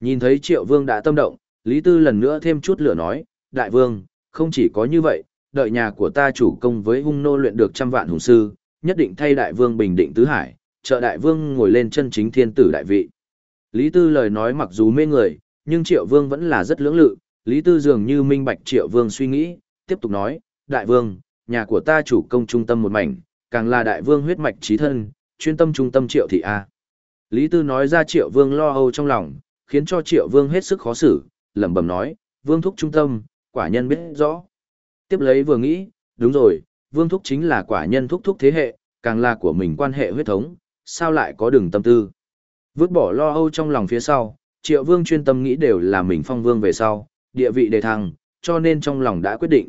Nhìn thấy triệu vương đã tâm động, Lý Tư lần nữa thêm chút lửa nói, đại vương, không chỉ có như vậy, đợi nhà của ta chủ công với hung nô luyện được trăm vạn hùng sư, nhất định thay đại vương bình định tứ hải, trợ đại vương ngồi lên chân chính thiên tử đại vị. Lý Tư lời nói mặc dù mê người, nhưng triệu vương vẫn là rất lưỡng lự, Lý Tư dường như minh bạch triệu vương suy nghĩ, tiếp tục nói, đại vương, nhà của ta chủ công trung tâm một mảnh, càng là đại vương huyết mạch trí thân, chuyên tâm trung tâm triệu thị A. Lý Tư nói ra triệu vương lo âu trong lòng, khiến cho triệu vương hết sức khó xử, lẩm bẩm nói, vương thúc trung tâm, quả nhân biết rõ. Tiếp lấy vừa nghĩ, đúng rồi, vương thúc chính là quả nhân thúc thúc thế hệ, càng là của mình quan hệ huyết thống, sao lại có đường tâm tư. Vứt bỏ lo âu trong lòng phía sau, triệu vương chuyên tâm nghĩ đều là mình phong vương về sau, địa vị đề thăng, cho nên trong lòng đã quyết định.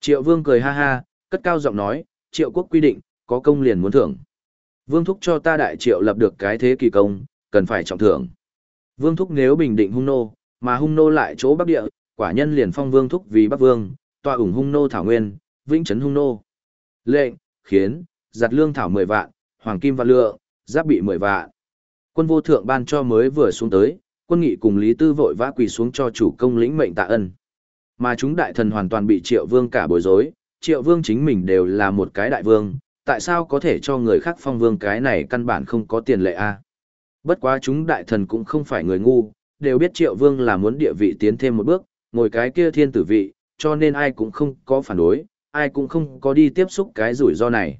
Triệu vương cười ha ha, cất cao giọng nói, triệu quốc quy định, có công liền muốn thưởng. Vương thúc cho ta đại triệu lập được cái thế kỳ công, cần phải trọng thưởng. Vương thúc nếu bình định hung nô, mà hung nô lại chỗ bắc địa, quả nhân liền phong vương thúc vì bắc vương, tòa ủng hung nô thảo nguyên, vĩnh trấn hung nô. Lệnh, khiến, giặt lương thảo 10 vạn, hoàng kim và lượng, giáp bị 10 vạn. Quân vô thượng ban cho mới vừa xuống tới, quân nghị cùng Lý Tư vội vã quỳ xuống cho chủ công lĩnh mệnh tạ ân. Mà chúng đại thần hoàn toàn bị Triệu Vương cả bối rối, Triệu Vương chính mình đều là một cái đại vương, tại sao có thể cho người khác phong vương cái này căn bản không có tiền lệ a? Bất quá chúng đại thần cũng không phải người ngu, đều biết Triệu Vương là muốn địa vị tiến thêm một bước, ngồi cái kia thiên tử vị, cho nên ai cũng không có phản đối, ai cũng không có đi tiếp xúc cái rủi ro này.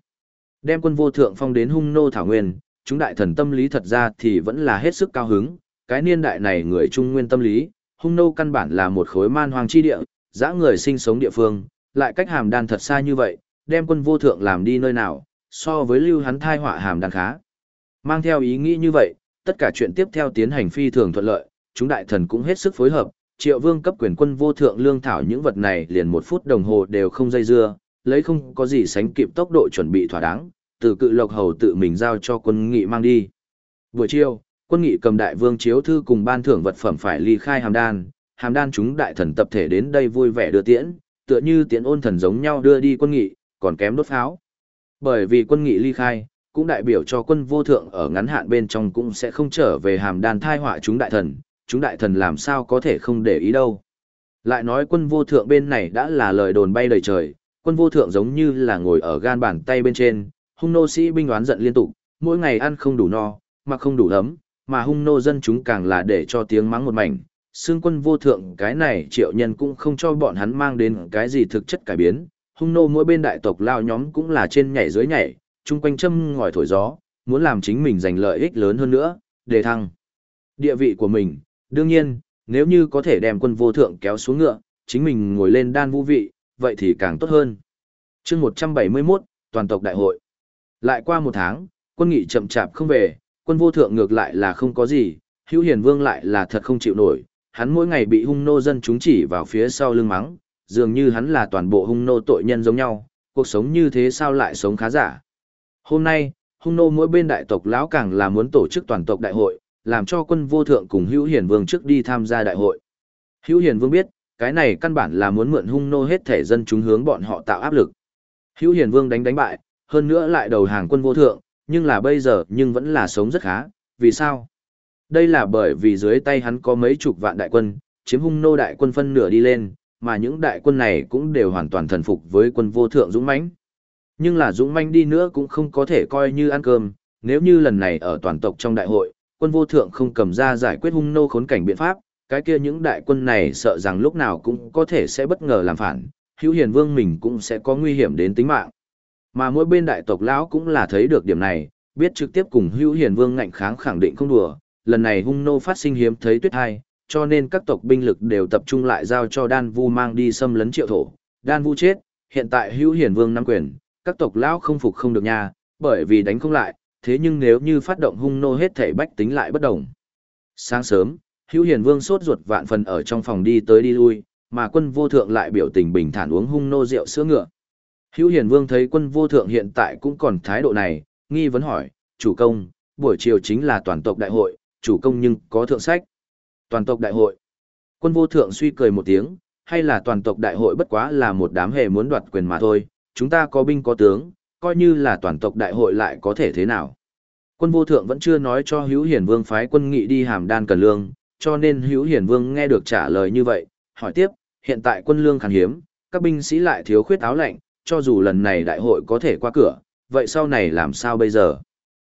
Đem quân vô thượng phong đến hung nô thảo nguyên, chúng đại thần tâm lý thật ra thì vẫn là hết sức cao hứng, cái niên đại này người trung nguyên tâm lý, hung nô căn bản là một khối man hoang chi địa, dã người sinh sống địa phương, lại cách hàm đan thật xa như vậy, đem quân vô thượng làm đi nơi nào, so với lưu hắn thai họa hàm đan khá. Mang theo ý nghĩ như vậy, tất cả chuyện tiếp theo tiến hành phi thường thuận lợi, chúng đại thần cũng hết sức phối hợp, triệu vương cấp quyền quân vô thượng lương thảo những vật này liền một phút đồng hồ đều không dây dưa, lấy không có gì sánh kịp tốc độ chuẩn bị thỏa đáng, từ cự lộc hầu tự mình giao cho quân nghị mang đi. Buổi chiều, quân nghị cầm đại vương chiếu thư cùng ban thưởng vật phẩm phải ly khai hàm đan, hàm đan chúng đại thần tập thể đến đây vui vẻ đưa tiễn, tựa như tiễn ôn thần giống nhau đưa đi quân nghị, còn kém đốt pháo. Bởi vì quân nghị ly khai, cũng đại biểu cho quân vô thượng ở ngắn hạn bên trong cũng sẽ không trở về hàm đan thai họa chúng đại thần, chúng đại thần làm sao có thể không để ý đâu. Lại nói quân vô thượng bên này đã là lời đồn bay đầy trời, quân vô thượng giống như là ngồi ở gan bàn tay bên trên, hung nô sĩ binh đoán giận liên tục, mỗi ngày ăn không đủ no, mà không đủ ấm, mà hung nô dân chúng càng là để cho tiếng mắng một mảnh. Xương quân vô thượng cái này triệu nhân cũng không cho bọn hắn mang đến cái gì thực chất cải biến, hung nô mỗi bên đại tộc lao nhóm cũng là trên nhảy dưới nhảy, chung quanh châm ngòi thổi gió, muốn làm chính mình giành lợi ích lớn hơn nữa, để thăng địa vị của mình. Đương nhiên, nếu như có thể đem quân vô thượng kéo xuống ngựa, chính mình ngồi lên đan vũ vị, vậy thì càng tốt hơn. chương 171, toàn tộc đại hội. Lại qua một tháng, quân nghị chậm chạp không về, quân vô thượng ngược lại là không có gì, hữu hiền vương lại là thật không chịu nổi, hắn mỗi ngày bị hung nô dân chúng chỉ vào phía sau lưng mắng, dường như hắn là toàn bộ hung nô tội nhân giống nhau, cuộc sống như thế sao lại sống khá giả. Hôm nay, hung nô mỗi bên đại tộc lão càng là muốn tổ chức toàn tộc đại hội, làm cho quân vô thượng cùng hữu hiền vương trước đi tham gia đại hội. Hữu hiền vương biết, cái này căn bản là muốn mượn hung nô hết thể dân chúng hướng bọn họ tạo áp lực. Hữu hiền vương đánh đánh bại, hơn nữa lại đầu hàng quân vô thượng, nhưng là bây giờ nhưng vẫn là sống rất khá, vì sao? Đây là bởi vì dưới tay hắn có mấy chục vạn đại quân, chiếm hung nô đại quân phân nửa đi lên, mà những đại quân này cũng đều hoàn toàn thần phục với quân vô thượng dũng mãnh. Nhưng là dũng manh đi nữa cũng không có thể coi như ăn cơm, nếu như lần này ở toàn tộc trong đại hội, quân vô thượng không cầm ra giải quyết hung nô khốn cảnh biện pháp, cái kia những đại quân này sợ rằng lúc nào cũng có thể sẽ bất ngờ làm phản, hữu hiền vương mình cũng sẽ có nguy hiểm đến tính mạng. Mà mỗi bên đại tộc lão cũng là thấy được điểm này, biết trực tiếp cùng hữu hiền vương ngạnh kháng khẳng định không đùa, lần này hung nô phát sinh hiếm thấy tuyết hai, cho nên các tộc binh lực đều tập trung lại giao cho đan vu mang đi xâm lấn triệu thổ. Đan vu chết, hiện tại hữu hiền vương nắm quyền, các tộc lão không phục không được nha, bởi vì đánh không lại, thế nhưng nếu như phát động hung nô hết thể bách tính lại bất động. Sáng sớm, hữu hiền vương sốt ruột vạn phần ở trong phòng đi tới đi lui, mà quân vô thượng lại biểu tình bình thản uống hung nô rượu sữa ngựa. Hữu Hiền Vương thấy quân vô thượng hiện tại cũng còn thái độ này, nghi vấn hỏi, chủ công, buổi chiều chính là toàn tộc đại hội, chủ công nhưng có thượng sách. Toàn tộc đại hội. Quân vô thượng suy cười một tiếng, hay là toàn tộc đại hội bất quá là một đám hề muốn đoạt quyền mà thôi, chúng ta có binh có tướng, coi như là toàn tộc đại hội lại có thể thế nào. Quân vô thượng vẫn chưa nói cho hữu hiển vương phái quân nghị đi hàm đan cần lương, cho nên hữu hiển vương nghe được trả lời như vậy, hỏi tiếp, hiện tại quân lương khan hiếm, các binh sĩ lại thiếu khuyết áo lạnh, cho dù lần này đại hội có thể qua cửa, vậy sau này làm sao bây giờ?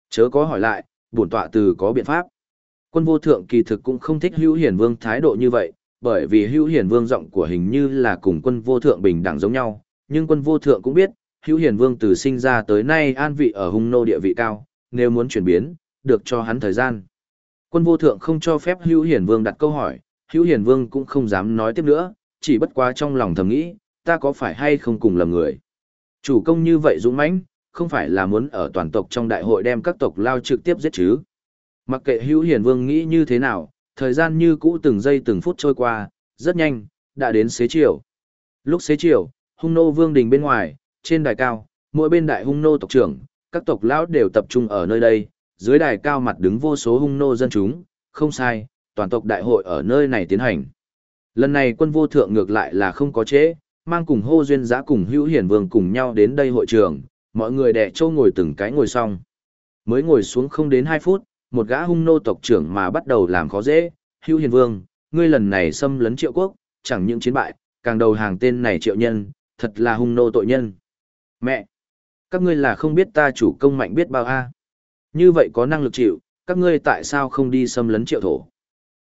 Chớ có hỏi lại, bổn tọa từ có biện pháp. Quân vô thượng kỳ thực cũng không thích hữu hiển vương thái độ như vậy, bởi vì hữu hiển vương giọng của hình như là cùng quân vô thượng bình đẳng giống nhau, nhưng quân vô thượng cũng biết, hữu hiển vương từ sinh ra tới nay an vị ở hung nô địa vị cao, nếu muốn chuyển biến, được cho hắn thời gian. Quân vô thượng không cho phép hữu hiển vương đặt câu hỏi, hữu hiển vương cũng không dám nói tiếp nữa, chỉ bất quá trong lòng thầm nghĩ, ta có phải hay không cùng lầm người. Chủ công như vậy dũng mãnh, không phải là muốn ở toàn tộc trong đại hội đem các tộc lao trực tiếp giết chứ. Mặc kệ hữu hiển vương nghĩ như thế nào, thời gian như cũ từng giây từng phút trôi qua, rất nhanh, đã đến xế chiều. Lúc xế chiều, hung nô vương đình bên ngoài, trên đài cao, mỗi bên đại hung nô tộc trưởng, các tộc lão đều tập trung ở nơi đây, dưới đài cao mặt đứng vô số hung nô dân chúng, không sai, toàn tộc đại hội ở nơi này tiến hành. Lần này quân vô thượng ngược lại là không có chế, mang cùng hô duyên giã cùng hữu hiển vương cùng nhau đến đây hội trường, mọi người đẻ châu ngồi từng cái ngồi xong. Mới ngồi xuống không đến 2 phút, một gã hung nô tộc trưởng mà bắt đầu làm khó dễ, hữu hiển vương, ngươi lần này xâm lấn triệu quốc, chẳng những chiến bại, càng đầu hàng tên này triệu nhân, thật là hung nô tội nhân. Mẹ! Các ngươi là không biết ta chủ công mạnh biết bao a Như vậy có năng lực chịu, các ngươi tại sao không đi xâm lấn triệu thổ?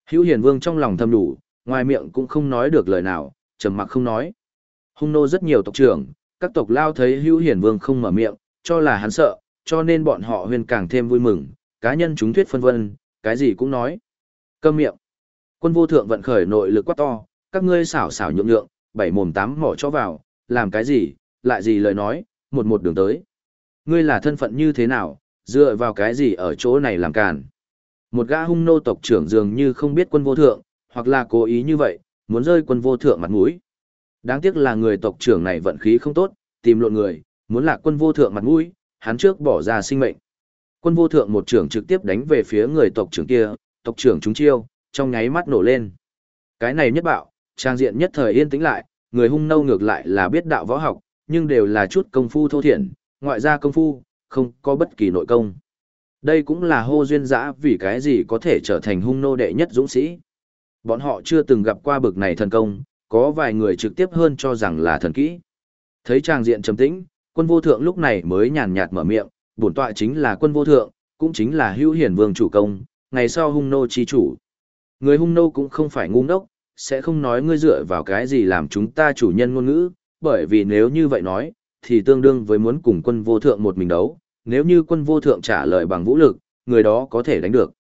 Hữu hiền vương trong lòng thầm đủ, ngoài miệng cũng không nói được lời nào, trầm mặc không nói. Hung nô rất nhiều tộc trưởng, các tộc lao thấy hữu hiền vương không mở miệng, cho là hắn sợ, cho nên bọn họ huyền càng thêm vui mừng, cá nhân chúng thuyết phân vân, cái gì cũng nói. Câm miệng. Quân vô thượng vận khởi nội lực quá to, các ngươi xảo xảo nhượng nhượng, bảy mồm tám mỏ cho vào, làm cái gì, lại gì lời nói, một một đường tới. Ngươi là thân phận như thế nào, dựa vào cái gì ở chỗ này làm càn. Một gã hung nô tộc trưởng dường như không biết quân vô thượng, hoặc là cố ý như vậy, muốn rơi quân vô thượng mặt mũi. Đáng tiếc là người tộc trưởng này vận khí không tốt, tìm lộn người, muốn lạc quân vô thượng mặt mũi, hắn trước bỏ ra sinh mệnh. Quân vô thượng một trưởng trực tiếp đánh về phía người tộc trưởng kia, tộc trưởng chúng chiêu, trong nháy mắt nổ lên. Cái này nhất bạo, trang diện nhất thời yên tĩnh lại, người hung nâu ngược lại là biết đạo võ học, nhưng đều là chút công phu thô thiển, ngoại gia công phu, không có bất kỳ nội công. Đây cũng là hô duyên dã vì cái gì có thể trở thành hung nô đệ nhất dũng sĩ. Bọn họ chưa từng gặp qua bực này thần công, có vài người trực tiếp hơn cho rằng là thần kỹ. Thấy trang diện trầm tĩnh, quân vô thượng lúc này mới nhàn nhạt mở miệng, bổn tọa chính là quân vô thượng, cũng chính là hữu hiển vương chủ công, ngày sau hung nô chi chủ. Người hung nô cũng không phải ngu ngốc, sẽ không nói ngươi dựa vào cái gì làm chúng ta chủ nhân ngôn ngữ, bởi vì nếu như vậy nói, thì tương đương với muốn cùng quân vô thượng một mình đấu, nếu như quân vô thượng trả lời bằng vũ lực, người đó có thể đánh được.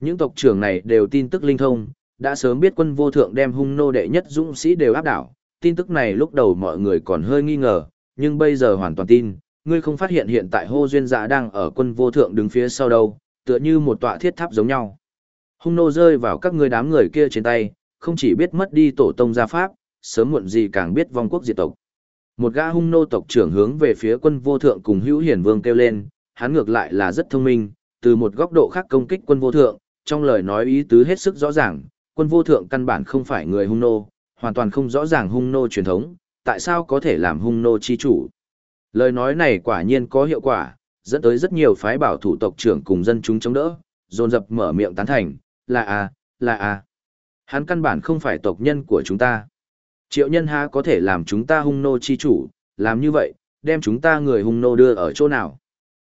Những tộc trưởng này đều tin tức linh thông, đã sớm biết quân vô thượng đem hung nô đệ nhất dũng sĩ đều áp đảo, tin tức này lúc đầu mọi người còn hơi nghi ngờ, nhưng bây giờ hoàn toàn tin, ngươi không phát hiện hiện tại hô duyên dạ đang ở quân vô thượng đứng phía sau đâu, tựa như một tọa thiết tháp giống nhau. Hung nô rơi vào các ngươi đám người kia trên tay, không chỉ biết mất đi tổ tông gia pháp, sớm muộn gì càng biết vong quốc diệt tộc. Một gã hung nô tộc trưởng hướng về phía quân vô thượng cùng hữu hiển vương kêu lên, hắn ngược lại là rất thông minh, từ một góc độ khác công kích quân vô thượng, trong lời nói ý tứ hết sức rõ ràng, quân vô thượng căn bản không phải người hung nô, hoàn toàn không rõ ràng hung nô truyền thống, tại sao có thể làm hung nô chi chủ. Lời nói này quả nhiên có hiệu quả, dẫn tới rất nhiều phái bảo thủ tộc trưởng cùng dân chúng chống đỡ, dồn dập mở miệng tán thành, là a, là a. Hắn căn bản không phải tộc nhân của chúng ta. Triệu nhân ha có thể làm chúng ta hung nô chi chủ, làm như vậy, đem chúng ta người hung nô đưa ở chỗ nào.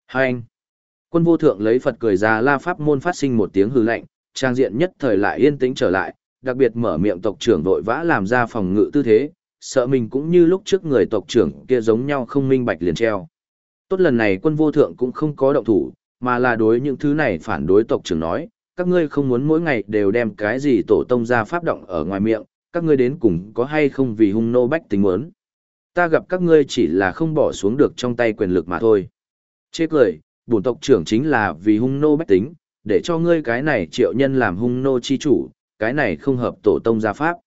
Hai anh. Quân vô thượng lấy Phật cười ra la pháp môn phát sinh một tiếng hư lạnh, trang diện nhất thời lại yên tĩnh trở lại, đặc biệt mở miệng tộc trưởng đội vã làm ra phòng ngự tư thế, sợ mình cũng như lúc trước người tộc trưởng kia giống nhau không minh bạch liền treo. Tốt lần này quân vô thượng cũng không có động thủ, mà là đối những thứ này phản đối tộc trưởng nói, các ngươi không muốn mỗi ngày đều đem cái gì tổ tông ra pháp động ở ngoài miệng, các ngươi đến cùng có hay không vì hung nô bách tính muốn. Ta gặp các ngươi chỉ là không bỏ xuống được trong tay quyền lực mà thôi. Chê cười, bổn tộc trưởng chính là vì hung nô bách tính, để cho ngươi cái này triệu nhân làm hung nô chi chủ, cái này không hợp tổ tông gia pháp.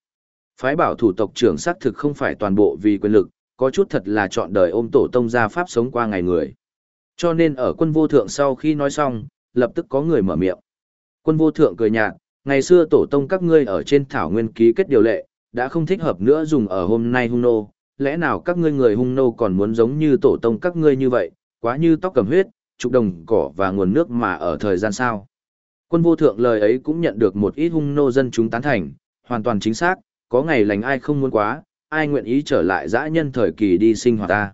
Phái bảo thủ tộc trưởng xác thực không phải toàn bộ vì quyền lực, có chút thật là chọn đời ôm tổ tông gia pháp sống qua ngày người. Cho nên ở quân vô thượng sau khi nói xong, lập tức có người mở miệng. Quân vô thượng cười nhạt, ngày xưa tổ tông các ngươi ở trên thảo nguyên ký kết điều lệ, đã không thích hợp nữa dùng ở hôm nay hung nô, lẽ nào các ngươi người hung nô còn muốn giống như tổ tông các ngươi như vậy, quá như tóc cầm huyết, trục đồng cỏ và nguồn nước mà ở thời gian sao. Quân vô thượng lời ấy cũng nhận được một ít hung nô dân chúng tán thành, hoàn toàn chính xác, có ngày lành ai không muốn quá, ai nguyện ý trở lại dã nhân thời kỳ đi sinh hoạt ta.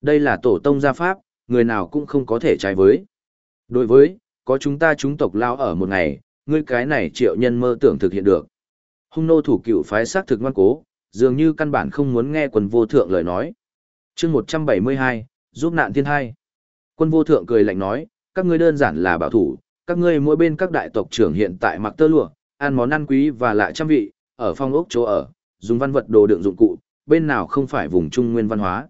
Đây là tổ tông gia pháp, người nào cũng không có thể trái với. Đối với, có chúng ta chúng tộc lao ở một ngày, ngươi cái này triệu nhân mơ tưởng thực hiện được. Hung nô thủ cựu phái xác thực ngoan cố, dường như căn bản không muốn nghe quân vô thượng lời nói. chương 172, giúp nạn thiên hai. Quân vô thượng cười lạnh nói, các ngươi đơn giản là bảo thủ, các ngươi mỗi bên các đại tộc trưởng hiện tại mặc tơ lụa, ăn món ăn quý và lạ trăm vị, ở phong ốc chỗ ở, dùng văn vật đồ đựng dụng cụ, bên nào không phải vùng trung nguyên văn hóa.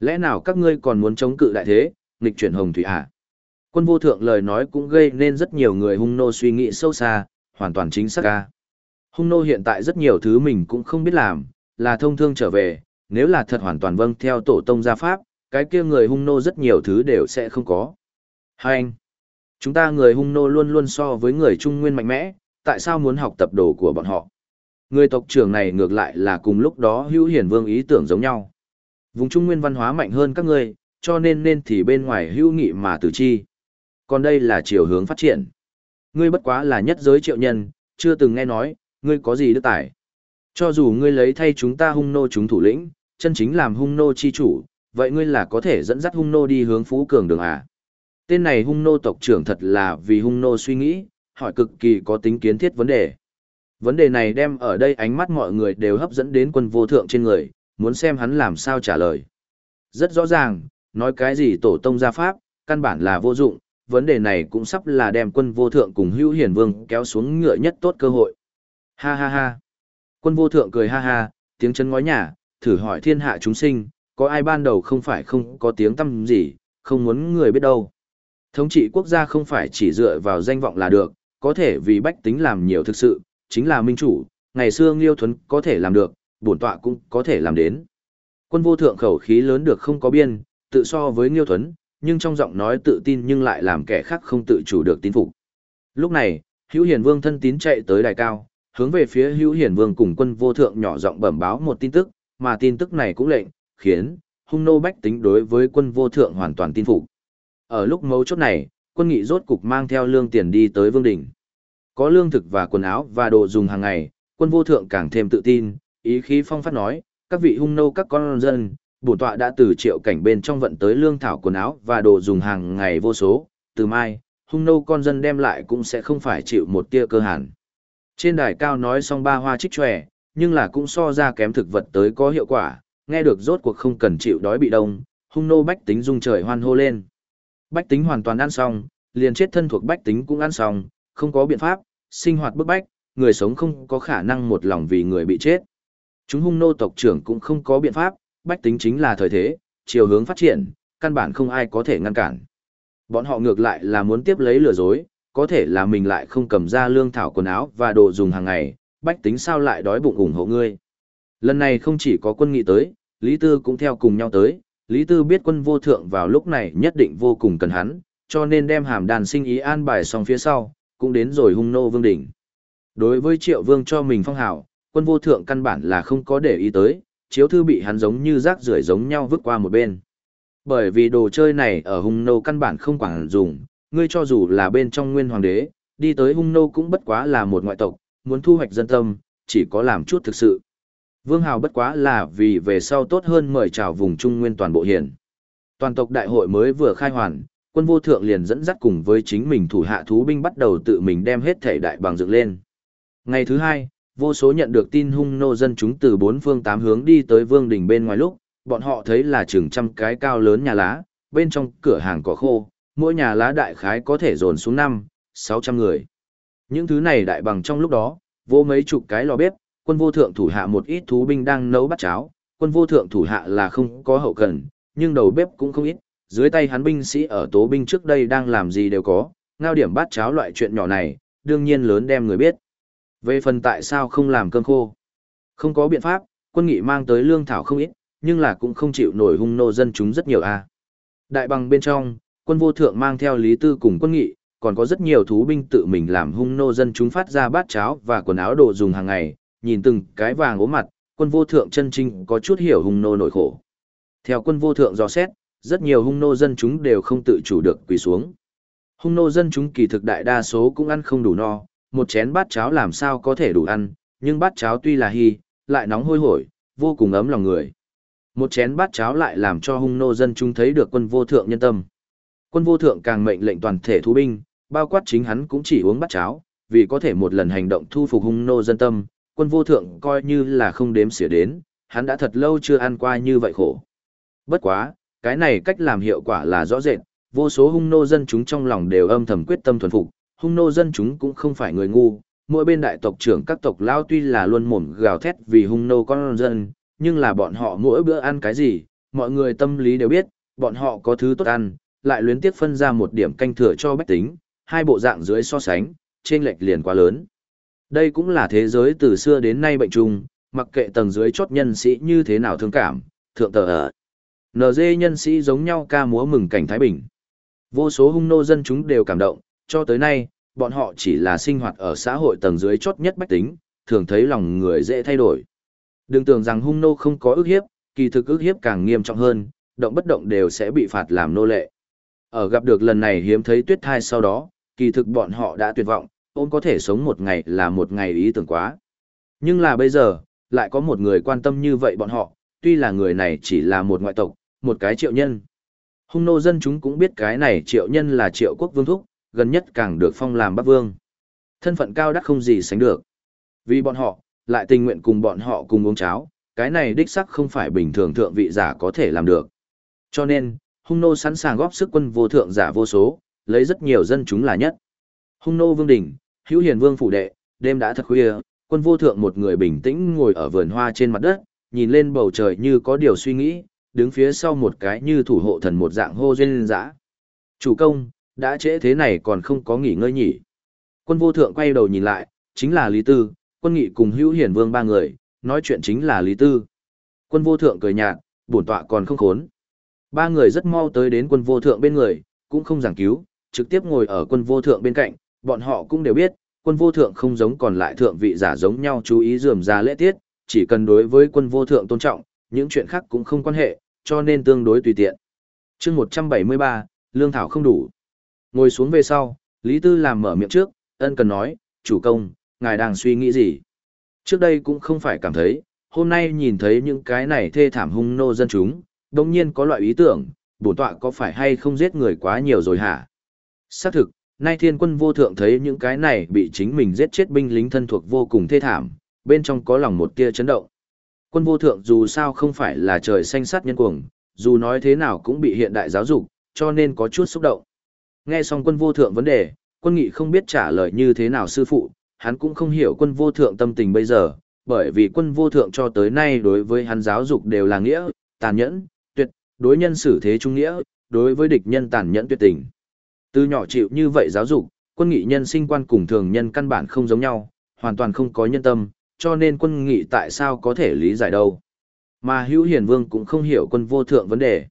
Lẽ nào các ngươi còn muốn chống cự đại thế, nghịch chuyển hồng thủy à? Quân vô thượng lời nói cũng gây nên rất nhiều người hung nô suy nghĩ sâu xa, hoàn toàn chính xác ca. Hung nô hiện tại rất nhiều thứ mình cũng không biết làm, là thông thương trở về, nếu là thật hoàn toàn vâng theo tổ tông gia pháp, cái kia người hung nô rất nhiều thứ đều sẽ không có. Hai anh, chúng ta người hung nô luôn luôn so với người trung nguyên mạnh mẽ, tại sao muốn học tập đồ của bọn họ? Người tộc trưởng này ngược lại là cùng lúc đó hữu hiển vương ý tưởng giống nhau. Vùng trung nguyên văn hóa mạnh hơn các ngươi, cho nên nên thì bên ngoài hữu nghị mà từ chi. Còn đây là chiều hướng phát triển. Ngươi bất quá là nhất giới triệu nhân, chưa từng nghe nói, ngươi có gì đức tài. Cho dù ngươi lấy thay chúng ta hung nô chúng thủ lĩnh, chân chính làm hung nô chi chủ, vậy ngươi là có thể dẫn dắt hung nô đi hướng phú cường đường à? Tên này hung nô tộc trưởng thật là vì hung nô suy nghĩ, hỏi cực kỳ có tính kiến thiết vấn đề. Vấn đề này đem ở đây ánh mắt mọi người đều hấp dẫn đến quân vô thượng trên người, muốn xem hắn làm sao trả lời. Rất rõ ràng, nói cái gì tổ tông gia pháp, căn bản là vô dụng, vấn đề này cũng sắp là đem quân vô thượng cùng hữu hiển vương kéo xuống ngựa nhất tốt cơ hội. Ha ha ha. Quân vô thượng cười ha ha, tiếng chân ngói nhà, thử hỏi thiên hạ chúng sinh, có ai ban đầu không phải không có tiếng tâm gì, không muốn người biết đâu. Thống trị quốc gia không phải chỉ dựa vào danh vọng là được, có thể vì bách tính làm nhiều thực sự, chính là minh chủ, ngày xưa Nghiêu Thuấn có thể làm được, bổn tọa cũng có thể làm đến. Quân vô thượng khẩu khí lớn được không có biên, tự so với Nghiêu Thuấn, nhưng trong giọng nói tự tin nhưng lại làm kẻ khác không tự chủ được tín phục. Lúc này, Hữu Hiền Vương thân tín chạy tới đài cao, hướng về phía Hữu Hiền Vương cùng quân vô thượng nhỏ giọng bẩm báo một tin tức, mà tin tức này cũng lệnh, khiến hung nô bách tính đối với quân vô thượng hoàn toàn tin phục. Ở lúc mấu chốt này, quân nghị rốt cục mang theo lương tiền đi tới vương đỉnh. Có lương thực và quần áo và đồ dùng hàng ngày, quân vô thượng càng thêm tự tin, ý khí phong phát nói, các vị hung nô các con dân, bổn tọa đã từ triệu cảnh bên trong vận tới lương thảo quần áo và đồ dùng hàng ngày vô số, từ mai, hung nô con dân đem lại cũng sẽ không phải chịu một tia cơ hàn. Trên đài cao nói xong ba hoa trích tròe, nhưng là cũng so ra kém thực vật tới có hiệu quả, nghe được rốt cuộc không cần chịu đói bị đông, hung nô bách tính rung trời hoan hô lên. Bách tính hoàn toàn ăn xong, liền chết thân thuộc bách tính cũng ăn xong, không có biện pháp, sinh hoạt bức bách, người sống không có khả năng một lòng vì người bị chết. Chúng hung nô tộc trưởng cũng không có biện pháp, bách tính chính là thời thế, chiều hướng phát triển, căn bản không ai có thể ngăn cản. Bọn họ ngược lại là muốn tiếp lấy lừa dối, có thể là mình lại không cầm ra lương thảo quần áo và đồ dùng hàng ngày, bách tính sao lại đói bụng ủng hộ ngươi. Lần này không chỉ có quân nghị tới, Lý Tư cũng theo cùng nhau tới, Lý Tư biết quân vô thượng vào lúc này nhất định vô cùng cần hắn, cho nên đem hàm đàn sinh ý an bài xong phía sau, cũng đến rồi hung nô vương đỉnh. Đối với triệu vương cho mình phong hào, quân vô thượng căn bản là không có để ý tới, chiếu thư bị hắn giống như rác rưởi giống nhau vứt qua một bên. Bởi vì đồ chơi này ở hung nô căn bản không quản dùng, ngươi cho dù là bên trong nguyên hoàng đế, đi tới hung nô cũng bất quá là một ngoại tộc, muốn thu hoạch dân tâm, chỉ có làm chút thực sự. Vương Hào bất quá là vì về sau tốt hơn mời chào vùng Trung Nguyên toàn bộ hiển. Toàn tộc đại hội mới vừa khai hoàn, quân vô thượng liền dẫn dắt cùng với chính mình thủ hạ thú binh bắt đầu tự mình đem hết thể đại bằng dựng lên. Ngày thứ hai, vô số nhận được tin hung nô dân chúng từ bốn phương tám hướng đi tới vương đỉnh bên ngoài lúc, bọn họ thấy là chừng trăm cái cao lớn nhà lá, bên trong cửa hàng cỏ khô, mỗi nhà lá đại khái có thể dồn xuống năm, sáu trăm người. Những thứ này đại bằng trong lúc đó, vô mấy chục cái lò bếp, quân vô thượng thủ hạ một ít thú binh đang nấu bát cháo, quân vô thượng thủ hạ là không có hậu cần, nhưng đầu bếp cũng không ít, dưới tay hắn binh sĩ ở tố binh trước đây đang làm gì đều có, ngao điểm bát cháo loại chuyện nhỏ này, đương nhiên lớn đem người biết. Về phần tại sao không làm cơm khô? Không có biện pháp, quân nghị mang tới lương thảo không ít, nhưng là cũng không chịu nổi hung nô dân chúng rất nhiều a. Đại bằng bên trong, quân vô thượng mang theo lý tư cùng quân nghị, còn có rất nhiều thú binh tự mình làm hung nô dân chúng phát ra bát cháo và quần áo đồ dùng hàng ngày, nhìn từng cái vàng ố mặt, quân vô thượng chân trinh có chút hiểu hung nô nổi khổ. Theo quân vô thượng dò xét, rất nhiều hung nô dân chúng đều không tự chủ được quỳ xuống. Hung nô dân chúng kỳ thực đại đa số cũng ăn không đủ no, một chén bát cháo làm sao có thể đủ ăn, nhưng bát cháo tuy là hy, lại nóng hôi hổi, vô cùng ấm lòng người. Một chén bát cháo lại làm cho hung nô dân chúng thấy được quân vô thượng nhân tâm. Quân vô thượng càng mệnh lệnh toàn thể thú binh, bao quát chính hắn cũng chỉ uống bát cháo, vì có thể một lần hành động thu phục hung nô dân tâm, quân vô thượng coi như là không đếm xỉa đến, hắn đã thật lâu chưa ăn qua như vậy khổ. Bất quá, cái này cách làm hiệu quả là rõ rệt, vô số hung nô dân chúng trong lòng đều âm thầm quyết tâm thuần phục, hung nô dân chúng cũng không phải người ngu, mỗi bên đại tộc trưởng các tộc lao tuy là luôn mồm gào thét vì hung nô con dân, nhưng là bọn họ mỗi bữa ăn cái gì, mọi người tâm lý đều biết, bọn họ có thứ tốt ăn, lại luyến tiếp phân ra một điểm canh thừa cho bách tính, hai bộ dạng dưới so sánh, trên lệch liền quá lớn. Đây cũng là thế giới từ xưa đến nay bệnh chung, mặc kệ tầng dưới chốt nhân sĩ như thế nào thương cảm, thượng tờ ở. NG nhân sĩ giống nhau ca múa mừng cảnh Thái Bình. Vô số hung nô dân chúng đều cảm động, cho tới nay, bọn họ chỉ là sinh hoạt ở xã hội tầng dưới chốt nhất bách tính, thường thấy lòng người dễ thay đổi. Đừng tưởng rằng hung nô không có ức hiếp, kỳ thực ức hiếp càng nghiêm trọng hơn, động bất động đều sẽ bị phạt làm nô lệ. Ở gặp được lần này hiếm thấy tuyết thai sau đó, kỳ thực bọn họ đã tuyệt vọng, ôn có thể sống một ngày là một ngày ý tưởng quá. Nhưng là bây giờ, lại có một người quan tâm như vậy bọn họ, tuy là người này chỉ là một ngoại tộc, một cái triệu nhân. Hung nô dân chúng cũng biết cái này triệu nhân là triệu quốc vương thúc, gần nhất càng được phong làm bắc vương. Thân phận cao đắt không gì sánh được. Vì bọn họ, lại tình nguyện cùng bọn họ cùng uống cháo, cái này đích sắc không phải bình thường thượng vị giả có thể làm được. Cho nên, hung nô sẵn sàng góp sức quân vô thượng giả vô số, lấy rất nhiều dân chúng là nhất. Hung nô vương đỉnh, hữu hiền vương phủ đệ, đêm đã thật khuya, quân vô thượng một người bình tĩnh ngồi ở vườn hoa trên mặt đất, nhìn lên bầu trời như có điều suy nghĩ, đứng phía sau một cái như thủ hộ thần một dạng hô duyên dã. Chủ công, đã trễ thế này còn không có nghỉ ngơi nhỉ. Quân vô thượng quay đầu nhìn lại, chính là Lý Tư, quân nghị cùng hữu hiển vương ba người, nói chuyện chính là Lý Tư. Quân vô thượng cười nhạt, bổn tọa còn không khốn. Ba người rất mau tới đến quân vô thượng bên người, cũng không giảng cứu, trực tiếp ngồi ở quân vô thượng bên cạnh, bọn họ cũng đều biết, quân vô thượng không giống còn lại thượng vị giả giống nhau chú ý dườm ra lễ tiết, chỉ cần đối với quân vô thượng tôn trọng, những chuyện khác cũng không quan hệ, cho nên tương đối tùy tiện. chương 173, lương thảo không đủ. Ngồi xuống về sau, Lý Tư làm mở miệng trước, ân cần nói, chủ công, ngài đang suy nghĩ gì? Trước đây cũng không phải cảm thấy, hôm nay nhìn thấy những cái này thê thảm hung nô dân chúng, đồng nhiên có loại ý tưởng, bổn tọa có phải hay không giết người quá nhiều rồi hả? Xác thực, nay thiên quân vô thượng thấy những cái này bị chính mình giết chết binh lính thân thuộc vô cùng thê thảm, bên trong có lòng một tia chấn động. Quân vô thượng dù sao không phải là trời xanh sát nhân cuồng, dù nói thế nào cũng bị hiện đại giáo dục, cho nên có chút xúc động. Nghe xong quân vô thượng vấn đề, quân nghị không biết trả lời như thế nào sư phụ, hắn cũng không hiểu quân vô thượng tâm tình bây giờ, bởi vì quân vô thượng cho tới nay đối với hắn giáo dục đều là nghĩa, tàn nhẫn, tuyệt, đối nhân xử thế trung nghĩa, đối với địch nhân tàn nhẫn tuyệt tình. Từ nhỏ chịu như vậy giáo dục, quân nghị nhân sinh quan cùng thường nhân căn bản không giống nhau, hoàn toàn không có nhân tâm, cho nên quân nghị tại sao có thể lý giải đâu. Mà Hữu Hiền Vương cũng không hiểu quân vô thượng vấn đề.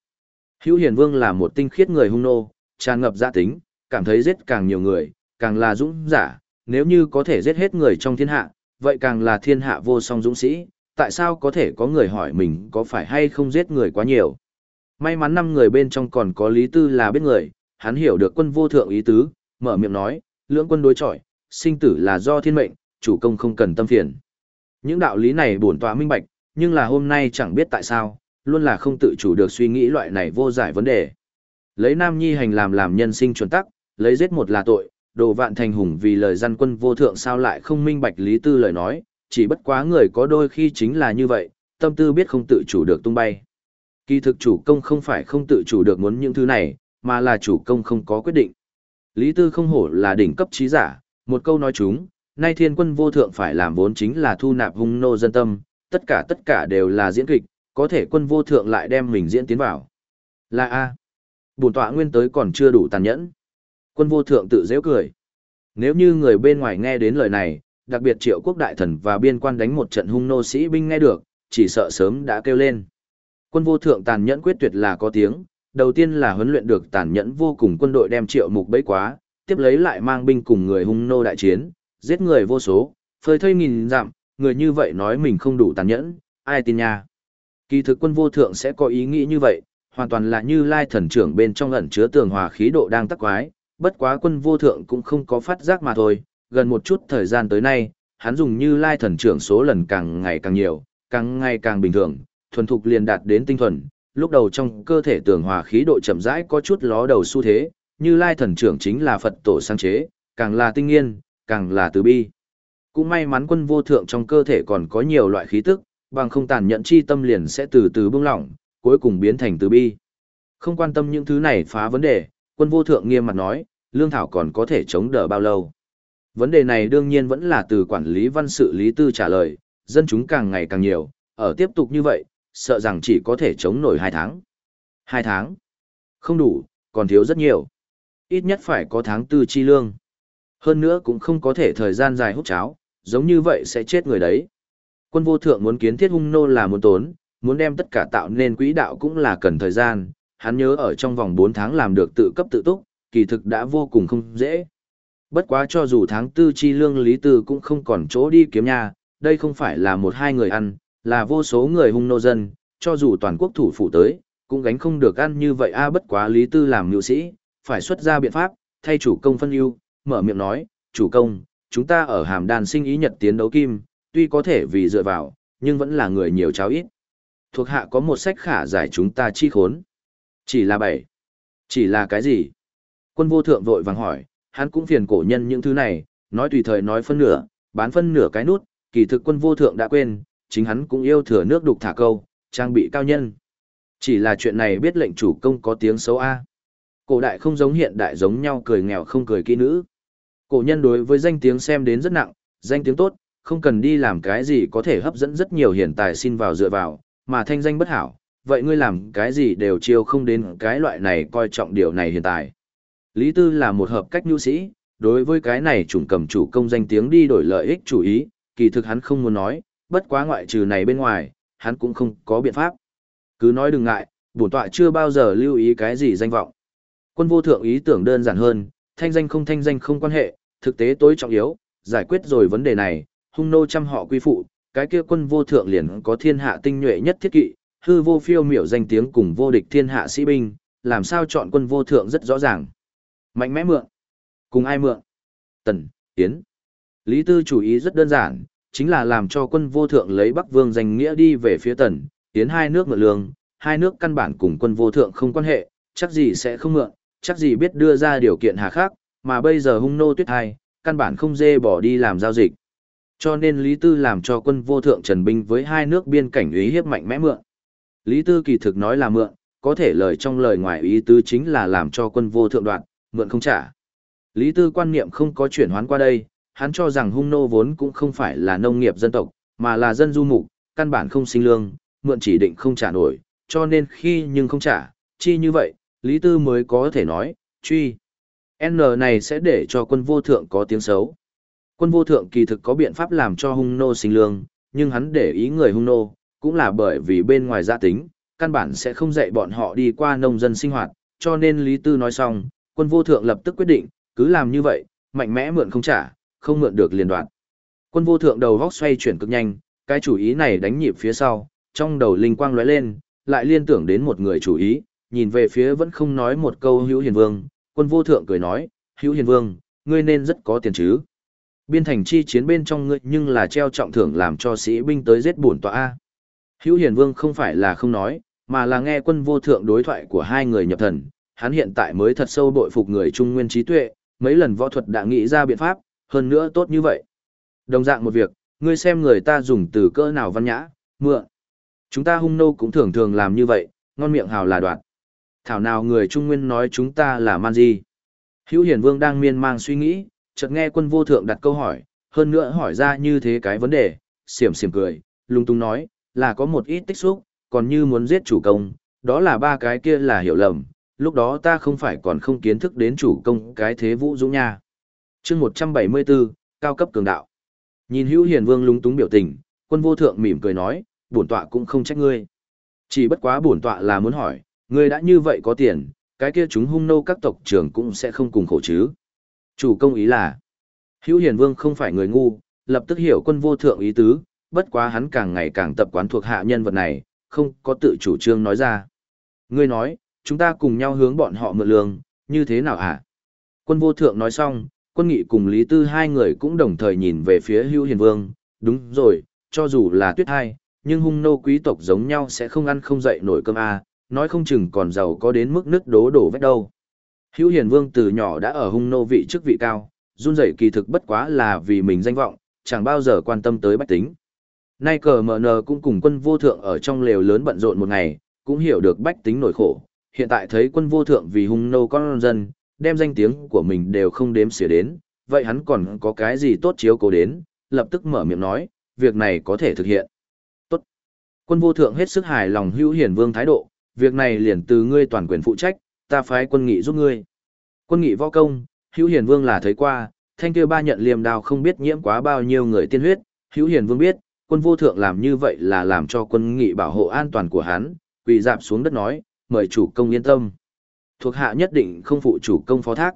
Hữu Hiền Vương là một tinh khiết người hung nô, tràn ngập gia tính, cảm thấy giết càng nhiều người, càng là dũng giả, nếu như có thể giết hết người trong thiên hạ, vậy càng là thiên hạ vô song dũng sĩ, tại sao có thể có người hỏi mình có phải hay không giết người quá nhiều. May mắn năm người bên trong còn có Lý Tư là biết người, hắn hiểu được quân vô thượng ý tứ, mở miệng nói, lưỡng quân đối chọi, sinh tử là do thiên mệnh, chủ công không cần tâm phiền. Những đạo lý này bổn tọa minh bạch, nhưng là hôm nay chẳng biết tại sao, luôn là không tự chủ được suy nghĩ loại này vô giải vấn đề. Lấy Nam Nhi hành làm làm nhân sinh chuẩn tắc, lấy giết một là tội, đồ vạn thành hùng vì lời dân quân vô thượng sao lại không minh bạch lý tư lời nói, chỉ bất quá người có đôi khi chính là như vậy, tâm tư biết không tự chủ được tung bay. Kỳ thực chủ công không phải không tự chủ được muốn những thứ này, mà là chủ công không có quyết định. Lý tư không hổ là đỉnh cấp trí giả, một câu nói chúng, nay thiên quân vô thượng phải làm vốn chính là thu nạp hung nô dân tâm, tất cả tất cả đều là diễn kịch, có thể quân vô thượng lại đem mình diễn tiến vào. Là A. Bùn tọa nguyên tới còn chưa đủ tàn nhẫn. Quân vô thượng tự dễ cười. Nếu như người bên ngoài nghe đến lời này, đặc biệt triệu quốc đại thần và biên quan đánh một trận hung nô sĩ binh nghe được, chỉ sợ sớm đã kêu lên. Quân vô thượng tàn nhẫn quyết tuyệt là có tiếng, đầu tiên là huấn luyện được tàn nhẫn vô cùng quân đội đem triệu mục bấy quá, tiếp lấy lại mang binh cùng người hung nô đại chiến, giết người vô số, phơi thây nghìn dặm, người như vậy nói mình không đủ tàn nhẫn, ai tin nha. Kỳ thực quân vô thượng sẽ có ý nghĩ như vậy, hoàn toàn là như lai thần trưởng bên trong ẩn chứa tường hòa khí độ đang tắc quái, Bất quá quân vô thượng cũng không có phát giác mà thôi, gần một chút thời gian tới nay, hắn dùng như lai thần trưởng số lần càng ngày càng nhiều, càng ngày càng bình thường, thuần thục liền đạt đến tinh thuần, lúc đầu trong cơ thể tường hòa khí độ chậm rãi có chút ló đầu xu thế, như lai thần trưởng chính là Phật tổ sáng chế, càng là tinh nghiên, càng là từ bi. Cũng may mắn quân vô thượng trong cơ thể còn có nhiều loại khí tức, bằng không tàn nhận chi tâm liền sẽ từ từ bưng lỏng, cuối cùng biến thành từ bi. Không quan tâm những thứ này phá vấn đề, quân vô thượng nghiêm mặt nói, lương thảo còn có thể chống đỡ bao lâu. Vấn đề này đương nhiên vẫn là từ quản lý văn sự lý tư trả lời, dân chúng càng ngày càng nhiều, ở tiếp tục như vậy, sợ rằng chỉ có thể chống nổi 2 tháng. 2 tháng? Không đủ, còn thiếu rất nhiều. Ít nhất phải có tháng tư chi lương. Hơn nữa cũng không có thể thời gian dài hút cháo, giống như vậy sẽ chết người đấy. Quân vô thượng muốn kiến thiết hung nô là muốn tốn, muốn đem tất cả tạo nên quỹ đạo cũng là cần thời gian, hắn nhớ ở trong vòng 4 tháng làm được tự cấp tự túc, kỳ thực đã vô cùng không dễ. Bất quá cho dù tháng tư chi lương lý tư cũng không còn chỗ đi kiếm nha, đây không phải là một hai người ăn, là vô số người hung nô dân, cho dù toàn quốc thủ phủ tới, cũng gánh không được ăn như vậy a bất quá lý tư làm nữ sĩ, phải xuất ra biện pháp, thay chủ công phân ưu, mở miệng nói, chủ công, chúng ta ở hàm đàn sinh ý nhật tiến đấu kim, tuy có thể vì dựa vào, nhưng vẫn là người nhiều cháo ít. Thuộc hạ có một sách khả giải chúng ta chi khốn. Chỉ là bảy. Chỉ là cái gì? Quân vô thượng vội vàng hỏi, hắn cũng phiền cổ nhân những thứ này, nói tùy thời nói phân nửa, bán phân nửa cái nút, kỳ thực quân vô thượng đã quên, chính hắn cũng yêu thừa nước đục thả câu, trang bị cao nhân. Chỉ là chuyện này biết lệnh chủ công có tiếng xấu A. Cổ đại không giống hiện đại giống nhau cười nghèo không cười kỹ nữ. Cổ nhân đối với danh tiếng xem đến rất nặng, danh tiếng tốt, không cần đi làm cái gì có thể hấp dẫn rất nhiều hiện tài xin vào dựa vào, mà thanh danh bất hảo, vậy ngươi làm cái gì đều chiêu không đến cái loại này coi trọng điều này hiện tại. Lý Tư là một hợp cách nhu sĩ, đối với cái này chủng cầm chủ công danh tiếng đi đổi lợi ích chủ ý, kỳ thực hắn không muốn nói, bất quá ngoại trừ này bên ngoài, hắn cũng không có biện pháp. Cứ nói đừng ngại, bổn tọa chưa bao giờ lưu ý cái gì danh vọng. Quân vô thượng ý tưởng đơn giản hơn, thanh danh không thanh danh không quan hệ, thực tế tối trọng yếu, giải quyết rồi vấn đề này, hung nô trăm họ quy phụ, cái kia quân vô thượng liền có thiên hạ tinh nhuệ nhất thiết kỵ, hư vô phiêu miểu danh tiếng cùng vô địch thiên hạ sĩ binh, làm sao chọn quân vô thượng rất rõ ràng. Mạnh mẽ mượn. Cùng ai mượn? Tần, Tiến. Lý Tư chủ ý rất đơn giản, chính là làm cho quân vô thượng lấy Bắc Vương danh nghĩa đi về phía Tần, Tiến hai nước mượn lương, hai nước căn bản cùng quân vô thượng không quan hệ, chắc gì sẽ không mượn, chắc gì biết đưa ra điều kiện hà khắc, mà bây giờ hung nô tuyết hai, căn bản không dê bỏ đi làm giao dịch. Cho nên Lý Tư làm cho quân vô thượng trần binh với hai nước biên cảnh ý hiếp mạnh mẽ mượn. Lý Tư kỳ thực nói là mượn, có thể lời trong lời ngoài ý tứ chính là làm cho quân vô thượng đoạn, mượn không trả. Lý Tư quan niệm không có chuyển hoán qua đây, hắn cho rằng hung nô vốn cũng không phải là nông nghiệp dân tộc, mà là dân du mục, căn bản không sinh lương, mượn chỉ định không trả nổi, cho nên khi nhưng không trả, chi như vậy, Lý Tư mới có thể nói, truy. N này sẽ để cho quân vô thượng có tiếng xấu. Quân vô thượng kỳ thực có biện pháp làm cho hung nô sinh lương, nhưng hắn để ý người hung nô, cũng là bởi vì bên ngoài gia tính, căn bản sẽ không dạy bọn họ đi qua nông dân sinh hoạt, cho nên Lý Tư nói xong, quân vô thượng lập tức quyết định, cứ làm như vậy, mạnh mẽ mượn không trả, không mượn được liền đoạn. Quân vô thượng đầu góc xoay chuyển cực nhanh, cái chủ ý này đánh nhịp phía sau, trong đầu linh quang lóe lên, lại liên tưởng đến một người chủ ý, nhìn về phía vẫn không nói một câu hữu hiền vương, quân vô thượng cười nói, hữu hiền vương, ngươi nên rất có tiền chứ. Biên thành chi chiến bên trong ngươi nhưng là treo trọng thưởng làm cho sĩ binh tới giết bổn tọa A. Hữu hiền vương không phải là không nói, mà là nghe quân vô thượng đối thoại của hai người nhập thần, hắn hiện tại mới thật sâu bội phục người trung nguyên trí tuệ, mấy lần võ thuật đã nghĩ ra biện pháp, hơn nữa tốt như vậy. Đồng dạng một việc, ngươi xem người ta dùng từ cỡ nào văn nhã, mượn. Chúng ta hung nô cũng thường thường làm như vậy, ngon miệng hào là đoạt. Thảo nào người trung nguyên nói chúng ta là man gì. Hữu hiển vương đang miên mang suy nghĩ, chợt nghe quân vô thượng đặt câu hỏi, hơn nữa hỏi ra như thế cái vấn đề, xiểm xiểm cười, lung tung nói, là có một ít tích xúc, còn như muốn giết chủ công, đó là ba cái kia là hiểu lầm, lúc đó ta không phải còn không kiến thức đến chủ công cái thế vũ dũng nha. chương 174, cao cấp cường đạo. Nhìn hữu hiền vương lúng túng biểu tình, quân vô thượng mỉm cười nói, bổn tọa cũng không trách ngươi. Chỉ bất quá bổn tọa là muốn hỏi, ngươi đã như vậy có tiền, cái kia chúng hung nô các tộc trưởng cũng sẽ không cùng khổ chứ. Chủ công ý là, hữu hiền vương không phải người ngu, lập tức hiểu quân vô thượng ý tứ, bất quá hắn càng ngày càng tập quán thuộc hạ nhân vật này, không có tự chủ trương nói ra. Ngươi nói, chúng ta cùng nhau hướng bọn họ mượn lương, như thế nào hả? Quân vô thượng nói xong, quân nghị cùng Lý Tư hai người cũng đồng thời nhìn về phía hưu hiền vương, đúng rồi, cho dù là tuyết hai, nhưng hung nô quý tộc giống nhau sẽ không ăn không dậy nổi cơm a nói không chừng còn giàu có đến mức nứt đố đổ vết đâu. Hữu Hiền Vương từ nhỏ đã ở hung nô vị chức vị cao, run rẩy kỳ thực bất quá là vì mình danh vọng, chẳng bao giờ quan tâm tới bách tính. Nay cờ mở nờ cũng cùng quân vô thượng ở trong lều lớn bận rộn một ngày, cũng hiểu được bách tính nổi khổ. Hiện tại thấy quân vô thượng vì hung nô con dân, đem danh tiếng của mình đều không đếm xỉa đến, vậy hắn còn có cái gì tốt chiếu cố đến, lập tức mở miệng nói, việc này có thể thực hiện. Tốt. Quân vô thượng hết sức hài lòng hữu hiển vương thái độ, việc này liền từ ngươi toàn quyền phụ trách, ta phái quân nghị giúp ngươi. Quân nghị võ công, hữu hiền vương là thấy qua, thanh kia ba nhận liềm đao không biết nhiễm quá bao nhiêu người tiên huyết, hữu hiền vương biết, quân vô thượng làm như vậy là làm cho quân nghị bảo hộ an toàn của hắn, quỳ dạp xuống đất nói, mời chủ công yên tâm. Thuộc hạ nhất định không phụ chủ công phó thác.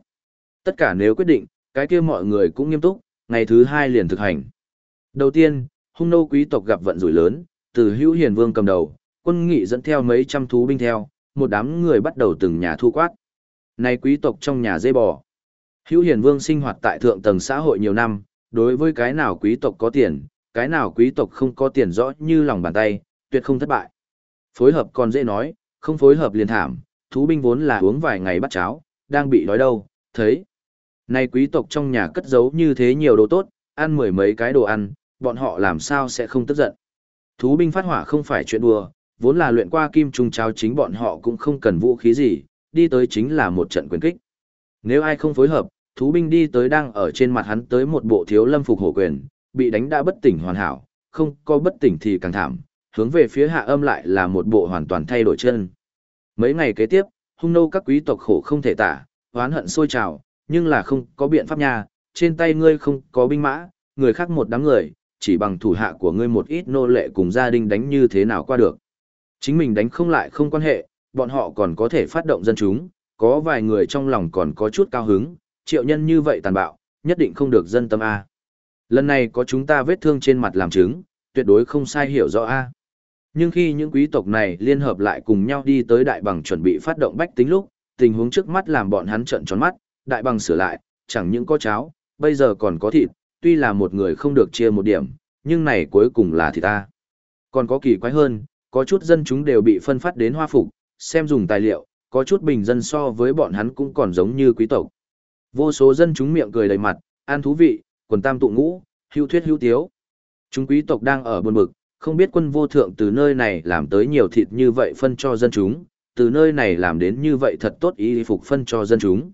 Tất cả nếu quyết định, cái kia mọi người cũng nghiêm túc, ngày thứ hai liền thực hành. Đầu tiên, hung nô quý tộc gặp vận rủi lớn, từ hữu hiền vương cầm đầu, quân nghị dẫn theo mấy trăm thú binh theo, một đám người bắt đầu từng nhà thu quát. Này quý tộc trong nhà dây bò. Hữu hiền vương sinh hoạt tại thượng tầng xã hội nhiều năm, đối với cái nào quý tộc có tiền, cái nào quý tộc không có tiền rõ như lòng bàn tay, tuyệt không thất bại. Phối hợp còn dễ nói, không phối hợp liền thảm, thú binh vốn là uống vài ngày bắt cháo, đang bị đói đâu, thấy. Này quý tộc trong nhà cất giấu như thế nhiều đồ tốt, ăn mười mấy cái đồ ăn, bọn họ làm sao sẽ không tức giận. Thú binh phát hỏa không phải chuyện đùa, vốn là luyện qua kim trùng cháo chính bọn họ cũng không cần vũ khí gì, đi tới chính là một trận quyền kích. Nếu ai không phối hợp, thú binh đi tới đang ở trên mặt hắn tới một bộ thiếu lâm phục hổ quyền, bị đánh đã bất tỉnh hoàn hảo, không có bất tỉnh thì càng thảm, hướng về phía hạ âm lại là một bộ hoàn toàn thay đổi chân. Mấy ngày kế tiếp, hung nô các quý tộc khổ không thể tả, oán hận sôi trào, nhưng là không có biện pháp nha, trên tay ngươi không có binh mã, người khác một đám người, chỉ bằng thủ hạ của ngươi một ít nô lệ cùng gia đình đánh như thế nào qua được. Chính mình đánh không lại không quan hệ, bọn họ còn có thể phát động dân chúng, có vài người trong lòng còn có chút cao hứng, triệu nhân như vậy tàn bạo, nhất định không được dân tâm A. Lần này có chúng ta vết thương trên mặt làm chứng, tuyệt đối không sai hiểu rõ A. Nhưng khi những quý tộc này liên hợp lại cùng nhau đi tới đại bằng chuẩn bị phát động bách tính lúc, tình huống trước mắt làm bọn hắn trợn tròn mắt, đại bằng sửa lại, chẳng những có cháo, bây giờ còn có thịt, tuy là một người không được chia một điểm, nhưng này cuối cùng là thịt ta. Còn có kỳ quái hơn, có chút dân chúng đều bị phân phát đến hoa phục, xem dùng tài liệu, có chút bình dân so với bọn hắn cũng còn giống như quý tộc. Vô số dân chúng miệng cười đầy mặt, an thú vị, quần tam tụ ngũ, hưu thuyết hưu tiếu. Chúng quý tộc đang ở buồn bực, không biết quân vô thượng từ nơi này làm tới nhiều thịt như vậy phân cho dân chúng, từ nơi này làm đến như vậy thật tốt ý phục phân cho dân chúng.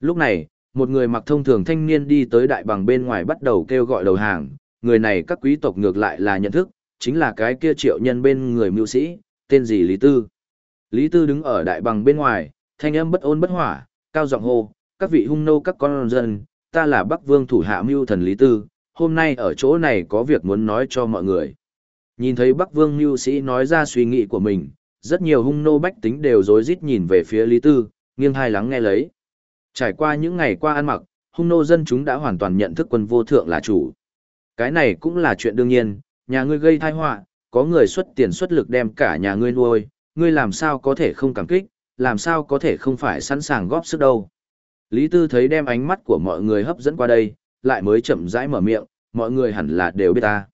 Lúc này, một người mặc thông thường thanh niên đi tới đại bằng bên ngoài bắt đầu kêu gọi đầu hàng, người này các quý tộc ngược lại là nhận thức, chính là cái kia triệu nhân bên người mưu sĩ, tên gì Lý Tư. Lý Tư đứng ở đại bằng bên ngoài, thanh âm bất ôn bất hỏa, cao giọng hô, các vị hung nô các con dân, ta là Bắc Vương thủ hạ mưu thần Lý Tư, hôm nay ở chỗ này có việc muốn nói cho mọi người. Nhìn thấy Bắc Vương mưu sĩ nói ra suy nghĩ của mình, rất nhiều hung nô bách tính đều rối rít nhìn về phía Lý Tư, nghiêng hai lắng nghe lấy. Trải qua những ngày qua ăn mặc, hung nô dân chúng đã hoàn toàn nhận thức quân vô thượng là chủ. Cái này cũng là chuyện đương nhiên, nhà ngươi gây tai họa, có người xuất tiền xuất lực đem cả nhà ngươi nuôi, ngươi làm sao có thể không cảm kích, làm sao có thể không phải sẵn sàng góp sức đâu. Lý Tư thấy đem ánh mắt của mọi người hấp dẫn qua đây, lại mới chậm rãi mở miệng, mọi người hẳn là đều biết ta.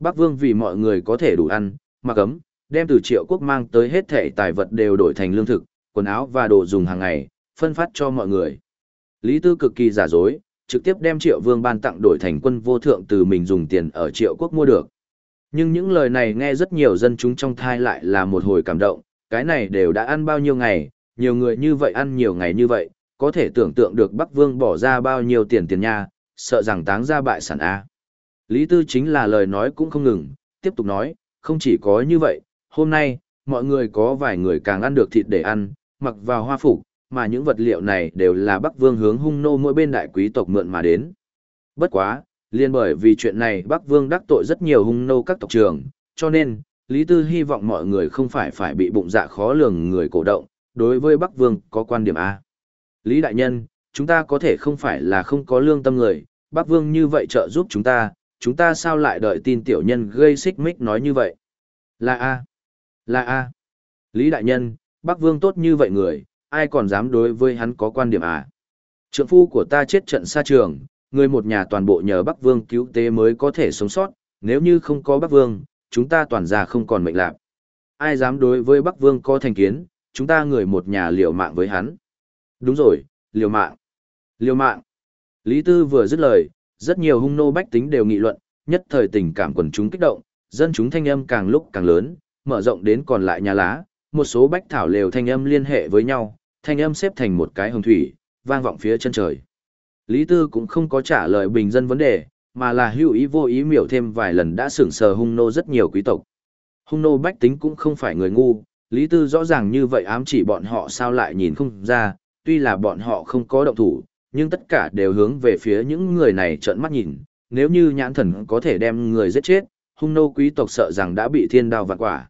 Bắc Vương vì mọi người có thể đủ ăn, mặc ấm, đem từ triệu quốc mang tới hết thể tài vật đều đổi thành lương thực, quần áo và đồ dùng hàng ngày, phân phát cho mọi người. Lý Tư cực kỳ giả dối, trực tiếp đem triệu vương ban tặng đổi thành quân vô thượng từ mình dùng tiền ở triệu quốc mua được. Nhưng những lời này nghe rất nhiều dân chúng trong thai lại là một hồi cảm động, cái này đều đã ăn bao nhiêu ngày, nhiều người như vậy ăn nhiều ngày như vậy, có thể tưởng tượng được Bắc Vương bỏ ra bao nhiêu tiền tiền nha, sợ rằng táng ra bại sản A. Lý Tư chính là lời nói cũng không ngừng, tiếp tục nói, không chỉ có như vậy, hôm nay, mọi người có vài người càng ăn được thịt để ăn, mặc vào hoa phục, mà những vật liệu này đều là Bắc Vương hướng hung nô mỗi bên đại quý tộc mượn mà đến. Bất quá, liên bởi vì chuyện này Bắc Vương đắc tội rất nhiều hung nô các tộc trưởng, cho nên, Lý Tư hy vọng mọi người không phải phải bị bụng dạ khó lường người cổ động, đối với Bắc Vương có quan điểm A. Lý Đại Nhân, chúng ta có thể không phải là không có lương tâm người, Bắc Vương như vậy trợ giúp chúng ta, chúng ta sao lại đợi tin tiểu nhân gây xích mích nói như vậy? Là A. Là A. Lý Đại Nhân, Bắc Vương tốt như vậy người, ai còn dám đối với hắn có quan điểm à? Trượng phu của ta chết trận xa trường, người một nhà toàn bộ nhờ Bắc Vương cứu tế mới có thể sống sót, nếu như không có Bắc Vương, chúng ta toàn ra không còn mệnh lạc. Ai dám đối với Bắc Vương có thành kiến, chúng ta người một nhà liều mạng với hắn. Đúng rồi, liều mạng. Liều mạng. Lý Tư vừa dứt lời, rất nhiều hung nô bách tính đều nghị luận, nhất thời tình cảm quần chúng kích động, dân chúng thanh âm càng lúc càng lớn, mở rộng đến còn lại nhà lá, một số bách thảo lều thanh âm liên hệ với nhau, thanh âm xếp thành một cái hồng thủy, vang vọng phía chân trời. Lý Tư cũng không có trả lời bình dân vấn đề, mà là hữu ý vô ý miểu thêm vài lần đã sửng sờ hung nô rất nhiều quý tộc. Hung nô bách tính cũng không phải người ngu, Lý Tư rõ ràng như vậy ám chỉ bọn họ sao lại nhìn không ra, tuy là bọn họ không có động thủ, nhưng tất cả đều hướng về phía những người này trợn mắt nhìn, nếu như nhãn thần có thể đem người giết chết, hung nô quý tộc sợ rằng đã bị thiên đao vạn quả.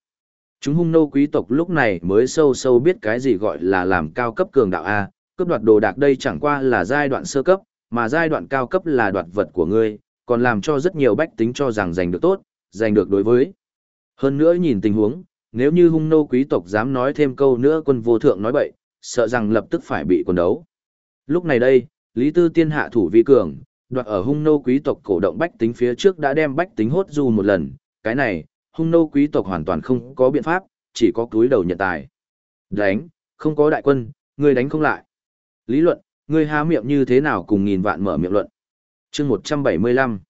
Chúng hung nô quý tộc lúc này mới sâu sâu biết cái gì gọi là làm cao cấp cường đạo A, cướp đoạt đồ đạc đây chẳng qua là giai đoạn sơ cấp, mà giai đoạn cao cấp là đoạt vật của ngươi, còn làm cho rất nhiều bách tính cho rằng giành được tốt, giành được đối với. Hơn nữa nhìn tình huống, nếu như hung nô quý tộc dám nói thêm câu nữa quân vô thượng nói bậy, sợ rằng lập tức phải bị quần đấu. Lúc này đây, Lý Tư Tiên hạ thủ vi cường, đoạt ở hung nô quý tộc cổ động bách tính phía trước đã đem bách tính hốt du một lần, cái này, hung nô quý tộc hoàn toàn không có biện pháp, chỉ có túi đầu nhận tài. Đánh, không có đại quân, người đánh không lại. Lý luận, Ngươi há miệng như thế nào cùng nghìn vạn mở miệng luận. chương 175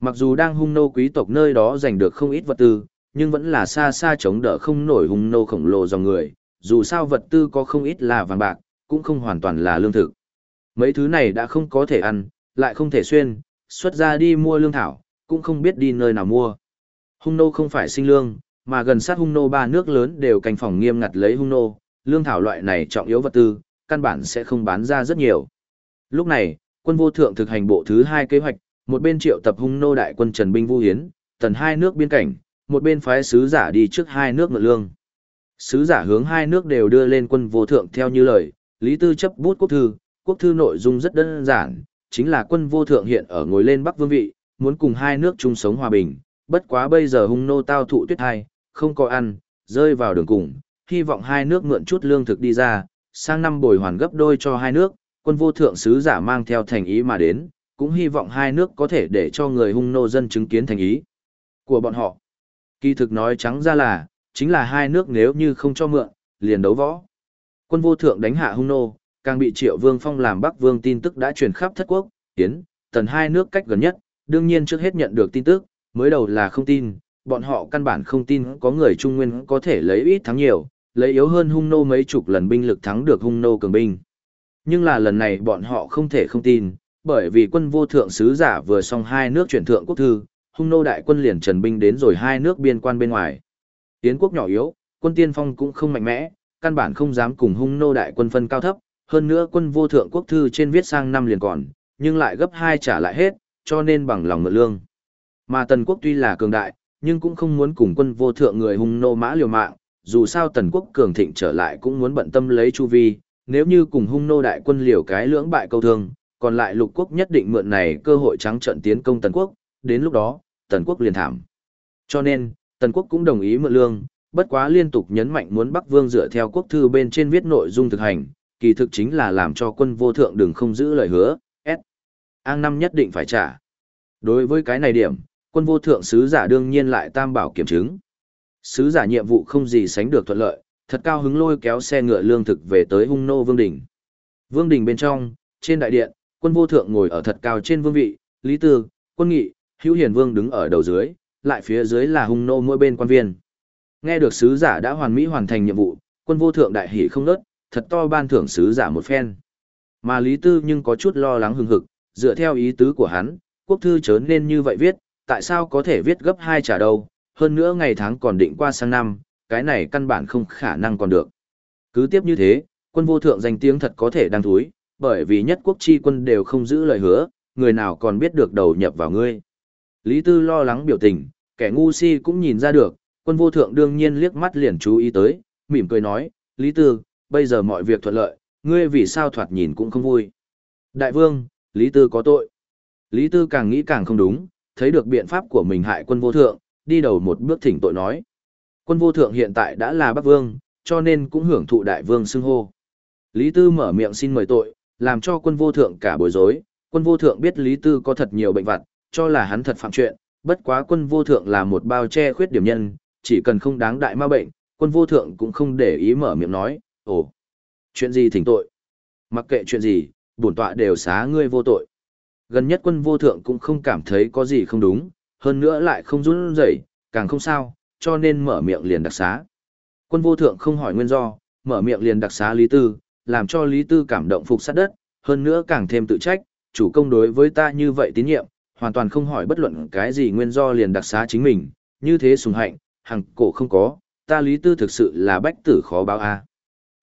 Mặc dù đang hung nô quý tộc nơi đó giành được không ít vật tư, nhưng vẫn là xa xa chống đỡ không nổi hung nô khổng lồ dòng người, dù sao vật tư có không ít là vàng bạc, cũng không hoàn toàn là lương thực. Mấy thứ này đã không có thể ăn, lại không thể xuyên, xuất ra đi mua lương thảo, cũng không biết đi nơi nào mua. Hung nô không phải sinh lương, mà gần sát hung nô ba nước lớn đều canh phòng nghiêm ngặt lấy hung nô, lương thảo loại này trọng yếu vật tư, căn bản sẽ không bán ra rất nhiều. Lúc này, quân vô thượng thực hành bộ thứ hai kế hoạch, một bên triệu tập hung nô đại quân Trần Binh Vu Hiến, tần hai nước biên cảnh, một bên phái sứ giả đi trước hai nước mượn lương. Sứ giả hướng hai nước đều đưa lên quân vô thượng theo như lời, Lý Tư chấp bút quốc thư, quốc thư nội dung rất đơn giản, chính là quân vô thượng hiện ở ngồi lên Bắc Vương vị, muốn cùng hai nước chung sống hòa bình, bất quá bây giờ hung nô tao thụ tuyết hai, không có ăn, rơi vào đường cùng, hy vọng hai nước mượn chút lương thực đi ra, sang năm bồi hoàn gấp đôi cho hai nước, quân vô thượng sứ giả mang theo thành ý mà đến, cũng hy vọng hai nước có thể để cho người hung nô dân chứng kiến thành ý của bọn họ. Kỳ thực nói trắng ra là, chính là hai nước nếu như không cho mượn, liền đấu võ. Quân vô thượng đánh hạ hung nô, càng bị triệu vương phong làm bắc vương tin tức đã truyền khắp thất quốc, tiến, tần hai nước cách gần nhất, đương nhiên trước hết nhận được tin tức, mới đầu là không tin, bọn họ căn bản không tin có người Trung Nguyên có thể lấy ít thắng nhiều, lấy yếu hơn hung nô mấy chục lần binh lực thắng được hung nô cường binh. Nhưng là lần này bọn họ không thể không tin, bởi vì quân vô thượng sứ giả vừa xong hai nước chuyển thượng quốc thư, hung nô đại quân liền trần binh đến rồi hai nước biên quan bên ngoài. Yến quốc nhỏ yếu, quân tiên phong cũng không mạnh mẽ, căn bản không dám cùng hung nô đại quân phân cao thấp, hơn nữa quân vô thượng quốc thư trên viết sang năm liền còn, nhưng lại gấp hai trả lại hết, cho nên bằng lòng mượn lương. Mà tần quốc tuy là cường đại, nhưng cũng không muốn cùng quân vô thượng người hung nô mã liều mạng, dù sao tần quốc cường thịnh trở lại cũng muốn bận tâm lấy chu vi, nếu như cùng hung nô đại quân liều cái lưỡng bại câu thương, còn lại lục quốc nhất định mượn này cơ hội trắng trận tiến công tần quốc, đến lúc đó, tần quốc liền thảm. Cho nên, tần quốc cũng đồng ý mượn lương, bất quá liên tục nhấn mạnh muốn Bắc Vương dựa theo quốc thư bên trên viết nội dung thực hành, kỳ thực chính là làm cho quân vô thượng đừng không giữ lời hứa, S. An năm nhất định phải trả. Đối với cái này điểm, quân vô thượng sứ giả đương nhiên lại tam bảo kiểm chứng. Sứ giả nhiệm vụ không gì sánh được thuận lợi, thật cao hứng lôi kéo xe ngựa lương thực về tới hung nô vương đỉnh. Vương đỉnh bên trong, trên đại điện, quân vô thượng ngồi ở thật cao trên vương vị, lý tư, quân nghị, hữu hiền vương đứng ở đầu dưới, lại phía dưới là hung nô mỗi bên quan viên. Nghe được sứ giả đã hoàn mỹ hoàn thành nhiệm vụ, quân vô thượng đại hỷ không nớt, thật to ban thưởng sứ giả một phen. Mà Lý Tư nhưng có chút lo lắng hừng hực, dựa theo ý tứ của hắn, quốc thư chớ nên như vậy viết, tại sao có thể viết gấp hai trả đâu, hơn nữa ngày tháng còn định qua sang năm, cái này căn bản không khả năng còn được. Cứ tiếp như thế, quân vô thượng danh tiếng thật có thể đang thúi, bởi vì nhất quốc chi quân đều không giữ lời hứa, người nào còn biết được đầu nhập vào ngươi. Lý Tư lo lắng biểu tình, kẻ ngu si cũng nhìn ra được, quân vô thượng đương nhiên liếc mắt liền chú ý tới, mỉm cười nói, Lý Tư, bây giờ mọi việc thuận lợi, ngươi vì sao thoạt nhìn cũng không vui. Đại vương, Lý Tư có tội. Lý Tư càng nghĩ càng không đúng, thấy được biện pháp của mình hại quân vô thượng, đi đầu một bước thỉnh tội nói. Quân vô thượng hiện tại đã là Bắc Vương, cho nên cũng hưởng thụ đại vương xưng hô. Lý Tư mở miệng xin mời tội, làm cho quân vô thượng cả bối rối, quân vô thượng biết Lý Tư có thật nhiều bệnh vặt, cho là hắn thật phạm chuyện, bất quá quân vô thượng là một bao che khuyết điểm nhân, chỉ cần không đáng đại ma bệnh, quân vô thượng cũng không để ý mở miệng nói, ồ, chuyện gì thỉnh tội? Mặc kệ chuyện gì, bổn tọa đều xá ngươi vô tội. Gần nhất quân vô thượng cũng không cảm thấy có gì không đúng, hơn nữa lại không run rẩy, càng không sao, cho nên mở miệng liền đặc xá. Quân vô thượng không hỏi nguyên do, mở miệng liền đặc xá Lý Tư, làm cho Lý Tư cảm động phục sát đất, hơn nữa càng thêm tự trách, chủ công đối với ta như vậy tín nhiệm, hoàn toàn không hỏi bất luận cái gì nguyên do liền đặc xá chính mình, như thế sùng hạnh, hằng cổ không có, ta Lý Tư thực sự là bách tử khó báo a.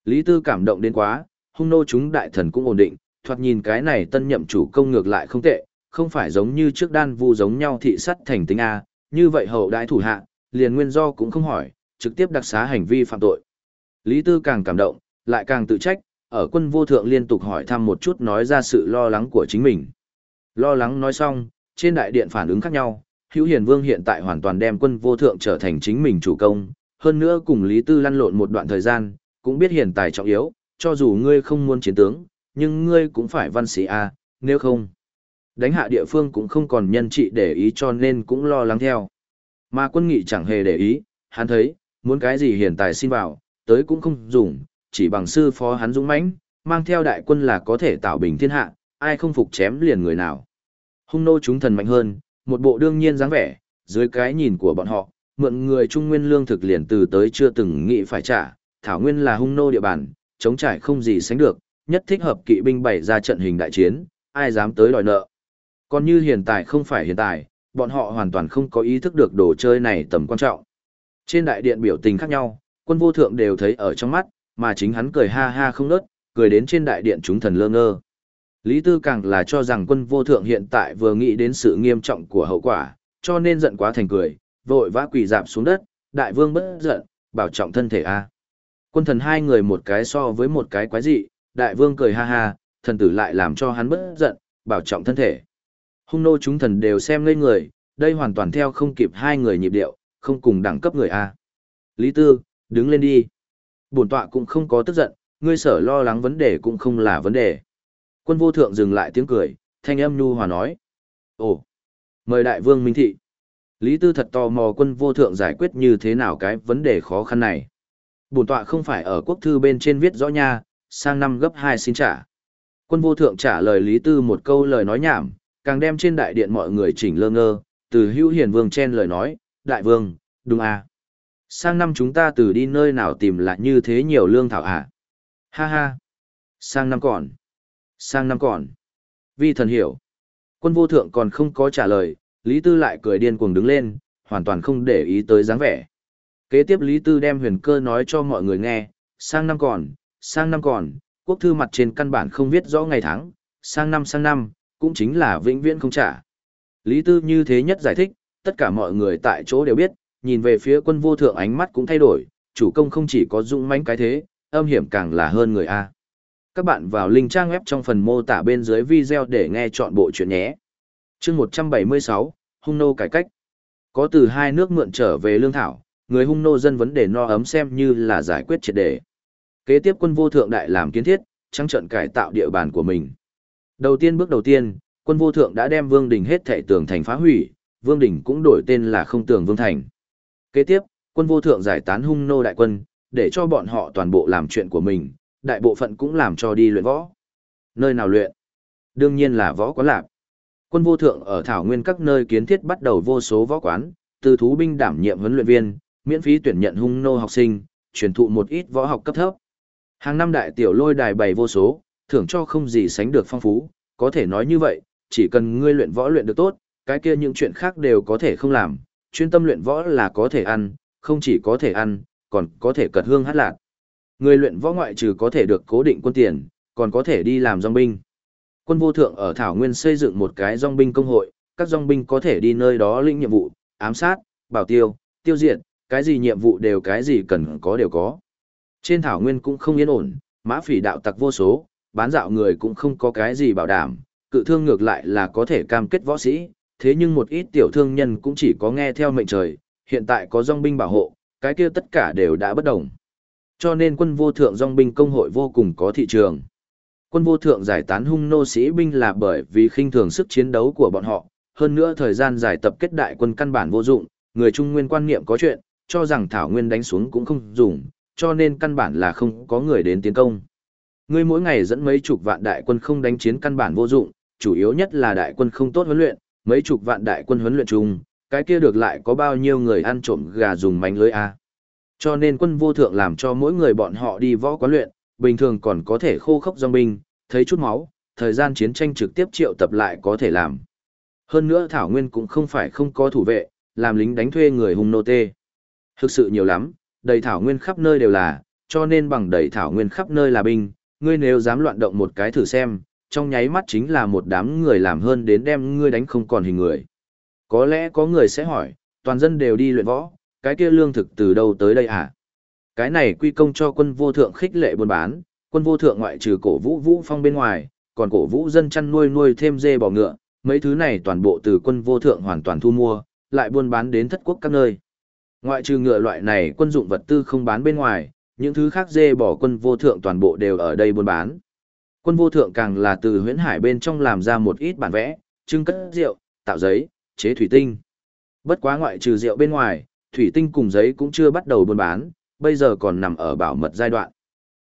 Lý Tư cảm động đến quá, hung nô chúng đại thần cũng ổn định, thoạt nhìn cái này tân nhậm chủ công ngược lại không tệ, không phải giống như trước đan vu giống nhau thị sắt thành tính A, như vậy hậu đại thủ hạ, liền nguyên do cũng không hỏi, trực tiếp đặc xá hành vi phạm tội. Lý Tư càng cảm động, lại càng tự trách, ở quân vô thượng liên tục hỏi thăm một chút nói ra sự lo lắng của chính mình. Lo lắng nói xong, trên đại điện phản ứng khác nhau, Hữu Hiền Vương hiện tại hoàn toàn đem quân vô thượng trở thành chính mình chủ công, hơn nữa cùng Lý Tư lăn lộn một đoạn thời gian, cũng biết hiện tài trọng yếu, cho dù ngươi không muốn chiến tướng, nhưng ngươi cũng phải văn sĩ a, nếu không, đánh hạ địa phương cũng không còn nhân trị để ý cho nên cũng lo lắng theo. Mà quân nghị chẳng hề để ý, hắn thấy, muốn cái gì hiện tài xin vào, tới cũng không dùng, chỉ bằng sư phó hắn dũng mãnh, mang theo đại quân là có thể tạo bình thiên hạ, ai không phục chém liền người nào. Hung nô chúng thần mạnh hơn, một bộ đương nhiên dáng vẻ, dưới cái nhìn của bọn họ, mượn người trung nguyên lương thực liền từ tới chưa từng nghĩ phải trả, thảo nguyên là hung nô địa bàn, chống trải không gì sánh được, nhất thích hợp kỵ binh bày ra trận hình đại chiến, ai dám tới đòi nợ. Còn như hiện tại không phải hiện tại, bọn họ hoàn toàn không có ý thức được đồ chơi này tầm quan trọng. Trên đại điện biểu tình khác nhau, quân vô thượng đều thấy ở trong mắt, mà chính hắn cười ha ha không nớt, cười đến trên đại điện chúng thần lơ ngơ. Lý Tư càng là cho rằng quân vô thượng hiện tại vừa nghĩ đến sự nghiêm trọng của hậu quả, cho nên giận quá thành cười, vội vã quỳ dạp xuống đất, đại vương bất giận, bảo trọng thân thể a. Quân thần hai người một cái so với một cái quái dị, đại vương cười ha ha, thần tử lại làm cho hắn bất giận, bảo trọng thân thể. Hung nô chúng thần đều xem ngây người, đây hoàn toàn theo không kịp hai người nhịp điệu, không cùng đẳng cấp người A. Lý Tư, đứng lên đi. Bổn tọa cũng không có tức giận, ngươi sở lo lắng vấn đề cũng không là vấn đề. Quân vô thượng dừng lại tiếng cười, thanh âm nhu hòa nói. Ồ, mời đại vương minh thị. Lý Tư thật tò mò quân vô thượng giải quyết như thế nào cái vấn đề khó khăn này. Bổn tọa không phải ở quốc thư bên trên viết rõ nha, sang năm gấp hai xin trả. Quân vô thượng trả lời Lý Tư một câu lời nói nhảm, càng đem trên đại điện mọi người chỉnh lơ ngơ, từ hữu hiền vương chen lời nói, đại vương, đúng à. Sang năm chúng ta từ đi nơi nào tìm lại như thế nhiều lương thảo à? Ha ha. Sang năm còn. Sang năm còn. Vi thần hiểu. Quân vô thượng còn không có trả lời, Lý Tư lại cười điên cuồng đứng lên, hoàn toàn không để ý tới dáng vẻ. Kế tiếp Lý Tư đem huyền cơ nói cho mọi người nghe, sang năm còn, sang năm còn, quốc thư mặt trên căn bản không viết rõ ngày tháng, sang năm sang năm, cũng chính là vĩnh viễn không trả. Lý Tư như thế nhất giải thích, tất cả mọi người tại chỗ đều biết, nhìn về phía quân vô thượng ánh mắt cũng thay đổi, chủ công không chỉ có dũng mãnh cái thế, âm hiểm càng là hơn người A. Các bạn vào link trang web trong phần mô tả bên dưới video để nghe chọn bộ chuyện nhé. chương 176, Hung Nô cải cách. Có từ hai nước mượn trở về lương thảo, người hung nô dân vấn đề no ấm xem như là giải quyết triệt đề. Kế tiếp quân vô thượng đại làm kiến thiết, trắng trận cải tạo địa bàn của mình. Đầu tiên bước đầu tiên, quân vô thượng đã đem vương đình hết thệ tường thành phá hủy, vương đình cũng đổi tên là không tường vương thành. Kế tiếp, quân vô thượng giải tán hung nô đại quân, để cho bọn họ toàn bộ làm chuyện của mình, đại bộ phận cũng làm cho đi luyện võ. Nơi nào luyện? Đương nhiên là võ quán lạc. Quân vô thượng ở Thảo Nguyên các nơi kiến thiết bắt đầu vô số võ quán, từ thú binh đảm nhiệm huấn luyện viên, miễn phí tuyển nhận hung nô học sinh, truyền thụ một ít võ học cấp thấp. Hàng năm đại tiểu lôi đài bày vô số, thưởng cho không gì sánh được phong phú, có thể nói như vậy, chỉ cần ngươi luyện võ luyện được tốt, cái kia những chuyện khác đều có thể không làm, chuyên tâm luyện võ là có thể ăn, không chỉ có thể ăn, còn có thể cật hương hát lạc. Người luyện võ ngoại trừ có thể được cố định quân tiền, còn có thể đi làm dòng binh. Quân vô thượng ở Thảo Nguyên xây dựng một cái dòng binh công hội, các dòng binh có thể đi nơi đó lĩnh nhiệm vụ, ám sát, bảo tiêu, tiêu diệt, cái gì nhiệm vụ đều cái gì cần có đều có. Trên Thảo Nguyên cũng không yên ổn, mã phỉ đạo tặc vô số, bán dạo người cũng không có cái gì bảo đảm, cự thương ngược lại là có thể cam kết võ sĩ, thế nhưng một ít tiểu thương nhân cũng chỉ có nghe theo mệnh trời, hiện tại có dòng binh bảo hộ, cái kia tất cả đều đã bất đồng. Cho nên quân vô thượng dòng binh công hội vô cùng có thị trường. Quân vô thượng giải tán hung nô sĩ binh là bởi vì khinh thường sức chiến đấu của bọn họ, hơn nữa thời gian giải tập kết đại quân căn bản vô dụng, người Trung Nguyên quan niệm có chuyện, cho rằng Thảo Nguyên đánh xuống cũng không dùng, cho nên căn bản là không có người đến tiến công. Ngươi mỗi ngày dẫn mấy chục vạn đại quân không đánh chiến căn bản vô dụng, chủ yếu nhất là đại quân không tốt huấn luyện, mấy chục vạn đại quân huấn luyện chung, cái kia được lại có bao nhiêu người ăn trộm gà dùng mánh lưới a. Cho nên quân vô thượng làm cho mỗi người bọn họ đi võ quán luyện, bình thường còn có thể khô khốc dòng binh, thấy chút máu, thời gian chiến tranh trực tiếp triệu tập lại có thể làm. Hơn nữa Thảo Nguyên cũng không phải không có thủ vệ, làm lính đánh thuê người hung nô tê. Thực sự nhiều lắm, đầy Thảo Nguyên khắp nơi đều là, cho nên bằng đầy Thảo Nguyên khắp nơi là binh, ngươi nếu dám loạn động một cái thử xem, trong nháy mắt chính là một đám người làm hơn đến đem ngươi đánh không còn hình người. Có lẽ có người sẽ hỏi, toàn dân đều đi luyện võ, cái kia lương thực từ đâu tới đây hả? Cái này quy công cho quân vô thượng khích lệ buôn bán, quân vô thượng ngoại trừ cổ vũ vũ phong bên ngoài, còn cổ vũ dân chăn nuôi nuôi thêm dê bò ngựa, mấy thứ này toàn bộ từ quân vô thượng hoàn toàn thu mua, lại buôn bán đến thất quốc các nơi. Ngoại trừ ngựa loại này quân dụng vật tư không bán bên ngoài, những thứ khác dê bỏ quân vô thượng toàn bộ đều ở đây buôn bán. Quân vô thượng càng là từ huyễn hải bên trong làm ra một ít bản vẽ, trưng cất rượu, tạo giấy, chế thủy tinh. Bất quá ngoại trừ rượu bên ngoài, thủy tinh cùng giấy cũng chưa bắt đầu buôn bán, bây giờ còn nằm ở bảo mật giai đoạn.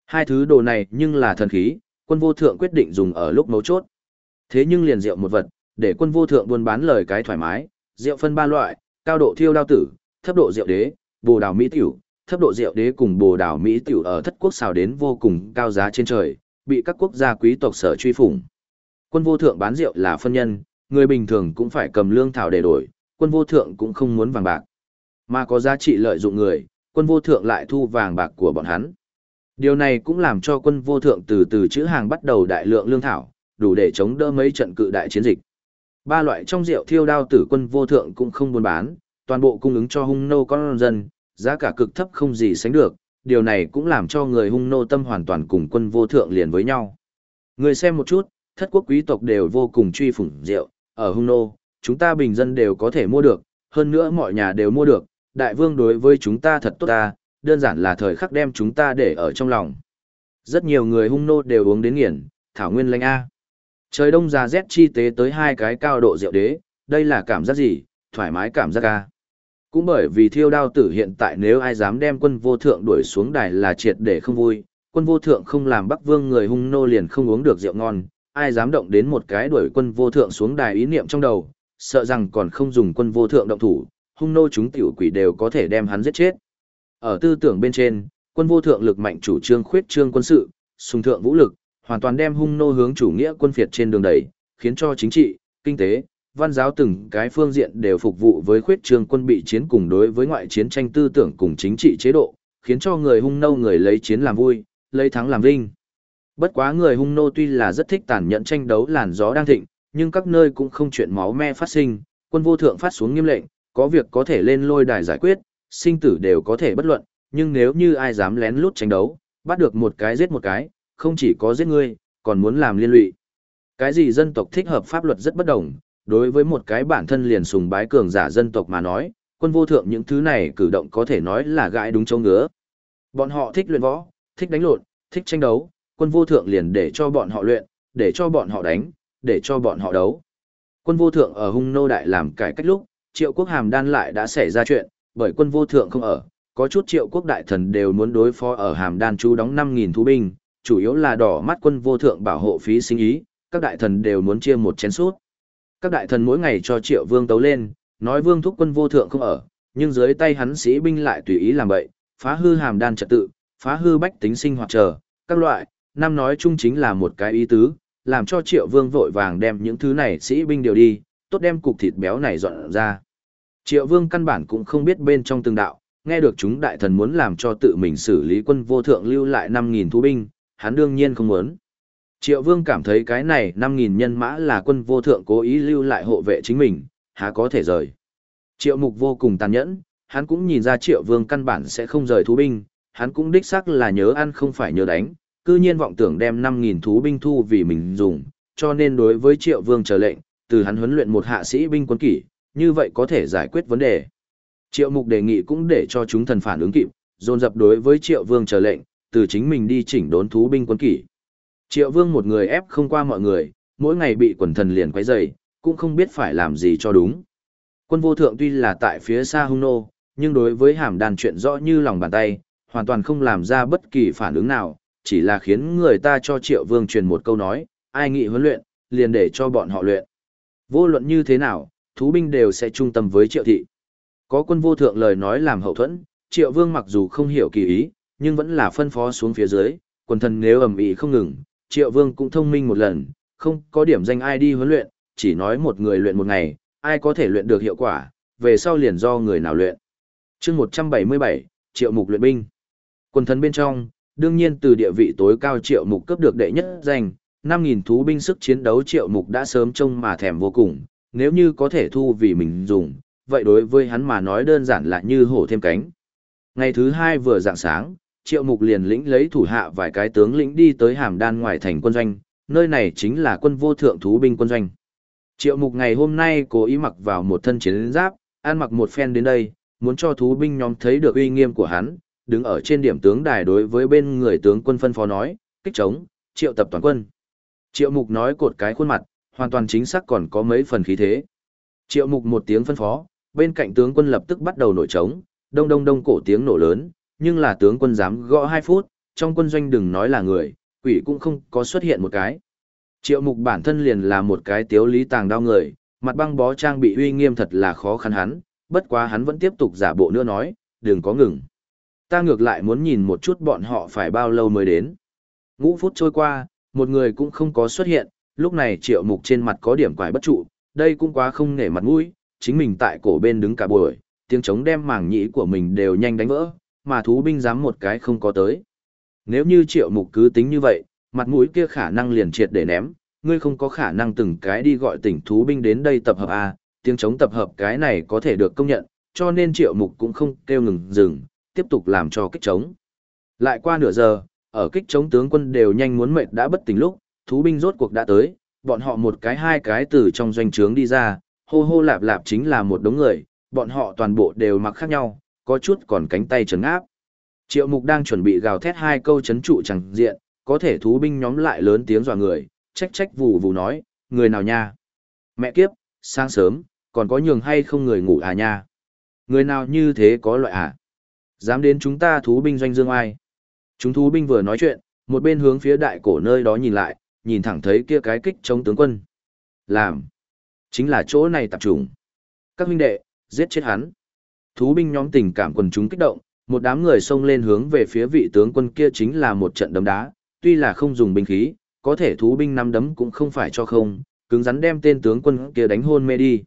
Hai thứ đồ này nhưng là thần khí, quân vô thượng quyết định dùng ở lúc mấu chốt. Thế nhưng liền rượu một vật, để quân vô thượng buôn bán lời cái thoải mái, rượu phân ba loại, cao độ thiêu đao tử, thấp độ rượu đế, bồ đào mỹ tiểu, thấp độ rượu đế cùng bồ đào mỹ tiểu ở thất quốc xào đến vô cùng cao giá trên trời, bị các quốc gia quý tộc sở truy phủng. Quân vô thượng bán rượu là phân nhân, người bình thường cũng phải cầm lương thảo để đổi, quân vô thượng cũng không muốn vàng bạc. Mà có giá trị lợi dụng người, quân vô thượng lại thu vàng bạc của bọn hắn. Điều này cũng làm cho quân vô thượng từ từ chữ hàng bắt đầu đại lượng lương thảo, đủ để chống đỡ mấy trận cự đại chiến dịch. Ba loại trong rượu thiêu đao tử quân vô thượng cũng không buôn bán, toàn bộ cung ứng cho hung nô con dân, giá cả cực thấp không gì sánh được, điều này cũng làm cho người hung nô tâm hoàn toàn cùng quân vô thượng liền với nhau. Người xem một chút, thất quốc quý tộc đều vô cùng truy phủng rượu, ở hung nô, chúng ta bình dân đều có thể mua được, hơn nữa mọi nhà đều mua được, đại vương đối với chúng ta thật tốt ta, đơn giản là thời khắc đem chúng ta để ở trong lòng. Rất nhiều người hung nô đều uống đến nghiền, thảo nguyên lanh A. Trời đông già rét chi tế tới hai cái cao độ rượu đế, đây là cảm giác gì, thoải mái cảm giác A. Cũng bởi vì thiêu đao tử hiện tại nếu ai dám đem quân vô thượng đuổi xuống đài là triệt để không vui, quân vô thượng không làm bắc vương người hung nô liền không uống được rượu ngon, ai dám động đến một cái đuổi quân vô thượng xuống đài ý niệm trong đầu, sợ rằng còn không dùng quân vô thượng động thủ, hung nô chúng tiểu quỷ đều có thể đem hắn giết chết. Ở tư tưởng bên trên, quân vô thượng lực mạnh chủ trương khuyết trương quân sự, sùng thượng vũ lực, hoàn toàn đem hung nô hướng chủ nghĩa quân phiệt trên đường đẩy, khiến cho chính trị, kinh tế, văn giáo từng cái phương diện đều phục vụ với khuyết trương quân bị chiến cùng đối với ngoại chiến tranh tư tưởng cùng chính trị chế độ, khiến cho người hung nô người lấy chiến làm vui, lấy thắng làm vinh. Bất quá người hung nô tuy là rất thích tàn nhẫn tranh đấu làn gió đang thịnh, nhưng các nơi cũng không chuyện máu me phát sinh, quân vô thượng phát xuống nghiêm lệnh, có việc có thể lên lôi đài giải quyết, sinh tử đều có thể bất luận, nhưng nếu như ai dám lén lút tranh đấu, bắt được một cái giết một cái, không chỉ có giết ngươi, còn muốn làm liên lụy. Cái gì dân tộc thích hợp pháp luật rất bất đồng, đối với một cái bản thân liền sùng bái cường giả dân tộc mà nói, quân vô thượng những thứ này cử động có thể nói là gãi đúng châu ngứa. Bọn họ thích luyện võ, thích đánh lộn, thích tranh đấu, quân vô thượng liền để cho bọn họ luyện, để cho bọn họ đánh, để cho bọn họ đấu. Quân vô thượng ở hung nô đại làm cải cách lúc, triệu quốc hàm đan lại đã xảy ra chuyện, bởi quân vô thượng không ở, có chút triệu quốc đại thần đều muốn đối phó ở hàm đan chú đóng 5.000 thú binh, chủ yếu là đỏ mắt quân vô thượng bảo hộ phí sinh ý, các đại thần đều muốn chia một chén suốt. Các đại thần mỗi ngày cho triệu vương tấu lên, nói vương thúc quân vô thượng không ở, nhưng dưới tay hắn sĩ binh lại tùy ý làm bậy, phá hư hàm đan trật tự, phá hư bách tính sinh hoạt chờ, các loại, năm nói chung chính là một cái ý tứ, làm cho triệu vương vội vàng đem những thứ này sĩ binh điều đi, tốt đem cục thịt béo này dọn ra. Triệu vương căn bản cũng không biết bên trong từng đạo, nghe được chúng đại thần muốn làm cho tự mình xử lý quân vô thượng lưu lại 5.000 thú binh, hắn đương nhiên không muốn. Triệu vương cảm thấy cái này 5.000 nhân mã là quân vô thượng cố ý lưu lại hộ vệ chính mình, há có thể rời. Triệu mục vô cùng tàn nhẫn, hắn cũng nhìn ra triệu vương căn bản sẽ không rời thú binh, hắn cũng đích xác là nhớ ăn không phải nhớ đánh, cư nhiên vọng tưởng đem 5.000 thú binh thu vì mình dùng, cho nên đối với triệu vương trở lệnh, từ hắn huấn luyện một hạ sĩ binh quân kỷ, như vậy có thể giải quyết vấn đề. Triệu mục đề nghị cũng để cho chúng thần phản ứng kịp, dồn dập đối với triệu vương trở lệnh, từ chính mình đi chỉnh đốn thú binh quân kỷ. Triệu vương một người ép không qua mọi người, mỗi ngày bị quần thần liền quấy rầy, cũng không biết phải làm gì cho đúng. Quân vô thượng tuy là tại phía xa hung nô, nhưng đối với hàm đàn chuyện rõ như lòng bàn tay, hoàn toàn không làm ra bất kỳ phản ứng nào, chỉ là khiến người ta cho triệu vương truyền một câu nói, ai nghị huấn luyện, liền để cho bọn họ luyện. Vô luận như thế nào, thú binh đều sẽ trung tâm với triệu thị. Có quân vô thượng lời nói làm hậu thuẫn, triệu vương mặc dù không hiểu kỳ ý, nhưng vẫn là phân phó xuống phía dưới, quần thần nếu ầm ĩ không ngừng, triệu vương cũng thông minh một lần, không có điểm danh ai đi huấn luyện, chỉ nói một người luyện một ngày, ai có thể luyện được hiệu quả, về sau liền do người nào luyện. chương 177, triệu mục luyện binh. Quần thần bên trong, đương nhiên từ địa vị tối cao triệu mục cấp được đệ nhất danh, 5.000 thú binh sức chiến đấu triệu mục đã sớm trông mà thèm vô cùng, nếu như có thể thu vì mình dùng, vậy đối với hắn mà nói đơn giản là như hổ thêm cánh. Ngày thứ hai vừa dạng sáng, triệu mục liền lĩnh lấy thủ hạ vài cái tướng lĩnh đi tới hàm đan ngoài thành quân doanh, nơi này chính là quân vô thượng thú binh quân doanh. Triệu mục ngày hôm nay cố ý mặc vào một thân chiến giáp, ăn mặc một phen đến đây, muốn cho thú binh nhóm thấy được uy nghiêm của hắn, đứng ở trên điểm tướng đài đối với bên người tướng quân phân phó nói, kích chống, triệu tập toàn quân. Triệu mục nói cột cái khuôn mặt, hoàn toàn chính xác còn có mấy phần khí thế. Triệu mục một tiếng phân phó, bên cạnh tướng quân lập tức bắt đầu nổi trống, đông đông đông cổ tiếng nổ lớn, nhưng là tướng quân dám gõ hai phút, trong quân doanh đừng nói là người, quỷ cũng không có xuất hiện một cái. Triệu mục bản thân liền là một cái tiếu lý tàng đau người, mặt băng bó trang bị uy nghiêm thật là khó khăn hắn, bất quá hắn vẫn tiếp tục giả bộ nữa nói, đừng có ngừng. Ta ngược lại muốn nhìn một chút bọn họ phải bao lâu mới đến. Ngũ phút trôi qua, một người cũng không có xuất hiện, lúc này triệu mục trên mặt có điểm quái bất trụ, đây cũng quá không nể mặt mũi, chính mình tại cổ bên đứng cả buổi, tiếng trống đem mảng nhĩ của mình đều nhanh đánh vỡ, mà thú binh dám một cái không có tới. Nếu như triệu mục cứ tính như vậy, mặt mũi kia khả năng liền triệt để ném, ngươi không có khả năng từng cái đi gọi tỉnh thú binh đến đây tập hợp A, tiếng chống tập hợp cái này có thể được công nhận, cho nên triệu mục cũng không kêu ngừng dừng, tiếp tục làm cho kích chống. Lại qua nửa giờ, ở kích chống tướng quân đều nhanh muốn mệt đã bất tỉnh lúc, thú binh rốt cuộc đã tới, bọn họ một cái hai cái từ trong doanh trướng đi ra, hô hô lạp lạp chính là một đống người, bọn họ toàn bộ đều mặc khác nhau, có chút còn cánh tay trấn áp. Triệu mục đang chuẩn bị gào thét hai câu chấn trụ chẳng diện, có thể thú binh nhóm lại lớn tiếng dọa người, trách trách vù vù nói, người nào nha? Mẹ kiếp, sáng sớm, còn có nhường hay không người ngủ à nha? Người nào như thế có loại à? Dám đến chúng ta thú binh doanh dương ai? Chúng thú binh vừa nói chuyện, một bên hướng phía đại cổ nơi đó nhìn lại, nhìn thẳng thấy kia cái kích chống tướng quân. Làm. Chính là chỗ này tập trung. Các huynh đệ, giết chết hắn. Thú binh nhóm tình cảm quần chúng kích động, một đám người xông lên hướng về phía vị tướng quân kia chính là một trận đấm đá, tuy là không dùng binh khí, có thể thú binh nắm đấm cũng không phải cho không, cứng rắn đem tên tướng quân kia đánh hôn mê đi.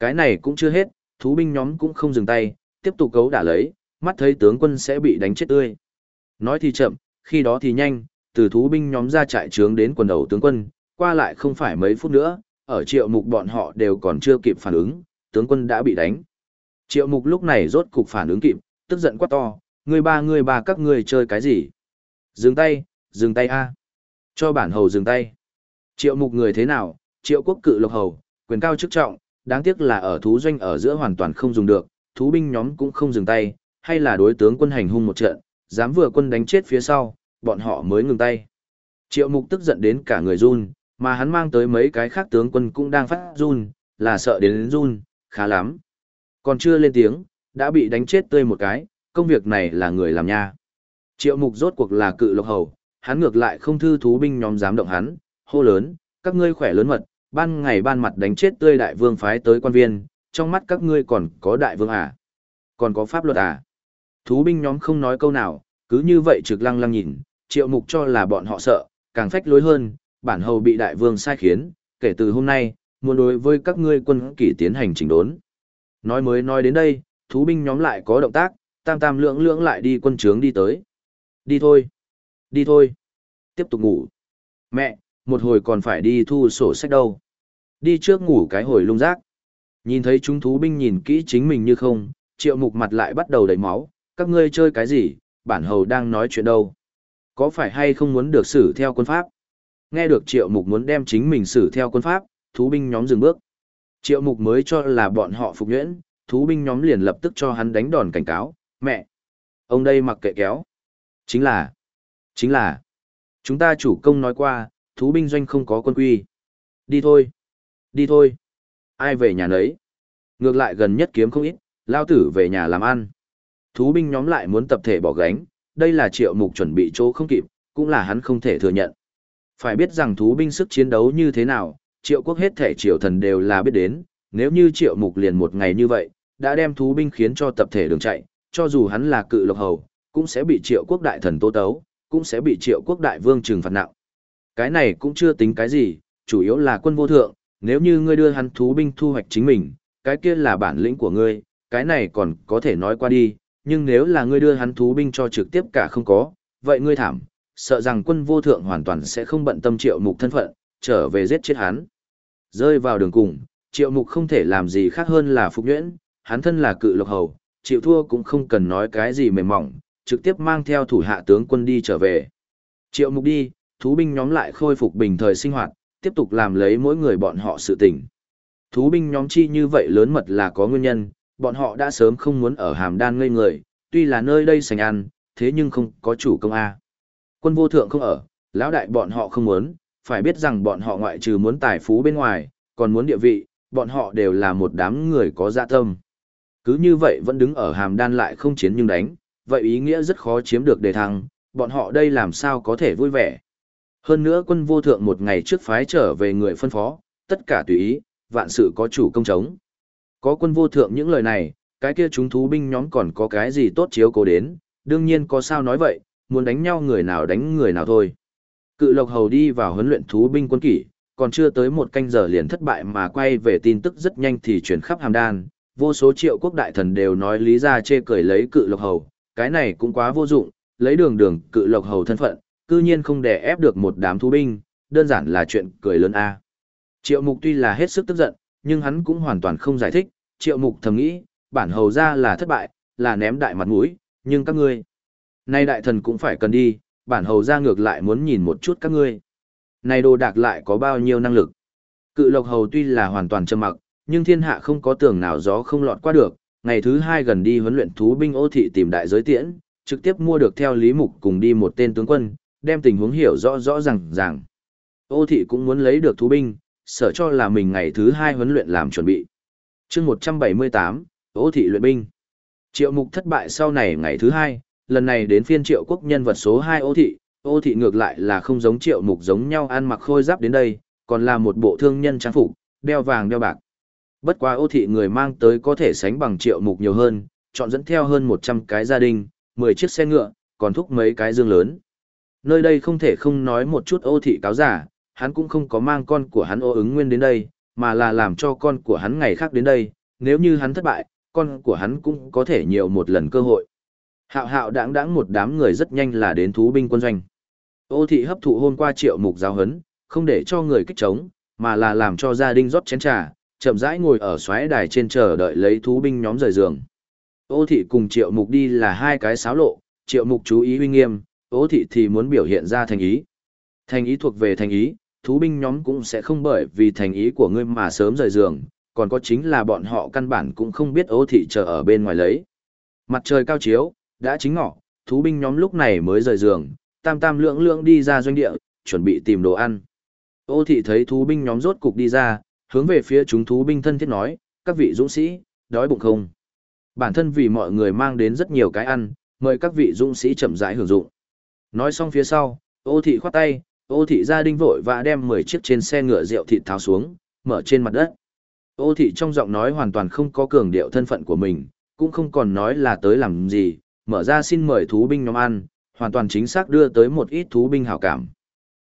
Cái này cũng chưa hết, thú binh nhóm cũng không dừng tay, tiếp tục cấu đả lấy, mắt thấy tướng quân sẽ bị đánh chết tươi. Nói thì chậm, khi đó thì nhanh, từ thú binh nhóm ra trại trướng đến quần đầu tướng quân, qua lại không phải mấy phút nữa, ở triệu mục bọn họ đều còn chưa kịp phản ứng, tướng quân đã bị đánh. Triệu mục lúc này rốt cục phản ứng kịp, tức giận quá to, người ba người ba các người chơi cái gì? Dừng tay, dừng tay a Cho bản hầu dừng tay. Triệu mục người thế nào, triệu quốc cự lộc hầu, quyền cao chức trọng, đáng tiếc là ở thú doanh ở giữa hoàn toàn không dùng được, thú binh nhóm cũng không dừng tay, hay là đối tướng quân hành hung một trận, dám vừa quân đánh chết phía sau, bọn họ mới ngừng tay. Triệu mục tức giận đến cả người run, mà hắn mang tới mấy cái khác tướng quân cũng đang phát run, là sợ đến run, khá lắm. Còn chưa lên tiếng, đã bị đánh chết tươi một cái, công việc này là người làm nha. Triệu mục rốt cuộc là cự lộc hầu, hắn ngược lại không thư thú binh nhóm dám động hắn, hô lớn, các ngươi khỏe lớn mật, ban ngày ban mặt đánh chết tươi đại vương phái tới quan viên, trong mắt các ngươi còn có đại vương à? Còn có pháp luật à? Thú binh nhóm không nói câu nào, cứ như vậy trực lăng lăng nhìn, triệu mục cho là bọn họ sợ, càng phách lối hơn, bản hầu bị đại vương sai khiến, kể từ hôm nay, muốn đối với các ngươi quân kỷ tiến hành chỉnh đốn. Nói mới nói đến đây, thú binh nhóm lại có động tác, tam tam lưỡng lưỡng lại đi quân trướng đi tới. Đi thôi. Đi thôi. Tiếp tục ngủ. Mẹ, một hồi còn phải đi thu sổ sách đâu. Đi trước ngủ cái hồi lung rác. Nhìn thấy chúng thú binh nhìn kỹ chính mình như không, triệu mục mặt lại bắt đầu đầy máu, các ngươi chơi cái gì, bản hầu đang nói chuyện đâu. Có phải hay không muốn được xử theo quân pháp? Nghe được triệu mục muốn đem chính mình xử theo quân pháp, thú binh nhóm dừng bước. Triệu mục mới cho là bọn họ phục nhuyễn, thú binh nhóm liền lập tức cho hắn đánh đòn cảnh cáo, mẹ. Ông đây mặc kệ kéo. Chính là, chính là, Chúng ta chủ công nói qua, thú binh doanh không có quân quy. Đi thôi. Đi thôi. Ai về nhà nấy. Ngược lại gần nhất kiếm không ít, lao tử về nhà làm ăn. Thú binh nhóm lại muốn tập thể bỏ gánh, đây là triệu mục chuẩn bị chỗ không kịp, cũng là hắn không thể thừa nhận. Phải biết rằng thú binh sức chiến đấu như thế nào, triệu quốc hết thể triệu thần đều là biết đến, nếu như triệu mục liền một ngày như vậy, đã đem thú binh khiến cho tập thể đường chạy, cho dù hắn là cự lộc hầu, cũng sẽ bị triệu quốc đại thần tố tấu, cũng sẽ bị triệu quốc đại vương trừng phạt nặng. Cái này cũng chưa tính cái gì, chủ yếu là quân vô thượng, nếu như ngươi đưa hắn thú binh thu hoạch chính mình, cái kia là bản lĩnh của ngươi, cái này còn có thể nói qua đi, nhưng nếu là ngươi đưa hắn thú binh cho trực tiếp cả không có, vậy ngươi thảm, sợ rằng quân vô thượng hoàn toàn sẽ không bận tâm triệu mục thân phận, trở về giết chết hắn. Rơi vào đường cùng, triệu mục không thể làm gì khác hơn là phục nhuyễn, hắn thân là cự lộc hầu, chịu thua cũng không cần nói cái gì mềm mỏng, trực tiếp mang theo thủ hạ tướng quân đi trở về. Triệu mục đi, thú binh nhóm lại khôi phục bình thời sinh hoạt, tiếp tục làm lấy mỗi người bọn họ sự tình. Thú binh nhóm chi như vậy lớn mật là có nguyên nhân, bọn họ đã sớm không muốn ở hàm đan ngây người, tuy là nơi đây sành ăn, thế nhưng không có chủ công A. Quân vô thượng không ở, lão đại bọn họ không muốn, phải biết rằng bọn họ ngoại trừ muốn tài phú bên ngoài, còn muốn địa vị, bọn họ đều là một đám người có dạ tâm. Cứ như vậy vẫn đứng ở hàm đan lại không chiến nhưng đánh, vậy ý nghĩa rất khó chiếm được đề thăng, bọn họ đây làm sao có thể vui vẻ. Hơn nữa quân vô thượng một ngày trước phái trở về người phân phó, tất cả tùy ý, vạn sự có chủ công chống. Có quân vô thượng những lời này, cái kia chúng thú binh nhóm còn có cái gì tốt chiếu cố đến, đương nhiên có sao nói vậy, muốn đánh nhau người nào đánh người nào thôi. Cự lộc hầu đi vào huấn luyện thú binh quân kỷ, còn chưa tới một canh giờ liền thất bại mà quay về tin tức rất nhanh thì chuyển khắp hàm đan, vô số triệu quốc đại thần đều nói lý ra chê cười lấy cự lộc hầu, cái này cũng quá vô dụng, lấy đường đường cự lộc hầu thân phận, cư nhiên không đè ép được một đám thú binh, đơn giản là chuyện cười lớn a. Triệu Mục tuy là hết sức tức giận, nhưng hắn cũng hoàn toàn không giải thích, Triệu Mục thầm nghĩ, bản hầu ra là thất bại, là ném đại mặt mũi, nhưng các ngươi, nay đại thần cũng phải cần đi, bản hầu ra ngược lại muốn nhìn một chút các ngươi. Này đồ đạc lại có bao nhiêu năng lực. Cự lộc hầu tuy là hoàn toàn trầm mặc, nhưng thiên hạ không có tường nào gió không lọt qua được. Ngày thứ hai gần đi huấn luyện thú binh ô thị tìm đại giới tiễn, trực tiếp mua được theo Lý Mục cùng đi một tên tướng quân, đem tình huống hiểu rõ rõ ràng ràng. Ô thị cũng muốn lấy được thú binh, sợ cho là mình ngày thứ hai huấn luyện làm chuẩn bị. chương 178, ô thị luyện binh. Triệu mục thất bại sau này ngày thứ hai, lần này đến phiên triệu quốc nhân vật số 2 ô thị, ô thị ngược lại là không giống triệu mục giống nhau ăn mặc khôi giáp đến đây, còn là một bộ thương nhân trang phục, đeo vàng đeo bạc. Bất quá ô thị người mang tới có thể sánh bằng triệu mục nhiều hơn, chọn dẫn theo hơn 100 cái gia đình, 10 chiếc xe ngựa, còn thúc mấy cái dương lớn. Nơi đây không thể không nói một chút ô thị cáo giả, hắn cũng không có mang con của hắn ô ứng nguyên đến đây, mà là làm cho con của hắn ngày khác đến đây, nếu như hắn thất bại, con của hắn cũng có thể nhiều một lần cơ hội. Hạo hạo đáng đáng một đám người rất nhanh là đến thú binh quân doanh. Ô thị hấp thụ hôm qua triệu mục giáo hấn, không để cho người kích trống, mà là làm cho gia đình rót chén trà, chậm rãi ngồi ở xoáy đài trên chờ đợi lấy thú binh nhóm rời giường. Ô thị cùng triệu mục đi là hai cái xáo lộ, triệu mục chú ý uy nghiêm, ô thị thì muốn biểu hiện ra thành ý. Thành ý thuộc về thành ý, thú binh nhóm cũng sẽ không bởi vì thành ý của ngươi mà sớm rời giường, còn có chính là bọn họ căn bản cũng không biết ô thị chờ ở bên ngoài lấy. Mặt trời cao chiếu, đã chính ngọ, thú binh nhóm lúc này mới rời giường, tam tam lượng lượng đi ra doanh địa, chuẩn bị tìm đồ ăn. Ô thị thấy thú binh nhóm rốt cục đi ra, hướng về phía chúng thú binh thân thiết nói, các vị dũng sĩ, đói bụng không? Bản thân vì mọi người mang đến rất nhiều cái ăn, mời các vị dũng sĩ chậm rãi hưởng dụng. Nói xong phía sau, ô thị khoát tay, ô thị gia đình vội và đem 10 chiếc trên xe ngựa rượu thịt tháo xuống, mở trên mặt đất. Ô thị trong giọng nói hoàn toàn không có cường điệu thân phận của mình, cũng không còn nói là tới làm gì, mở ra xin mời thú binh nhóm ăn, hoàn toàn chính xác đưa tới một ít thú binh hảo cảm.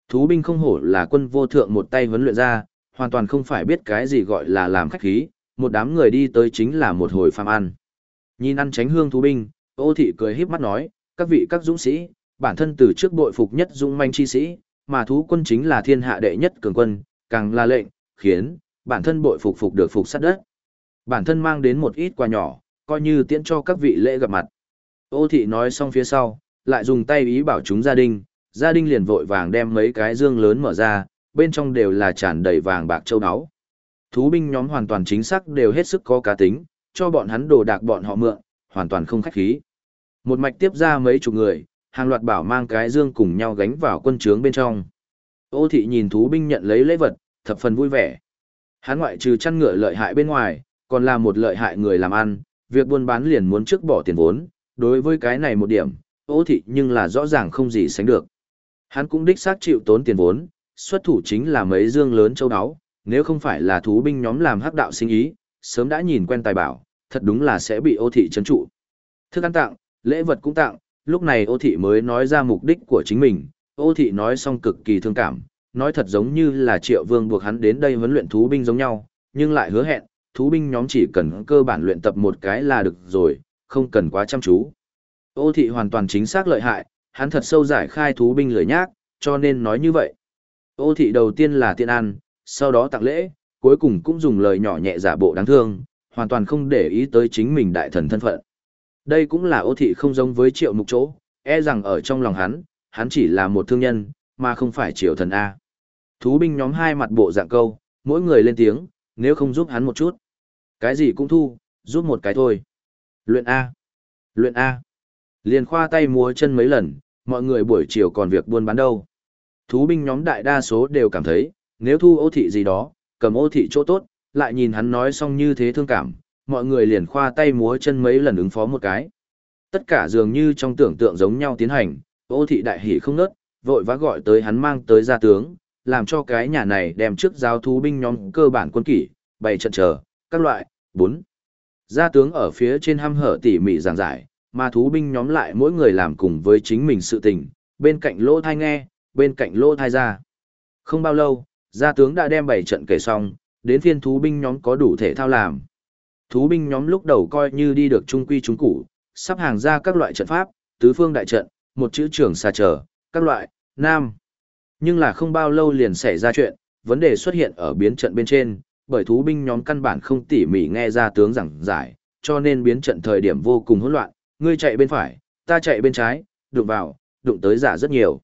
Thú binh không hổ là quân vô thượng một tay huấn luyện ra, hoàn toàn không phải biết cái gì gọi là làm khách khí, một đám người đi tới chính là một hồi phàm ăn. Nhìn ăn tránh hương thú binh, ô thị cười híp mắt nói, các vị các dũng sĩ, bản thân từ trước bội phục nhất dũng manh chi sĩ, mà thú quân chính là thiên hạ đệ nhất cường quân, càng là lệnh, khiến, bản thân bội phục phục được phục sát đất. Bản thân mang đến một ít quà nhỏ, coi như tiễn cho các vị lễ gặp mặt. Ô thị nói xong phía sau, lại dùng tay ý bảo chúng gia đình, gia đình liền vội vàng đem mấy cái dương lớn mở ra, bên trong đều là tràn đầy vàng bạc châu áo. Thú binh nhóm hoàn toàn chính xác đều hết sức có cá tính, cho bọn hắn đồ đạc bọn họ mượn, hoàn toàn không khách khí. Một mạch tiếp ra mấy chục người, hàng loạt bảo mang cái dương cùng nhau gánh vào quân trướng bên trong. Ô thị nhìn thú binh nhận lấy lễ vật, thập phần vui vẻ. Hắn ngoại trừ chăn ngựa lợi hại bên ngoài, còn là một lợi hại người làm ăn, việc buôn bán liền muốn trước bỏ tiền vốn, đối với cái này một điểm, ô thị nhưng là rõ ràng không gì sánh được. Hắn cũng đích xác chịu tốn tiền vốn, xuất thủ chính là mấy dương lớn châu áo, nếu không phải là thú binh nhóm làm hắc đạo sinh ý, sớm đã nhìn quen tài bảo, thật đúng là sẽ bị ô thị chấn trụ. Thức ăn tặng, lễ vật cũng tặng, lúc này ô thị mới nói ra mục đích của chính mình, ô thị nói xong cực kỳ thương cảm, nói thật giống như là triệu vương buộc hắn đến đây huấn luyện thú binh giống nhau, nhưng lại hứa hẹn, thú binh nhóm chỉ cần cơ bản luyện tập một cái là được rồi, không cần quá chăm chú. Ô thị hoàn toàn chính xác lợi hại, hắn thật sâu giải khai thú binh lười nhác, cho nên nói như vậy. Ô thị đầu tiên là tiện ăn, sau đó tặng lễ, cuối cùng cũng dùng lời nhỏ nhẹ giả bộ đáng thương, hoàn toàn không để ý tới chính mình đại thần thân phận. Đây cũng là ô thị không giống với triệu mục chỗ, e rằng ở trong lòng hắn, hắn chỉ là một thương nhân, mà không phải triệu thần A. Thú binh nhóm hai mặt bộ dạng câu, mỗi người lên tiếng, nếu không giúp hắn một chút. Cái gì cũng thu, giúp một cái thôi. Luyện A. Luyện A. Liền khoa tay múa chân mấy lần, mọi người buổi chiều còn việc buôn bán đâu. Thú binh nhóm đại đa số đều cảm thấy, nếu thu ô thị gì đó, cầm ô thị chỗ tốt, lại nhìn hắn nói xong như thế thương cảm, mọi người liền khoa tay múa chân mấy lần ứng phó một cái. Tất cả dường như trong tưởng tượng giống nhau tiến hành, ô thị đại hỉ không nớt, vội vã gọi tới hắn mang tới gia tướng, làm cho cái nhà này đem trước giáo thú binh nhóm cơ bản quân kỷ, bày trận chờ, các loại, bốn. Gia tướng ở phía trên hăm hở tỉ mỉ giảng giải, mà thú binh nhóm lại mỗi người làm cùng với chính mình sự tình, bên cạnh lỗ thai nghe, bên cạnh lỗ thai ra. Không bao lâu, gia tướng đã đem bảy trận kể xong, đến phiên thú binh nhóm có đủ thể thao làm. Thú binh nhóm lúc đầu coi như đi được trung quy trung củ, sắp hàng ra các loại trận pháp, tứ phương đại trận, một chữ trưởng xa trở, các loại, nam. Nhưng là không bao lâu liền xảy ra chuyện, vấn đề xuất hiện ở biến trận bên trên, bởi thú binh nhóm căn bản không tỉ mỉ nghe ra tướng giảng giải, cho nên biến trận thời điểm vô cùng hỗn loạn, ngươi chạy bên phải, ta chạy bên trái, đụng vào, đụng tới giả rất nhiều.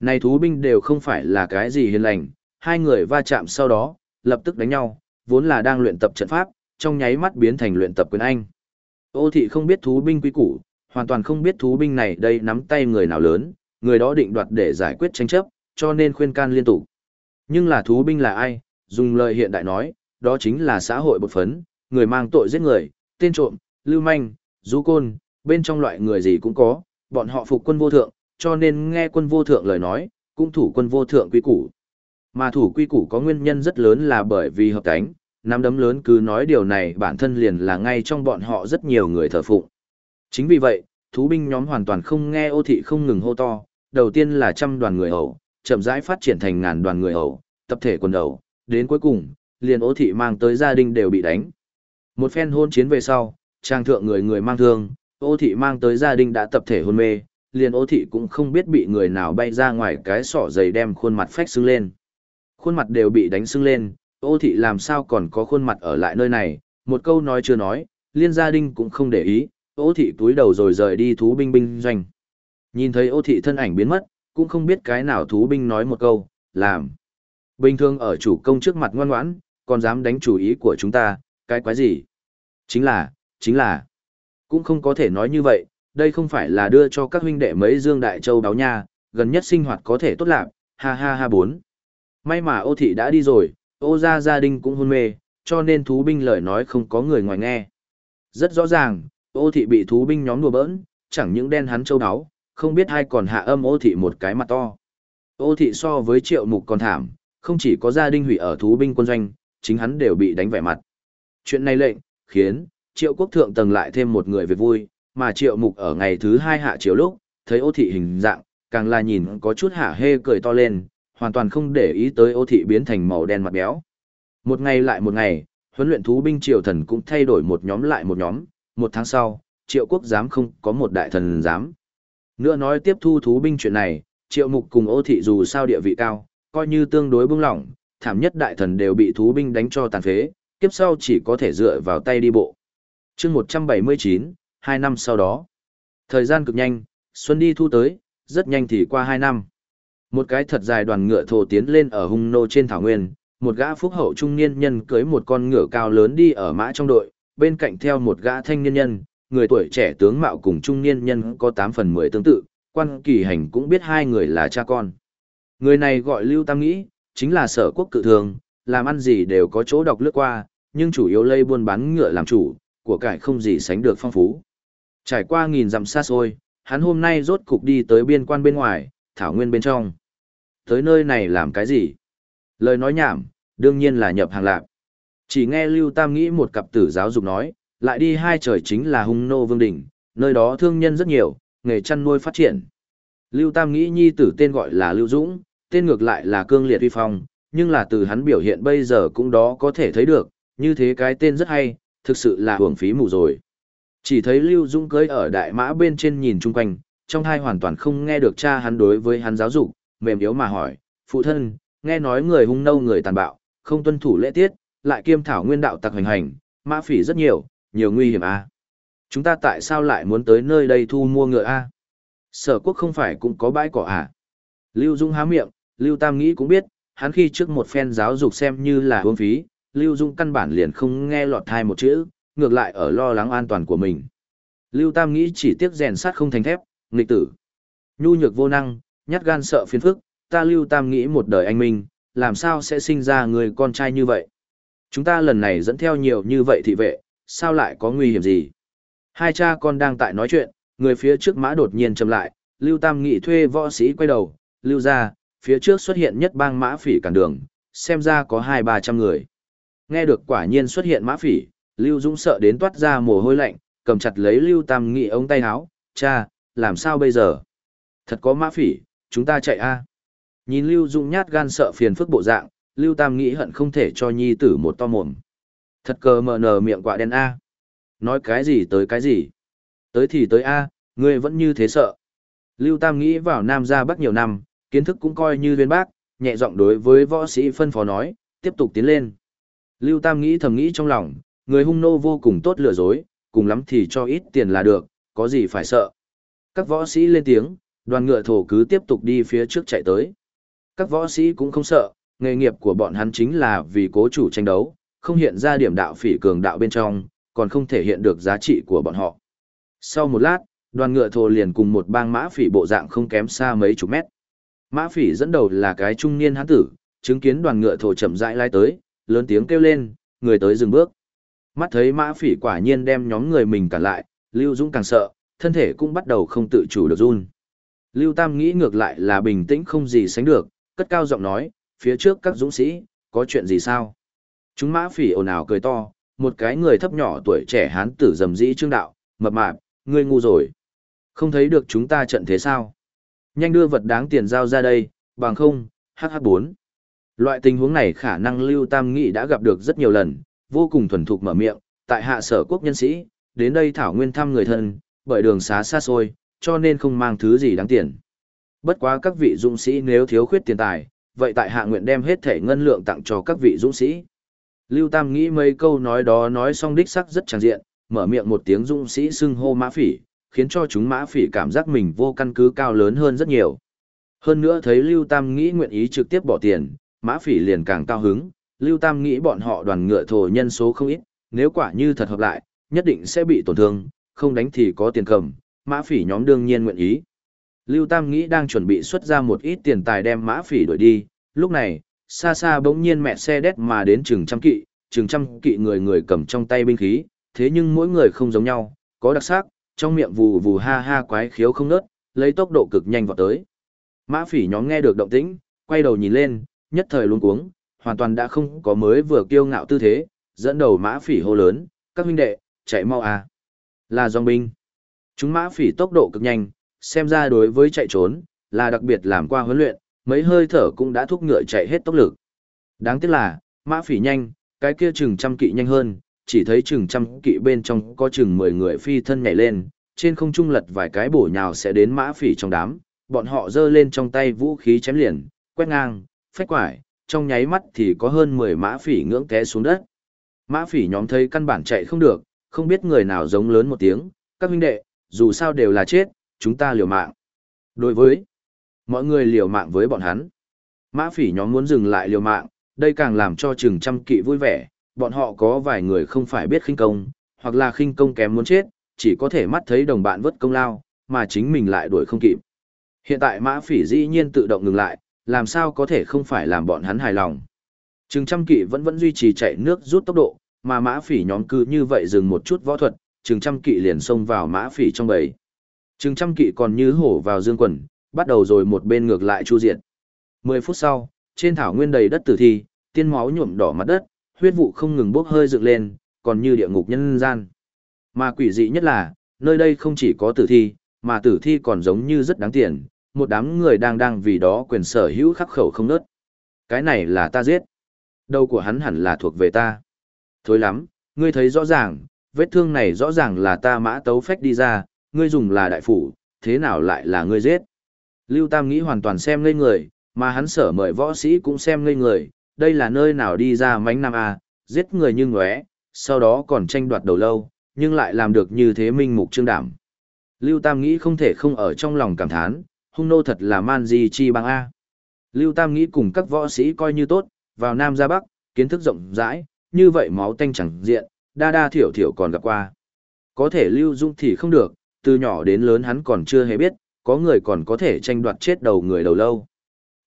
Này thú binh đều không phải là cái gì hiền lành, hai người va chạm sau đó, lập tức đánh nhau, vốn là đang luyện tập trận pháp, trong nháy mắt biến thành luyện tập quyền anh. Ô thị không biết thú binh quý củ, hoàn toàn không biết thú binh này đây nắm tay người nào lớn, người đó định đoạt để giải quyết tranh chấp, cho nên khuyên can liên tục. Nhưng là thú binh là ai, dùng lời hiện đại nói, đó chính là xã hội bột phấn, người mang tội giết người, tên trộm, lưu manh, du côn, bên trong loại người gì cũng có, bọn họ phục quân vô thượng, cho nên nghe quân vô thượng lời nói, cũng thủ quân vô thượng quy củ. Mà thủ quy củ có nguyên nhân rất lớn là bởi vì hợp cánh, nắm đấm lớn cứ nói điều này bản thân liền là ngay trong bọn họ rất nhiều người thờ phụng. Chính vì vậy, thú binh nhóm hoàn toàn không nghe ô thị không ngừng hô to, đầu tiên là trăm đoàn người ẩu, chậm rãi phát triển thành ngàn đoàn người ẩu, tập thể quần ẩu, đến cuối cùng, liền ố thị mang tới gia đình đều bị đánh. Một phen hôn chiến về sau, trang thượng người người mang thương, ô thị mang tới gia đình đã tập thể hôn mê, liền ô thị cũng không biết bị người nào bay ra ngoài cái sỏ dày đem khuôn mặt phách xưng lên. Khuôn mặt đều bị đánh xưng lên, ô thị làm sao còn có khuôn mặt ở lại nơi này, một câu nói chưa nói, liên gia đình cũng không để ý, ô thị túi đầu rồi rời đi thú binh binh doanh. Nhìn thấy ô thị thân ảnh biến mất, cũng không biết cái nào thú binh nói một câu, làm. Bình thường ở chủ công trước mặt ngoan ngoãn, còn dám đánh chủ ý của chúng ta, cái quái gì? Chính là, chính là, cũng không có thể nói như vậy, đây không phải là đưa cho các huynh đệ mấy dương đại châu đáo nha, gần nhất sinh hoạt có thể tốt lạc, ha ha ha bốn. May mà ô thị đã đi rồi, ô gia gia đình cũng hôn mê, cho nên thú binh lời nói không có người ngoài nghe. Rất rõ ràng, ô thị bị thú binh nhóm đùa bỡn, chẳng những đen hắn châu đáo, không biết ai còn hạ âm ô thị một cái mặt to. Ô thị so với triệu mục còn thảm, không chỉ có gia đình hủy ở thú binh quân doanh, chính hắn đều bị đánh vẻ mặt. Chuyện này lệnh, khiến, triệu quốc thượng tầng lại thêm một người về vui, mà triệu mục ở ngày thứ hai hạ chiều lúc, thấy ô thị hình dạng, càng là nhìn có chút hả hê cười to lên, hoàn toàn không để ý tới ô thị biến thành màu đen mặt béo. Một ngày lại một ngày, huấn luyện thú binh triều thần cũng thay đổi một nhóm lại một nhóm, một tháng sau, triệu quốc giám không có một đại thần giám. Nữa nói tiếp thu thú binh chuyện này, triệu mục cùng ô thị dù sao địa vị cao, coi như tương đối bưng lỏng, thảm nhất đại thần đều bị thú binh đánh cho tàn phế, kiếp sau chỉ có thể dựa vào tay đi bộ. chương 179, hai năm sau đó. Thời gian cực nhanh, xuân đi thu tới, rất nhanh thì qua hai năm. Một cái thật dài đoàn ngựa thổ tiến lên ở hung nô trên thảo nguyên, một gã phúc hậu trung niên nhân cưới một con ngựa cao lớn đi ở mã trong đội, bên cạnh theo một gã thanh niên nhân, người tuổi trẻ tướng mạo cùng trung niên nhân có 8 phần 10 tương tự, Quan kỳ hành cũng biết hai người là cha con. Người này gọi Lưu Tam Nghĩ, chính là sở quốc cự thường, làm ăn gì đều có chỗ đọc lướt qua, nhưng chủ yếu lây buôn bán ngựa làm chủ, của cải không gì sánh được phong phú. Trải qua nghìn dặm xa xôi, hắn hôm nay rốt cục đi tới biên quan bên ngoài, thảo nguyên bên trong. Tới nơi này làm cái gì? Lời nói nhảm, đương nhiên là nhập hàng lạc. Chỉ nghe Lưu Tam nghĩ một cặp tử giáo dục nói, lại đi hai trời chính là hung nô vương đỉnh, nơi đó thương nhân rất nhiều, nghề chăn nuôi phát triển. Lưu Tam nghĩ nhi tử tên gọi là Lưu Dũng, tên ngược lại là cương liệt uy phong, nhưng là từ hắn biểu hiện bây giờ cũng đó có thể thấy được, như thế cái tên rất hay, thực sự là hưởng phí mù rồi. Chỉ thấy Lưu Dũng cưới ở đại mã bên trên nhìn chung quanh, trong hai hoàn toàn không nghe được cha hắn đối với hắn giáo dục, mềm yếu mà hỏi, phụ thân, nghe nói người hung nâu người tàn bạo, không tuân thủ lễ tiết, lại kiêm thảo nguyên đạo tặc hành hành, mã phỉ rất nhiều, nhiều nguy hiểm à. Chúng ta tại sao lại muốn tới nơi đây thu mua ngựa a? À? Sở quốc không phải cũng có bãi cỏ à? Lưu Dung há miệng, Lưu Tam nghĩ cũng biết, hắn khi trước một phen giáo dục xem như là uống phí, Lưu Dung căn bản liền không nghe lọt thai một chữ, ngược lại ở lo lắng an toàn của mình. Lưu Tam nghĩ chỉ tiếc rèn sắt không thành thép, nghịch tử. Nhu nhược vô năng, nhát gan sợ phiền phức, ta Lưu Tam nghĩ một đời anh minh, làm sao sẽ sinh ra người con trai như vậy. Chúng ta lần này dẫn theo nhiều như vậy thị vệ, sao lại có nguy hiểm gì? Hai cha con đang tại nói chuyện, người phía trước mã đột nhiên chậm lại, Lưu Tam Nghị thuê võ sĩ quay đầu, lưu ra, phía trước xuất hiện nhất bang mã phỉ cản đường, xem ra có hai ba trăm người. Nghe được quả nhiên xuất hiện mã phỉ, Lưu Dũng sợ đến toát ra mồ hôi lạnh, cầm chặt lấy Lưu Tam Nghị ống tay áo, cha, làm sao bây giờ? Thật có mã phỉ, chúng ta chạy a Nhìn Lưu Dũng nhát gan sợ phiền phức bộ dạng, Lưu Tam nghĩ hận không thể cho nhi tử một to mồm. Thật cờ mờ nờ miệng quạ đen A. Nói cái gì tới cái gì. Tới thì tới A, ngươi vẫn như thế sợ. Lưu Tam nghĩ vào Nam ra Bắc nhiều năm, kiến thức cũng coi như viên bác, nhẹ giọng đối với võ sĩ phân phó nói, tiếp tục tiến lên. Lưu Tam nghĩ thầm nghĩ trong lòng, người hung nô vô cùng tốt lừa dối, cùng lắm thì cho ít tiền là được, có gì phải sợ. Các võ sĩ lên tiếng, đoàn ngựa thổ cứ tiếp tục đi phía trước chạy tới. Các võ sĩ cũng không sợ, nghề nghiệp của bọn hắn chính là vì cố chủ tranh đấu, không hiện ra điểm đạo phỉ cường đạo bên trong, còn không thể hiện được giá trị của bọn họ. Sau một lát, đoàn ngựa thồ liền cùng một bang mã phỉ bộ dạng không kém xa mấy chục mét. Mã phỉ dẫn đầu là cái trung niên hán tử, chứng kiến đoàn ngựa thổ chậm rãi lai tới, lớn tiếng kêu lên, người tới dừng bước. Mắt thấy mã phỉ quả nhiên đem nhóm người mình cản lại, Lưu Dũng càng sợ, thân thể cũng bắt đầu không tự chủ được run. Lưu Tam nghĩ ngược lại là bình tĩnh không gì sánh được, cất cao giọng nói, phía trước các dũng sĩ, có chuyện gì sao? Chúng mã phỉ ồn ào cười to, một cái người thấp nhỏ tuổi trẻ hán tử dầm dĩ trương đạo, mập mạp, ngươi ngu rồi. Không thấy được chúng ta trận thế sao? Nhanh đưa vật đáng tiền giao ra đây, bằng không, HH4. Loại tình huống này khả năng Lưu Tam Nghị đã gặp được rất nhiều lần, vô cùng thuần thục mở miệng, tại hạ sở quốc nhân sĩ, đến đây thảo nguyên thăm người thân, bởi đường xá xa xôi, cho nên không mang thứ gì đáng tiền. Bất quá các vị dũng sĩ nếu thiếu khuyết tiền tài, vậy tại hạ nguyện đem hết thể ngân lượng tặng cho các vị dũng sĩ. Lưu Tam nghĩ mấy câu nói đó nói xong đích sắc rất tràn diện, mở miệng một tiếng dũng sĩ xưng hô mã phỉ, khiến cho chúng mã phỉ cảm giác mình vô căn cứ cao lớn hơn rất nhiều. Hơn nữa thấy Lưu Tam nghĩ nguyện ý trực tiếp bỏ tiền, mã phỉ liền càng cao hứng, Lưu Tam nghĩ bọn họ đoàn ngựa thổ nhân số không ít, nếu quả như thật hợp lại, nhất định sẽ bị tổn thương, không đánh thì có tiền cầm, mã phỉ nhóm đương nhiên nguyện ý. Lưu Tam nghĩ đang chuẩn bị xuất ra một ít tiền tài đem mã phỉ đuổi đi, lúc này, xa xa bỗng nhiên mẹ xe đét mà đến chừng trăm kỵ, chừng trăm kỵ người người cầm trong tay binh khí, thế nhưng mỗi người không giống nhau, có đặc sắc, trong miệng vù vù ha ha quái khiếu không nớt, lấy tốc độ cực nhanh vào tới. Mã phỉ nhóm nghe được động tĩnh, quay đầu nhìn lên, nhất thời luống cuống, hoàn toàn đã không có mới vừa kiêu ngạo tư thế, dẫn đầu mã phỉ hô lớn, các huynh đệ, chạy mau à. Là dòng binh. Chúng mã phỉ tốc độ cực nhanh, xem ra đối với chạy trốn, là đặc biệt làm qua huấn luyện, mấy hơi thở cũng đã thúc ngựa chạy hết tốc lực. Đáng tiếc là, mã phỉ nhanh, cái kia chừng trăm kỵ nhanh hơn, chỉ thấy chừng trăm kỵ bên trong có chừng mười người phi thân nhảy lên, trên không trung lật vài cái bổ nhào sẽ đến mã phỉ trong đám, bọn họ giơ lên trong tay vũ khí chém liền, quét ngang, phách quải, trong nháy mắt thì có hơn 10 mã phỉ ngưỡng té xuống đất. Mã phỉ nhóm thấy căn bản chạy không được, không biết người nào giống lớn một tiếng, các huynh đệ, dù sao đều là chết, chúng ta liều mạng. Đối với mọi người liều mạng với bọn hắn, mã phỉ nhóm muốn dừng lại liều mạng, đây càng làm cho chừng trăm kỵ vui vẻ, bọn họ có vài người không phải biết khinh công, hoặc là khinh công kém muốn chết, chỉ có thể mắt thấy đồng bạn vớt công lao, mà chính mình lại đuổi không kịp. Hiện tại mã phỉ dĩ nhiên tự động ngừng lại, làm sao có thể không phải làm bọn hắn hài lòng. Trừng trăm kỵ vẫn vẫn duy trì chạy nước rút tốc độ, mà mã phỉ nhóm cứ như vậy dừng một chút võ thuật, trừng trăm kỵ liền xông vào mã phỉ trong bầy. Trừng trăm kỵ còn như hổ vào dương quần, bắt đầu rồi một bên ngược lại chu diệt. Mười phút sau, trên thảo nguyên đầy đất tử thi, tiên máu nhuộm đỏ mặt đất, huyết vụ không ngừng bốc hơi dựng lên, còn như địa ngục nhân gian. Mà quỷ dị nhất là, nơi đây không chỉ có tử thi, mà tử thi còn giống như rất đáng tiền, một đám người đang đang vì đó quyền sở hữu khắc khẩu không nớt. Cái này là ta giết. Đầu của hắn hẳn là thuộc về ta. Thối lắm, ngươi thấy rõ ràng, vết thương này rõ ràng là ta mã tấu phách đi ra, ngươi dùng là đại phủ, thế nào lại là ngươi giết. Lưu Tam nghĩ hoàn toàn xem ngây người, mà hắn sở mời võ sĩ cũng xem ngây người, đây là nơi nào đi ra mánh nam A, giết người như ngóe, sau đó còn tranh đoạt đầu lâu, nhưng lại làm được như thế minh mục trương đảm. Lưu Tam nghĩ không thể không ở trong lòng cảm thán, hung nô thật là man di chi bằng A. Lưu Tam nghĩ cùng các võ sĩ coi như tốt, vào Nam ra Bắc, kiến thức rộng rãi, như vậy máu tanh chẳng diện, đa đa thiểu thiểu còn gặp qua. Có thể Lưu Dung thì không được, từ nhỏ đến lớn hắn còn chưa hề biết, có người còn có thể tranh đoạt chết đầu người đầu lâu.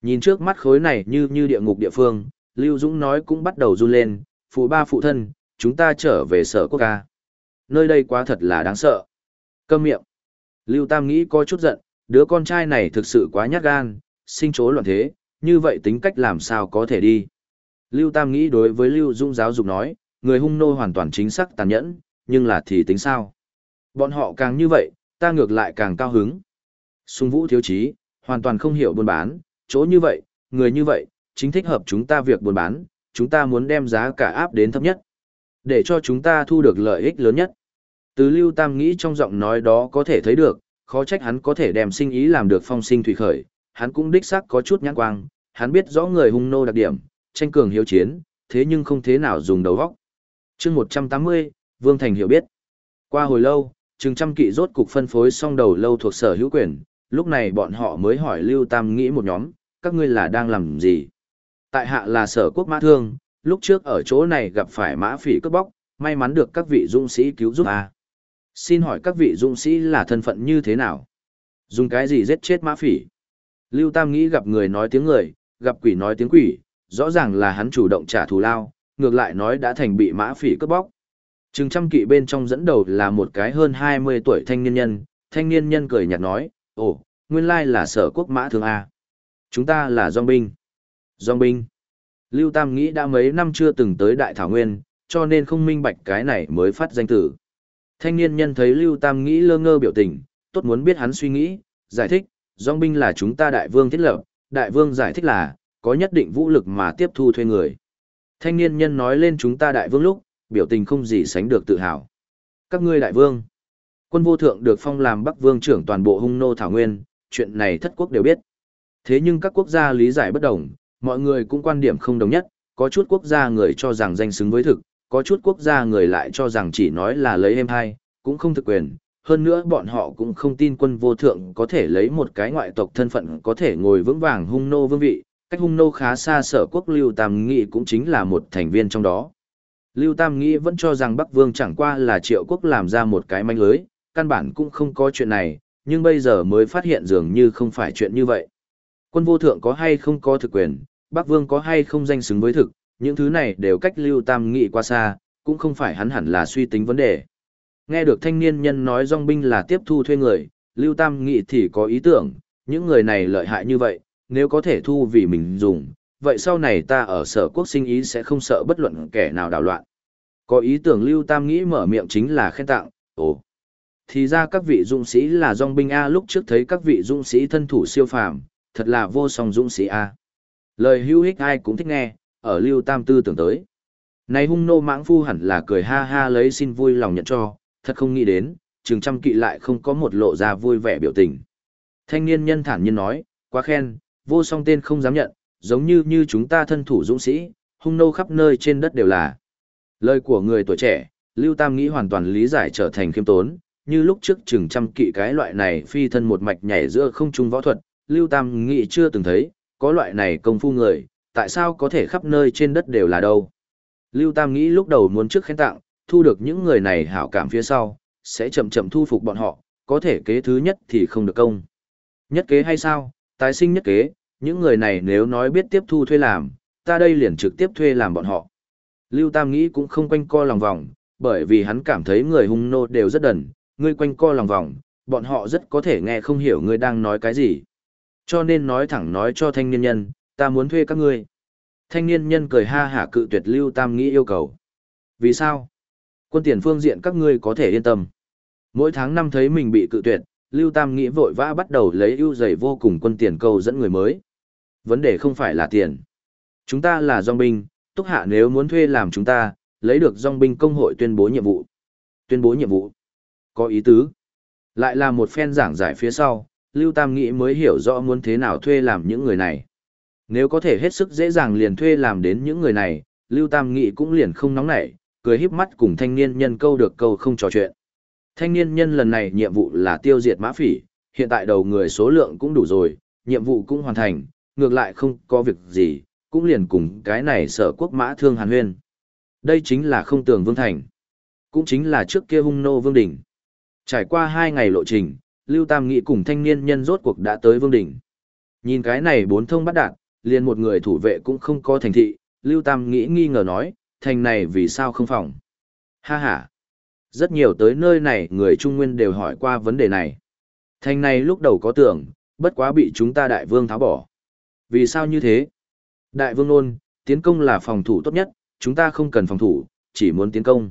Nhìn trước mắt khối này như như địa ngục địa phương, Lưu Dũng nói cũng bắt đầu run lên, phụ ba phụ thân, chúng ta trở về sở quốc ca. Nơi đây quá thật là đáng sợ. Câm miệng. Lưu Tam nghĩ có chút giận, đứa con trai này thực sự quá nhát gan, sinh chố loạn thế, như vậy tính cách làm sao có thể đi. Lưu Tam nghĩ đối với Lưu Dũng giáo dục nói, người hung nô hoàn toàn chính xác tàn nhẫn, nhưng là thì tính sao? Bọn họ càng như vậy, ta ngược lại càng cao hứng. Sung vũ thiếu chí, hoàn toàn không hiểu buôn bán, chỗ như vậy, người như vậy, chính thích hợp chúng ta việc buôn bán, chúng ta muốn đem giá cả áp đến thấp nhất, để cho chúng ta thu được lợi ích lớn nhất. Từ Lưu Tam nghĩ trong giọng nói đó có thể thấy được, khó trách hắn có thể đem sinh ý làm được phong sinh thủy khởi, hắn cũng đích xác có chút nhãn quang, hắn biết rõ người hung nô đặc điểm, tranh cường hiếu chiến, thế nhưng không thế nào dùng đầu óc. Chương 180, Vương Thành hiểu biết. Qua hồi lâu, chừng trăm kỵ rốt cục phân phối xong đầu lâu thuộc sở hữu quyền, lúc này bọn họ mới hỏi Lưu Tam nghĩ một nhóm, các ngươi là đang làm gì? Tại hạ là sở quốc mã thương, lúc trước ở chỗ này gặp phải mã phỉ cướp bóc, may mắn được các vị dũng sĩ cứu giúp à. Xin hỏi các vị dũng sĩ là thân phận như thế nào? Dùng cái gì giết chết mã phỉ? Lưu Tam nghĩ gặp người nói tiếng người, gặp quỷ nói tiếng quỷ, rõ ràng là hắn chủ động trả thù lao, ngược lại nói đã thành bị mã phỉ cướp bóc. Trừng trăm kỵ bên trong dẫn đầu là một cái hơn 20 tuổi thanh niên nhân, thanh niên nhân cười nhạt nói, ồ, nguyên lai là sở quốc mã thường A. Chúng ta là dòng binh. Dòng binh. Lưu Tam nghĩ đã mấy năm chưa từng tới Đại Thảo Nguyên, cho nên không minh bạch cái này mới phát danh tử. Thanh niên nhân thấy Lưu Tam nghĩ lơ ngơ biểu tình, tốt muốn biết hắn suy nghĩ, giải thích, dòng binh là chúng ta đại vương thiết lập, đại vương giải thích là, có nhất định vũ lực mà tiếp thu thuê người. Thanh niên nhân nói lên chúng ta đại vương lúc, biểu tình không gì sánh được tự hào. Các ngươi đại vương, quân vô thượng được phong làm bắc vương trưởng toàn bộ hung nô thảo nguyên, chuyện này thất quốc đều biết. Thế nhưng các quốc gia lý giải bất đồng, mọi người cũng quan điểm không đồng nhất, có chút quốc gia người cho rằng danh xứng với thực, có chút quốc gia người lại cho rằng chỉ nói là lấy em hai, cũng không thực quyền. Hơn nữa bọn họ cũng không tin quân vô thượng có thể lấy một cái ngoại tộc thân phận có thể ngồi vững vàng hung nô vương vị, cách hung nô khá xa sở quốc Lưu Tam Nghị cũng chính là một thành viên trong đó. Lưu Tam Nghị vẫn cho rằng Bắc Vương chẳng qua là triệu quốc làm ra một cái manh lưới, căn bản cũng không có chuyện này, nhưng bây giờ mới phát hiện dường như không phải chuyện như vậy. Quân vô thượng có hay không có thực quyền, Bắc Vương có hay không danh xứng với thực, những thứ này đều cách Lưu Tam Nghị qua xa, cũng không phải hắn hẳn là suy tính vấn đề. Nghe được thanh niên nhân nói dòng binh là tiếp thu thuê người, Lưu Tam Nghị thì có ý tưởng, những người này lợi hại như vậy, nếu có thể thu vì mình dùng, vậy sau này ta ở sở quốc sinh ý sẽ không sợ bất luận kẻ nào đảo loạn. Có ý tưởng Lưu Tam nghĩ mở miệng chính là khen tặng, ồ. Thì ra các vị dũng sĩ là dòng binh A lúc trước thấy các vị dũng sĩ thân thủ siêu phàm, thật là vô song dũng sĩ A. Lời hữu hích ai cũng thích nghe, ở Lưu Tam tư tưởng tới. Này hung nô mãng phu hẳn là cười ha ha lấy xin vui lòng nhận cho, thật không nghĩ đến, chừng trăm kỵ lại không có một lộ ra vui vẻ biểu tình. Thanh niên nhân thản nhiên nói, quá khen, vô song tên không dám nhận, giống như như chúng ta thân thủ dũng sĩ, hung nô khắp nơi trên đất đều là. Lời của người tuổi trẻ, Lưu Tam nghĩ hoàn toàn lý giải trở thành khiêm tốn, như lúc trước chừng trăm kỵ cái loại này phi thân một mạch nhảy giữa không trung võ thuật, Lưu Tam nghĩ chưa từng thấy, có loại này công phu người, tại sao có thể khắp nơi trên đất đều là đâu. Lưu Tam nghĩ lúc đầu muốn trước khen tặng, thu được những người này hảo cảm phía sau, sẽ chậm chậm thu phục bọn họ, có thể kế thứ nhất thì không được công. Nhất kế hay sao, tái sinh nhất kế, những người này nếu nói biết tiếp thu thuê làm, ta đây liền trực tiếp thuê làm bọn họ. Lưu Tam nghĩ cũng không quanh co lòng vòng, bởi vì hắn cảm thấy người hung nô đều rất đần, ngươi quanh co lòng vòng, bọn họ rất có thể nghe không hiểu ngươi đang nói cái gì. Cho nên nói thẳng nói cho thanh niên nhân, ta muốn thuê các ngươi. Thanh niên nhân cười ha hả cự tuyệt Lưu Tam nghĩ yêu cầu. Vì sao? Quân tiền phương diện các ngươi có thể yên tâm. Mỗi tháng năm thấy mình bị cự tuyệt, Lưu Tam nghĩ vội vã bắt đầu lấy ưu giày vô cùng quân tiền câu dẫn người mới. Vấn đề không phải là tiền. Chúng ta là dòng binh, túc hạ nếu muốn thuê làm chúng ta, lấy được dòng binh công hội tuyên bố nhiệm vụ. Tuyên bố nhiệm vụ. Có ý tứ. Lại là một phen giảng giải phía sau, Lưu Tam nghĩ mới hiểu rõ muốn thế nào thuê làm những người này. Nếu có thể hết sức dễ dàng liền thuê làm đến những người này, Lưu Tam nghĩ cũng liền không nóng nảy, cười híp mắt cùng thanh niên nhân câu được câu không trò chuyện. Thanh niên nhân lần này nhiệm vụ là tiêu diệt mã phỉ, hiện tại đầu người số lượng cũng đủ rồi, nhiệm vụ cũng hoàn thành, ngược lại không có việc gì, cũng liền cùng cái này sở quốc mã thương hàn huyên. Đây chính là không tường vương thành. Cũng chính là trước kia hung nô vương đỉnh. Trải qua hai ngày lộ trình, Lưu Tam Nghị cùng thanh niên nhân rốt cuộc đã tới vương đỉnh. Nhìn cái này bốn thông bắt đạt, liền một người thủ vệ cũng không có thành thị, Lưu Tam nghĩ nghi ngờ nói, thành này vì sao không phòng. Ha ha. Rất nhiều tới nơi này người Trung Nguyên đều hỏi qua vấn đề này. Thành này lúc đầu có tưởng, bất quá bị chúng ta đại vương tháo bỏ. Vì sao như thế? Đại vương nôn, tiến công là phòng thủ tốt nhất, chúng ta không cần phòng thủ, chỉ muốn tiến công.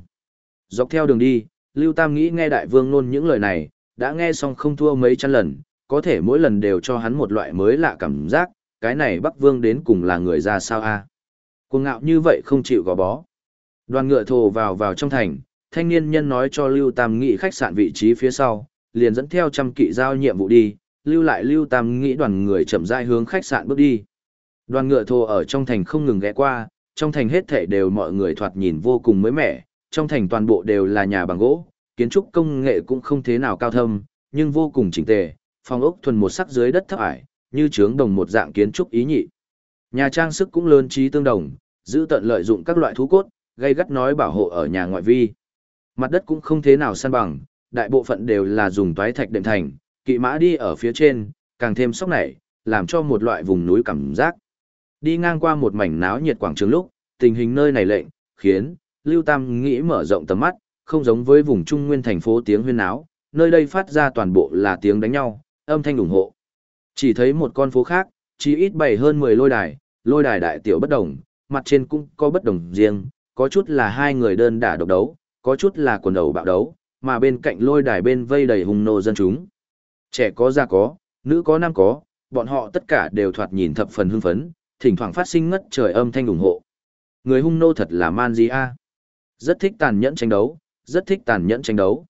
Dọc theo đường đi, Lưu Tam nghĩ nghe đại vương nôn những lời này, đã nghe xong không thua mấy trăm lần, có thể mỗi lần đều cho hắn một loại mới lạ cảm giác, cái này Bắc Vương đến cùng là người ra sao a? À? Cuồng ngạo như vậy không chịu gò bó. Đoàn ngựa thồ vào vào trong thành, thanh niên nhân nói cho Lưu Tam Nghị khách sạn vị trí phía sau, liền dẫn theo trăm kỵ giao nhiệm vụ đi, lưu lại Lưu Tam Nghị đoàn người chậm rãi hướng khách sạn bước đi. Đoàn ngựa thồ ở trong thành không ngừng ghé qua, trong thành hết thảy đều mọi người thoạt nhìn vô cùng mới mẻ, trong thành toàn bộ đều là nhà bằng gỗ, kiến trúc công nghệ cũng không thế nào cao thâm, nhưng vô cùng chỉnh tề, phòng ốc thuần một sắc dưới đất thấp ải, như trướng đồng một dạng kiến trúc ý nhị. Nhà trang sức cũng lớn trí tương đồng, giữ tận lợi dụng các loại thú cốt, gây gắt nói bảo hộ ở nhà ngoại vi. Mặt đất cũng không thế nào san bằng, đại bộ phận đều là dùng toái thạch đệm thành, kỵ mã đi ở phía trên, càng thêm sóc nảy, làm cho một loại vùng núi cảm giác. Đi ngang qua một mảnh náo nhiệt quảng trường lúc, tình hình nơi này lệnh, khiến, Lưu Tam nghĩ mở rộng tầm mắt, không giống với vùng trung nguyên thành phố tiếng huyên náo, nơi đây phát ra toàn bộ là tiếng đánh nhau, âm thanh ủng hộ. Chỉ thấy một con phố khác, chỉ ít bảy hơn 10 lôi đài, lôi đài đại tiểu bất đồng, mặt trên cũng có bất đồng riêng, có chút là hai người đơn đả độc đấu, có chút là quần đầu bạo đấu, mà bên cạnh lôi đài bên vây đầy hùng nô dân chúng. Trẻ có già có, nữ có nam có, bọn họ tất cả đều thoạt nhìn thập phần hưng phấn, thỉnh thoảng phát sinh ngất trời âm thanh ủng hộ. Người hung nô thật là man gì a. Rất thích tàn nhẫn tranh đấu, rất thích tàn nhẫn tranh đấu.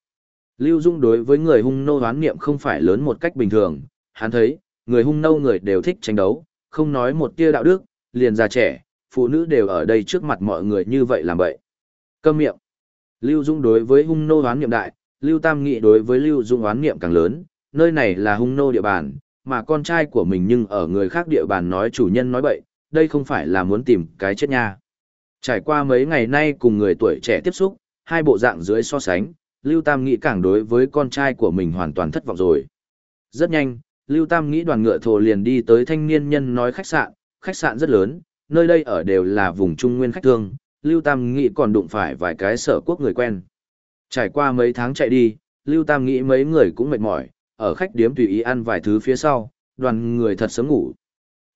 Lưu Dung đối với người hung nô hoán niệm không phải lớn một cách bình thường, hắn thấy, người hung nô người đều thích tranh đấu, không nói một tia đạo đức, liền già trẻ, phụ nữ đều ở đây trước mặt mọi người như vậy làm vậy. Câm miệng. Lưu Dung đối với hung nô hoán niệm đại, Lưu Tam Nghị đối với Lưu Dung hoán niệm càng lớn, nơi này là hung nô địa bàn, mà con trai của mình nhưng ở người khác địa bàn nói chủ nhân nói bậy, đây không phải là muốn tìm cái chết nha. Trải qua mấy ngày nay cùng người tuổi trẻ tiếp xúc, hai bộ dạng dưới so sánh, Lưu Tam nghĩ càng đối với con trai của mình hoàn toàn thất vọng rồi. Rất nhanh, Lưu Tam nghĩ đoàn ngựa thổ liền đi tới thanh niên nhân nói khách sạn, khách sạn rất lớn, nơi đây ở đều là vùng trung nguyên khách thương, Lưu Tam nghĩ còn đụng phải vài cái sở quốc người quen. Trải qua mấy tháng chạy đi, Lưu Tam nghĩ mấy người cũng mệt mỏi, ở khách điếm tùy ý ăn vài thứ phía sau, đoàn người thật sớm ngủ.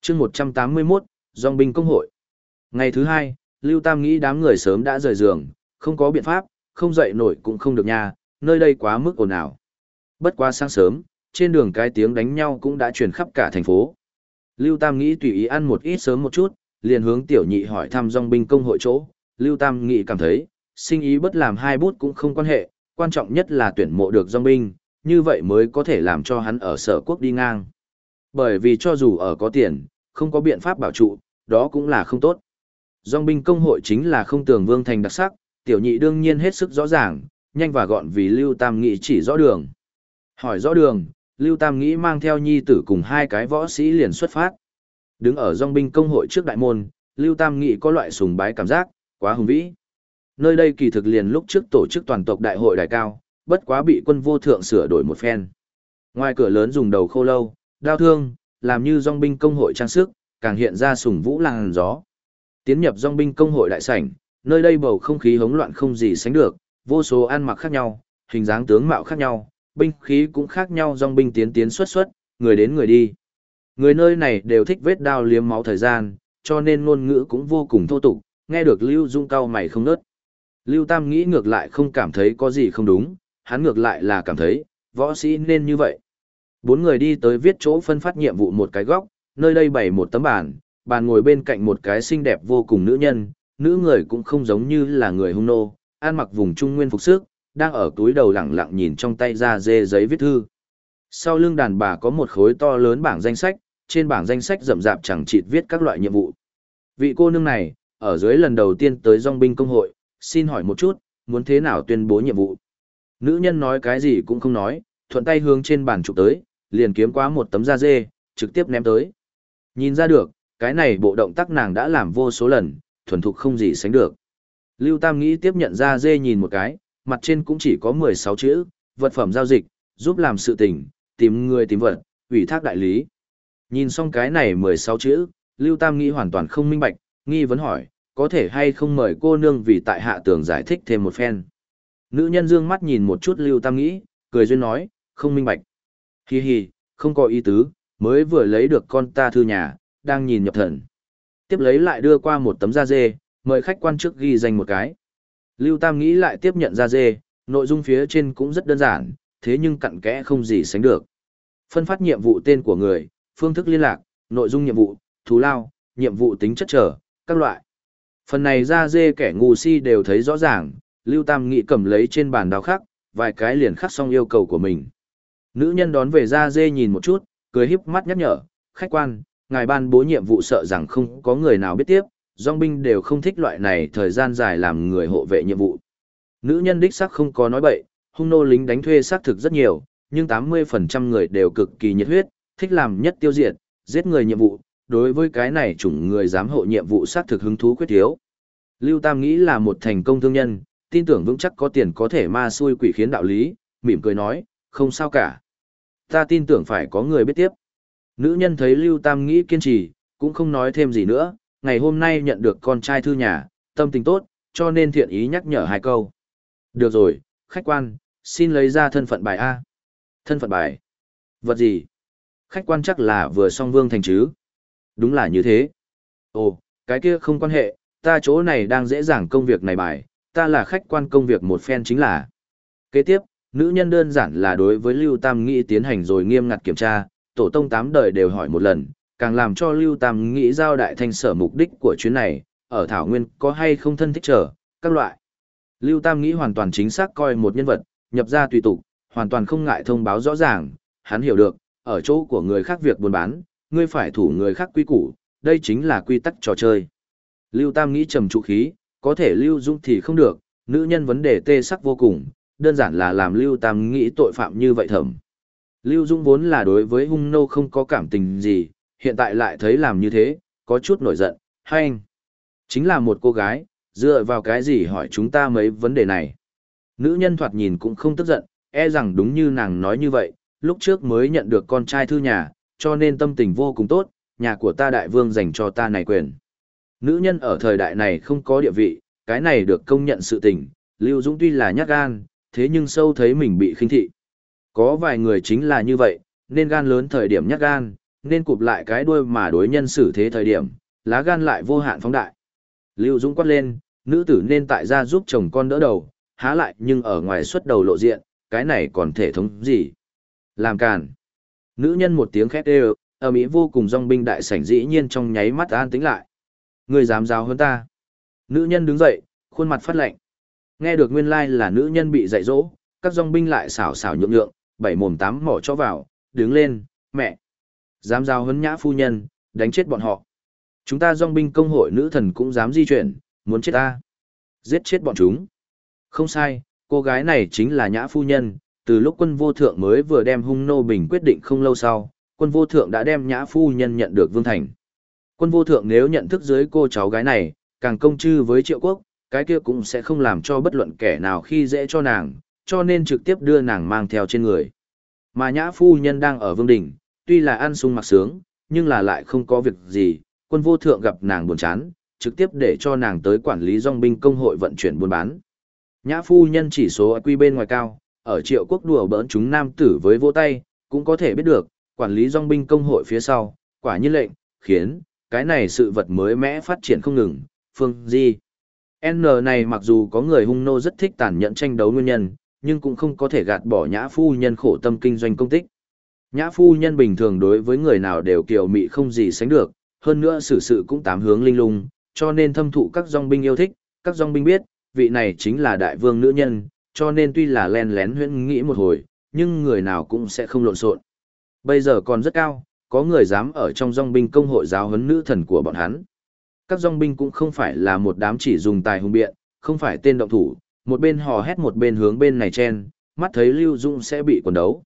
chương 181, Dòng binh công hội. Ngày thứ hai, Lưu Tam nghĩ đám người sớm đã rời giường, không có biện pháp, không dậy nổi cũng không được nha, nơi đây quá mức ồn ào. Bất quá sáng sớm, trên đường cái tiếng đánh nhau cũng đã truyền khắp cả thành phố. Lưu Tam nghĩ tùy ý ăn một ít sớm một chút, liền hướng tiểu nhị hỏi thăm dòng binh công hội chỗ. Lưu Tam nghĩ cảm thấy, sinh ý bất làm hai bút cũng không quan hệ, quan trọng nhất là tuyển mộ được dòng binh, như vậy mới có thể làm cho hắn ở sở quốc đi ngang. Bởi vì cho dù ở có tiền, không có biện pháp bảo trụ, đó cũng là không tốt. Dòng binh công hội chính là không tưởng vương thành đặc sắc, tiểu nhị đương nhiên hết sức rõ ràng, nhanh và gọn vì Lưu Tam nghĩ chỉ rõ đường. Hỏi rõ đường, Lưu Tam nghĩ mang theo nhi tử cùng hai cái võ sĩ liền xuất phát. Đứng ở dòng binh công hội trước đại môn, Lưu Tam nghĩ có loại sùng bái cảm giác, quá hùng vĩ. Nơi đây kỳ thực liền lúc trước tổ chức toàn tộc đại hội đại cao, bất quá bị quân vô thượng sửa đổi một phen. Ngoài cửa lớn dùng đầu khô lâu, đao thương, làm như dòng binh công hội trang sức, càng hiện ra sùng vũ làng gió. Tiến nhập dòng binh công hội đại sảnh, nơi đây bầu không khí hỗn loạn không gì sánh được, vô số ăn mặc khác nhau, hình dáng tướng mạo khác nhau, binh khí cũng khác nhau dòng binh tiến tiến xuất xuất, người đến người đi. Người nơi này đều thích vết đao liếm máu thời gian, cho nên ngôn ngữ cũng vô cùng thô tục, nghe được Lưu Dung cao mày không nớt. Lưu Tam nghĩ ngược lại không cảm thấy có gì không đúng, hắn ngược lại là cảm thấy, võ sĩ nên như vậy. Bốn người đi tới viết chỗ phân phát nhiệm vụ một cái góc, nơi đây bày một tấm bàn, bàn ngồi bên cạnh một cái xinh đẹp vô cùng nữ nhân, nữ người cũng không giống như là người hung nô, ăn mặc vùng trung nguyên phục sức, đang ở túi đầu lặng lặng nhìn trong tay ra dê giấy viết thư. Sau lưng đàn bà có một khối to lớn bảng danh sách, trên bảng danh sách rậm rạp chẳng chịt viết các loại nhiệm vụ. Vị cô nương này, ở dưới lần đầu tiên tới dòng binh công hội, xin hỏi một chút, muốn thế nào tuyên bố nhiệm vụ. Nữ nhân nói cái gì cũng không nói, thuận tay hướng trên bàn chụp tới, liền kiếm qua một tấm da dê, trực tiếp ném tới. Nhìn ra được, cái này bộ động tác nàng đã làm vô số lần, thuần thục không gì sánh được. Lưu Tam nghĩ tiếp nhận ra dê nhìn một cái, mặt trên cũng chỉ có 16 chữ, vật phẩm giao dịch, giúp làm sự tình, tìm người tìm vật, ủy thác đại lý. Nhìn xong cái này 16 chữ, Lưu Tam nghĩ hoàn toàn không minh bạch, nghi vấn hỏi, có thể hay không mời cô nương vì tại hạ tường giải thích thêm một phen. Nữ nhân dương mắt nhìn một chút Lưu Tam nghĩ, cười duyên nói, không minh bạch. Hi hi, không có ý tứ, mới vừa lấy được con ta thư nhà, đang nhìn nhập thần. Tiếp lấy lại đưa qua một tấm da dê, mời khách quan trước ghi danh một cái. Lưu Tam nghĩ lại tiếp nhận da dê, nội dung phía trên cũng rất đơn giản, thế nhưng cặn kẽ không gì sánh được. Phân phát nhiệm vụ tên của người, phương thức liên lạc, nội dung nhiệm vụ, thù lao, nhiệm vụ tính chất trở, các loại. Phần này da dê kẻ ngu si đều thấy rõ ràng, Lưu Tam nghĩ cầm lấy trên bàn đào khắc, vài cái liền khắc xong yêu cầu của mình. Nữ nhân đón về da dê nhìn một chút, cười híp mắt nhắc nhở, khách quan, ngài ban bố nhiệm vụ sợ rằng không có người nào biết tiếp, dòng binh đều không thích loại này thời gian dài làm người hộ vệ nhiệm vụ. Nữ nhân đích xác không có nói bậy, hung nô lính đánh thuê xác thực rất nhiều, nhưng 80% người đều cực kỳ nhiệt huyết, thích làm nhất tiêu diệt, giết người nhiệm vụ, đối với cái này chủng người dám hộ nhiệm vụ xác thực hứng thú quyết thiếu. Lưu Tam nghĩ là một thành công thương nhân, tin tưởng vững chắc có tiền có thể ma xui quỷ khiến đạo lý, mỉm cười nói, không sao cả. Ta tin tưởng phải có người biết tiếp. Nữ nhân thấy Lưu Tam nghĩ kiên trì, cũng không nói thêm gì nữa, ngày hôm nay nhận được con trai thư nhà, tâm tình tốt, cho nên thiện ý nhắc nhở hai câu. Được rồi, khách quan, xin lấy ra thân phận bài A. Thân phận bài. Vật gì? Khách quan chắc là vừa xong vương thành chứ. Đúng là như thế. Ồ, cái kia không quan hệ, ta chỗ này đang dễ dàng công việc này bài, ta là khách quan công việc một phen chính là. Kế tiếp, nữ nhân đơn giản là đối với Lưu Tam Nghĩ tiến hành rồi nghiêm ngặt kiểm tra, tổ tông tám đời đều hỏi một lần, càng làm cho Lưu Tam Nghĩ giao đại thanh sở mục đích của chuyến này, ở Thảo Nguyên có hay không thân thích trở, các loại. Lưu Tam Nghĩ hoàn toàn chính xác coi một nhân vật, nhập ra tùy tục, hoàn toàn không ngại thông báo rõ ràng, hắn hiểu được, ở chỗ của người khác việc buôn bán, ngươi phải thủ người khác quy củ, đây chính là quy tắc trò chơi. Lưu Tam nghĩ trầm trụ khí, có thể Lưu Dung thì không được, nữ nhân vấn đề tê sắc vô cùng, đơn giản là làm Lưu Tam nghĩ tội phạm như vậy thầm. Lưu Dung vốn là đối với hung nô không có cảm tình gì, hiện tại lại thấy làm như thế, có chút nổi giận, hay anh. Chính là một cô gái, dựa vào cái gì hỏi chúng ta mấy vấn đề này. Nữ nhân thoạt nhìn cũng không tức giận, e rằng đúng như nàng nói như vậy, lúc trước mới nhận được con trai thư nhà, cho nên tâm tình vô cùng tốt, nhà của ta đại vương dành cho ta này quyền. Nữ nhân ở thời đại này không có địa vị, cái này được công nhận sự tình, Lưu Dũng tuy là nhát gan, thế nhưng sâu thấy mình bị khinh thị. Có vài người chính là như vậy, nên gan lớn thời điểm nhát gan, nên cụp lại cái đuôi mà đối nhân xử thế thời điểm, lá gan lại vô hạn phóng đại. Lưu Dũng quát lên, nữ tử nên tại gia giúp chồng con đỡ đầu, há lại nhưng ở ngoài xuất đầu lộ diện, cái này còn thể thống gì. Làm càn. Nữ nhân một tiếng khét đều, ở Mỹ vô cùng dòng binh đại sảnh dĩ nhiên trong nháy mắt an tĩnh lại. Người dám giáo hơn ta. Nữ nhân đứng dậy, khuôn mặt phát lạnh. Nghe được nguyên lai like là nữ nhân bị dạy dỗ, các dòng binh lại xảo xảo nhượng nhượng, bảy mồm tám mỏ cho vào, đứng lên, mẹ. Dám giao hấn nhã phu nhân, đánh chết bọn họ. Chúng ta dòng binh công hội nữ thần cũng dám di chuyển, muốn chết ta. Giết chết bọn chúng. Không sai, cô gái này chính là nhã phu nhân, từ lúc quân vô thượng mới vừa đem hung nô bình quyết định không lâu sau, quân vô thượng đã đem nhã phu nhân nhận được vương thành. Quân vô thượng nếu nhận thức dưới cô cháu gái này, càng công chư với triệu quốc, cái kia cũng sẽ không làm cho bất luận kẻ nào khi dễ cho nàng, cho nên trực tiếp đưa nàng mang theo trên người. Mà nhã phu nhân đang ở vương đỉnh, tuy là ăn sung mặc sướng, nhưng là lại không có việc gì, quân vô thượng gặp nàng buồn chán, trực tiếp để cho nàng tới quản lý dòng binh công hội vận chuyển buôn bán. Nhã phu nhân chỉ số quy bên ngoài cao, ở triệu quốc đùa bỡn chúng nam tử với vô tay, cũng có thể biết được, quản lý dòng binh công hội phía sau, quả nhiên lệnh, khiến, cái này sự vật mới mẽ phát triển không ngừng, phương di. N này mặc dù có người hung nô rất thích tàn nhẫn tranh đấu nguyên nhân, nhưng cũng không có thể gạt bỏ nhã phu nhân khổ tâm kinh doanh công tích. Nhã phu nhân bình thường đối với người nào đều kiều mị không gì sánh được, hơn nữa xử sự cũng tám hướng linh lung, cho nên thâm thụ các dòng binh yêu thích, các dòng binh biết, vị này chính là đại vương nữ nhân, cho nên tuy là len lén huyễn nghĩ một hồi, nhưng người nào cũng sẽ không lộn xộn. Bây giờ còn rất cao, có người dám ở trong dòng binh công hội giáo huấn nữ thần của bọn hắn. Các dòng binh cũng không phải là một đám chỉ dùng tài hùng biện, không phải tên động thủ, một bên hò hét một bên hướng bên này chen, mắt thấy Lưu Dung sẽ bị quần đấu.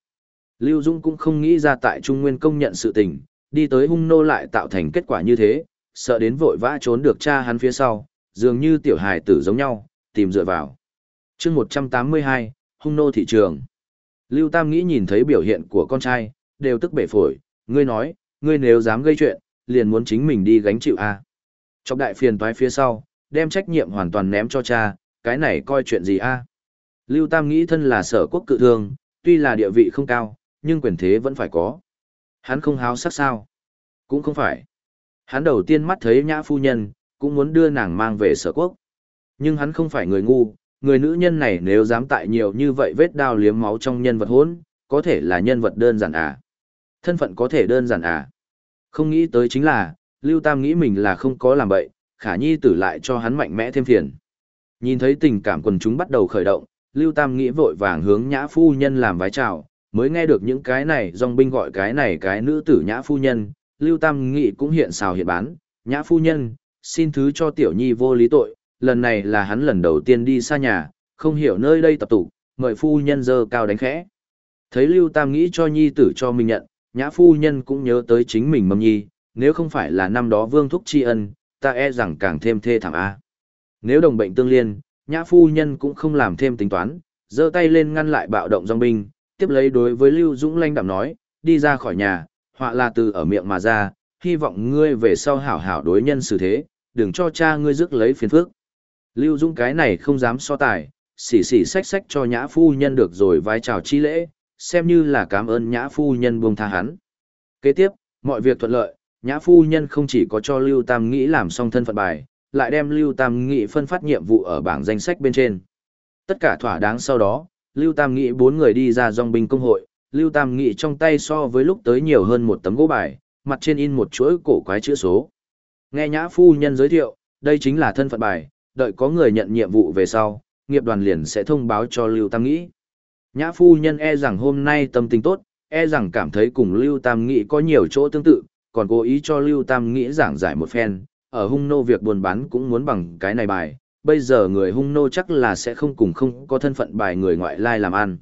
Lưu Dung cũng không nghĩ ra tại Trung Nguyên công nhận sự tình, đi tới hung nô lại tạo thành kết quả như thế, sợ đến vội vã trốn được cha hắn phía sau, dường như tiểu hài tử giống nhau, tìm dựa vào. chương 182, hung nô thị trường. Lưu Tam nghĩ nhìn thấy biểu hiện của con trai, đều tức bể phổi, ngươi nói, ngươi nếu dám gây chuyện, liền muốn chính mình đi gánh chịu a à. Trong đại phiền toái phía sau, đem trách nhiệm hoàn toàn ném cho cha, cái này coi chuyện gì a Lưu Tam nghĩ thân là sở quốc cự thương, tuy là địa vị không cao, nhưng quyền thế vẫn phải có. Hắn không háo sắc sao? Cũng không phải. Hắn đầu tiên mắt thấy nhã phu nhân, cũng muốn đưa nàng mang về sở quốc. Nhưng hắn không phải người ngu, người nữ nhân này nếu dám tại nhiều như vậy vết đao liếm máu trong nhân vật hỗn, có thể là nhân vật đơn giản à. Thân phận có thể đơn giản à. Không nghĩ tới chính là, Lưu Tam nghĩ mình là không có làm bậy, khả nhi tử lại cho hắn mạnh mẽ thêm phiền. Nhìn thấy tình cảm quần chúng bắt đầu khởi động, Lưu Tam nghĩ vội vàng hướng nhã phu nhân làm vái chào, mới nghe được những cái này dòng binh gọi cái này cái nữ tử nhã phu nhân, Lưu Tam Nghị cũng hiện xào hiện bán, nhã phu nhân, xin thứ cho tiểu nhi vô lý tội, lần này là hắn lần đầu tiên đi xa nhà, không hiểu nơi đây tập tụ, mời phu nhân dơ cao đánh khẽ. Thấy Lưu Tam nghĩ cho nhi tử cho mình nhận, nhã phu nhân cũng nhớ tới chính mình mầm nhi, nếu không phải là năm đó vương thúc tri ân, ta e rằng càng thêm thê thảm A. Nếu đồng bệnh tương liên, nhã phu nhân cũng không làm thêm tính toán, giơ tay lên ngăn lại bạo động dòng binh, tiếp lấy đối với Lưu Dũng lanh đạm nói, đi ra khỏi nhà, họa là từ ở miệng mà ra, hy vọng ngươi về sau hảo hảo đối nhân xử thế, đừng cho cha ngươi rước lấy phiền phức. Lưu Dũng cái này không dám so tài, xỉ xỉ sách sách cho nhã phu nhân được rồi vai chào chi lễ, xem như là cảm ơn nhã phu nhân buông tha hắn. Kế tiếp, mọi việc thuận lợi, nhã phu nhân không chỉ có cho Lưu Tam Nghĩ làm xong thân phận bài, lại đem Lưu Tam Nghị phân phát nhiệm vụ ở bảng danh sách bên trên. Tất cả thỏa đáng sau đó, Lưu Tam Nghị bốn người đi ra dòng binh công hội, Lưu Tam Nghị trong tay so với lúc tới nhiều hơn một tấm gỗ bài, mặt trên in một chuỗi cổ quái chữ số. Nghe nhã phu nhân giới thiệu, đây chính là thân phận bài, đợi có người nhận nhiệm vụ về sau, nghiệp đoàn liền sẽ thông báo cho Lưu Tam Nghị. Nhã phu nhân e rằng hôm nay tâm tình tốt, e rằng cảm thấy cùng Lưu Tam Nghị có nhiều chỗ tương tự, còn cố ý cho Lưu Tam Nghị giảng giải một phen, ở hung nô việc buôn bán cũng muốn bằng cái này bài, bây giờ người hung nô chắc là sẽ không cùng không có thân phận bài người ngoại lai làm ăn.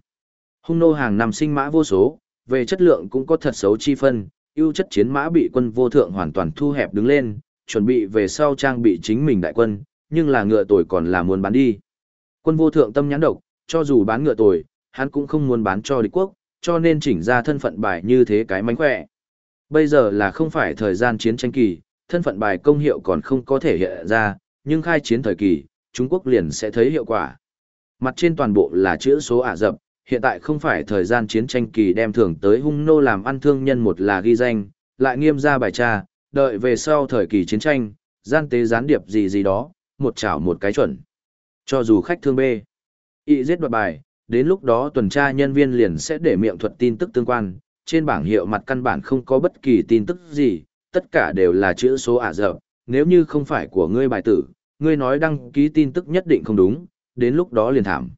Hung nô hàng năm sinh mã vô số, về chất lượng cũng có thật xấu chi phân, ưu chất chiến mã bị quân vô thượng hoàn toàn thu hẹp đứng lên, chuẩn bị về sau trang bị chính mình đại quân, nhưng là ngựa tuổi còn là muốn bán đi. Quân vô thượng tâm nhãn độc, cho dù bán ngựa tuổi, hắn cũng không muốn bán cho địch quốc, cho nên chỉnh ra thân phận bài như thế cái mánh khỏe. Bây giờ là không phải thời gian chiến tranh kỳ, thân phận bài công hiệu còn không có thể hiện ra, nhưng khai chiến thời kỳ, Trung Quốc liền sẽ thấy hiệu quả. Mặt trên toàn bộ là chữ số Ả Rập, hiện tại không phải thời gian chiến tranh kỳ đem thưởng tới hung nô làm ăn thương nhân một là ghi danh, lại nghiêm ra bài tra, đợi về sau thời kỳ chiến tranh, gian tế gián điệp gì gì đó, một chảo một cái chuẩn. Cho dù khách thương bê, y giết đoạt bài, đến lúc đó tuần tra nhân viên liền sẽ để miệng thuật tin tức tương quan, trên bảng hiệu mặt căn bản không có bất kỳ tin tức gì, tất cả đều là chữ số Ả Rập, nếu như không phải của ngươi bài tử, ngươi nói đăng ký tin tức nhất định không đúng, đến lúc đó liền thảm.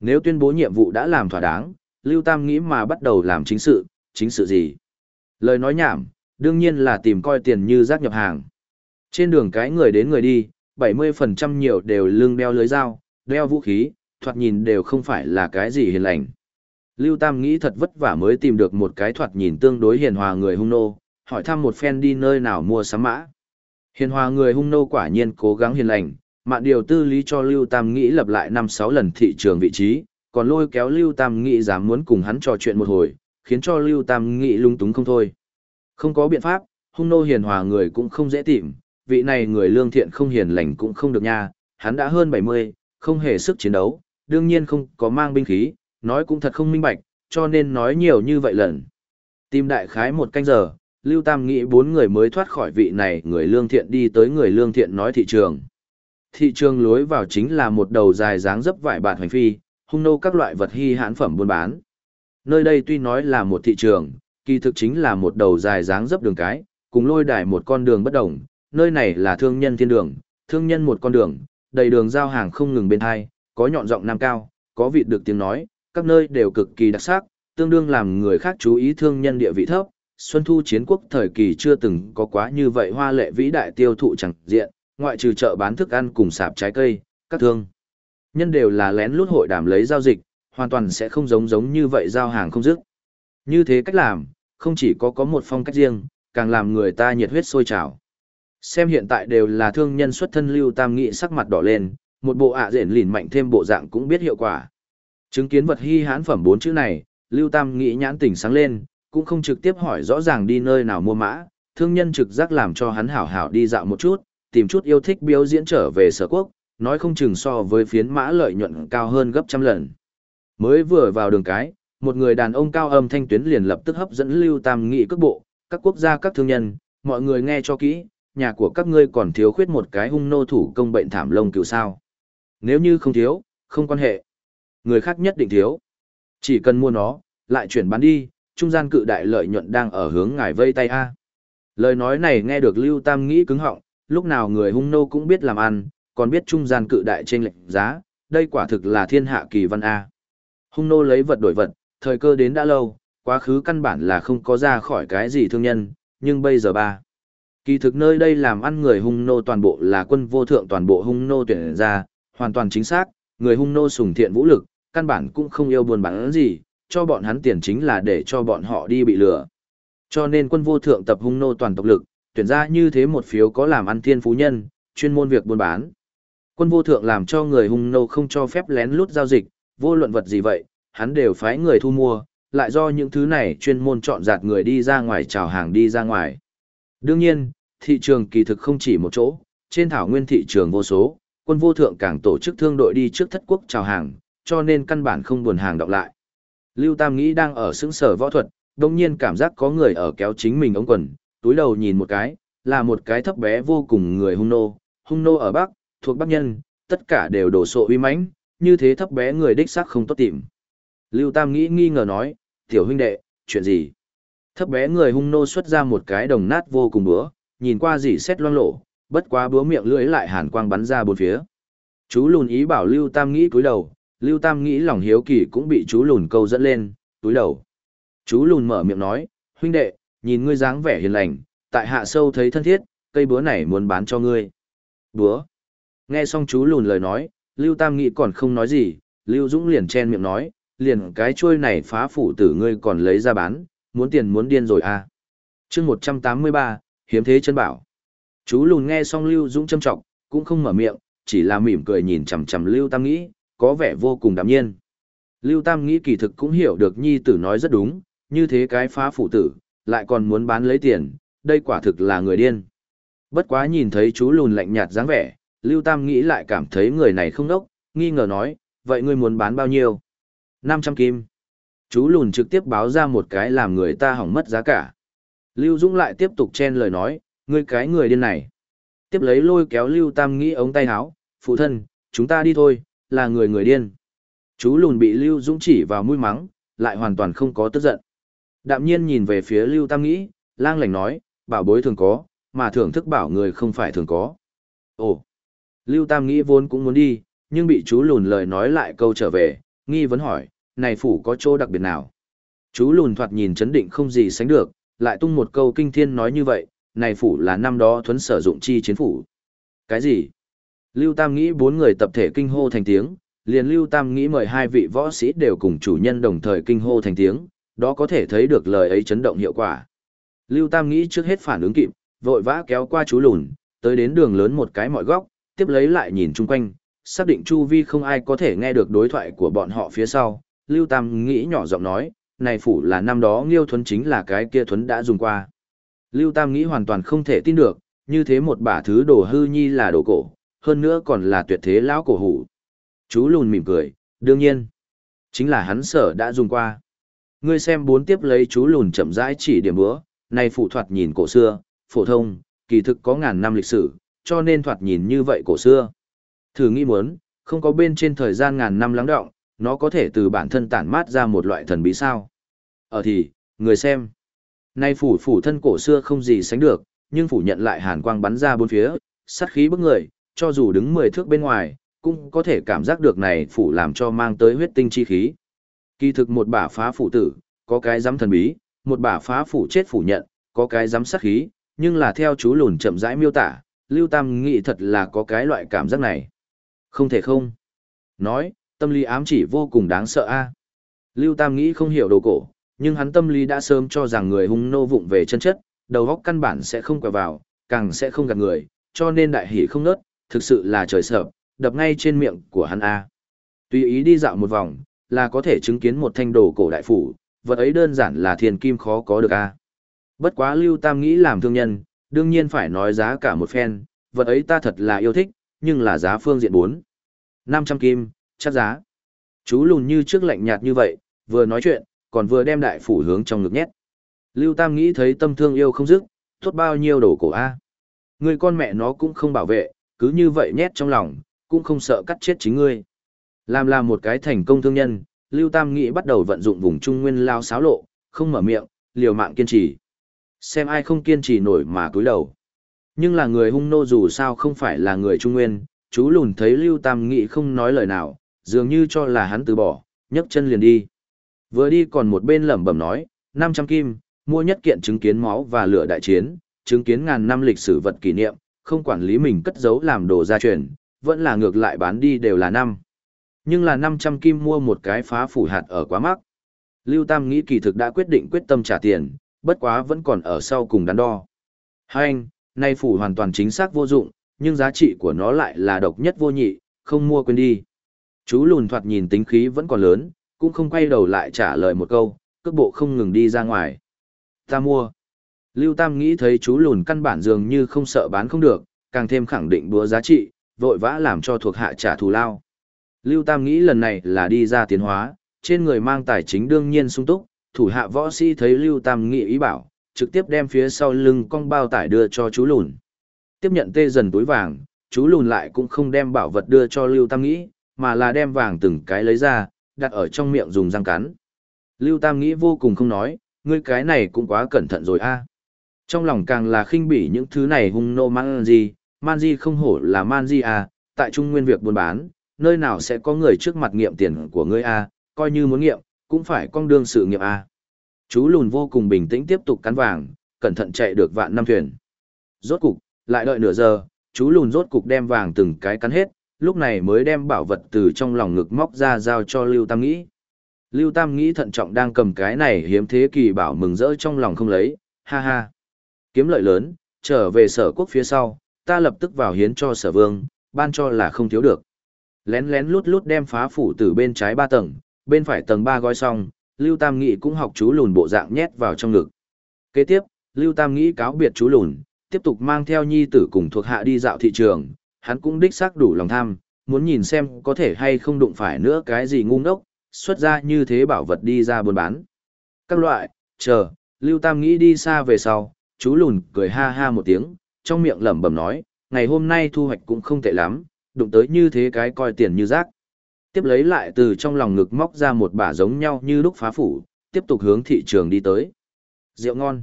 Nếu tuyên bố nhiệm vụ đã làm thỏa đáng, Lưu Tam nghĩ mà bắt đầu làm chính sự, chính sự gì? Lời nói nhảm, đương nhiên là tìm coi tiền như rác nhập hàng. Trên đường cái người đến người đi, 70% nhiều đều lưng đeo lưới dao, đeo vũ khí, thoạt nhìn đều không phải là cái gì hiền lành. Lưu Tam nghĩ thật vất vả mới tìm được một cái thoạt nhìn tương đối hiền hòa người hung nô, hỏi thăm một phen đi nơi nào mua sắm mã. Hiền hòa người hung nô quả nhiên cố gắng hiền lành, mạn điều tư lý cho Lưu Tam nghĩ lập lại năm sáu lần thị trường vị trí, còn lôi kéo Lưu Tam nghĩ dám muốn cùng hắn trò chuyện một hồi, khiến cho Lưu Tam nghĩ lung túng không thôi. Không có biện pháp, hung nô hiền hòa người cũng không dễ tìm, vị này người lương thiện không hiền lành cũng không được nha, hắn đã hơn 70, không hề sức chiến đấu, đương nhiên không có mang binh khí, nói cũng thật không minh bạch, cho nên nói nhiều như vậy lần. Tìm đại khái một canh giờ, Lưu Tam nghĩ bốn người mới thoát khỏi vị này người lương thiện đi tới người lương thiện nói thị trường. Thị trường lối vào chính là một đầu dài dáng dấp vải bạt hành phi, hung nô các loại vật hy hãn phẩm buôn bán. Nơi đây tuy nói là một thị trường, kỳ thực chính là một đầu dài dáng dấp đường cái, cùng lôi đài một con đường bất đồng, nơi này là thương nhân thiên đường, thương nhân một con đường, đầy đường giao hàng không ngừng bên hai, có nhọn giọng nam cao, có vị được tiếng nói, các nơi đều cực kỳ đặc sắc, tương đương làm người khác chú ý thương nhân địa vị thấp. Xuân thu chiến quốc thời kỳ chưa từng có quá như vậy hoa lệ vĩ đại tiêu thụ chẳng diện, ngoại trừ chợ bán thức ăn cùng sạp trái cây, các thương. Nhân đều là lén lút hội đàm lấy giao dịch, hoàn toàn sẽ không giống giống như vậy giao hàng không dứt. Như thế cách làm, không chỉ có có một phong cách riêng, càng làm người ta nhiệt huyết sôi trào. Xem hiện tại đều là thương nhân xuất thân lưu tam nghị sắc mặt đỏ lên, một bộ ạ à rển lìn mạnh thêm bộ dạng cũng biết hiệu quả. Chứng kiến vật hy hãn phẩm bốn chữ này, lưu tam nghị nhãn tỉnh sáng lên, cũng không trực tiếp hỏi rõ ràng đi nơi nào mua mã, thương nhân trực giác làm cho hắn hảo hảo đi dạo một chút, tìm chút yêu thích biểu diễn trở về sở quốc, nói không chừng so với phiến mã lợi nhuận cao hơn gấp trăm lần. Mới vừa vào đường cái, một người đàn ông cao âm thanh tuyến liền lập tức hấp dẫn Lưu Tam Nghị cước bộ, các quốc gia các thương nhân, mọi người nghe cho kỹ, nhà của các ngươi còn thiếu khuyết một cái hung nô thủ công bệnh thảm lông cựu sao. Nếu như không thiếu, không quan hệ. Người khác nhất định thiếu. Chỉ cần mua nó, lại chuyển bán đi, trung gian cự đại lợi nhuận đang ở hướng ngài vây tay A. Lời nói này nghe được Lưu Tam nghĩ cứng họng, lúc nào người hung nô cũng biết làm ăn, còn biết trung gian cự đại trên lệnh giá, đây quả thực là thiên hạ kỳ văn A. Hung nô lấy vật đổi vật, thời cơ đến đã lâu, quá khứ căn bản là không có ra khỏi cái gì thương nhân, nhưng bây giờ ba. Kỳ thực nơi đây làm ăn người hung nô toàn bộ là quân vô thượng toàn bộ hung nô tuyển ra, hoàn toàn chính xác, người hung nô sùng thiện vũ lực, căn bản cũng không yêu buồn bán gì, cho bọn hắn tiền chính là để cho bọn họ đi bị lừa. Cho nên quân vô thượng tập hung nô toàn tộc lực, tuyển ra như thế một phiếu có làm ăn thiên phú nhân, chuyên môn việc buôn bán. Quân vô thượng làm cho người hung nô không cho phép lén lút giao dịch, vô luận vật gì vậy, hắn đều phái người thu mua, lại do những thứ này chuyên môn chọn giạt người đi ra ngoài chào hàng đi ra ngoài. Đương nhiên, thị trường kỳ thực không chỉ một chỗ, trên thảo nguyên thị trường vô số, quân vô thượng càng tổ chức thương đội đi trước thất quốc chào hàng, cho nên căn bản không buồn hàng đọc lại. Lưu Tam nghĩ đang ở xứng sở võ thuật, đồng nhiên cảm giác có người ở kéo chính mình ống quần, túi đầu nhìn một cái, là một cái thấp bé vô cùng người hung nô, hung nô ở Bắc, thuộc Bắc nhân, tất cả đều đổ sộ uy mãnh, như thế thấp bé người đích xác không tốt tìm. Lưu Tam nghĩ nghi ngờ nói, tiểu huynh đệ, chuyện gì? Thấp bé người hung nô xuất ra một cái đồng nát vô cùng búa, nhìn qua dỉ xét loang lộ, bất quá búa miệng lưỡi lại hàn quang bắn ra bốn phía. Chú lùn ý bảo Lưu Tam nghĩ cúi đầu, Lưu Tam nghĩ lòng hiếu kỳ cũng bị chú lùn câu dẫn lên, túi đầu. Chú lùn mở miệng nói, huynh đệ, nhìn ngươi dáng vẻ hiền lành, tại hạ sâu thấy thân thiết, cây búa này muốn bán cho ngươi. Búa. Nghe xong chú lùn lời nói, Lưu Tam nghĩ còn không nói gì, Lưu Dũng liền chen miệng nói, liền cái chuôi này phá phủ tử ngươi còn lấy ra bán, muốn tiền muốn điên rồi à. chương 183, hiếm thế chân bảo. Chú lùn nghe xong Lưu Dũng châm trọng, cũng không mở miệng, chỉ là mỉm cười nhìn chằm chằm Lưu Tam nghĩ, có vẻ vô cùng đạm nhiên. Lưu Tam nghĩ kỳ thực cũng hiểu được nhi tử nói rất đúng, như thế cái phá phụ tử, lại còn muốn bán lấy tiền, đây quả thực là người điên. Bất quá nhìn thấy chú lùn lạnh nhạt dáng vẻ, Lưu Tam nghĩ lại cảm thấy người này không đốc, nghi ngờ nói, vậy ngươi muốn bán bao nhiêu? 500 kim. Chú lùn trực tiếp báo ra một cái làm người ta hỏng mất giá cả. Lưu Dũng lại tiếp tục chen lời nói, ngươi cái người điên này. Tiếp lấy lôi kéo Lưu Tam nghĩ ống tay áo, phụ thân, chúng ta đi thôi, là người người điên. Chú lùn bị Lưu Dũng chỉ vào mũi mắng, lại hoàn toàn không có tức giận. Đạm nhiên nhìn về phía Lưu Tam nghĩ, lang lành nói, bảo bối thường có, mà thưởng thức bảo người không phải thường có. Ồ, Lưu Tam nghĩ vốn cũng muốn đi, nhưng bị chú lùn lời nói lại câu trở về, nghi vấn hỏi, này phủ có chỗ đặc biệt nào? Chú lùn thoạt nhìn chấn định không gì sánh được, lại tung một câu kinh thiên nói như vậy, này phủ là năm đó thuấn sử dụng chi chiến phủ. Cái gì? Lưu Tam nghĩ bốn người tập thể kinh hô thành tiếng, liền Lưu Tam nghĩ mời hai vị võ sĩ đều cùng chủ nhân đồng thời kinh hô thành tiếng, đó có thể thấy được lời ấy chấn động hiệu quả. Lưu Tam nghĩ trước hết phản ứng kịp, vội vã kéo qua chú lùn, tới đến đường lớn một cái mọi góc, tiếp lấy lại nhìn chung quanh, xác định chu vi không ai có thể nghe được đối thoại của bọn họ phía sau. Lưu Tam nghĩ nhỏ giọng nói, này phủ là năm đó Nghiêu Thuấn chính là cái kia Thuấn đã dùng qua. Lưu Tam nghĩ hoàn toàn không thể tin được, như thế một bả thứ đồ hư nhi là đồ cổ, hơn nữa còn là tuyệt thế lão cổ hủ. Chú lùn mỉm cười, đương nhiên, chính là hắn sở đã dùng qua. Ngươi xem bốn tiếp lấy chú lùn chậm rãi chỉ điểm bữa, này phụ thoạt nhìn cổ xưa, phổ thông, kỳ thực có ngàn năm lịch sử, cho nên thoạt nhìn như vậy cổ xưa. Thử nghĩ muốn, không có bên trên thời gian ngàn năm lắng động, nó có thể từ bản thân tản mát ra một loại thần bí sao. Ở thì, người xem. Nay phủ phủ thân cổ xưa không gì sánh được, nhưng phủ nhận lại hàn quang bắn ra bốn phía, sát khí bức người, cho dù đứng 10 thước bên ngoài, cũng có thể cảm giác được này phủ làm cho mang tới huyết tinh chi khí. Kỳ thực một bả phá phủ tử, có cái giám thần bí, một bả phá phủ chết phủ nhận, có cái giám sát khí, nhưng là theo chú lùn chậm rãi miêu tả, Lưu Tam nghĩ thật là có cái loại cảm giác này. Không thể không. Nói, tâm lý ám chỉ vô cùng đáng sợ a. Lưu Tam nghĩ không hiểu đồ cổ, nhưng hắn tâm lý đã sớm cho rằng người hung nô vụng về chân chất, đầu óc căn bản sẽ không quẹo vào, càng sẽ không gạt người, cho nên đại hỉ không nớt, thực sự là trời sợ, đập ngay trên miệng của hắn a. Tùy ý đi dạo một vòng, là có thể chứng kiến một thanh đồ cổ đại phủ, vật ấy đơn giản là thiên kim khó có được a. Bất quá Lưu Tam nghĩ làm thương nhân, đương nhiên phải nói giá cả một phen, vật ấy ta thật là yêu thích, nhưng là giá phương diện 4. 500 kim, chắc giá. Chú lùn như trước lạnh nhạt như vậy, vừa nói chuyện, còn vừa đem đại phủ hướng trong ngực nhét. Lưu Tam nghĩ thấy tâm thương yêu không dứt, tốt bao nhiêu đồ cổ a. Người con mẹ nó cũng không bảo vệ, cứ như vậy nhét trong lòng, cũng không sợ cắt chết chính ngươi. Làm là một cái thành công thương nhân, Lưu Tam Nghị bắt đầu vận dụng vùng trung nguyên lao xáo lộ, không mở miệng, liều mạng kiên trì. Xem ai không kiên trì nổi mà cúi đầu. Nhưng là người hung nô dù sao không phải là người trung nguyên, chú lùn thấy Lưu Tam Nghị không nói lời nào, dường như cho là hắn từ bỏ, nhấc chân liền đi. Vừa đi còn một bên lẩm bẩm nói, 500 kim, mua nhất kiện chứng kiến máu và lửa đại chiến, chứng kiến ngàn năm lịch sử vật kỷ niệm, không quản lý mình cất giấu làm đồ gia truyền, vẫn là ngược lại bán đi đều là năm. Nhưng là 500 kim mua một cái phá phủ hạt ở quá mắc. Lưu Tam nghĩ kỳ thực đã quyết định quyết tâm trả tiền, bất quá vẫn còn ở sau cùng đắn đo. Hai anh, nay phủ hoàn toàn chính xác vô dụng, nhưng giá trị của nó lại là độc nhất vô nhị, không mua quên đi. Chú lùn thoạt nhìn tính khí vẫn còn lớn, cũng không quay đầu lại trả lời một câu, cước bộ không ngừng đi ra ngoài. Ta mua. Lưu Tam nghĩ thấy chú lùn căn bản dường như không sợ bán không được, càng thêm khẳng định búa giá trị, vội vã làm cho thuộc hạ trả thù lao. Lưu Tam nghĩ lần này là đi ra tiến hóa, trên người mang tài chính đương nhiên sung túc, thủ hạ võ sĩ thấy Lưu Tam nghĩ ý bảo, trực tiếp đem phía sau lưng con bao tải đưa cho chú lùn. Tiếp nhận tê dần túi vàng, chú lùn lại cũng không đem bảo vật đưa cho Lưu Tam nghĩ, mà là đem vàng từng cái lấy ra, đặt ở trong miệng dùng răng cắn. Lưu Tam nghĩ vô cùng không nói, ngươi cái này cũng quá cẩn thận rồi a. Trong lòng càng là khinh bỉ những thứ này hung nô man manji man không hổ là man à, tại trung nguyên việc buôn bán, nơi nào sẽ có người trước mặt nghiệm tiền của ngươi à coi như muốn nghiệm, cũng phải con đương sự nghiệp à Chú lùn vô cùng bình tĩnh tiếp tục cắn vàng, cẩn thận chạy được vạn năm thuyền. Rốt cục, lại đợi nửa giờ, chú lùn rốt cục đem vàng từng cái cắn hết, lúc này mới đem bảo vật từ trong lòng ngực móc ra giao cho Lưu Tam Nghĩ. Lưu Tam Nghĩ thận trọng đang cầm cái này hiếm thế kỳ bảo mừng rỡ trong lòng không lấy, ha ha. Kiếm lợi lớn, trở về sở quốc phía sau, ta lập tức vào hiến cho sở vương, ban cho là không thiếu được. Lén lén lút lút đem phá phủ từ bên trái ba tầng, bên phải tầng ba gói xong, Lưu Tam Nghĩ cũng học chú lùn bộ dạng nhét vào trong ngực. Kế tiếp, Lưu Tam Nghĩ cáo biệt chú lùn, tiếp tục mang theo nhi tử cùng thuộc hạ đi dạo thị trường, hắn cũng đích xác đủ lòng tham, muốn nhìn xem có thể hay không đụng phải nữa cái gì ngu ngốc, xuất ra như thế bảo vật đi ra buôn bán. Các loại, chờ, Lưu Tam nghĩ đi xa về sau, chú lùn cười ha ha một tiếng, trong miệng lẩm bẩm nói, ngày hôm nay thu hoạch cũng không tệ lắm, đụng tới như thế cái coi tiền như rác. Tiếp lấy lại từ trong lòng ngực móc ra một bả giống nhau như lúc phá phủ, tiếp tục hướng thị trường đi tới. Rượu ngon.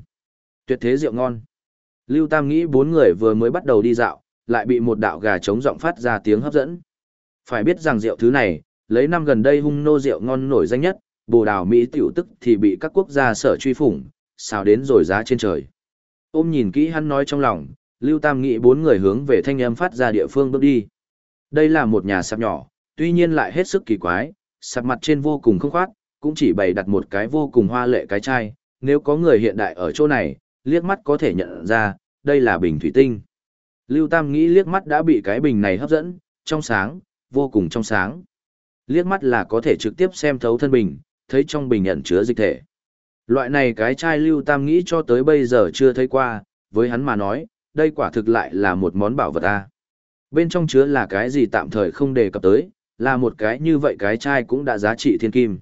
Tuyệt thế rượu ngon. Lưu Tam nghĩ bốn người vừa mới bắt đầu đi dạo, lại bị một đạo gà trống giọng phát ra tiếng hấp dẫn. Phải biết rằng rượu thứ này, lấy năm gần đây hung nô rượu ngon nổi danh nhất, bồ đào Mỹ tiểu tức thì bị các quốc gia sở truy phủng, xào đến rồi giá trên trời. Ôm nhìn kỹ hắn nói trong lòng, Lưu Tam nghĩ bốn người hướng về thanh âm phát ra địa phương bước đi. Đây là một nhà sạp nhỏ, tuy nhiên lại hết sức kỳ quái, sạp mặt trên vô cùng không khoát, cũng chỉ bày đặt một cái vô cùng hoa lệ cái chai, nếu có người hiện đại ở chỗ này, liếc mắt có thể nhận ra, đây là bình thủy tinh. Lưu Tam nghĩ liếc mắt đã bị cái bình này hấp dẫn, trong sáng, vô cùng trong sáng. Liếc mắt là có thể trực tiếp xem thấu thân bình, thấy trong bình ẩn chứa dịch thể. Loại này cái chai Lưu Tam nghĩ cho tới bây giờ chưa thấy qua, với hắn mà nói, đây quả thực lại là một món bảo vật a. Bên trong chứa là cái gì tạm thời không đề cập tới, là một cái như vậy cái chai cũng đã giá trị thiên kim.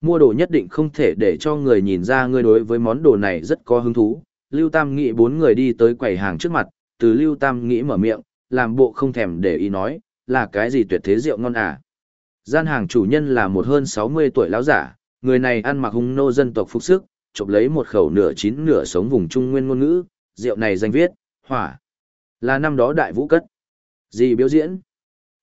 Mua đồ nhất định không thể để cho người nhìn ra ngươi đối với món đồ này rất có hứng thú. Lưu Tam nghĩ bốn người đi tới quầy hàng trước mặt, từ Lưu Tam nghĩ mở miệng, làm bộ không thèm để ý nói, là cái gì tuyệt thế rượu ngon à. Gian hàng chủ nhân là một hơn 60 tuổi lão giả, người này ăn mặc hung nô dân tộc phục sức, chụp lấy một khẩu nửa chín nửa sống vùng trung nguyên ngôn ngữ, rượu này danh viết, hỏa. Là năm đó đại vũ cất. Gì biểu diễn?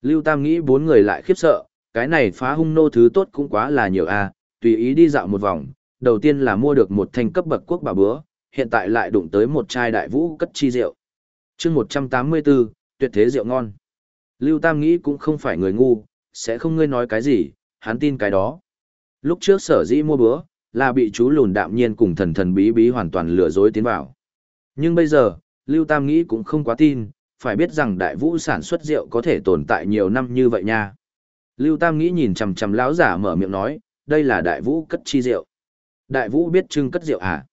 Lưu Tam nghĩ bốn người lại khiếp sợ, cái này phá hung nô thứ tốt cũng quá là nhiều a, à, tùy ý đi dạo một vòng, đầu tiên là mua được một thanh cấp bậc quốc bà bữa, hiện tại lại đụng tới một chai đại vũ cất chi rượu. chương 184, tuyệt thế rượu ngon. Lưu Tam nghĩ cũng không phải người ngu, sẽ không ngươi nói cái gì, hắn tin cái đó. Lúc trước sở dĩ mua bữa, là bị chú lùn đạm nhiên cùng thần thần bí bí hoàn toàn lừa dối tiến vào. Nhưng bây giờ, Lưu Tam nghĩ cũng không quá tin, phải biết rằng đại vũ sản xuất rượu có thể tồn tại nhiều năm như vậy nha. Lưu Tam nghĩ nhìn chằm chằm lão giả mở miệng nói, đây là đại vũ cất chi rượu. Đại vũ biết trưng cất rượu à?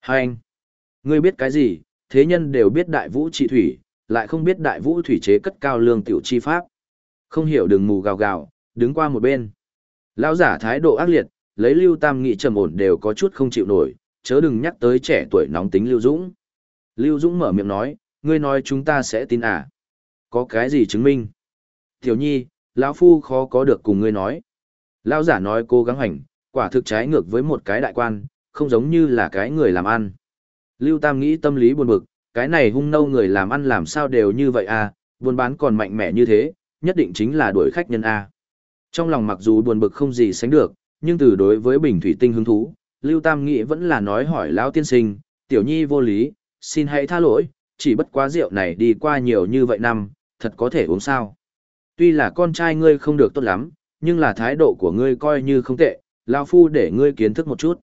Hai anh, ngươi biết cái gì, thế nhân đều biết đại vũ trị thủy, lại không biết đại vũ thủy chế cất cao lương tiểu chi pháp. Không hiểu đừng mù gào gào, đứng qua một bên. Lão giả thái độ ác liệt, lấy Lưu Tam nghị trầm ổn đều có chút không chịu nổi, chớ đừng nhắc tới trẻ tuổi nóng tính Lưu Dũng. Lưu Dũng mở miệng nói, ngươi nói chúng ta sẽ tin à? Có cái gì chứng minh? Tiểu nhi, lão phu khó có được cùng ngươi nói. Lão giả nói cố gắng hành, quả thực trái ngược với một cái đại quan, không giống như là cái người làm ăn. Lưu Tam nghĩ tâm lý buồn bực, cái này hung nâu người làm ăn làm sao đều như vậy à, buôn bán còn mạnh mẽ như thế, nhất định chính là đuổi khách nhân A. Trong lòng mặc dù buồn bực không gì sánh được, nhưng từ đối với bình thủy tinh hứng thú, Lưu Tam Nghị vẫn là nói hỏi lão tiên sinh, tiểu nhi vô lý, xin hãy tha lỗi, chỉ bất quá rượu này đi qua nhiều như vậy năm, thật có thể uống sao. Tuy là con trai ngươi không được tốt lắm, nhưng là thái độ của ngươi coi như không tệ, lão phu để ngươi kiến thức một chút.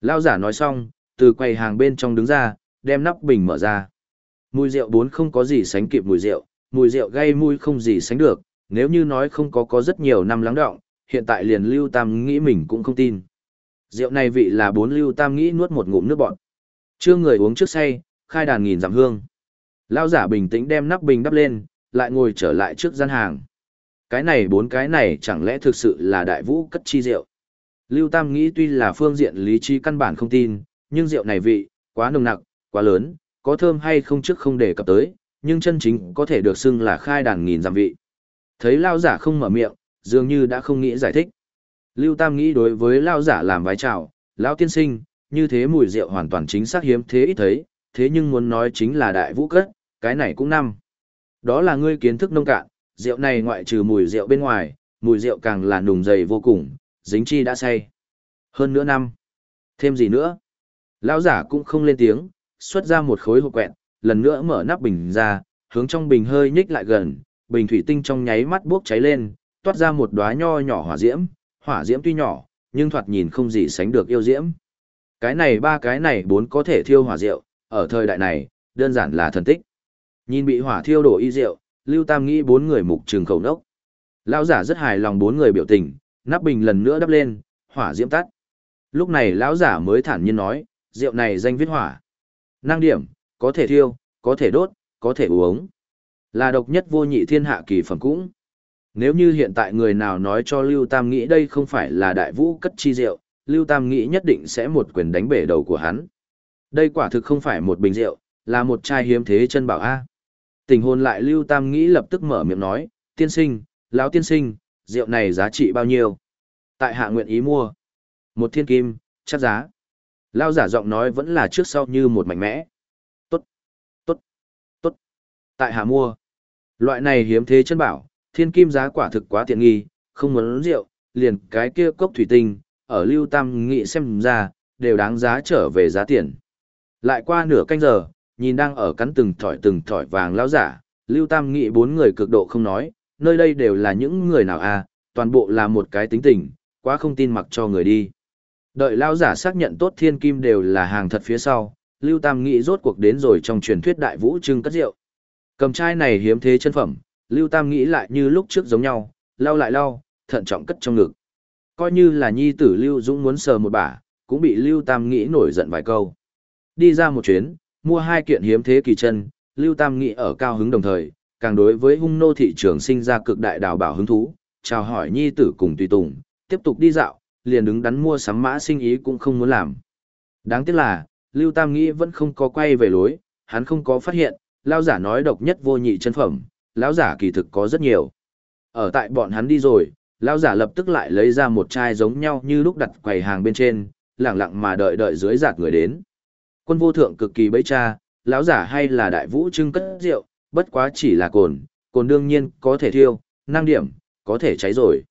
Lão giả nói xong, từ quầy hàng bên trong đứng ra, đem nắp bình mở ra. Mùi rượu bốn không có gì sánh kịp mùi rượu, mùi rượu gây mùi không gì sánh được, nếu như nói không có có rất nhiều năm lắng đọng, hiện tại liền Lưu Tam nghĩ mình cũng không tin. Rượu này vị là bốn Lưu Tam nghĩ nuốt một ngụm nước bọn. Chưa người uống trước say, khai đàn nghìn giảm hương. Lao giả bình tĩnh đem nắp bình đắp lên, lại ngồi trở lại trước gian hàng. Cái này bốn cái này chẳng lẽ thực sự là đại vũ cất chi rượu. Lưu Tam nghĩ tuy là phương diện lý trí căn bản không tin, nhưng rượu này vị, quá nồng nặc, quá lớn, có thơm hay không trước không để cập tới, nhưng chân chính có thể được xưng là khai đàn nghìn giảm vị. Thấy Lao giả không mở miệng, dường như đã không nghĩ giải thích. Lưu Tam nghĩ đối với Lao giả làm vái chào, Lão tiên sinh, như thế mùi rượu hoàn toàn chính xác hiếm thế ít thấy, thế nhưng muốn nói chính là đại vũ cất, cái này cũng năm. Đó là ngươi kiến thức nông cạn, rượu này ngoại trừ mùi rượu bên ngoài, mùi rượu càng là nùng dày vô cùng, dính chi đã say. Hơn nữa năm. Thêm gì nữa? Lão giả cũng không lên tiếng, xuất ra một khối hộp quẹt, lần nữa mở nắp bình ra, hướng trong bình hơi nhích lại gần, bình thủy tinh trong nháy mắt bốc cháy lên, toát ra một đóa nho nhỏ hỏa diễm, hỏa diễm tuy nhỏ, nhưng thoạt nhìn không gì sánh được yêu diễm. Cái này ba cái này bốn có thể thiêu hỏa rượu, ở thời đại này, đơn giản là thần tích. Nhìn bị hỏa thiêu đổ y rượu, Lưu Tam nghĩ bốn người mục trường khẩu nốc. Lão giả rất hài lòng bốn người biểu tình, nắp bình lần nữa đắp lên, hỏa diễm tắt. Lúc này lão giả mới thản nhiên nói, rượu này danh viết hỏa. Năng điểm, có thể thiêu, có thể đốt, có thể uống. Là độc nhất vô nhị thiên hạ kỳ phẩm cũng. Nếu như hiện tại người nào nói cho Lưu Tam nghĩ đây không phải là đại vũ cất chi rượu, Lưu Tam nghĩ nhất định sẽ một quyền đánh bể đầu của hắn. Đây quả thực không phải một bình rượu, là một chai hiếm thế chân bảo A. Tình hồn lại Lưu Tam nghĩ lập tức mở miệng nói, tiên sinh, lão tiên sinh, rượu này giá trị bao nhiêu? Tại hạ nguyện ý mua. Một thiên kim, chắc giá. Lao giả giọng nói vẫn là trước sau như một mạnh mẽ. Tốt, tốt, tốt. Tại hạ mua. Loại này hiếm thế chân bảo, thiên kim giá quả thực quá tiện nghi, không muốn rượu, liền cái kia cốc thủy tinh, ở lưu tam nghị xem ra, đều đáng giá trở về giá tiền. Lại qua nửa canh giờ, nhìn đang ở cắn từng thỏi từng thỏi vàng lão giả, lưu tam nghị bốn người cực độ không nói, nơi đây đều là những người nào à, toàn bộ là một cái tính tình, quá không tin mặc cho người đi. Đợi lão giả xác nhận tốt thiên kim đều là hàng thật phía sau, Lưu Tam Nghị rốt cuộc đến rồi trong truyền thuyết đại vũ trưng cất rượu. Cầm chai này hiếm thế chân phẩm, Lưu Tam nghĩ lại như lúc trước giống nhau, lau lại lau, thận trọng cất trong ngực. Coi như là nhi tử Lưu Dũng muốn sờ một bả, cũng bị Lưu Tam nghĩ nổi giận vài câu. Đi ra một chuyến, mua hai kiện hiếm thế kỳ chân, Lưu Tam nghĩ ở cao hứng đồng thời, càng đối với hung nô thị trường sinh ra cực đại đào bảo hứng thú, chào hỏi nhi tử cùng tùy tùng, tiếp tục đi dạo, liền đứng đắn mua sắm mã sinh ý cũng không muốn làm. Đáng tiếc là, Lưu Tam nghĩ vẫn không có quay về lối, hắn không có phát hiện, lao giả nói độc nhất vô nhị chân phẩm, lão giả kỳ thực có rất nhiều. Ở tại bọn hắn đi rồi, lão giả lập tức lại lấy ra một chai giống nhau như lúc đặt quầy hàng bên trên, lặng lặng mà đợi đợi dưới giạt người đến. Quân vô thượng cực kỳ bấy cha, lão giả hay là đại vũ trưng cất rượu, bất quá chỉ là cồn, cồn đương nhiên có thể thiêu, năng điểm, có thể cháy rồi.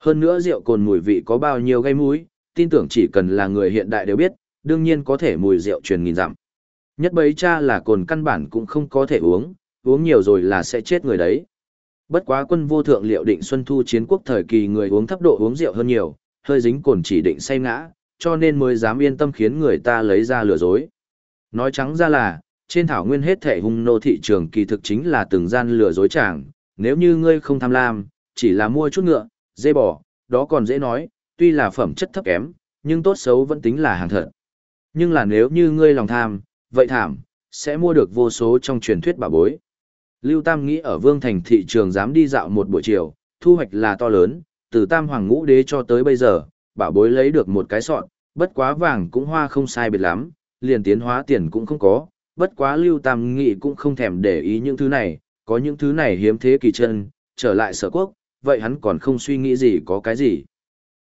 Hơn nữa rượu cồn mùi vị có bao nhiêu gây mũi, tin tưởng chỉ cần là người hiện đại đều biết, đương nhiên có thể mùi rượu truyền nghìn dặm. Nhất bấy cha là cồn căn bản cũng không có thể uống, uống nhiều rồi là sẽ chết người đấy. Bất quá quân vô thượng liệu định xuân thu chiến quốc thời kỳ người uống thấp độ uống rượu hơn nhiều, hơi dính cồn chỉ định say ngã, cho nên mới dám yên tâm khiến người ta lấy ra lừa dối. Nói trắng ra là, trên thảo nguyên hết thể hung nô thị trường kỳ thực chính là từng gian lừa dối chàng, nếu như ngươi không tham lam, chỉ là mua chút ngựa, dê bò, đó còn dễ nói, tuy là phẩm chất thấp kém, nhưng tốt xấu vẫn tính là hàng thật. Nhưng là nếu như ngươi lòng tham, vậy thảm, sẽ mua được vô số trong truyền thuyết bà bối. Lưu Tam nghĩ ở Vương Thành thị trường dám đi dạo một buổi chiều, thu hoạch là to lớn, từ Tam Hoàng Ngũ Đế cho tới bây giờ, bà bối lấy được một cái sọn, bất quá vàng cũng hoa không sai biệt lắm, liền tiến hóa tiền cũng không có, bất quá Lưu Tam nghĩ cũng không thèm để ý những thứ này, có những thứ này hiếm thế kỳ chân, trở lại sở quốc, vậy hắn còn không suy nghĩ gì có cái gì.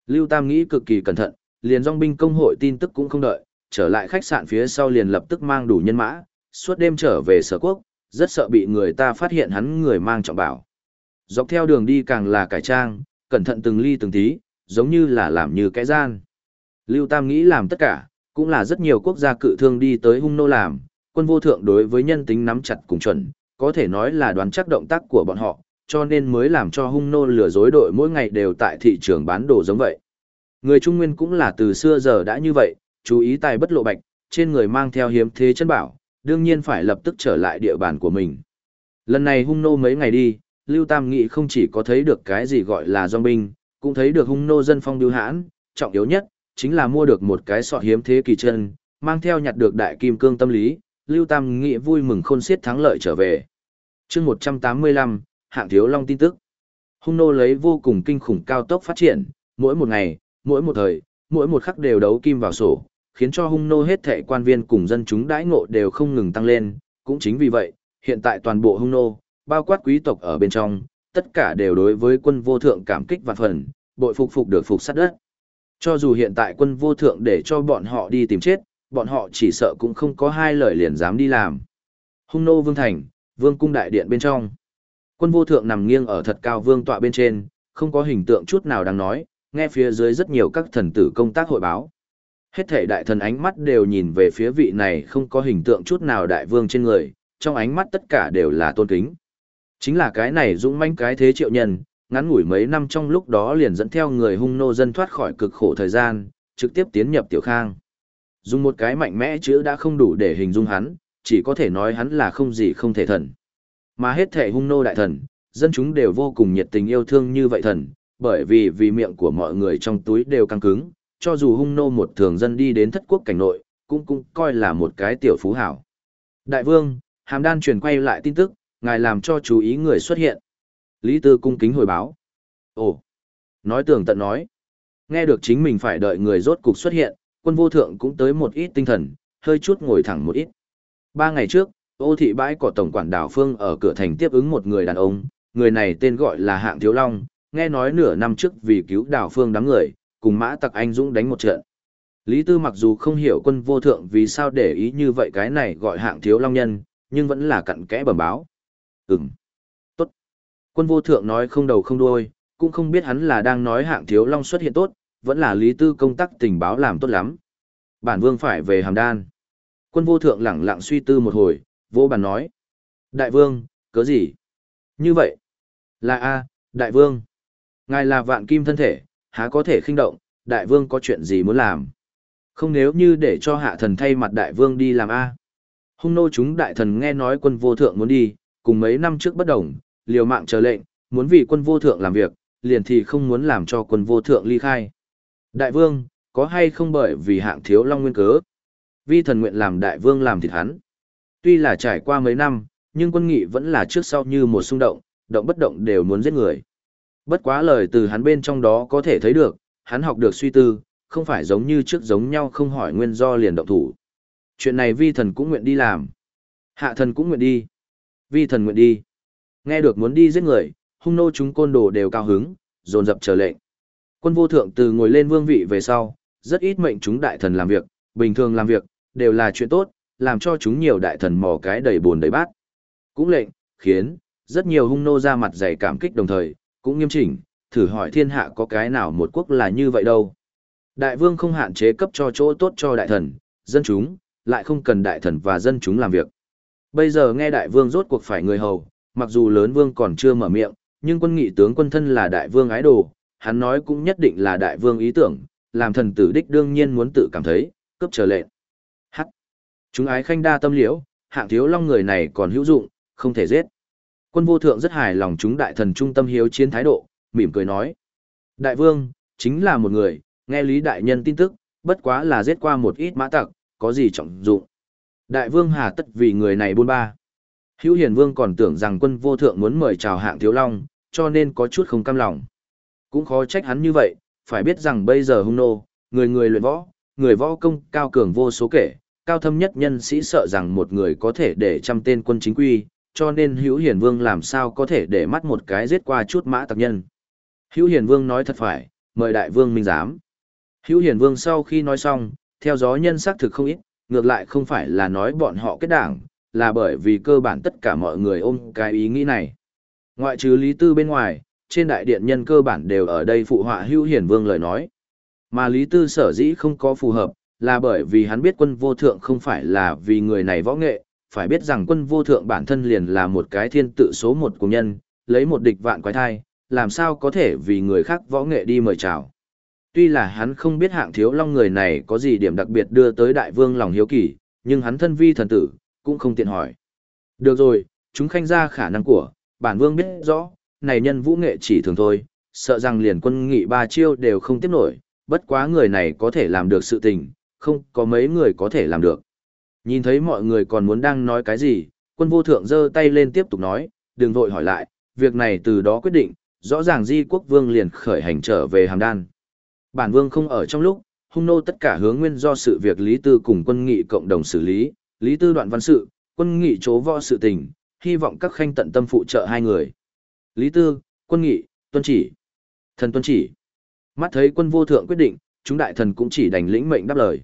Lưu Tam nghĩ cực kỳ cẩn thận, liền dòng binh công hội tin tức cũng không đợi, trở lại khách sạn phía sau liền lập tức mang đủ nhân mã, suốt đêm trở về sở quốc, rất sợ bị người ta phát hiện hắn người mang trọng bảo. Dọc theo đường đi càng là cải trang, cẩn thận từng ly từng tí, giống như là làm như cái gian. Lưu Tam nghĩ làm tất cả, cũng là rất nhiều quốc gia cự thương đi tới hung nô làm, quân vô thượng đối với nhân tính nắm chặt cùng chuẩn, có thể nói là đoán chắc động tác của bọn họ, cho nên mới làm cho hung nô lừa dối đội mỗi ngày đều tại thị trường bán đồ giống vậy. Người Trung Nguyên cũng là từ xưa giờ đã như vậy, chú ý tài bất lộ bạch, trên người mang theo hiếm thế chân bảo, đương nhiên phải lập tức trở lại địa bàn của mình. Lần này hung nô mấy ngày đi, Lưu Tam Nghị không chỉ có thấy được cái gì gọi là dòng binh, cũng thấy được hung nô dân phong biêu hãn, trọng yếu nhất, chính là mua được một cái sọ hiếm thế kỳ chân, mang theo nhặt được đại kim cương tâm lý, Lưu Tam Nghị vui mừng khôn xiết thắng lợi trở về. chương 185, hạng thiếu long tin tức. Hung nô lấy vô cùng kinh khủng cao tốc phát triển, mỗi một ngày, mỗi một thời, mỗi một khắc đều đấu kim vào sổ, khiến cho hung nô hết thệ quan viên cùng dân chúng đãi ngộ đều không ngừng tăng lên, cũng chính vì vậy, hiện tại toàn bộ hung nô, bao quát quý tộc ở bên trong, tất cả đều đối với quân vô thượng cảm kích và phần, bội phục phục được phục sát đất. Cho dù hiện tại quân vô thượng để cho bọn họ đi tìm chết, bọn họ chỉ sợ cũng không có hai lời liền dám đi làm. Hung nô vương thành, vương cung đại điện bên trong. Quân vô thượng nằm nghiêng ở thật cao vương tọa bên trên, không có hình tượng chút nào đang nói, nghe phía dưới rất nhiều các thần tử công tác hội báo. Hết thể đại thần ánh mắt đều nhìn về phía vị này không có hình tượng chút nào đại vương trên người, trong ánh mắt tất cả đều là tôn kính. Chính là cái này dũng manh cái thế triệu nhân, ngắn ngủi mấy năm trong lúc đó liền dẫn theo người hung nô dân thoát khỏi cực khổ thời gian, trực tiếp tiến nhập tiểu khang. Dùng một cái mạnh mẽ chữ đã không đủ để hình dung hắn, chỉ có thể nói hắn là không gì không thể thần. Mà hết thể hung nô đại thần, dân chúng đều vô cùng nhiệt tình yêu thương như vậy thần, bởi vì vì miệng của mọi người trong túi đều căng cứng, cho dù hung nô một thường dân đi đến thất quốc cảnh nội, cũng cũng coi là một cái tiểu phú hảo. Đại vương, hàm đan truyền quay lại tin tức, ngài làm cho chú ý người xuất hiện. Lý Tư cung kính hồi báo. Ồ, nói tường tận nói. Nghe được chính mình phải đợi người rốt cục xuất hiện, quân vô thượng cũng tới một ít tinh thần, hơi chút ngồi thẳng một ít. Ba ngày trước, ô thị bãi cỏ tổng quản đảo Phương ở cửa thành tiếp ứng một người đàn ông, người này tên gọi là Hạng Thiếu Long, nghe nói nửa năm trước vì cứu đảo Phương đám người, cùng mã tặc anh dũng đánh một trận. Lý Tư mặc dù không hiểu quân vô thượng vì sao để ý như vậy cái này gọi hạng thiếu long nhân, nhưng vẫn là cặn kẽ bẩm báo. Ừm. Tốt. Quân vô thượng nói không đầu không đuôi, cũng không biết hắn là đang nói hạng thiếu long xuất hiện tốt, vẫn là Lý Tư công tác tình báo làm tốt lắm. Bản vương phải về hàm đan. Quân vô thượng lẳng lặng suy tư một hồi, vô bàn nói. Đại vương, cớ gì? Như vậy. Là A, đại vương. Ngài là vạn kim thân thể, há có thể khinh động, đại vương có chuyện gì muốn làm. Không nếu như để cho hạ thần thay mặt đại vương đi làm A. Hung nô chúng đại thần nghe nói quân vô thượng muốn đi, cùng mấy năm trước bất đồng, liều mạng chờ lệnh, muốn vì quân vô thượng làm việc, liền thì không muốn làm cho quân vô thượng ly khai. Đại vương, có hay không bởi vì hạng thiếu long nguyên cớ? Vi thần nguyện làm đại vương làm thịt hắn. Tuy là trải qua mấy năm, nhưng quân nghị vẫn là trước sau như một xung động, động bất động đều muốn giết người. Bất quá lời từ hắn bên trong đó có thể thấy được, hắn học được suy tư, không phải giống như trước giống nhau không hỏi nguyên do liền động thủ. Chuyện này vi thần cũng nguyện đi làm. Hạ thần cũng nguyện đi. Vi thần nguyện đi. Nghe được muốn đi giết người, hung nô chúng côn đồ đều cao hứng, dồn dập chờ lệnh. Quân vô thượng từ ngồi lên vương vị về sau, rất ít mệnh chúng đại thần làm việc, bình thường làm việc, đều là chuyện tốt, làm cho chúng nhiều đại thần mò cái đầy buồn đầy bát. Cũng lệnh, khiến, rất nhiều hung nô ra mặt dày cảm kích đồng thời, cũng nghiêm chỉnh, thử hỏi thiên hạ có cái nào một quốc là như vậy đâu. Đại vương không hạn chế cấp cho chỗ tốt cho đại thần, dân chúng, lại không cần đại thần và dân chúng làm việc. Bây giờ nghe đại vương rốt cuộc phải người hầu, mặc dù lớn vương còn chưa mở miệng, nhưng quân nghị tướng quân thân là đại vương ái đồ, hắn nói cũng nhất định là đại vương ý tưởng, làm thần tử đích đương nhiên muốn tự cảm thấy, cấp trở lệnh. Hắc. Chúng ái khanh đa tâm liễu, hạng thiếu long người này còn hữu dụng, không thể giết. Quân vô thượng rất hài lòng chúng đại thần trung tâm hiếu chiến thái độ, mỉm cười nói. Đại vương, chính là một người, nghe lý đại nhân tin tức, bất quá là giết qua một ít mã tặc, có gì trọng dụng. Đại vương hà tất vì người này buôn ba. Hữu hiền vương còn tưởng rằng quân vô thượng muốn mời chào hạng thiếu long, cho nên có chút không cam lòng. Cũng khó trách hắn như vậy, phải biết rằng bây giờ hung nô, người người luyện võ, người võ công cao cường vô số kể, cao thâm nhất nhân sĩ sợ rằng một người có thể để trăm tên quân chính quy, cho nên hữu hiền vương làm sao có thể để mắt một cái giết qua chút mã tặc nhân. Hữu hiền vương nói thật phải, mời đại vương minh giám. Hữu hiền vương sau khi nói xong, theo gió nhân xác thực không ít, ngược lại không phải là nói bọn họ kết đảng, là bởi vì cơ bản tất cả mọi người ôm cái ý nghĩ này. Ngoại trừ Lý Tư bên ngoài, trên đại điện nhân cơ bản đều ở đây phụ họa hữu hiển vương lời nói. Mà Lý Tư sở dĩ không có phù hợp, là bởi vì hắn biết quân vô thượng không phải là vì người này võ nghệ, phải biết rằng quân vô thượng bản thân liền là một cái thiên tự số một của nhân, lấy một địch vạn quái thai, làm sao có thể vì người khác võ nghệ đi mời chào. Tuy là hắn không biết hạng thiếu long người này có gì điểm đặc biệt đưa tới đại vương lòng hiếu kỳ, nhưng hắn thân vi thần tử, cũng không tiện hỏi. Được rồi, chúng khanh ra khả năng của, bản vương biết rõ, này nhân vũ nghệ chỉ thường thôi, sợ rằng liền quân nghị ba chiêu đều không tiếp nổi, bất quá người này có thể làm được sự tình, không có mấy người có thể làm được. Nhìn thấy mọi người còn muốn đang nói cái gì, quân vô thượng giơ tay lên tiếp tục nói, đừng vội hỏi lại, việc này từ đó quyết định, rõ ràng di quốc vương liền khởi hành trở về hàm đan. Bản vương không ở trong lúc, hung nô tất cả hướng nguyên do sự việc Lý Tư cùng quân nghị cộng đồng xử lý, Lý Tư đoạn văn sự, quân nghị chố võ sự tình, hy vọng các khanh tận tâm phụ trợ hai người. Lý Tư, quân nghị, tuân chỉ. Thần tuân chỉ. Mắt thấy quân vô thượng quyết định, chúng đại thần cũng chỉ đành lĩnh mệnh đáp lời.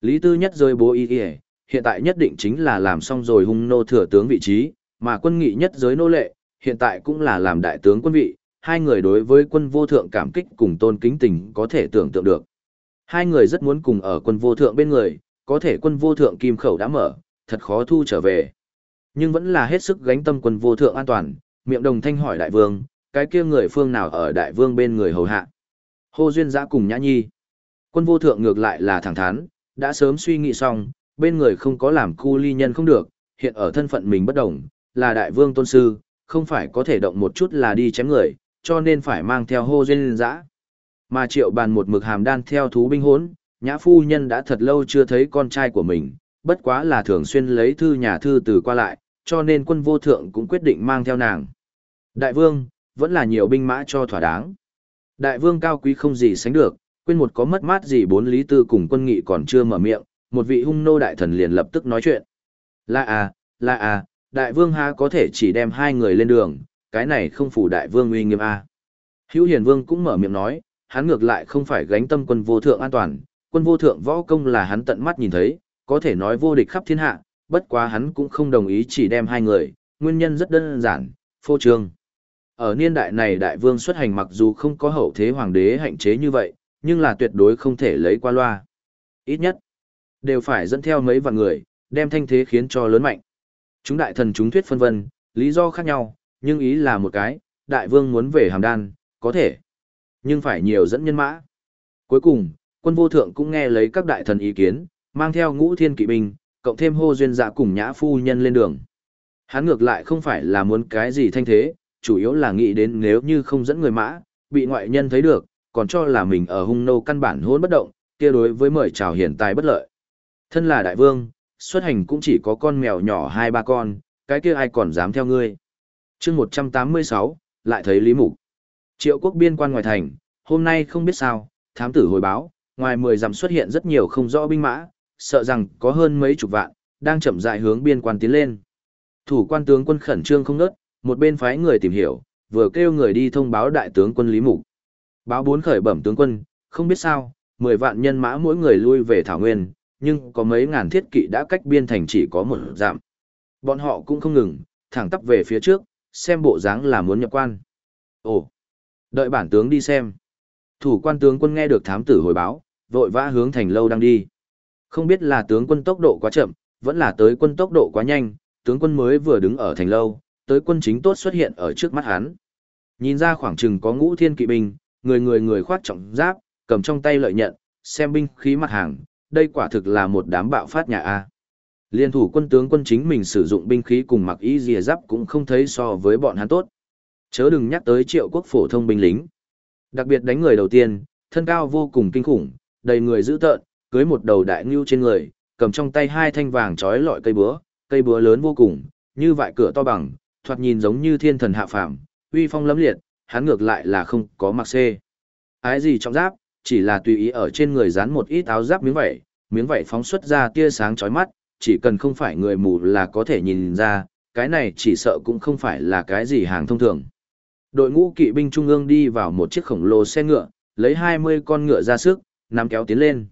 Lý Tư nhất rơi bố ý kìa, hiện tại nhất định chính là làm xong rồi hung nô thừa tướng vị trí, mà quân nghị nhất giới nô lệ, hiện tại cũng là làm đại tướng quân vị, hai người đối với quân vô thượng cảm kích cùng tôn kính tình có thể tưởng tượng được. Hai người rất muốn cùng ở quân vô thượng bên người, có thể quân vô thượng kim khẩu đã mở, thật khó thu trở về. Nhưng vẫn là hết sức gánh tâm quân vô thượng an toàn, miệng đồng thanh hỏi đại vương, cái kia người phương nào ở đại vương bên người hầu hạ. Hô duyên giã cùng nhã nhi. Quân vô thượng ngược lại là thẳng thắn, đã sớm suy nghĩ xong, bên người không có làm cu ly nhân không được, hiện ở thân phận mình bất đồng, là đại vương tôn sư, không phải có thể động một chút là đi chém người, cho nên phải mang theo hô duyên dã Mà triệu bàn một mực hàm đan theo thú binh hốn, nhã phu nhân đã thật lâu chưa thấy con trai của mình, bất quá là thường xuyên lấy thư nhà thư từ qua lại, cho nên quân vô thượng cũng quyết định mang theo nàng. Đại vương, vẫn là nhiều binh mã cho thỏa đáng. Đại vương cao quý không gì sánh được, quên một có mất mát gì bốn lý tư cùng quân nghị còn chưa mở miệng, một vị hung nô đại thần liền lập tức nói chuyện. Là à, là à, đại vương ha có thể chỉ đem hai người lên đường, cái này không phủ đại vương uy nghiêm à. Hữu hiền vương cũng mở miệng nói, hắn ngược lại không phải gánh tâm quân vô thượng an toàn, quân vô thượng võ công là hắn tận mắt nhìn thấy, có thể nói vô địch khắp thiên hạ, bất quá hắn cũng không đồng ý chỉ đem hai người, nguyên nhân rất đơn giản, phô trương. Ở niên đại này đại vương xuất hành mặc dù không có hậu thế hoàng đế hạnh chế như vậy, nhưng là tuyệt đối không thể lấy qua loa. Ít nhất, đều phải dẫn theo mấy vạn người, đem thanh thế khiến cho lớn mạnh. Chúng đại thần chúng thuyết phân vân, lý do khác nhau, nhưng ý là một cái, đại vương muốn về hàm đan, có thể, nhưng phải nhiều dẫn nhân mã. Cuối cùng, quân vô thượng cũng nghe lấy các đại thần ý kiến, mang theo ngũ thiên kỵ binh, cộng thêm hô duyên dạ cùng nhã phu nhân lên đường. Hắn ngược lại không phải là muốn cái gì thanh thế, chủ yếu là nghĩ đến nếu như không dẫn người mã, bị ngoại nhân thấy được, còn cho là mình ở hung nô căn bản hôn bất động, kia đối với mời chào hiện tại bất lợi. Thân là đại vương, xuất hành cũng chỉ có con mèo nhỏ hai ba con, cái kia ai còn dám theo ngươi. chương 186, lại thấy Lý Mục. Triệu quốc biên quan ngoài thành, hôm nay không biết sao, thám tử hồi báo, ngoài 10 dặm xuất hiện rất nhiều không rõ binh mã, sợ rằng có hơn mấy chục vạn, đang chậm rãi hướng biên quan tiến lên. Thủ quan tướng quân khẩn trương không ngớt, một bên phái người tìm hiểu, vừa kêu người đi thông báo đại tướng quân Lý Mục. Báo bốn khởi bẩm tướng quân, không biết sao, 10 vạn nhân mã mỗi người lui về Thảo Nguyên, nhưng có mấy ngàn thiết kỵ đã cách biên thành chỉ có một dặm. Bọn họ cũng không ngừng, thẳng tắp về phía trước, xem bộ dáng là muốn nhập quan. Ồ, đợi bản tướng đi xem. Thủ quan tướng quân nghe được thám tử hồi báo, vội vã hướng thành lâu đang đi. Không biết là tướng quân tốc độ quá chậm, vẫn là tới quân tốc độ quá nhanh, tướng quân mới vừa đứng ở thành lâu, tới quân chính tốt xuất hiện ở trước mắt hắn. Nhìn ra khoảng chừng có ngũ thiên kỵ binh, người người người khoát trọng giáp, cầm trong tay lợi nhận, xem binh khí mặt hàng, đây quả thực là một đám bạo phát nhà A. Liên thủ quân tướng quân chính mình sử dụng binh khí cùng mặc y dìa giáp cũng không thấy so với bọn hắn tốt. Chớ đừng nhắc tới triệu quốc phổ thông binh lính. Đặc biệt đánh người đầu tiên, thân cao vô cùng kinh khủng, đầy người dữ tợn, cưới một đầu đại ngưu trên người, cầm trong tay hai thanh vàng trói lọi cây búa, cây búa lớn vô cùng, như vại cửa to bằng, thoạt nhìn giống như thiên thần hạ phàm, uy phong lẫm liệt, hắn ngược lại là không có mặc xê. Ái gì trong giáp, chỉ là tùy ý ở trên người dán một ít áo giáp miếng vảy, miếng vảy phóng xuất ra tia sáng chói mắt, chỉ cần không phải người mù là có thể nhìn ra, cái này chỉ sợ cũng không phải là cái gì hàng thông thường. Đội ngũ kỵ binh trung ương đi vào một chiếc khổng lồ xe ngựa, lấy 20 con ngựa ra sức, nắm kéo tiến lên.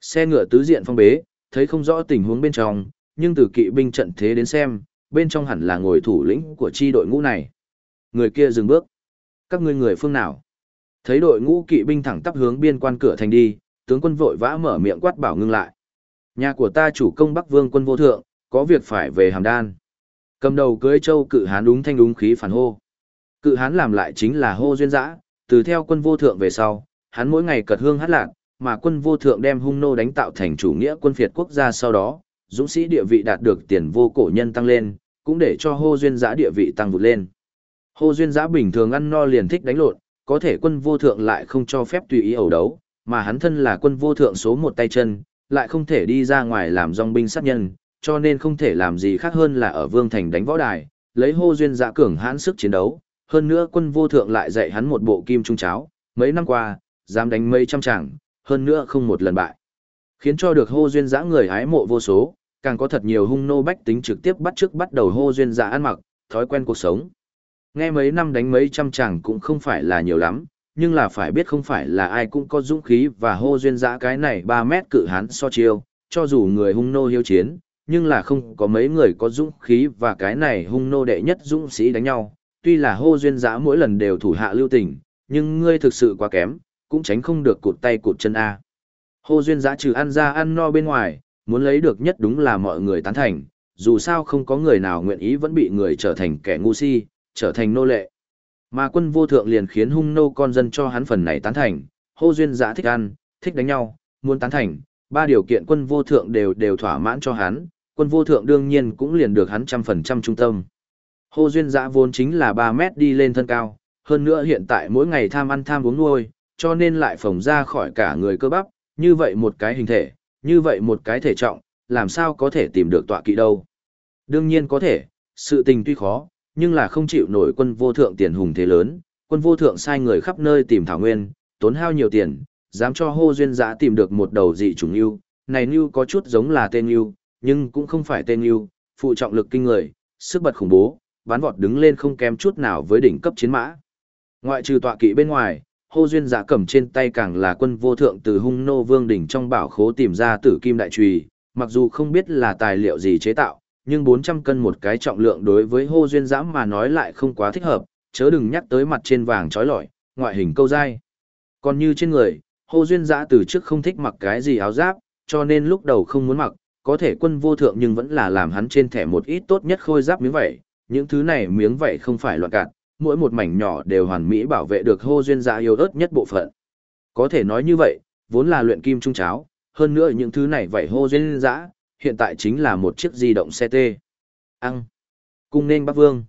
Xe ngựa tứ diện phong bế, thấy không rõ tình huống bên trong, nhưng từ kỵ binh trận thế đến xem, bên trong hẳn là ngồi thủ lĩnh của chi đội ngũ này. Người kia dừng bước. Các ngươi người phương nào? Thấy đội ngũ kỵ binh thẳng tắp hướng biên quan cửa thành đi, tướng quân vội vã mở miệng quát bảo ngưng lại. Nhà của ta chủ công Bắc Vương quân vô thượng, có việc phải về Hàm Đan. Cầm đầu cưới châu cự hán đúng thanh đúng khí phản hô. Cự hán làm lại chính là hô duyên dã, từ theo quân vô thượng về sau, hắn mỗi ngày cật hương hát lạc, mà quân vô thượng đem hung nô đánh tạo thành chủ nghĩa quân phiệt quốc gia sau đó, dũng sĩ địa vị đạt được tiền vô cổ nhân tăng lên, cũng để cho hô duyên giã địa vị tăng vụt lên. Hô duyên giã bình thường ăn no liền thích đánh lộn, có thể quân vô thượng lại không cho phép tùy ý ẩu đấu, mà hắn thân là quân vô thượng số một tay chân, lại không thể đi ra ngoài làm dòng binh sát nhân, cho nên không thể làm gì khác hơn là ở vương thành đánh võ đài, lấy hô duyên dạ cường hãn sức chiến đấu. Hơn nữa quân vô thượng lại dạy hắn một bộ kim trung cháo, mấy năm qua, dám đánh mấy trăm chẳng, hơn nữa không một lần bại. Khiến cho được hô duyên giã người hái mộ vô số, càng có thật nhiều hung nô bách tính trực tiếp bắt trước bắt đầu hô duyên giã ăn mặc, thói quen cuộc sống. Nghe mấy năm đánh mấy trăm chàng cũng không phải là nhiều lắm, nhưng là phải biết không phải là ai cũng có dũng khí và hô duyên giã cái này 3 mét cự hán so chiêu, cho dù người hung nô hiếu chiến, nhưng là không có mấy người có dũng khí và cái này hung nô đệ nhất dũng sĩ đánh nhau. Tuy là hô duyên giã mỗi lần đều thủ hạ lưu tình, nhưng ngươi thực sự quá kém, cũng tránh không được cụt tay cụt chân A. Hô duyên giã trừ ăn ra ăn no bên ngoài, muốn lấy được nhất đúng là mọi người tán thành, dù sao không có người nào nguyện ý vẫn bị người trở thành kẻ ngu si, trở thành nô lệ. Mà quân vô thượng liền khiến hung nô con dân cho hắn phần này tán thành, hô duyên giã thích ăn, thích đánh nhau, muốn tán thành, ba điều kiện quân vô thượng đều đều thỏa mãn cho hắn, quân vô thượng đương nhiên cũng liền được hắn trăm phần trăm trung tâm. Hô duyên giã vốn chính là 3 mét đi lên thân cao, hơn nữa hiện tại mỗi ngày tham ăn tham uống nuôi, cho nên lại phồng ra khỏi cả người cơ bắp, như vậy một cái hình thể, như vậy một cái thể trọng, làm sao có thể tìm được tọa kỵ đâu. Đương nhiên có thể, sự tình tuy khó, nhưng là không chịu nổi quân vô thượng tiền hùng thế lớn, quân vô thượng sai người khắp nơi tìm thảo nguyên, tốn hao nhiều tiền, dám cho hô duyên giã tìm được một đầu dị chủng yêu, này yêu có chút giống là tên yêu, nhưng cũng không phải tên yêu, phụ trọng lực kinh người, sức bật khủng bố, bán vọt đứng lên không kém chút nào với đỉnh cấp chiến mã. Ngoại trừ tọa kỵ bên ngoài, hô duyên giã cầm trên tay càng là quân vô thượng từ hung nô vương đỉnh trong bảo khố tìm ra tử kim đại trùy, mặc dù không biết là tài liệu gì chế tạo, nhưng 400 cân một cái trọng lượng đối với hô duyên giã mà nói lại không quá thích hợp, chớ đừng nhắc tới mặt trên vàng trói lọi, ngoại hình câu dai. Còn như trên người, hô duyên giã từ trước không thích mặc cái gì áo giáp, cho nên lúc đầu không muốn mặc, có thể quân vô thượng nhưng vẫn là làm hắn trên thẻ một ít tốt nhất khôi giáp miếng vảy, những thứ này miếng vảy không phải loạn cạn, mỗi một mảnh nhỏ đều hoàn mỹ bảo vệ được hô duyên Giã yếu ớt nhất bộ phận. Có thể nói như vậy, vốn là luyện kim trung cháo, hơn nữa những thứ này vậy hô duyên dã, hiện tại chính là một chiếc di động xe tê. Ăn. Cung nên Bắc Vương.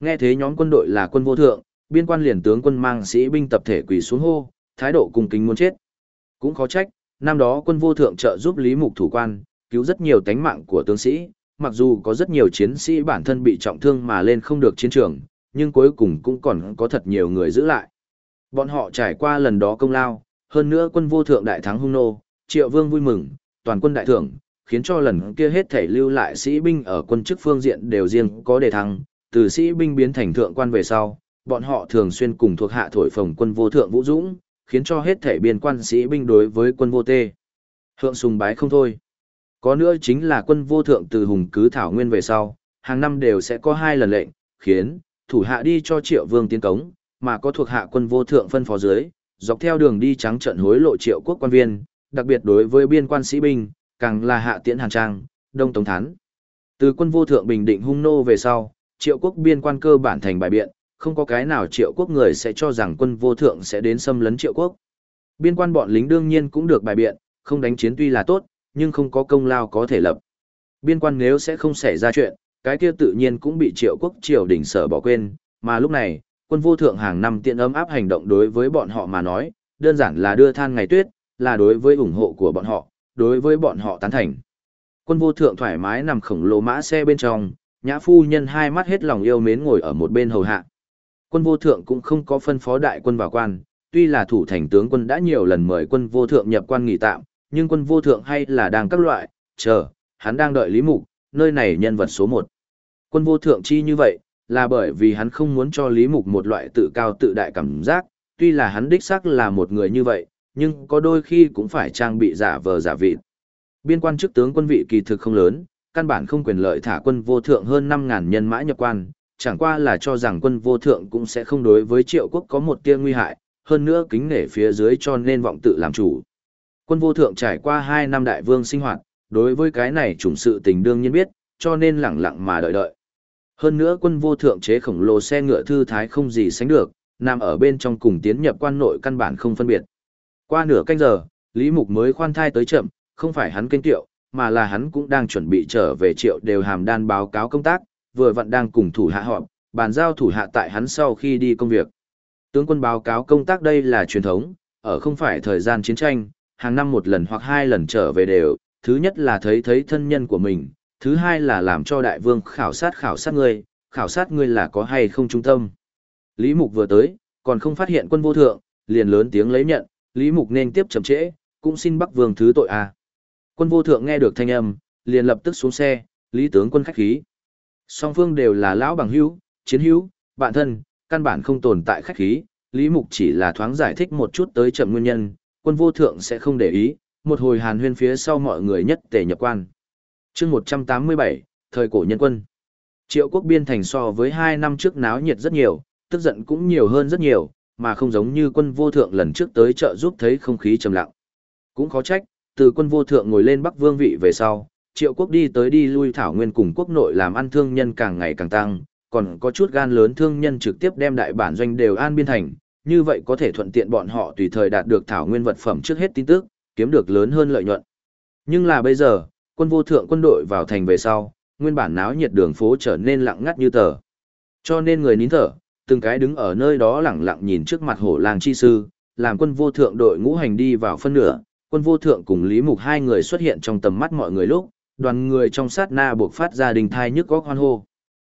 Nghe thế nhóm quân đội là quân vô thượng, biên quan liền tướng quân mang sĩ binh tập thể quỳ xuống hô, thái độ cung kính muốn chết. Cũng khó trách, năm đó quân vô thượng trợ giúp Lý Mục thủ quan, cứu rất nhiều tánh mạng của tướng sĩ, mặc dù có rất nhiều chiến sĩ bản thân bị trọng thương mà lên không được chiến trường, nhưng cuối cùng cũng còn có thật nhiều người giữ lại. Bọn họ trải qua lần đó công lao, hơn nữa quân vô thượng đại thắng hung nô, triệu vương vui mừng, toàn quân đại thưởng, khiến cho lần kia hết thể lưu lại sĩ binh ở quân chức phương diện đều riêng có đề thăng, từ sĩ binh biến thành thượng quan về sau, bọn họ thường xuyên cùng thuộc hạ thổi phồng quân vô thượng vũ dũng, khiến cho hết thể biên quan sĩ binh đối với quân vô tê. Hượng sùng bái không thôi. Có nữa chính là quân vô thượng từ hùng cứ thảo nguyên về sau, hàng năm đều sẽ có hai lần lệnh, khiến thủ hạ đi cho triệu vương tiến cống, mà có thuộc hạ quân vô thượng phân phó dưới, dọc theo đường đi trắng trận hối lộ triệu quốc quan viên, đặc biệt đối với biên quan sĩ binh, càng là hạ tiễn hàn trang, đông tống thán. Từ quân vô thượng bình định hung nô về sau, triệu quốc biên quan cơ bản thành bài biện, không có cái nào triệu quốc người sẽ cho rằng quân vô thượng sẽ đến xâm lấn triệu quốc. Biên quan bọn lính đương nhiên cũng được bài biện, không đánh chiến tuy là tốt, nhưng không có công lao có thể lập. Biên quan nếu sẽ không xảy ra chuyện, cái kia tự nhiên cũng bị triệu quốc triều đình sở bỏ quên, mà lúc này, quân vô thượng hàng năm tiện ấm áp hành động đối với bọn họ mà nói, đơn giản là đưa than ngày tuyết, là đối với ủng hộ của bọn họ, đối với bọn họ tán thành. Quân vô thượng thoải mái nằm khổng lồ mã xe bên trong, nhã phu nhân hai mắt hết lòng yêu mến ngồi ở một bên hầu hạ. Quân vô thượng cũng không có phân phó đại quân vào quan, tuy là thủ thành tướng quân đã nhiều lần mời quân vô thượng nhập quan nghỉ tạm, nhưng quân vô thượng hay là đang các loại, chờ, hắn đang đợi Lý Mục, nơi này nhân vật số một. Quân vô thượng chi như vậy, là bởi vì hắn không muốn cho Lý Mục một loại tự cao tự đại cảm giác, tuy là hắn đích xác là một người như vậy, nhưng có đôi khi cũng phải trang bị giả vờ giả vị. Biên quan chức tướng quân vị kỳ thực không lớn, căn bản không quyền lợi thả quân vô thượng hơn 5.000 nhân mã nhập quan, chẳng qua là cho rằng quân vô thượng cũng sẽ không đối với triệu quốc có một tia nguy hại, hơn nữa kính nể phía dưới cho nên vọng tự làm chủ. Quân vô thượng trải qua 2 năm đại vương sinh hoạt, đối với cái này chủng sự tình đương nhiên biết, cho nên lặng lặng mà đợi đợi. Hơn nữa quân vô thượng chế khổng lồ xe ngựa thư thái không gì sánh được, nằm ở bên trong cùng tiến nhập quan nội căn bản không phân biệt. Qua nửa canh giờ, Lý Mục mới khoan thai tới chậm, không phải hắn kinh tiệu, mà là hắn cũng đang chuẩn bị trở về triệu đều hàm đan báo cáo công tác, vừa vặn đang cùng thủ hạ họp, bàn giao thủ hạ tại hắn sau khi đi công việc. Tướng quân báo cáo công tác đây là truyền thống, ở không phải thời gian chiến tranh, hàng năm một lần hoặc hai lần trở về đều, thứ nhất là thấy thấy thân nhân của mình, thứ hai là làm cho đại vương khảo sát khảo sát ngươi, khảo sát ngươi là có hay không trung tâm. Lý Mục vừa tới, còn không phát hiện quân vô thượng, liền lớn tiếng lấy nhận, Lý Mục nên tiếp chậm trễ, cũng xin Bắc Vương thứ tội à. Quân vô thượng nghe được thanh âm, liền lập tức xuống xe, Lý tướng quân khách khí. Song phương đều là lão bằng hữu, chiến hữu, bạn thân, căn bản không tồn tại khách khí, Lý Mục chỉ là thoáng giải thích một chút tới chậm nguyên nhân, quân vô thượng sẽ không để ý, một hồi hàn huyên phía sau mọi người nhất tề nhập quan. chương 187, thời cổ nhân quân. Triệu quốc biên thành so với hai năm trước náo nhiệt rất nhiều, tức giận cũng nhiều hơn rất nhiều, mà không giống như quân vô thượng lần trước tới chợ giúp thấy không khí trầm lặng. Cũng khó trách, từ quân vô thượng ngồi lên bắc vương vị về sau, triệu quốc đi tới đi lui thảo nguyên cùng quốc nội làm ăn thương nhân càng ngày càng tăng, còn có chút gan lớn thương nhân trực tiếp đem đại bản doanh đều an biên thành, như vậy có thể thuận tiện bọn họ tùy thời đạt được thảo nguyên vật phẩm trước hết tin tức, kiếm được lớn hơn lợi nhuận. Nhưng là bây giờ, quân vô thượng quân đội vào thành về sau, nguyên bản náo nhiệt đường phố trở nên lặng ngắt như tờ. Cho nên người nín thở, từng cái đứng ở nơi đó lẳng lặng nhìn trước mặt hổ làng chi sư, làm quân vô thượng đội ngũ hành đi vào phân nửa, quân vô thượng cùng Lý Mục hai người xuất hiện trong tầm mắt mọi người lúc, đoàn người trong sát na buộc phát ra đình thai nhức góc hoan hô.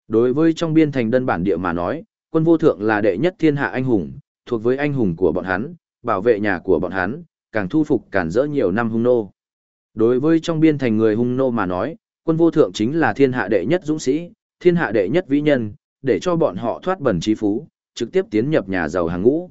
Đối với trong biên thành đơn bản địa mà nói, quân vô thượng là đệ nhất thiên hạ anh hùng, thuộc với anh hùng của bọn hắn, bảo vệ nhà của bọn hắn, càng thu phục cản rỡ nhiều năm hung nô. Đối với trong biên thành người hung nô mà nói, quân vô thượng chính là thiên hạ đệ nhất dũng sĩ, thiên hạ đệ nhất vĩ nhân, để cho bọn họ thoát bẩn trí phú, trực tiếp tiến nhập nhà giàu hàng ngũ.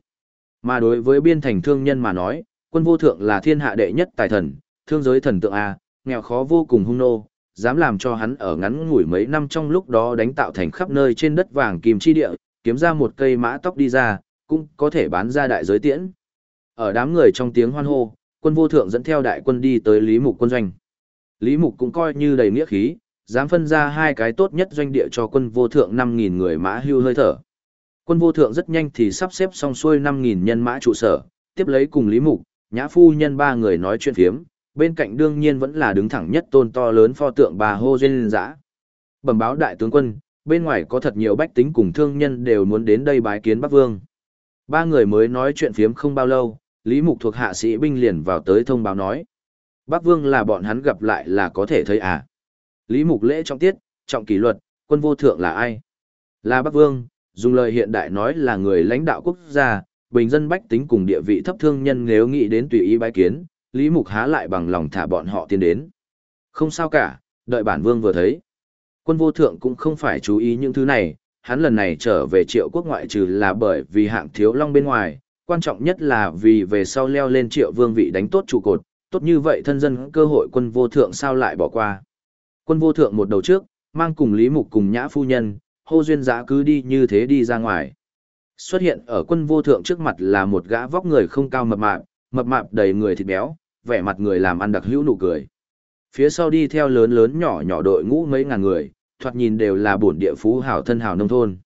Mà đối với biên thành thương nhân mà nói, quân vô thượng là thiên hạ đệ nhất tài thần, thương giới thần tượng A, nghèo khó vô cùng hung nô, dám làm cho hắn ở ngắn ngủi mấy năm trong lúc đó đánh tạo thành khắp nơi trên đất vàng kim chi địa, kiếm ra một cây mã tóc đi ra, cũng có thể bán ra đại giới tiễn. Ở đám người trong tiếng hoan hô, quân vô thượng dẫn theo đại quân đi tới Lý Mục quân doanh. Lý Mục cũng coi như đầy nghĩa khí, dám phân ra hai cái tốt nhất doanh địa cho quân vô thượng 5.000 người mã hưu hơi thở. Quân vô thượng rất nhanh thì sắp xếp xong xuôi 5.000 nhân mã trụ sở, tiếp lấy cùng Lý Mục, nhã phu nhân ba người nói chuyện phiếm, bên cạnh đương nhiên vẫn là đứng thẳng nhất tôn to lớn pho tượng bà Hô Duyên Giã. Bẩm báo đại tướng quân, bên ngoài có thật nhiều bách tính cùng thương nhân đều muốn đến đây bái kiến Bắc Vương. Ba người mới nói chuyện phiếm không bao lâu, Lý Mục thuộc hạ sĩ binh liền vào tới thông báo nói. Bắc Vương là bọn hắn gặp lại là có thể thấy à. Lý Mục lễ trọng tiết, trọng kỷ luật, quân vô thượng là ai? Là Bắc Vương, dùng lời hiện đại nói là người lãnh đạo quốc gia, bình dân bách tính cùng địa vị thấp thương nhân nếu nghĩ đến tùy ý bái kiến, Lý Mục há lại bằng lòng thả bọn họ tiến đến. Không sao cả, đợi bản vương vừa thấy. Quân vô thượng cũng không phải chú ý những thứ này, hắn lần này trở về triệu quốc ngoại trừ là bởi vì hạng thiếu long bên ngoài, quan trọng nhất là vì về sau leo lên triệu vương vị đánh tốt trụ cột, tốt như vậy thân dân cơ hội quân vô thượng sao lại bỏ qua. Quân vô thượng một đầu trước, mang cùng Lý Mục cùng nhã phu nhân, hô duyên giã cứ đi như thế đi ra ngoài. Xuất hiện ở quân vô thượng trước mặt là một gã vóc người không cao mập mạp, mập mạp đầy người thịt béo, vẻ mặt người làm ăn đặc hữu nụ cười. Phía sau đi theo lớn lớn nhỏ nhỏ đội ngũ mấy ngàn người, thoạt nhìn đều là bổn địa phú hảo thân hảo nông thôn.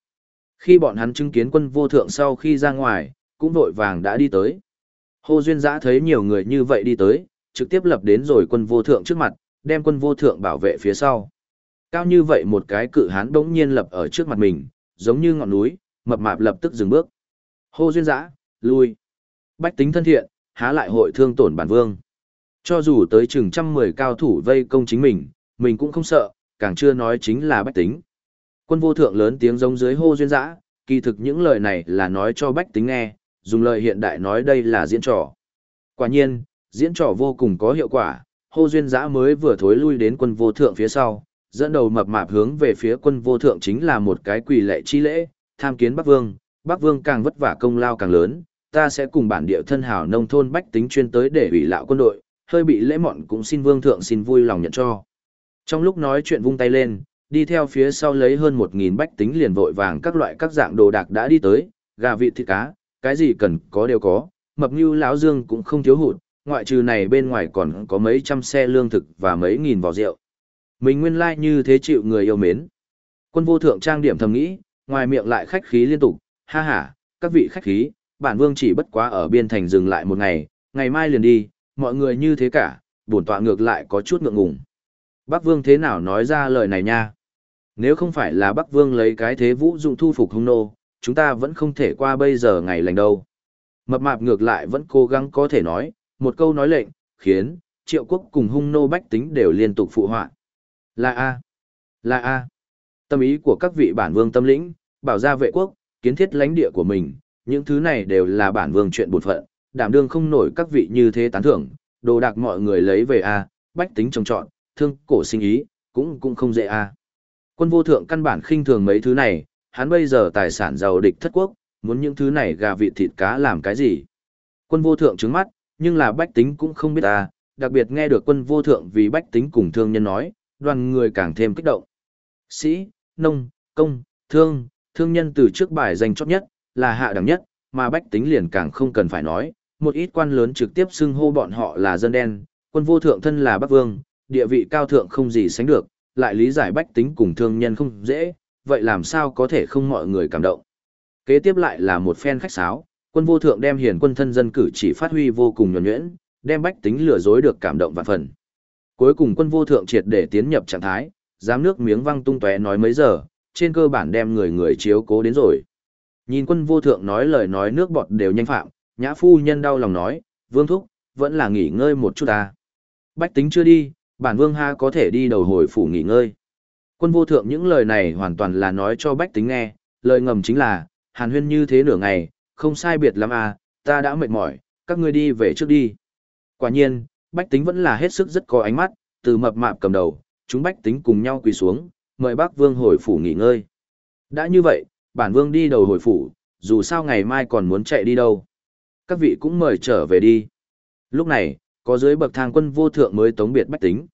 Khi bọn hắn chứng kiến quân vô thượng sau khi ra ngoài, cũng vội vàng đã đi tới. Hồ Duyên Giã thấy nhiều người như vậy đi tới, trực tiếp lập đến rồi quân vô thượng trước mặt, đem quân vô thượng bảo vệ phía sau. Cao như vậy một cái cự hán đống nhiên lập ở trước mặt mình, giống như ngọn núi, mập mạp lập tức dừng bước. Hô Duyên Giã, lui. Bách tính thân thiện, há lại hội thương tổn bản vương. Cho dù tới chừng trăm mười cao thủ vây công chính mình, mình cũng không sợ, càng chưa nói chính là bách tính. Quân vô thượng lớn tiếng giống dưới hô duyên dã, kỳ thực những lời này là nói cho bách tính nghe, dùng lời hiện đại nói đây là diễn trò. Quả nhiên, diễn trò vô cùng có hiệu quả, hô duyên dã mới vừa thối lui đến quân vô thượng phía sau, dẫn đầu mập mạp hướng về phía quân vô thượng chính là một cái quỳ lệ chi lễ, tham kiến Bắc Vương, Bắc Vương càng vất vả công lao càng lớn, ta sẽ cùng bản địa thân hào nông thôn bách tính chuyên tới để ủy lạo quân đội, hơi bị lễ mọn cũng xin Vương thượng xin vui lòng nhận cho. Trong lúc nói chuyện vung tay lên, đi theo phía sau lấy hơn một nghìn bách tính liền vội vàng các loại các dạng đồ đạc đã đi tới, gà vịt thịt cá, cái gì cần có đều có, mập như lão dương cũng không thiếu hụt, ngoại trừ này bên ngoài còn có mấy trăm xe lương thực và mấy nghìn vỏ rượu. Mình nguyên lai like như thế chịu người yêu mến. Quân vô thượng trang điểm thầm nghĩ, ngoài miệng lại khách khí liên tục, ha ha, các vị khách khí, bản vương chỉ bất quá ở biên thành dừng lại một ngày, ngày mai liền đi, mọi người như thế cả, bổn tọa ngược lại có chút ngượng ngùng. Bắc Vương thế nào nói ra lời này nha? Nếu không phải là Bắc Vương lấy cái thế vũ dụng thu phục hung nô, chúng ta vẫn không thể qua bây giờ ngày lành đâu. Mập mạp ngược lại vẫn cố gắng có thể nói, một câu nói lệnh, khiến, triệu quốc cùng hung nô bách tính đều liên tục phụ họa. Là A. Là A. Tâm ý của các vị bản vương tâm lĩnh, bảo gia vệ quốc, kiến thiết lãnh địa của mình, những thứ này đều là bản vương chuyện bột phận, đảm đương không nổi các vị như thế tán thưởng, đồ đạc mọi người lấy về A, bách tính trồng trọn, thương cổ sinh ý, cũng cũng không dễ a. Quân vô thượng căn bản khinh thường mấy thứ này, hắn bây giờ tài sản giàu địch thất quốc, muốn những thứ này gà vịt thịt cá làm cái gì. Quân vô thượng trứng mắt, nhưng là bách tính cũng không biết ta, đặc biệt nghe được quân vô thượng vì bách tính cùng thương nhân nói, đoàn người càng thêm kích động. Sĩ, nông, công, thương, thương nhân từ trước bài danh chót nhất, là hạ đẳng nhất, mà bách tính liền càng không cần phải nói, một ít quan lớn trực tiếp xưng hô bọn họ là dân đen, quân vô thượng thân là Bắc Vương, địa vị cao thượng không gì sánh được, lại lý giải bách tính cùng thương nhân không dễ, vậy làm sao có thể không mọi người cảm động. Kế tiếp lại là một phen khách sáo, quân vô thượng đem hiền quân thân dân cử chỉ phát huy vô cùng nhuần nhuyễn, đem bách tính lừa dối được cảm động vạn phần. Cuối cùng quân vô thượng triệt để tiến nhập trạng thái, dám nước miếng văng tung tóe nói mấy giờ, trên cơ bản đem người người chiếu cố đến rồi. Nhìn quân vô thượng nói lời nói nước bọt đều nhanh phạm, nhã phu nhân đau lòng nói, vương thúc, vẫn là nghỉ ngơi một chút ta. Bách tính chưa đi, bản vương ha có thể đi đầu hồi phủ nghỉ ngơi. Quân vô thượng những lời này hoàn toàn là nói cho bách tính nghe, lời ngầm chính là, hàn huyên như thế nửa ngày, không sai biệt lắm à, ta đã mệt mỏi, các ngươi đi về trước đi. Quả nhiên, bách tính vẫn là hết sức rất có ánh mắt, từ mập mạp cầm đầu, chúng bách tính cùng nhau quỳ xuống, mời bác vương hồi phủ nghỉ ngơi. Đã như vậy, bản vương đi đầu hồi phủ, dù sao ngày mai còn muốn chạy đi đâu. Các vị cũng mời trở về đi. Lúc này, có dưới bậc thang quân vô thượng mới tống biệt bách tính.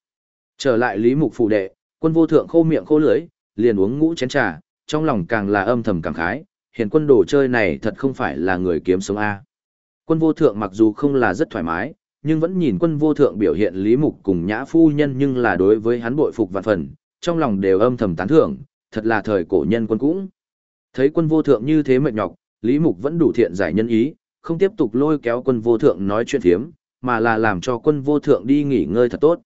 Trở lại Lý Mục phụ đệ, quân vô thượng khô miệng khô lưỡi, liền uống ngũ chén trà, trong lòng càng là âm thầm cảm khái, hiện quân đồ chơi này thật không phải là người kiếm sống A. Quân vô thượng mặc dù không là rất thoải mái, nhưng vẫn nhìn quân vô thượng biểu hiện Lý Mục cùng nhã phu nhân nhưng là đối với hắn bội phục vạn phần, trong lòng đều âm thầm tán thưởng, thật là thời cổ nhân quân cũng. Thấy quân vô thượng như thế mệt nhọc, Lý Mục vẫn đủ thiện giải nhân ý, không tiếp tục lôi kéo quân vô thượng nói chuyện thiếm, mà là làm cho quân vô thượng đi nghỉ ngơi thật tốt.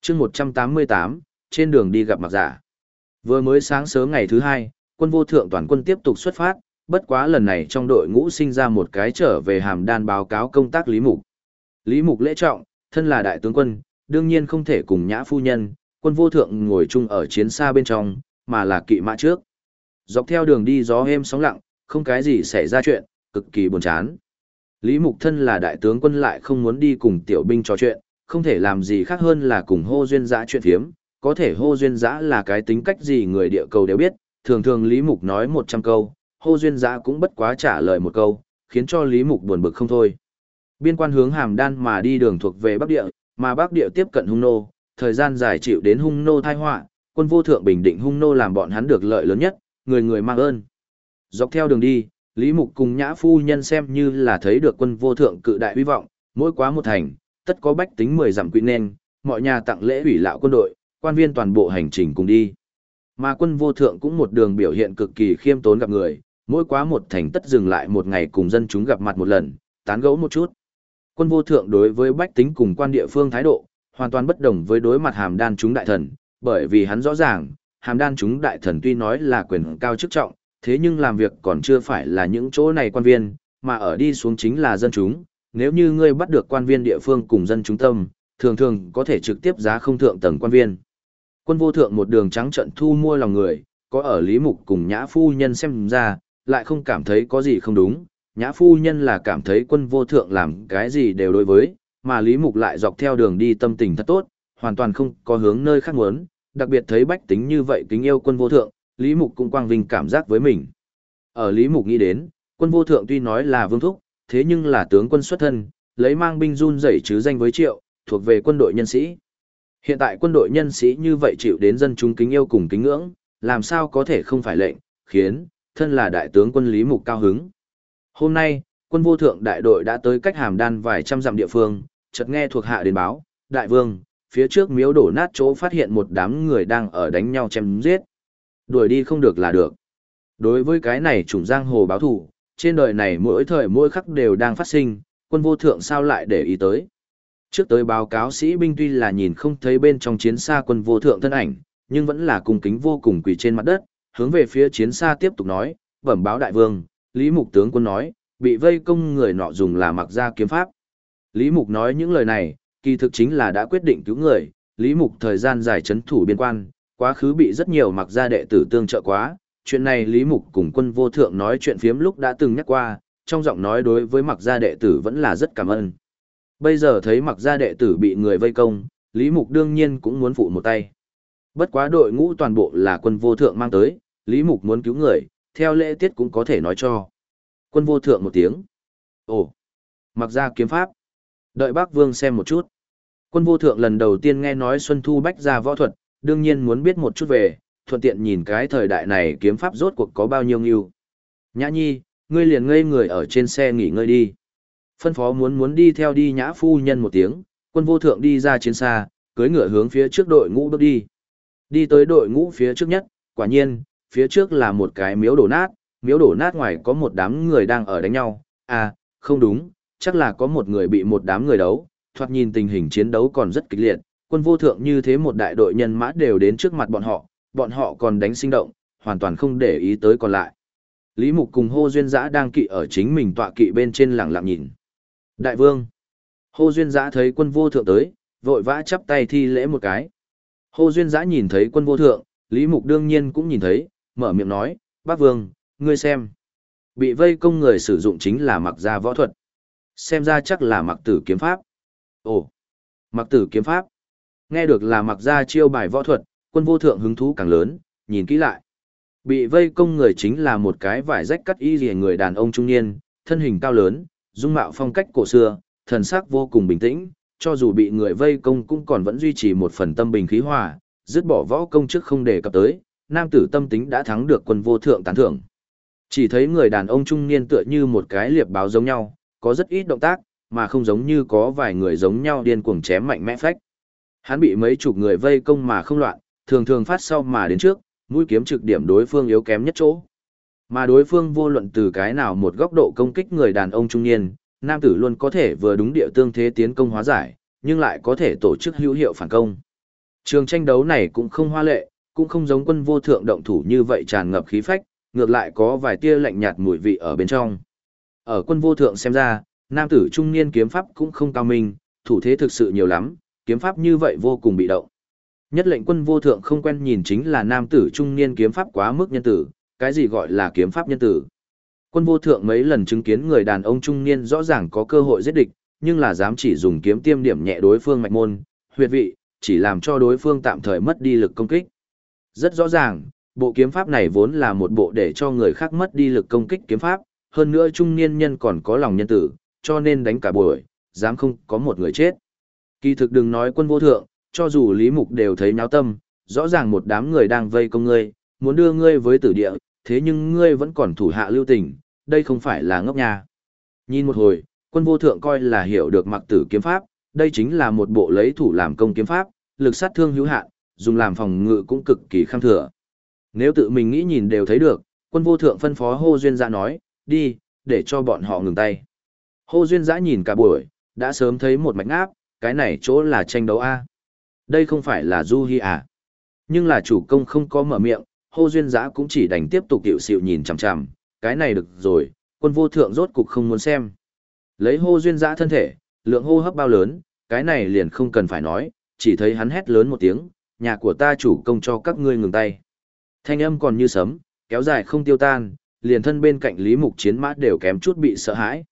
chương 188, trên đường đi gặp mặc giả. Vừa mới sáng sớm ngày thứ hai, quân vô thượng toàn quân tiếp tục xuất phát, bất quá lần này trong đội ngũ sinh ra một cái trở về hàm đan báo cáo công tác Lý Mục. Lý Mục lễ trọng, thân là đại tướng quân, đương nhiên không thể cùng nhã phu nhân, quân vô thượng ngồi chung ở chiến xa bên trong, mà là kỵ mã trước. Dọc theo đường đi gió êm sóng lặng, không cái gì xảy ra chuyện, cực kỳ buồn chán. Lý Mục thân là đại tướng quân lại không muốn đi cùng tiểu binh trò chuyện, không thể làm gì khác hơn là cùng hô duyên giã chuyện phiếm, có thể hô duyên giã là cái tính cách gì người địa cầu đều biết, thường thường Lý Mục nói 100 câu, hô duyên giã cũng bất quá trả lời một câu, khiến cho Lý Mục buồn bực không thôi. Biên quan hướng hàm đan mà đi đường thuộc về Bắc Địa, mà Bắc Địa tiếp cận hung nô, thời gian dài chịu đến hung nô thai họa quân vô thượng bình định hung nô làm bọn hắn được lợi lớn nhất, người người mang ơn. Dọc theo đường đi, Lý Mục cùng Nhã Phu Nhân xem như là thấy được quân vô thượng cự đại huy vọng, mỗi quá một thành, tất có bách tính 10 dặm quy nên, mọi nhà tặng lễ ủy lạo quân đội, quan viên toàn bộ hành trình cùng đi. Mà quân vô thượng cũng một đường biểu hiện cực kỳ khiêm tốn gặp người, mỗi quá một thành tất dừng lại một ngày cùng dân chúng gặp mặt một lần, tán gẫu một chút. Quân vô thượng đối với bách tính cùng quan địa phương thái độ, hoàn toàn bất đồng với đối mặt hàm đan chúng đại thần, bởi vì hắn rõ ràng, hàm đan chúng đại thần tuy nói là quyền cao chức trọng, thế nhưng làm việc còn chưa phải là những chỗ này quan viên, mà ở đi xuống chính là dân chúng. Nếu như ngươi bắt được quan viên địa phương cùng dân chúng tâm, thường thường có thể trực tiếp giá không thượng tầng quan viên. Quân vô thượng một đường trắng trận thu mua lòng người, có ở Lý Mục cùng Nhã Phu Nhân xem ra, lại không cảm thấy có gì không đúng. Nhã Phu Nhân là cảm thấy quân vô thượng làm cái gì đều đối với, mà Lý Mục lại dọc theo đường đi tâm tình thật tốt, hoàn toàn không có hướng nơi khác muốn, đặc biệt thấy bách tính như vậy kính yêu quân vô thượng, Lý Mục cũng quang vinh cảm giác với mình. Ở Lý Mục nghĩ đến, quân vô thượng tuy nói là vương thúc, thế nhưng là tướng quân xuất thân, lấy mang binh run rẩy chứ danh với triệu, thuộc về quân đội nhân sĩ. Hiện tại quân đội nhân sĩ như vậy chịu đến dân chúng kính yêu cùng kính ngưỡng, làm sao có thể không phải lệnh, khiến, thân là đại tướng quân Lý Mục cao hứng. Hôm nay, quân vô thượng đại đội đã tới cách hàm đan vài trăm dặm địa phương, chợt nghe thuộc hạ đến báo, đại vương, phía trước miếu đổ nát chỗ phát hiện một đám người đang ở đánh nhau chém giết. Đuổi đi không được là được. Đối với cái này chủng giang hồ báo thủ, trên đời này mỗi thời mỗi khắc đều đang phát sinh, quân vô thượng sao lại để ý tới. Trước tới báo cáo sĩ binh tuy là nhìn không thấy bên trong chiến xa quân vô thượng thân ảnh, nhưng vẫn là cung kính vô cùng quỳ trên mặt đất, hướng về phía chiến xa tiếp tục nói, bẩm báo đại vương, Lý Mục tướng quân nói, bị vây công người nọ dùng là mặc ra kiếm pháp. Lý Mục nói những lời này, kỳ thực chính là đã quyết định cứu người, Lý Mục thời gian dài chấn thủ biên quan, quá khứ bị rất nhiều mặc gia đệ tử tương trợ quá, chuyện này Lý Mục cùng quân vô thượng nói chuyện phiếm lúc đã từng nhắc qua, trong giọng nói đối với mặc gia đệ tử vẫn là rất cảm ơn. Bây giờ thấy mặc gia đệ tử bị người vây công, Lý Mục đương nhiên cũng muốn phụ một tay. Bất quá đội ngũ toàn bộ là quân vô thượng mang tới, Lý Mục muốn cứu người, theo lễ tiết cũng có thể nói cho. Quân vô thượng một tiếng. Ồ, mặc gia kiếm pháp. Đợi bác vương xem một chút. Quân vô thượng lần đầu tiên nghe nói Xuân Thu Bách ra võ thuật, đương nhiên muốn biết một chút về, thuận tiện nhìn cái thời đại này kiếm pháp rốt cuộc có bao nhiêu nghiêu. Nhã nhi, ngươi liền ngây người ở trên xe nghỉ ngơi đi. Phân phó muốn muốn đi theo đi nhã phu nhân một tiếng, quân vô thượng đi ra chiến xa, cưới ngựa hướng phía trước đội ngũ bước đi. Đi tới đội ngũ phía trước nhất, quả nhiên, phía trước là một cái miếu đổ nát, miếu đổ nát ngoài có một đám người đang ở đánh nhau, à, không đúng, chắc là có một người bị một đám người đấu, thoạt nhìn tình hình chiến đấu còn rất kịch liệt, quân vô thượng như thế một đại đội nhân mã đều đến trước mặt bọn họ, bọn họ còn đánh sinh động, hoàn toàn không để ý tới còn lại. Lý Mục cùng Hô Duyên giã đang kỵ ở chính mình tọa kỵ bên trên lặng lặng nhìn. Đại vương. Hô Duyên Giã thấy quân vô thượng tới, vội vã chắp tay thi lễ một cái. Hô Duyên Giã nhìn thấy quân vô thượng, Lý Mục đương nhiên cũng nhìn thấy, mở miệng nói, bác vương, ngươi xem. Bị vây công người sử dụng chính là mặc gia võ thuật. Xem ra chắc là mặc tử kiếm pháp. Ồ, mặc tử kiếm pháp. Nghe được là mặc gia chiêu bài võ thuật, quân vô thượng hứng thú càng lớn, nhìn kỹ lại. Bị vây công người chính là một cái vải rách cắt y rìa người đàn ông trung niên, thân hình cao lớn, dung mạo phong cách cổ xưa, thần sắc vô cùng bình tĩnh, cho dù bị người vây công cũng còn vẫn duy trì một phần tâm bình khí hòa, dứt bỏ võ công trước không đề cập tới, nam tử tâm tính đã thắng được quân vô thượng tán thưởng. Chỉ thấy người đàn ông trung niên tựa như một cái liệp báo giống nhau, có rất ít động tác, mà không giống như có vài người giống nhau điên cuồng chém mạnh mẽ phách. Hắn bị mấy chục người vây công mà không loạn, thường thường phát sau mà đến trước, mũi kiếm trực điểm đối phương yếu kém nhất chỗ. Mà đối phương vô luận từ cái nào một góc độ công kích người đàn ông trung niên, nam tử luôn có thể vừa đúng địa tương thế tiến công hóa giải, nhưng lại có thể tổ chức hữu hiệu phản công. Trường tranh đấu này cũng không hoa lệ, cũng không giống quân vô thượng động thủ như vậy tràn ngập khí phách, ngược lại có vài tia lạnh nhạt mùi vị ở bên trong. Ở quân vô thượng xem ra, nam tử trung niên kiếm pháp cũng không cao minh, thủ thế thực sự nhiều lắm, kiếm pháp như vậy vô cùng bị động. Nhất lệnh quân vô thượng không quen nhìn chính là nam tử trung niên kiếm pháp quá mức nhân tử, cái gì gọi là kiếm pháp nhân tử. Quân vô thượng mấy lần chứng kiến người đàn ông trung niên rõ ràng có cơ hội giết địch, nhưng là dám chỉ dùng kiếm tiêm điểm nhẹ đối phương mạch môn, huyệt vị, chỉ làm cho đối phương tạm thời mất đi lực công kích. Rất rõ ràng, bộ kiếm pháp này vốn là một bộ để cho người khác mất đi lực công kích kiếm pháp, hơn nữa trung niên nhân còn có lòng nhân tử, cho nên đánh cả buổi, dám không có một người chết. Kỳ thực đừng nói quân vô thượng, cho dù Lý Mục đều thấy nháo tâm, rõ ràng một đám người đang vây công ngươi, muốn đưa ngươi với tử địa, thế nhưng ngươi vẫn còn thủ hạ lưu tình, đây không phải là ngốc nha. Nhìn một hồi, quân vô thượng coi là hiểu được mặc tử kiếm pháp, đây chính là một bộ lấy thủ làm công kiếm pháp, lực sát thương hữu hạn, dùng làm phòng ngự cũng cực kỳ kham thừa. Nếu tự mình nghĩ nhìn đều thấy được, quân vô thượng phân phó hô duyên dạ nói, đi, để cho bọn họ ngừng tay. Hô duyên dã nhìn cả buổi, đã sớm thấy một mạch áp, cái này chỗ là tranh đấu A. Đây không phải là du hi à. Nhưng là chủ công không có mở miệng, hô duyên giã cũng chỉ đành tiếp tục hiệu xịu nhìn chằm chằm, cái này được rồi, quân vô thượng rốt cục không muốn xem. Lấy hô duyên giã thân thể, lượng hô hấp bao lớn, cái này liền không cần phải nói, chỉ thấy hắn hét lớn một tiếng, nhà của ta chủ công cho các ngươi ngừng tay. Thanh âm còn như sấm, kéo dài không tiêu tan, liền thân bên cạnh Lý Mục chiến mã đều kém chút bị sợ hãi.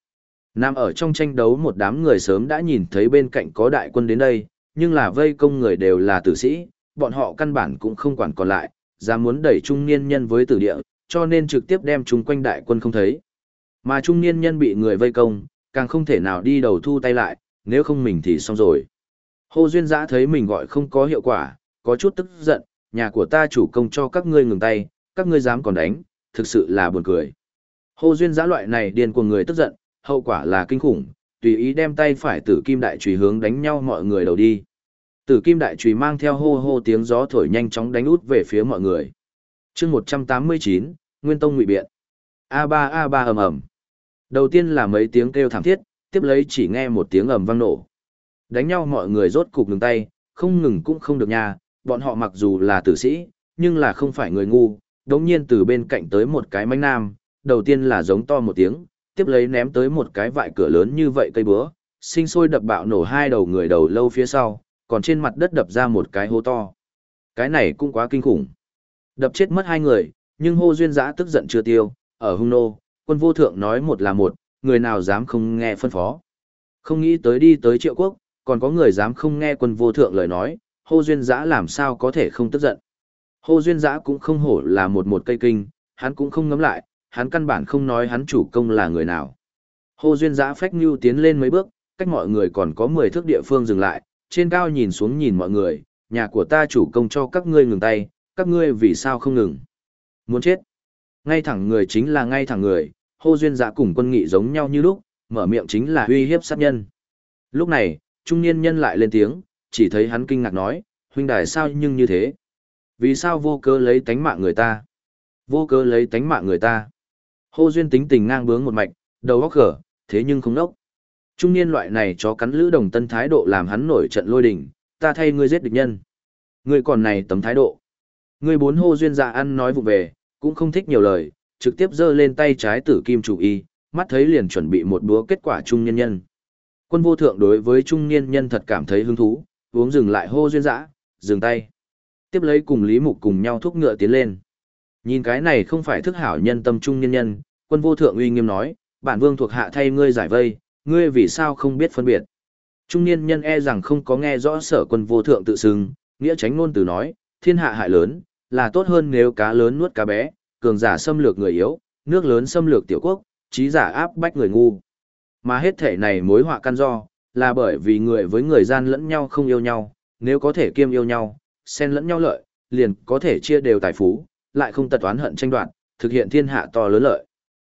Nam ở trong tranh đấu một đám người sớm đã nhìn thấy bên cạnh có đại quân đến đây, nhưng là vây công người đều là tử sĩ, bọn họ căn bản cũng không quản còn lại, dám muốn đẩy trung niên nhân với tử địa, cho nên trực tiếp đem chúng quanh đại quân không thấy. Mà trung niên nhân bị người vây công, càng không thể nào đi đầu thu tay lại, nếu không mình thì xong rồi. Hồ Duyên Giã thấy mình gọi không có hiệu quả, có chút tức giận, nhà của ta chủ công cho các ngươi ngừng tay, các ngươi dám còn đánh, thực sự là buồn cười. Hồ Duyên Giã loại này điên của người tức giận, hậu quả là kinh khủng, tùy ý đem tay phải tử kim đại trùy hướng đánh nhau mọi người đầu đi. Tử kim đại chùy mang theo hô hô tiếng gió thổi nhanh chóng đánh út về phía mọi người. chương 189, Nguyên Tông ngụy biện. A3 A3 ầm ầm. Đầu tiên là mấy tiếng kêu thảm thiết, tiếp lấy chỉ nghe một tiếng ầm vang nổ. Đánh nhau mọi người rốt cục ngừng tay, không ngừng cũng không được nha, bọn họ mặc dù là tử sĩ, nhưng là không phải người ngu, đống nhiên từ bên cạnh tới một cái manh nam, đầu tiên là giống to một tiếng, tiếp lấy ném tới một cái vại cửa lớn như vậy cây búa, sinh sôi đập bạo nổ hai đầu người đầu lâu phía sau, còn trên mặt đất đập ra một cái hố to. Cái này cũng quá kinh khủng. Đập chết mất hai người, nhưng hô duyên giã tức giận chưa tiêu, ở hung nô, quân vô thượng nói một là một, người nào dám không nghe phân phó. Không nghĩ tới đi tới triệu quốc, còn có người dám không nghe quân vô thượng lời nói, hô duyên giã làm sao có thể không tức giận. Hô duyên giã cũng không hổ là một một cây kinh, hắn cũng không ngấm lại, hắn căn bản không nói hắn chủ công là người nào. Hô duyên giã phách như tiến lên mấy bước, cách mọi người còn có 10 thước địa phương dừng lại, trên cao nhìn xuống nhìn mọi người, nhà của ta chủ công cho các ngươi ngừng tay, các ngươi vì sao không ngừng. Muốn chết. Ngay thẳng người chính là ngay thẳng người, hô duyên giã cùng quân nghị giống nhau như lúc, mở miệng chính là uy hiếp sát nhân. Lúc này, trung niên nhân lại lên tiếng, chỉ thấy hắn kinh ngạc nói, huynh đài sao nhưng như thế? Vì sao vô cớ lấy tánh mạng người ta? Vô cớ lấy tánh mạng người ta. Hô duyên tính tình ngang bướng một mạch, đầu óc khở, thế nhưng không đốc. Trung niên loại này cho cắn lữ đồng tân thái độ làm hắn nổi trận lôi đình, ta thay ngươi giết địch nhân. Ngươi còn này tấm thái độ. Ngươi bốn hô duyên dạ ăn nói vụ về, cũng không thích nhiều lời, trực tiếp giơ lên tay trái tử kim chủ y, mắt thấy liền chuẩn bị một búa kết quả trung niên nhân. Quân vô thượng đối với trung niên nhân thật cảm thấy hứng thú, uống dừng lại hô duyên dã, dừng tay. Tiếp lấy cùng Lý Mục cùng nhau thúc ngựa tiến lên. Nhìn cái này không phải thức hảo nhân tâm trung niên nhân, quân vô thượng uy nghiêm nói, bản vương thuộc hạ thay ngươi giải vây, ngươi vì sao không biết phân biệt. Trung niên nhân e rằng không có nghe rõ sở quân vô thượng tự xưng, nghĩa tránh ngôn từ nói, thiên hạ hại lớn, là tốt hơn nếu cá lớn nuốt cá bé, cường giả xâm lược người yếu, nước lớn xâm lược tiểu quốc, trí giả áp bách người ngu. Mà hết thể này mối họa căn do, là bởi vì người với người gian lẫn nhau không yêu nhau, nếu có thể kiêm yêu nhau, xen lẫn nhau lợi, liền có thể chia đều tài phú, lại không tật oán hận tranh đoạt, thực hiện thiên hạ to lớn lợi.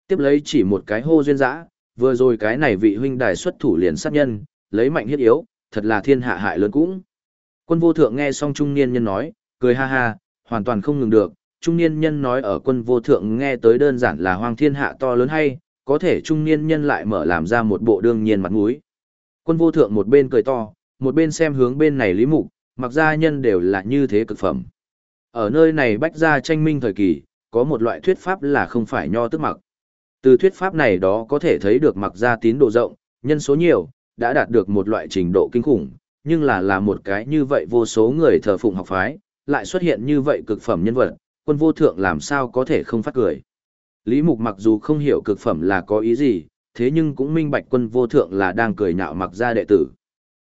Tiếp lấy chỉ một cái hô duyên dã, vừa rồi cái này vị huynh đài xuất thủ liền sát nhân, lấy mạnh hiết yếu, thật là thiên hạ hại lớn cũng. Quân vô thượng nghe xong trung niên nhân nói, cười ha ha, hoàn toàn không ngừng được, trung niên nhân nói ở quân vô thượng nghe tới đơn giản là hoang thiên hạ to lớn hay, có thể trung niên nhân lại mở làm ra một bộ đương nhiên mặt mũi. Quân vô thượng một bên cười to, một bên xem hướng bên này lý mục, mặc gia nhân đều là như thế cực phẩm. Ở nơi này bách gia tranh minh thời kỳ, có một loại thuyết pháp là không phải nho tức mặc. Từ thuyết pháp này đó có thể thấy được mặc ra tín độ rộng, nhân số nhiều, đã đạt được một loại trình độ kinh khủng, nhưng là là một cái như vậy vô số người thờ phụng học phái, lại xuất hiện như vậy cực phẩm nhân vật, quân vô thượng làm sao có thể không phát cười. Lý Mục mặc dù không hiểu cực phẩm là có ý gì, thế nhưng cũng minh bạch quân vô thượng là đang cười nhạo mặc ra đệ tử.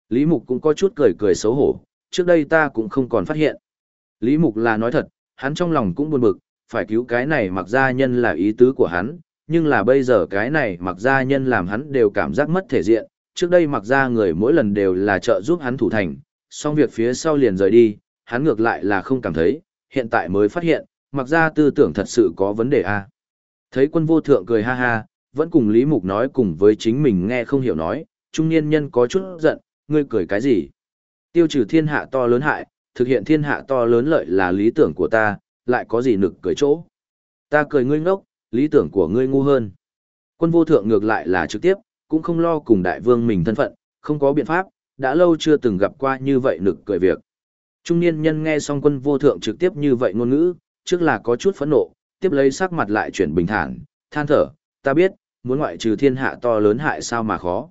Lý Mục cũng có chút cười cười xấu hổ, trước đây ta cũng không còn phát hiện. Lý Mục là nói thật, hắn trong lòng cũng buồn bực, phải cứu cái này mặc gia nhân là ý tứ của hắn, nhưng là bây giờ cái này mặc gia nhân làm hắn đều cảm giác mất thể diện, trước đây mặc gia người mỗi lần đều là trợ giúp hắn thủ thành, xong việc phía sau liền rời đi, hắn ngược lại là không cảm thấy, hiện tại mới phát hiện, mặc gia tư tưởng thật sự có vấn đề a. À. Thấy quân vô thượng cười ha ha, vẫn cùng Lý Mục nói cùng với chính mình nghe không hiểu nói, trung niên nhân có chút giận, ngươi cười cái gì? Tiêu trừ thiên hạ to lớn hại, thực hiện thiên hạ to lớn lợi là lý tưởng của ta, lại có gì nực cười chỗ? Ta cười ngươi ngốc, lý tưởng của ngươi ngu hơn. Quân vô thượng ngược lại là trực tiếp, cũng không lo cùng đại vương mình thân phận, không có biện pháp, đã lâu chưa từng gặp qua như vậy nực cười việc. Trung niên nhân nghe xong quân vô thượng trực tiếp như vậy ngôn ngữ, trước là có chút phẫn nộ, tiếp lấy sắc mặt lại chuyển bình thản, than thở, ta biết, muốn ngoại trừ thiên hạ to lớn hại sao mà khó.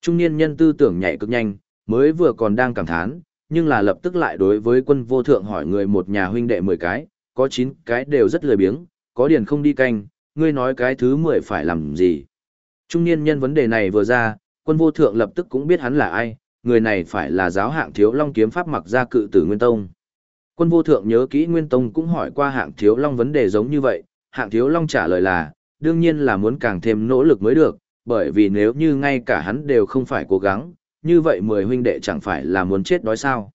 Trung niên nhân tư tưởng nhảy cực nhanh, mới vừa còn đang cảm thán, nhưng là lập tức lại đối với quân vô thượng hỏi người một nhà huynh đệ 10 cái, có 9 cái đều rất lười biếng, có điền không đi canh, ngươi nói cái thứ 10 phải làm gì. Trung niên nhân vấn đề này vừa ra, quân vô thượng lập tức cũng biết hắn là ai, người này phải là giáo hạng thiếu long kiếm pháp mặc ra cự tử Nguyên Tông. Quân vô thượng nhớ kỹ Nguyên Tông cũng hỏi qua hạng thiếu long vấn đề giống như vậy, hạng thiếu long trả lời là, đương nhiên là muốn càng thêm nỗ lực mới được, bởi vì nếu như ngay cả hắn đều không phải cố gắng, như vậy mười huynh đệ chẳng phải là muốn chết đói sao.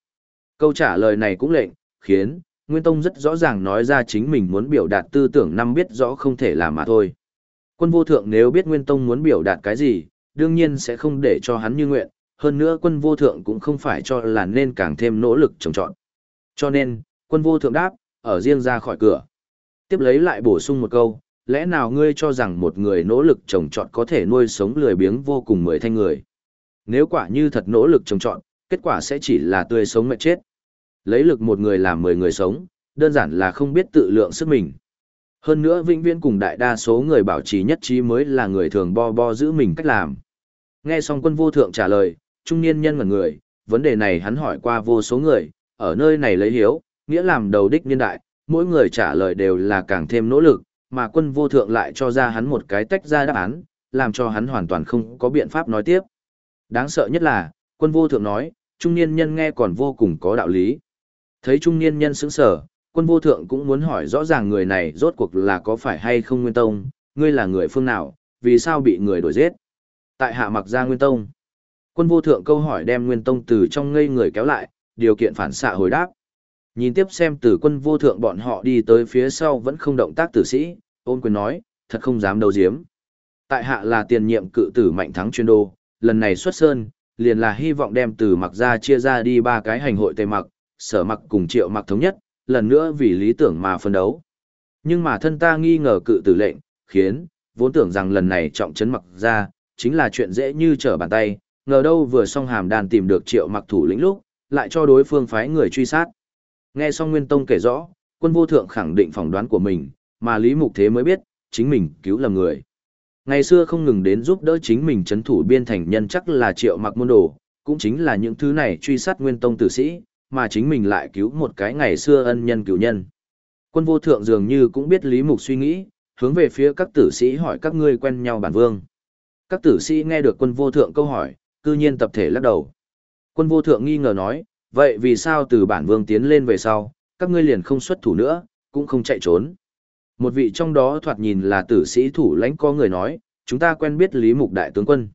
Câu trả lời này cũng lệnh, khiến, Nguyên Tông rất rõ ràng nói ra chính mình muốn biểu đạt tư tưởng năm biết rõ không thể làm mà thôi. Quân vô thượng nếu biết Nguyên Tông muốn biểu đạt cái gì, đương nhiên sẽ không để cho hắn như nguyện, hơn nữa quân vô thượng cũng không phải cho là nên càng thêm nỗ lực trồng trọn. Cho nên, quân vô thượng đáp, ở riêng ra khỏi cửa. Tiếp lấy lại bổ sung một câu, lẽ nào ngươi cho rằng một người nỗ lực trồng trọt có thể nuôi sống lười biếng vô cùng mười thanh người. Nếu quả như thật nỗ lực trồng trọt, kết quả sẽ chỉ là tươi sống mệt chết. Lấy lực một người làm mười người sống, đơn giản là không biết tự lượng sức mình. Hơn nữa vĩnh viễn cùng đại đa số người bảo trì nhất trí mới là người thường bo bo giữ mình cách làm. Nghe xong quân vô thượng trả lời, trung niên nhân ngẩn người, vấn đề này hắn hỏi qua vô số người, ở nơi này lấy hiếu, nghĩa làm đầu đích niên đại, mỗi người trả lời đều là càng thêm nỗ lực, mà quân vô thượng lại cho ra hắn một cái tách ra đáp án, làm cho hắn hoàn toàn không có biện pháp nói tiếp. Đáng sợ nhất là, quân vô thượng nói, trung niên nhân nghe còn vô cùng có đạo lý. Thấy trung niên nhân sững sở, quân vô thượng cũng muốn hỏi rõ ràng người này rốt cuộc là có phải hay không nguyên tông, ngươi là người phương nào, vì sao bị người đuổi giết. Tại hạ mặc ra nguyên tông. Quân vô thượng câu hỏi đem nguyên tông từ trong ngây người kéo lại, điều kiện phản xạ hồi đáp. Nhìn tiếp xem từ quân vô thượng bọn họ đi tới phía sau vẫn không động tác tử sĩ, ôn quyền nói, thật không dám đầu diếm. Tại hạ là tiền nhiệm cự tử mạnh thắng chuyên đô, lần này xuất sơn, liền là hy vọng đem từ mặc ra chia ra đi ba cái hành hội tề mặc, sở mặc cùng triệu mặc thống nhất, lần nữa vì lý tưởng mà phân đấu. Nhưng mà thân ta nghi ngờ cự tử lệnh, khiến, vốn tưởng rằng lần này trọng trấn mặc ra, chính là chuyện dễ như trở bàn tay, ngờ đâu vừa xong hàm đàn tìm được triệu mặc thủ lĩnh lúc, lại cho đối phương phái người truy sát. Nghe xong Nguyên Tông kể rõ, quân vô thượng khẳng định phỏng đoán của mình, mà Lý Mục Thế mới biết, chính mình cứu lầm người. Ngày xưa không ngừng đến giúp đỡ chính mình chấn thủ biên thành nhân chắc là triệu mặc môn đồ, cũng chính là những thứ này truy sát Nguyên Tông tử sĩ, mà chính mình lại cứu một cái ngày xưa ân nhân cứu nhân. Quân vô thượng dường như cũng biết Lý Mục suy nghĩ, hướng về phía các tử sĩ hỏi các ngươi quen nhau bản vương. Các tử sĩ nghe được quân vô thượng câu hỏi, cư nhiên tập thể lắc đầu. Quân vô thượng nghi ngờ nói, vậy vì sao từ bản vương tiến lên về sau, các ngươi liền không xuất thủ nữa, cũng không chạy trốn. Một vị trong đó thoạt nhìn là tử sĩ thủ lãnh có người nói, chúng ta quen biết Lý Mục Đại tướng quân.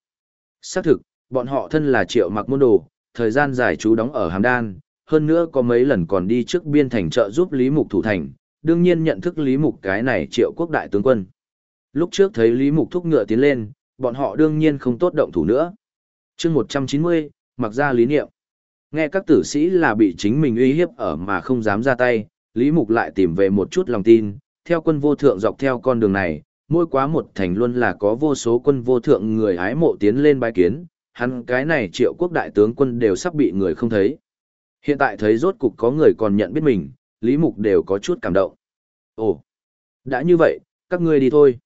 Xác thực, bọn họ thân là triệu mặc môn đồ, thời gian dài trú đóng ở Hàm Đan, hơn nữa có mấy lần còn đi trước biên thành trợ giúp Lý Mục thủ thành, đương nhiên nhận thức Lý Mục cái này triệu quốc đại tướng quân. Lúc trước thấy Lý Mục thúc ngựa tiến lên, bọn họ đương nhiên không tốt động thủ nữa. chương 190, mặc ra lý niệm. Nghe các tử sĩ là bị chính mình uy hiếp ở mà không dám ra tay, Lý Mục lại tìm về một chút lòng tin, theo quân vô thượng dọc theo con đường này, mỗi quá một thành luôn là có vô số quân vô thượng người hái mộ tiến lên bái kiến, hắn cái này triệu quốc đại tướng quân đều sắp bị người không thấy. Hiện tại thấy rốt cục có người còn nhận biết mình, Lý Mục đều có chút cảm động. Ồ, Đã như vậy, các ngươi đi thôi.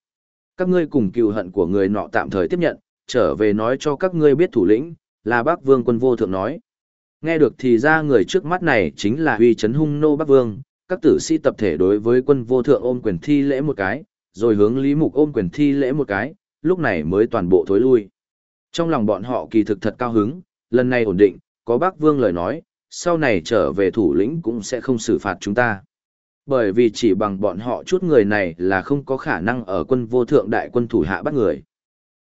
Các ngươi cùng cựu hận của người nọ tạm thời tiếp nhận, trở về nói cho các ngươi biết thủ lĩnh, là bác vương quân vô thượng nói. Nghe được thì ra người trước mắt này chính là huy chấn hung nô bác vương, các tử sĩ tập thể đối với quân vô thượng ôm quyền thi lễ một cái, rồi hướng Lý Mục ôm quyền thi lễ một cái, lúc này mới toàn bộ thối lui. Trong lòng bọn họ kỳ thực thật cao hứng, lần này ổn định, có bác vương lời nói, sau này trở về thủ lĩnh cũng sẽ không xử phạt chúng ta. Bởi vì chỉ bằng bọn họ chút người này là không có khả năng ở quân vô thượng đại quân thủ hạ bắt người.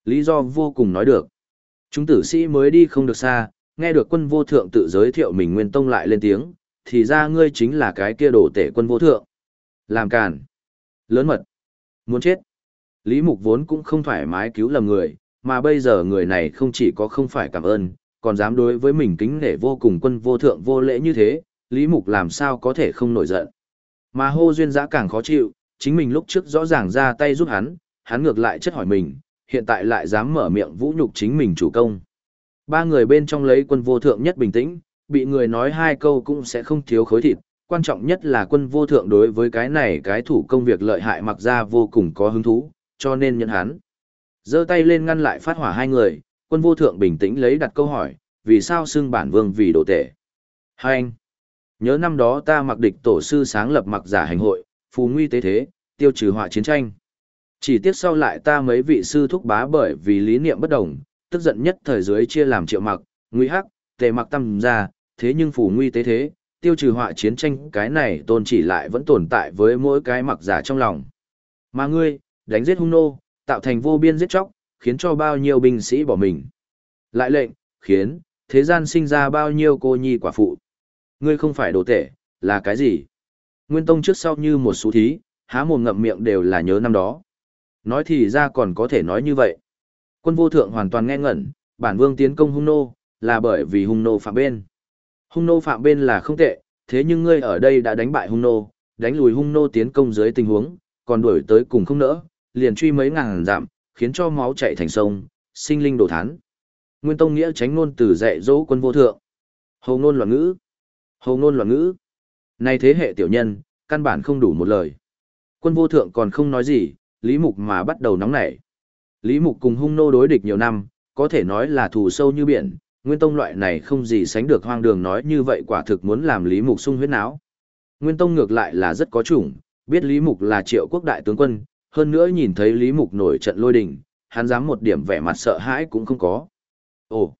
Lý do vô cùng nói được. Chúng tử sĩ mới đi không được xa, nghe được quân vô thượng tự giới thiệu mình nguyên tông lại lên tiếng, thì ra ngươi chính là cái kia đổ tể quân vô thượng. Làm càn. Lớn mật. Muốn chết. Lý Mục vốn cũng không thoải mái cứu lầm người, mà bây giờ người này không chỉ có không phải cảm ơn, còn dám đối với mình kính nể vô cùng quân vô thượng vô lễ như thế, Lý Mục làm sao có thể không nổi giận. Mà hô duyên giã càng khó chịu, chính mình lúc trước rõ ràng ra tay giúp hắn, hắn ngược lại chất hỏi mình, hiện tại lại dám mở miệng vũ nhục chính mình chủ công. Ba người bên trong lấy quân vô thượng nhất bình tĩnh, bị người nói hai câu cũng sẽ không thiếu khối thịt, quan trọng nhất là quân vô thượng đối với cái này cái thủ công việc lợi hại mặc ra vô cùng có hứng thú, cho nên nhận hắn. giơ tay lên ngăn lại phát hỏa hai người, quân vô thượng bình tĩnh lấy đặt câu hỏi, vì sao xưng bản vương vì đồ tể? Hai anh, nhớ năm đó ta mặc địch tổ sư sáng lập mặc giả hành hội, phù nguy tế thế, tiêu trừ họa chiến tranh. Chỉ tiếc sau lại ta mấy vị sư thúc bá bởi vì lý niệm bất đồng, tức giận nhất thời dưới chia làm triệu mặc, nguy hắc, tề mặc tâm ra, thế nhưng phù nguy tế thế, tiêu trừ họa chiến tranh cái này tôn chỉ lại vẫn tồn tại với mỗi cái mặc giả trong lòng. Mà ngươi, đánh giết hung nô, tạo thành vô biên giết chóc, khiến cho bao nhiêu binh sĩ bỏ mình. Lại lệnh, khiến, thế gian sinh ra bao nhiêu cô nhi quả phụ. Ngươi không phải đồ tể, là cái gì? Nguyên Tông trước sau như một số thí, há mồm ngậm miệng đều là nhớ năm đó. Nói thì ra còn có thể nói như vậy. Quân vô thượng hoàn toàn nghe ngẩn, bản vương tiến công hung nô, là bởi vì hung nô phạm bên. Hung nô phạm bên là không tệ, thế nhưng ngươi ở đây đã đánh bại hung nô, đánh lùi hung nô tiến công dưới tình huống, còn đuổi tới cùng không nỡ, liền truy mấy ngàn giảm khiến cho máu chảy thành sông, sinh linh đổ thán. Nguyên Tông Nghĩa tránh ngôn từ dạy dỗ quân vô thượng. Hồ ngôn loạn ngữ. Hồ ngôn loạn ngữ. Này thế hệ tiểu nhân, căn bản không đủ một lời. Quân vô thượng còn không nói gì, Lý Mục mà bắt đầu nóng nảy. Lý Mục cùng hung nô đối địch nhiều năm, có thể nói là thù sâu như biển, Nguyên Tông loại này không gì sánh được hoang đường nói như vậy quả thực muốn làm Lý Mục sung huyết não. Nguyên Tông ngược lại là rất có chủng, biết Lý Mục là triệu quốc đại tướng quân, hơn nữa nhìn thấy Lý Mục nổi trận lôi đình, hắn dám một điểm vẻ mặt sợ hãi cũng không có. Ồ,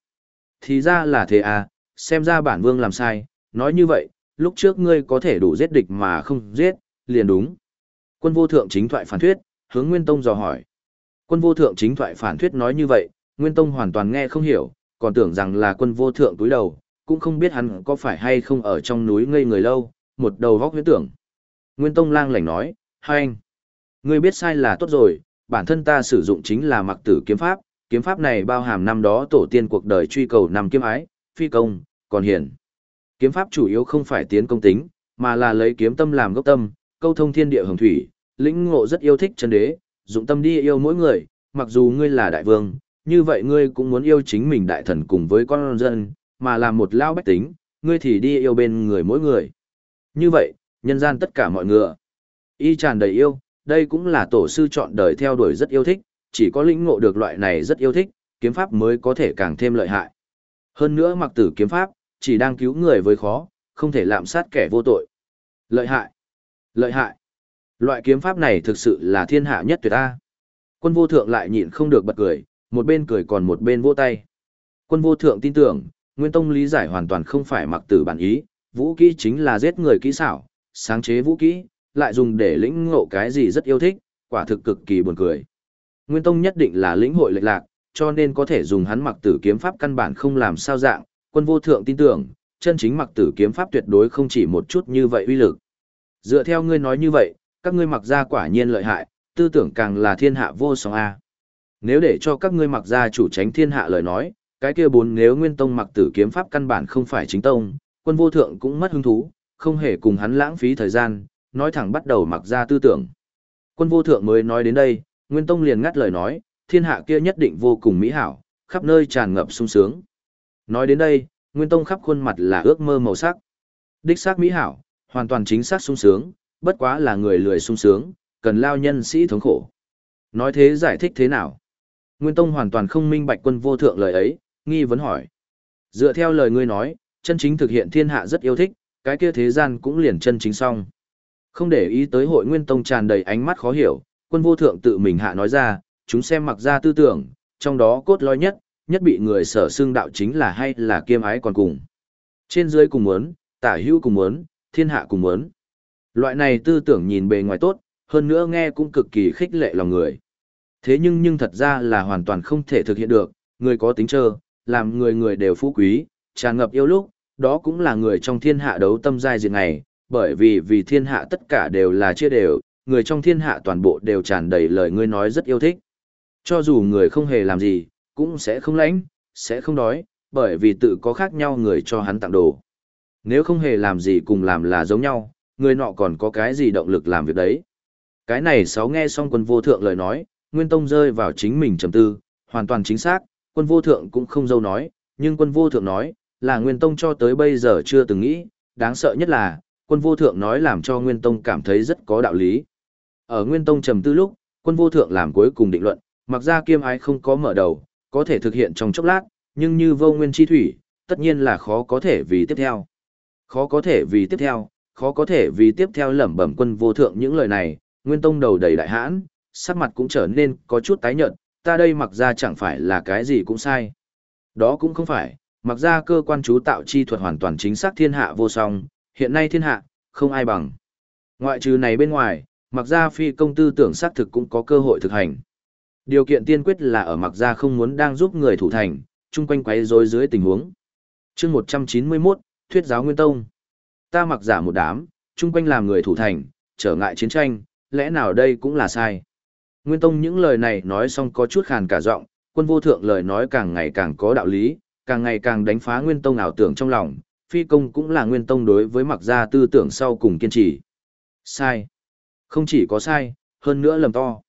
thì ra là thế à, xem ra bản vương làm sai, nói như vậy, lúc trước ngươi có thể đủ giết địch mà không giết, liền đúng. Quân vô thượng chính thoại phản thuyết, hướng Nguyên Tông dò hỏi. Quân vô thượng chính thoại phản thuyết nói như vậy, Nguyên Tông hoàn toàn nghe không hiểu, còn tưởng rằng là quân vô thượng túi đầu, cũng không biết hắn có phải hay không ở trong núi ngây người lâu, một đầu vóc huyết tưởng. Nguyên Tông lang lảnh nói, hai anh, ngươi biết sai là tốt rồi, bản thân ta sử dụng chính là mặc tử kiếm pháp, kiếm pháp này bao hàm năm đó tổ tiên cuộc đời truy cầu năm kiếm ái, phi công, còn hiển. Kiếm pháp chủ yếu không phải tiến công tính, mà là lấy kiếm tâm làm gốc tâm, câu thông thiên địa hồng thủy, lĩnh ngộ rất yêu thích chân đế, dụng tâm đi yêu mỗi người, mặc dù ngươi là đại vương, như vậy ngươi cũng muốn yêu chính mình đại thần cùng với con dân, mà là một lao bách tính, ngươi thì đi yêu bên người mỗi người. Như vậy, nhân gian tất cả mọi người, y tràn đầy yêu, đây cũng là tổ sư chọn đời theo đuổi rất yêu thích, chỉ có lĩnh ngộ được loại này rất yêu thích, kiếm pháp mới có thể càng thêm lợi hại. Hơn nữa mặc tử kiếm pháp, chỉ đang cứu người với khó, không thể lạm sát kẻ vô tội. Lợi hại! Lợi hại! Loại kiếm pháp này thực sự là thiên hạ nhất tuyệt ta. Quân vô thượng lại nhịn không được bật cười, một bên cười còn một bên vỗ tay. Quân vô thượng tin tưởng, Nguyên Tông lý giải hoàn toàn không phải mặc tử bản ý, vũ kỹ chính là giết người kỹ xảo, sáng chế vũ kỹ, lại dùng để lĩnh ngộ cái gì rất yêu thích, quả thực cực kỳ buồn cười. Nguyên Tông nhất định là lĩnh hội lệch lạc, cho nên có thể dùng hắn mặc tử kiếm pháp căn bản không làm sao dạng, quân vô thượng tin tưởng, chân chính mặc tử kiếm pháp tuyệt đối không chỉ một chút như vậy uy lực. Dựa theo ngươi nói như vậy, các ngươi mặc ra quả nhiên lợi hại, tư tưởng càng là thiên hạ vô song a. Nếu để cho các ngươi mặc ra chủ tránh thiên hạ lời nói, cái kia bốn nếu nguyên tông mặc tử kiếm pháp căn bản không phải chính tông, quân vô thượng cũng mất hứng thú, không hề cùng hắn lãng phí thời gian, nói thẳng bắt đầu mặc ra tư tưởng. Quân vô thượng mới nói đến đây, nguyên tông liền ngắt lời nói, thiên hạ kia nhất định vô cùng mỹ hảo, khắp nơi tràn ngập sung sướng. Nói đến đây, nguyên tông khắp khuôn mặt là ước mơ màu sắc. Đích xác mỹ hảo, hoàn toàn chính xác sung sướng, bất quá là người lười sung sướng, cần lao nhân sĩ thống khổ. Nói thế giải thích thế nào? Nguyên Tông hoàn toàn không minh bạch quân vô thượng lời ấy, nghi vấn hỏi. Dựa theo lời ngươi nói, chân chính thực hiện thiên hạ rất yêu thích, cái kia thế gian cũng liền chân chính xong. Không để ý tới hội Nguyên Tông tràn đầy ánh mắt khó hiểu, quân vô thượng tự mình hạ nói ra, chúng xem mặc ra tư tưởng, trong đó cốt lõi nhất, nhất bị người sở xưng đạo chính là hay là kiêm ái còn cùng. Trên dưới cùng muốn, tả hữu cùng muốn, thiên hạ cùng muốn. Loại này tư tưởng nhìn bề ngoài tốt, hơn nữa nghe cũng cực kỳ khích lệ lòng người. Thế nhưng nhưng thật ra là hoàn toàn không thể thực hiện được, người có tính trơ, làm người người đều phú quý, tràn ngập yêu lúc, đó cũng là người trong thiên hạ đấu tâm giai diệt ngày, bởi vì vì thiên hạ tất cả đều là chia đều, người trong thiên hạ toàn bộ đều tràn đầy lời ngươi nói rất yêu thích. Cho dù người không hề làm gì, cũng sẽ không lãnh, sẽ không đói, bởi vì tự có khác nhau người cho hắn tặng đồ. Nếu không hề làm gì cùng làm là giống nhau, người nọ còn có cái gì động lực làm việc đấy. Cái này sáu nghe xong quân vô thượng lời nói, Nguyên Tông rơi vào chính mình trầm tư, hoàn toàn chính xác, quân vô thượng cũng không dâu nói, nhưng quân vô thượng nói, là Nguyên Tông cho tới bây giờ chưa từng nghĩ, đáng sợ nhất là, quân vô thượng nói làm cho Nguyên Tông cảm thấy rất có đạo lý. Ở Nguyên Tông trầm tư lúc, quân vô thượng làm cuối cùng định luận, mặc ra kiêm ái không có mở đầu, có thể thực hiện trong chốc lát, nhưng như vô nguyên chi thủy, tất nhiên là khó có thể vì tiếp theo. Khó có thể vì tiếp theo, khó có thể vì tiếp theo lẩm bẩm quân vô thượng những lời này, Nguyên Tông đầu đầy đại hãn, sắc mặt cũng trở nên có chút tái nhợt, ta đây mặc ra chẳng phải là cái gì cũng sai. Đó cũng không phải, mặc ra cơ quan chú tạo chi thuật hoàn toàn chính xác thiên hạ vô song, hiện nay thiên hạ, không ai bằng. Ngoại trừ này bên ngoài, mặc ra phi công tư tưởng xác thực cũng có cơ hội thực hành. Điều kiện tiên quyết là ở mặc ra không muốn đang giúp người thủ thành, chung quanh quấy rối dưới tình huống. chương 191, Thuyết giáo Nguyên Tông. Ta mặc giả một đám, chung quanh làm người thủ thành, trở ngại chiến tranh, lẽ nào đây cũng là sai. Nguyên Tông những lời này nói xong có chút khàn cả giọng, quân vô thượng lời nói càng ngày càng có đạo lý, càng ngày càng đánh phá Nguyên Tông ảo tưởng trong lòng, phi công cũng là Nguyên Tông đối với mặc gia tư tưởng sau cùng kiên trì. Sai. Không chỉ có sai, hơn nữa lầm to.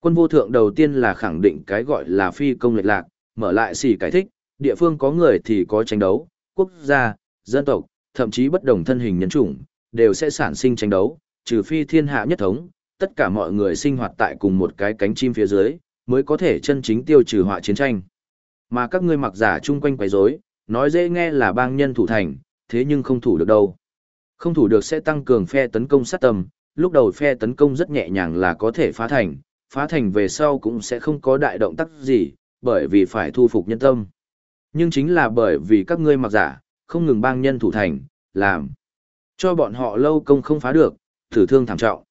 Quân vô thượng đầu tiên là khẳng định cái gọi là phi công lệch lạc, mở lại xỉ cái thích, địa phương có người thì có tranh đấu, quốc gia, dân tộc, thậm chí bất đồng thân hình nhân chủng, đều sẽ sản sinh tranh đấu, trừ phi thiên hạ nhất thống, tất cả mọi người sinh hoạt tại cùng một cái cánh chim phía dưới, mới có thể chân chính tiêu trừ họa chiến tranh. Mà các ngươi mặc giả chung quanh quấy rối, nói dễ nghe là bang nhân thủ thành, thế nhưng không thủ được đâu. Không thủ được sẽ tăng cường phe tấn công sát tầm, lúc đầu phe tấn công rất nhẹ nhàng là có thể phá thành, phá thành về sau cũng sẽ không có đại động tác gì, bởi vì phải thu phục nhân tâm. Nhưng chính là bởi vì các ngươi mặc giả, không ngừng bang nhân thủ thành, làm cho bọn họ lâu công không phá được, thử thương thảm trọng.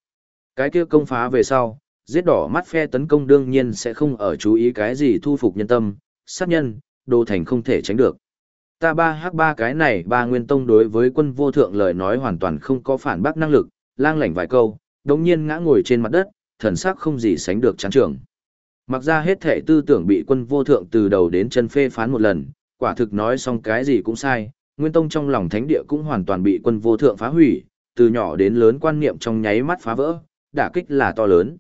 Cái kia công phá về sau, giết đỏ mắt phe tấn công đương nhiên sẽ không ở chú ý cái gì thu phục nhân tâm, sát nhân, đồ thành không thể tránh được. Ta ba hắc ba cái này ba nguyên tông đối với quân vô thượng lời nói hoàn toàn không có phản bác năng lực, lang lảnh vài câu, đống nhiên ngã ngồi trên mặt đất, thần sắc không gì sánh được chán trường. Mặc ra hết thể tư tưởng bị quân vô thượng từ đầu đến chân phê phán một lần, quả thực nói xong cái gì cũng sai, nguyên tông trong lòng thánh địa cũng hoàn toàn bị quân vô thượng phá hủy, từ nhỏ đến lớn quan niệm trong nháy mắt phá vỡ, đả kích là to lớn.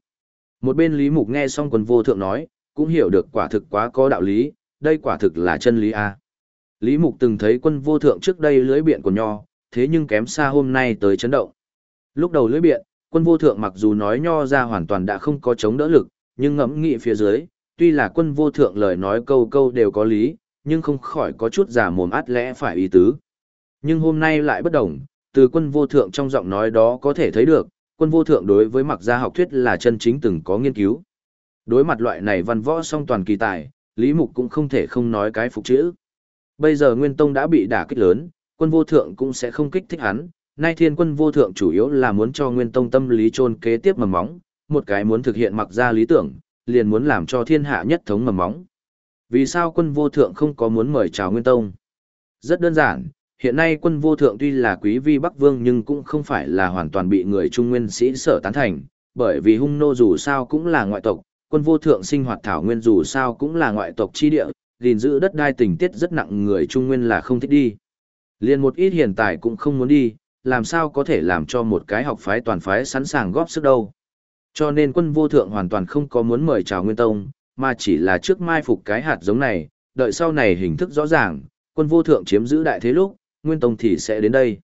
Một bên Lý Mục nghe xong quân vô thượng nói, cũng hiểu được quả thực quá có đạo lý, đây quả thực là chân lý A. Lý Mục từng thấy quân vô thượng trước đây lưới biện của nho, thế nhưng kém xa hôm nay tới chấn động. Lúc đầu lưới biện, quân vô thượng mặc dù nói nho ra hoàn toàn đã không có chống đỡ lực, nhưng ngẫm nghĩ phía dưới, tuy là quân vô thượng lời nói câu câu đều có lý, nhưng không khỏi có chút giả mồm át lẽ phải ý tứ. Nhưng hôm nay lại bất đồng, từ quân vô thượng trong giọng nói đó có thể thấy được, quân vô thượng đối với mặc gia học thuyết là chân chính từng có nghiên cứu. Đối mặt loại này văn võ song toàn kỳ tài, Lý Mục cũng không thể không nói cái phục chữ. Bây giờ Nguyên Tông đã bị đả kích lớn, quân vô thượng cũng sẽ không kích thích hắn, nay thiên quân vô thượng chủ yếu là muốn cho Nguyên Tông tâm lý trôn kế tiếp mầm móng, một cái muốn thực hiện mặc ra lý tưởng, liền muốn làm cho thiên hạ nhất thống mầm móng. Vì sao quân vô thượng không có muốn mời chào Nguyên Tông? Rất đơn giản, hiện nay quân vô thượng tuy là quý vi Bắc Vương nhưng cũng không phải là hoàn toàn bị người Trung Nguyên sĩ sở tán thành, bởi vì hung nô dù sao cũng là ngoại tộc, quân vô thượng sinh hoạt thảo nguyên dù sao cũng là ngoại tộc chi địa, gìn giữ đất đai tình tiết rất nặng người Trung Nguyên là không thích đi. Liên một ít hiện tại cũng không muốn đi, làm sao có thể làm cho một cái học phái toàn phái sẵn sàng góp sức đâu. Cho nên quân vô thượng hoàn toàn không có muốn mời chào Nguyên Tông, mà chỉ là trước mai phục cái hạt giống này, đợi sau này hình thức rõ ràng, quân vô thượng chiếm giữ đại thế lúc, Nguyên Tông thì sẽ đến đây.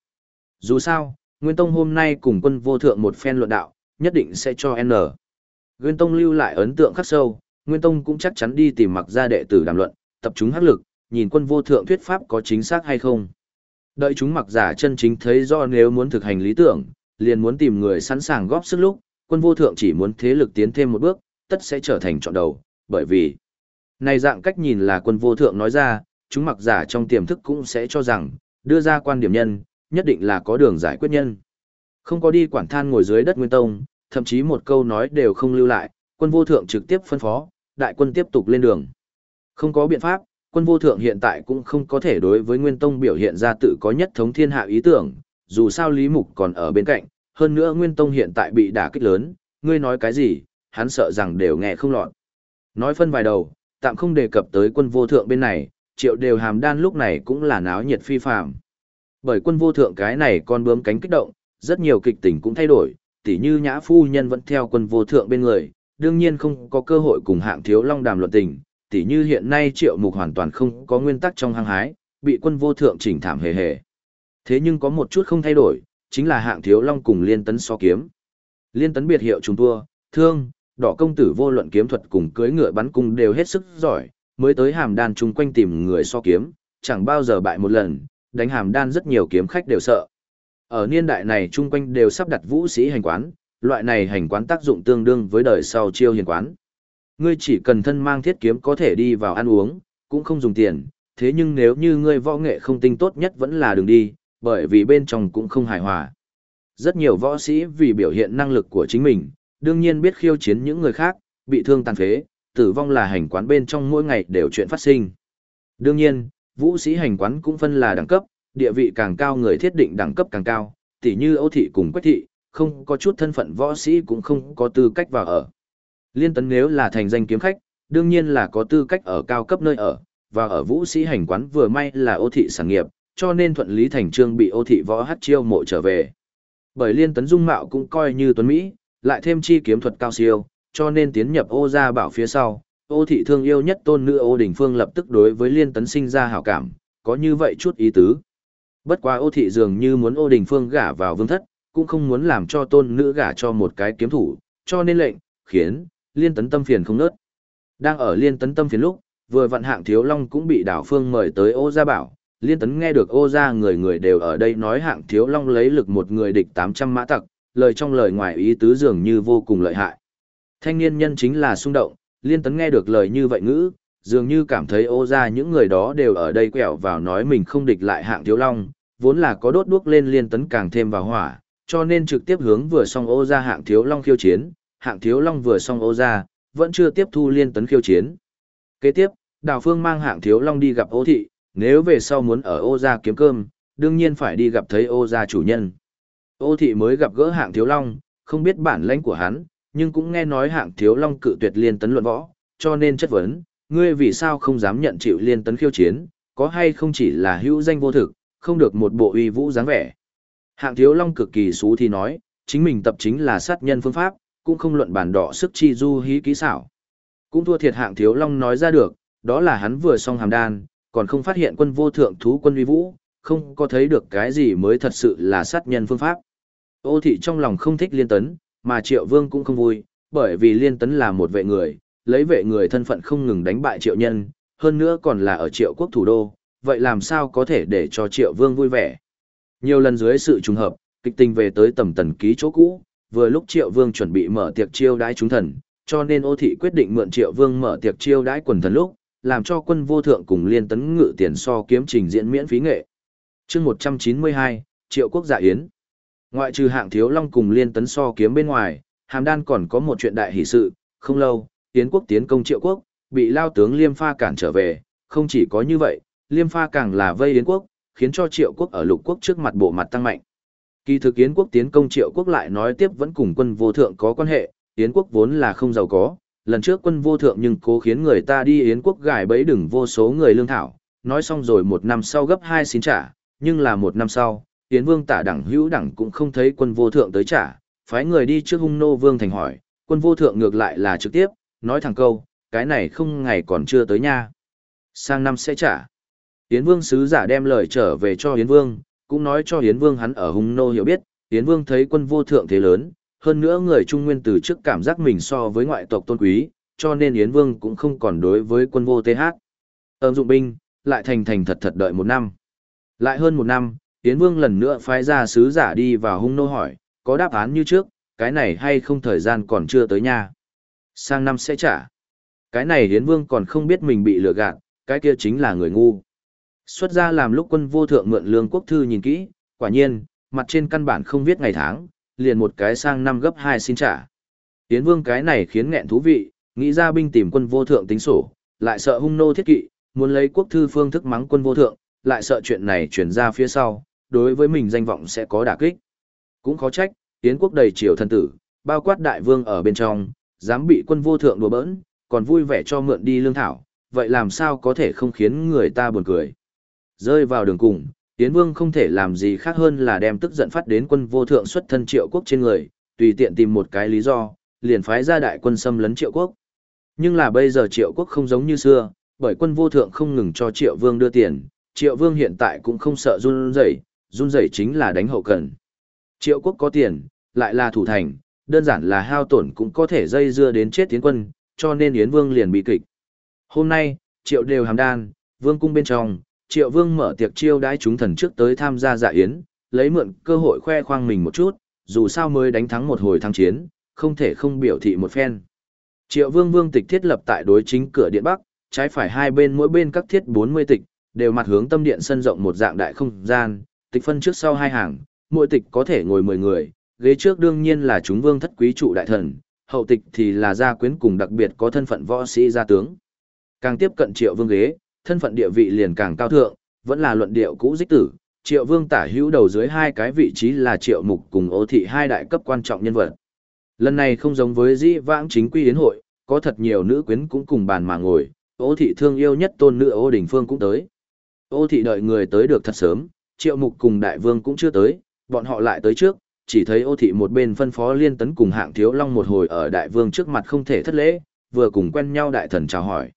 Dù sao, Nguyên Tông hôm nay cùng quân vô thượng một phen luận đạo, nhất định sẽ cho N. Nguyên Tông lưu lại ấn tượng khắc sâu, Nguyên Tông cũng chắc chắn đi tìm mặc ra đệ tử đàm luận, tập trung hắc lực, nhìn quân vô thượng thuyết pháp có chính xác hay không. Đợi chúng mặc giả chân chính thấy do nếu muốn thực hành lý tưởng, liền muốn tìm người sẵn sàng góp sức lúc, quân vô thượng chỉ muốn thế lực tiến thêm một bước, tất sẽ trở thành chọn đầu, bởi vì này dạng cách nhìn là quân vô thượng nói ra, chúng mặc giả trong tiềm thức cũng sẽ cho rằng, đưa ra quan điểm nhân, nhất định là có đường giải quyết nhân. Không có đi quản than ngồi dưới đất nguyên tông, thậm chí một câu nói đều không lưu lại, quân vô thượng trực tiếp phân phó, đại quân tiếp tục lên đường. Không có biện pháp, quân vô thượng hiện tại cũng không có thể đối với nguyên tông biểu hiện ra tự có nhất thống thiên hạ ý tưởng, dù sao Lý Mục còn ở bên cạnh, hơn nữa nguyên tông hiện tại bị đả kích lớn, ngươi nói cái gì, hắn sợ rằng đều nghe không lọt. Nói phân vài đầu, tạm không đề cập tới quân vô thượng bên này, triệu đều hàm đan lúc này cũng là náo nhiệt phi phạm. Bởi quân vô thượng cái này con bướm cánh kích động, rất nhiều kịch tình cũng thay đổi, tỉ như nhã phu nhân vẫn theo quân vô thượng bên người, đương nhiên không có cơ hội cùng hạng thiếu long đàm luận tình, tỉ như hiện nay triệu mục hoàn toàn không có nguyên tắc trong hăng hái, bị quân vô thượng chỉnh thảm hề hề. Thế nhưng có một chút không thay đổi, chính là hạng thiếu long cùng liên tấn so kiếm. Liên tấn biệt hiệu trùng tua, thương, đỏ công tử vô luận kiếm thuật cùng cưới ngựa bắn cung đều hết sức giỏi, mới tới hàm đan chung quanh tìm người so kiếm, chẳng bao giờ bại một lần, đánh hàm đan rất nhiều kiếm khách đều sợ. Ở niên đại này chung quanh đều sắp đặt vũ sĩ hành quán, loại này hành quán tác dụng tương đương với đời sau chiêu hiền quán. Ngươi chỉ cần thân mang thiết kiếm có thể đi vào ăn uống, cũng không dùng tiền, thế nhưng nếu như ngươi võ nghệ không tinh tốt nhất vẫn là đường đi, bởi vì bên trong cũng không hài hòa. Rất nhiều võ sĩ vì biểu hiện năng lực của chính mình, đương nhiên biết khiêu chiến những người khác, bị thương tàn phế, tử vong là hành quán bên trong mỗi ngày đều chuyện phát sinh. Đương nhiên, vũ sĩ hành quán cũng phân là đẳng cấp, địa vị càng cao người thiết định đẳng cấp càng cao, tỉ như Âu thị cùng Quách thị, không có chút thân phận võ sĩ cũng không có tư cách vào ở. Liên tấn nếu là thành danh kiếm khách, đương nhiên là có tư cách ở cao cấp nơi ở, và ở vũ sĩ hành quán vừa may là ô thị sản nghiệp, cho nên thuận lý thành trương bị ô thị võ hát chiêu mộ trở về. Bởi liên tấn dung mạo cũng coi như tuấn Mỹ, lại thêm chi kiếm thuật cao siêu, cho nên tiến nhập ô gia bảo phía sau, ô thị thương yêu nhất tôn nữ ô đình phương lập tức đối với liên tấn sinh ra hảo cảm, có như vậy chút ý tứ. Bất quá ô thị dường như muốn ô đình phương gả vào vương thất, cũng không muốn làm cho tôn nữ gả cho một cái kiếm thủ, cho nên lệnh, khiến, liên tấn tâm phiền không nớt. Đang ở liên tấn tâm phiền lúc, vừa vận hạng thiếu long cũng bị đảo phương mời tới ô gia bảo, liên tấn nghe được ô gia người người đều ở đây nói hạng thiếu long lấy lực một người địch 800 mã tặc, lời trong lời ngoài ý tứ dường như vô cùng lợi hại. Thanh niên nhân chính là xung động, liên tấn nghe được lời như vậy ngữ, dường như cảm thấy ô gia những người đó đều ở đây quẹo vào nói mình không địch lại hạng thiếu long, vốn là có đốt đuốc lên liên tấn càng thêm vào hỏa, cho nên trực tiếp hướng vừa xong ô gia hạng thiếu long khiêu chiến, hạng thiếu long vừa xong ô gia, vẫn chưa tiếp thu liên tấn khiêu chiến. Kế tiếp, đào phương mang hạng thiếu long đi gặp ô thị, nếu về sau muốn ở ô gia kiếm cơm, đương nhiên phải đi gặp thấy ô gia chủ nhân. Ô thị mới gặp gỡ hạng thiếu long, không biết bản lãnh của hắn, nhưng cũng nghe nói hạng thiếu long cự tuyệt liên tấn luận võ, cho nên chất vấn, ngươi vì sao không dám nhận chịu liên tấn khiêu chiến, có hay không chỉ là hữu danh vô thực, không được một bộ uy vũ dáng vẻ. Hạng thiếu long cực kỳ xú thì nói, chính mình tập chính là sát nhân phương pháp, cũng không luận bản đỏ sức chi du hí kỹ xảo. Cũng thua thiệt hạng thiếu long nói ra được, đó là hắn vừa xong hàm đan, còn không phát hiện quân vô thượng thú quân uy vũ, không có thấy được cái gì mới thật sự là sát nhân phương pháp. Ô thị trong lòng không thích liên tấn, mà triệu vương cũng không vui, bởi vì liên tấn là một vệ người, lấy vệ người thân phận không ngừng đánh bại triệu nhân, hơn nữa còn là ở triệu quốc thủ đô, vậy làm sao có thể để cho triệu vương vui vẻ. Nhiều lần dưới sự trùng hợp, kịch tình về tới tầm tần ký chỗ cũ, vừa lúc triệu vương chuẩn bị mở tiệc chiêu đãi chúng thần, cho nên ô thị quyết định mượn triệu vương mở tiệc chiêu đãi quần thần lúc, làm cho quân vô thượng cùng liên tấn ngự tiền so kiếm trình diễn miễn phí nghệ. chương 192, triệu quốc dạ yến. Ngoại trừ hạng thiếu long cùng liên tấn so kiếm bên ngoài, hàm đan còn có một chuyện đại hỷ sự, không lâu, tiến quốc tiến công triệu quốc, bị lao tướng liêm pha cản trở về, không chỉ có như vậy, liêm pha càng là vây yến quốc, khiến cho triệu quốc ở lục quốc trước mặt bộ mặt tăng mạnh. Kỳ thực yến quốc tiến công triệu quốc lại nói tiếp vẫn cùng quân vô thượng có quan hệ, yến quốc vốn là không giàu có, lần trước quân vô thượng nhưng cố khiến người ta đi yến quốc gài bẫy đừng vô số người lương thảo, nói xong rồi một năm sau gấp hai xin trả, nhưng là một năm sau, Yến Vương tả đẳng hữu đẳng cũng không thấy quân vô thượng tới trả, phái người đi trước hung nô vương thành hỏi, quân vô thượng ngược lại là trực tiếp, nói thẳng câu, cái này không ngày còn chưa tới nha. Sang năm sẽ trả. Yến Vương sứ giả đem lời trở về cho Yến Vương, cũng nói cho Yến Vương hắn ở hung nô hiểu biết, Yến Vương thấy quân vô thượng thế lớn, hơn nữa người Trung Nguyên từ trước cảm giác mình so với ngoại tộc tôn quý, cho nên Yến Vương cũng không còn đối với quân vô TH. Ơm dụng binh, lại thành thành thật thật đợi một năm. Lại hơn một năm, Yến Vương lần nữa phái ra sứ giả đi vào hung nô hỏi, có đáp án như trước, cái này hay không thời gian còn chưa tới nha. Sang năm sẽ trả. Cái này Yến Vương còn không biết mình bị lừa gạt, cái kia chính là người ngu. Xuất ra làm lúc quân vô thượng mượn lương quốc thư nhìn kỹ, quả nhiên, mặt trên căn bản không viết ngày tháng, liền một cái sang năm gấp hai xin trả. tiến Vương cái này khiến nghẹn thú vị, nghĩ ra binh tìm quân vô thượng tính sổ, lại sợ hung nô thiết kỵ, muốn lấy quốc thư phương thức mắng quân vô thượng, lại sợ chuyện này chuyển ra phía sau, đối với mình danh vọng sẽ có đả kích. Cũng khó trách, tiến quốc đầy triều thân tử, bao quát đại vương ở bên trong, dám bị quân vô thượng đùa bỡn, còn vui vẻ cho mượn đi lương thảo, vậy làm sao có thể không khiến người ta buồn cười. Rơi vào đường cùng, Yến Vương không thể làm gì khác hơn là đem tức giận phát đến quân vô thượng xuất thân triệu quốc trên người, tùy tiện tìm một cái lý do, liền phái ra đại quân xâm lấn triệu quốc. Nhưng là bây giờ triệu quốc không giống như xưa, bởi quân vô thượng không ngừng cho triệu vương đưa tiền, triệu vương hiện tại cũng không sợ run rẩy, run rẩy chính là đánh hậu cần. Triệu quốc có tiền, lại là thủ thành, đơn giản là hao tổn cũng có thể dây dưa đến chết tiến quân, cho nên Yến Vương liền bị kịch. Hôm nay, triệu đều hàm đan, vương cung bên trong, triệu vương mở tiệc chiêu đãi chúng thần trước tới tham gia dạ yến, lấy mượn cơ hội khoe khoang mình một chút, dù sao mới đánh thắng một hồi thăng chiến, không thể không biểu thị một phen. Triệu vương vương tịch thiết lập tại đối chính cửa điện Bắc, trái phải hai bên mỗi bên các thiết 40 tịch, đều mặt hướng tâm điện sân rộng một dạng đại không gian, tịch phân trước sau hai hàng, mỗi tịch có thể ngồi 10 người, ghế trước đương nhiên là chúng vương thất quý trụ đại thần, hậu tịch thì là gia quyến cùng đặc biệt có thân phận võ sĩ gia tướng. Càng tiếp cận triệu vương ghế, thân phận địa vị liền càng cao thượng, vẫn là luận điệu cũ dích tử, triệu vương tả hữu đầu dưới hai cái vị trí là triệu mục cùng ô thị hai đại cấp quan trọng nhân vật. Lần này không giống với dĩ vãng chính quy yến hội, có thật nhiều nữ quyến cũng cùng bàn mà ngồi, ô thị thương yêu nhất tôn nữ ô đình phương cũng tới. Ô thị đợi người tới được thật sớm, triệu mục cùng đại vương cũng chưa tới, bọn họ lại tới trước, chỉ thấy ô thị một bên phân phó liên tấn cùng hạng thiếu long một hồi ở đại vương trước mặt không thể thất lễ, vừa cùng quen nhau đại thần chào hỏi.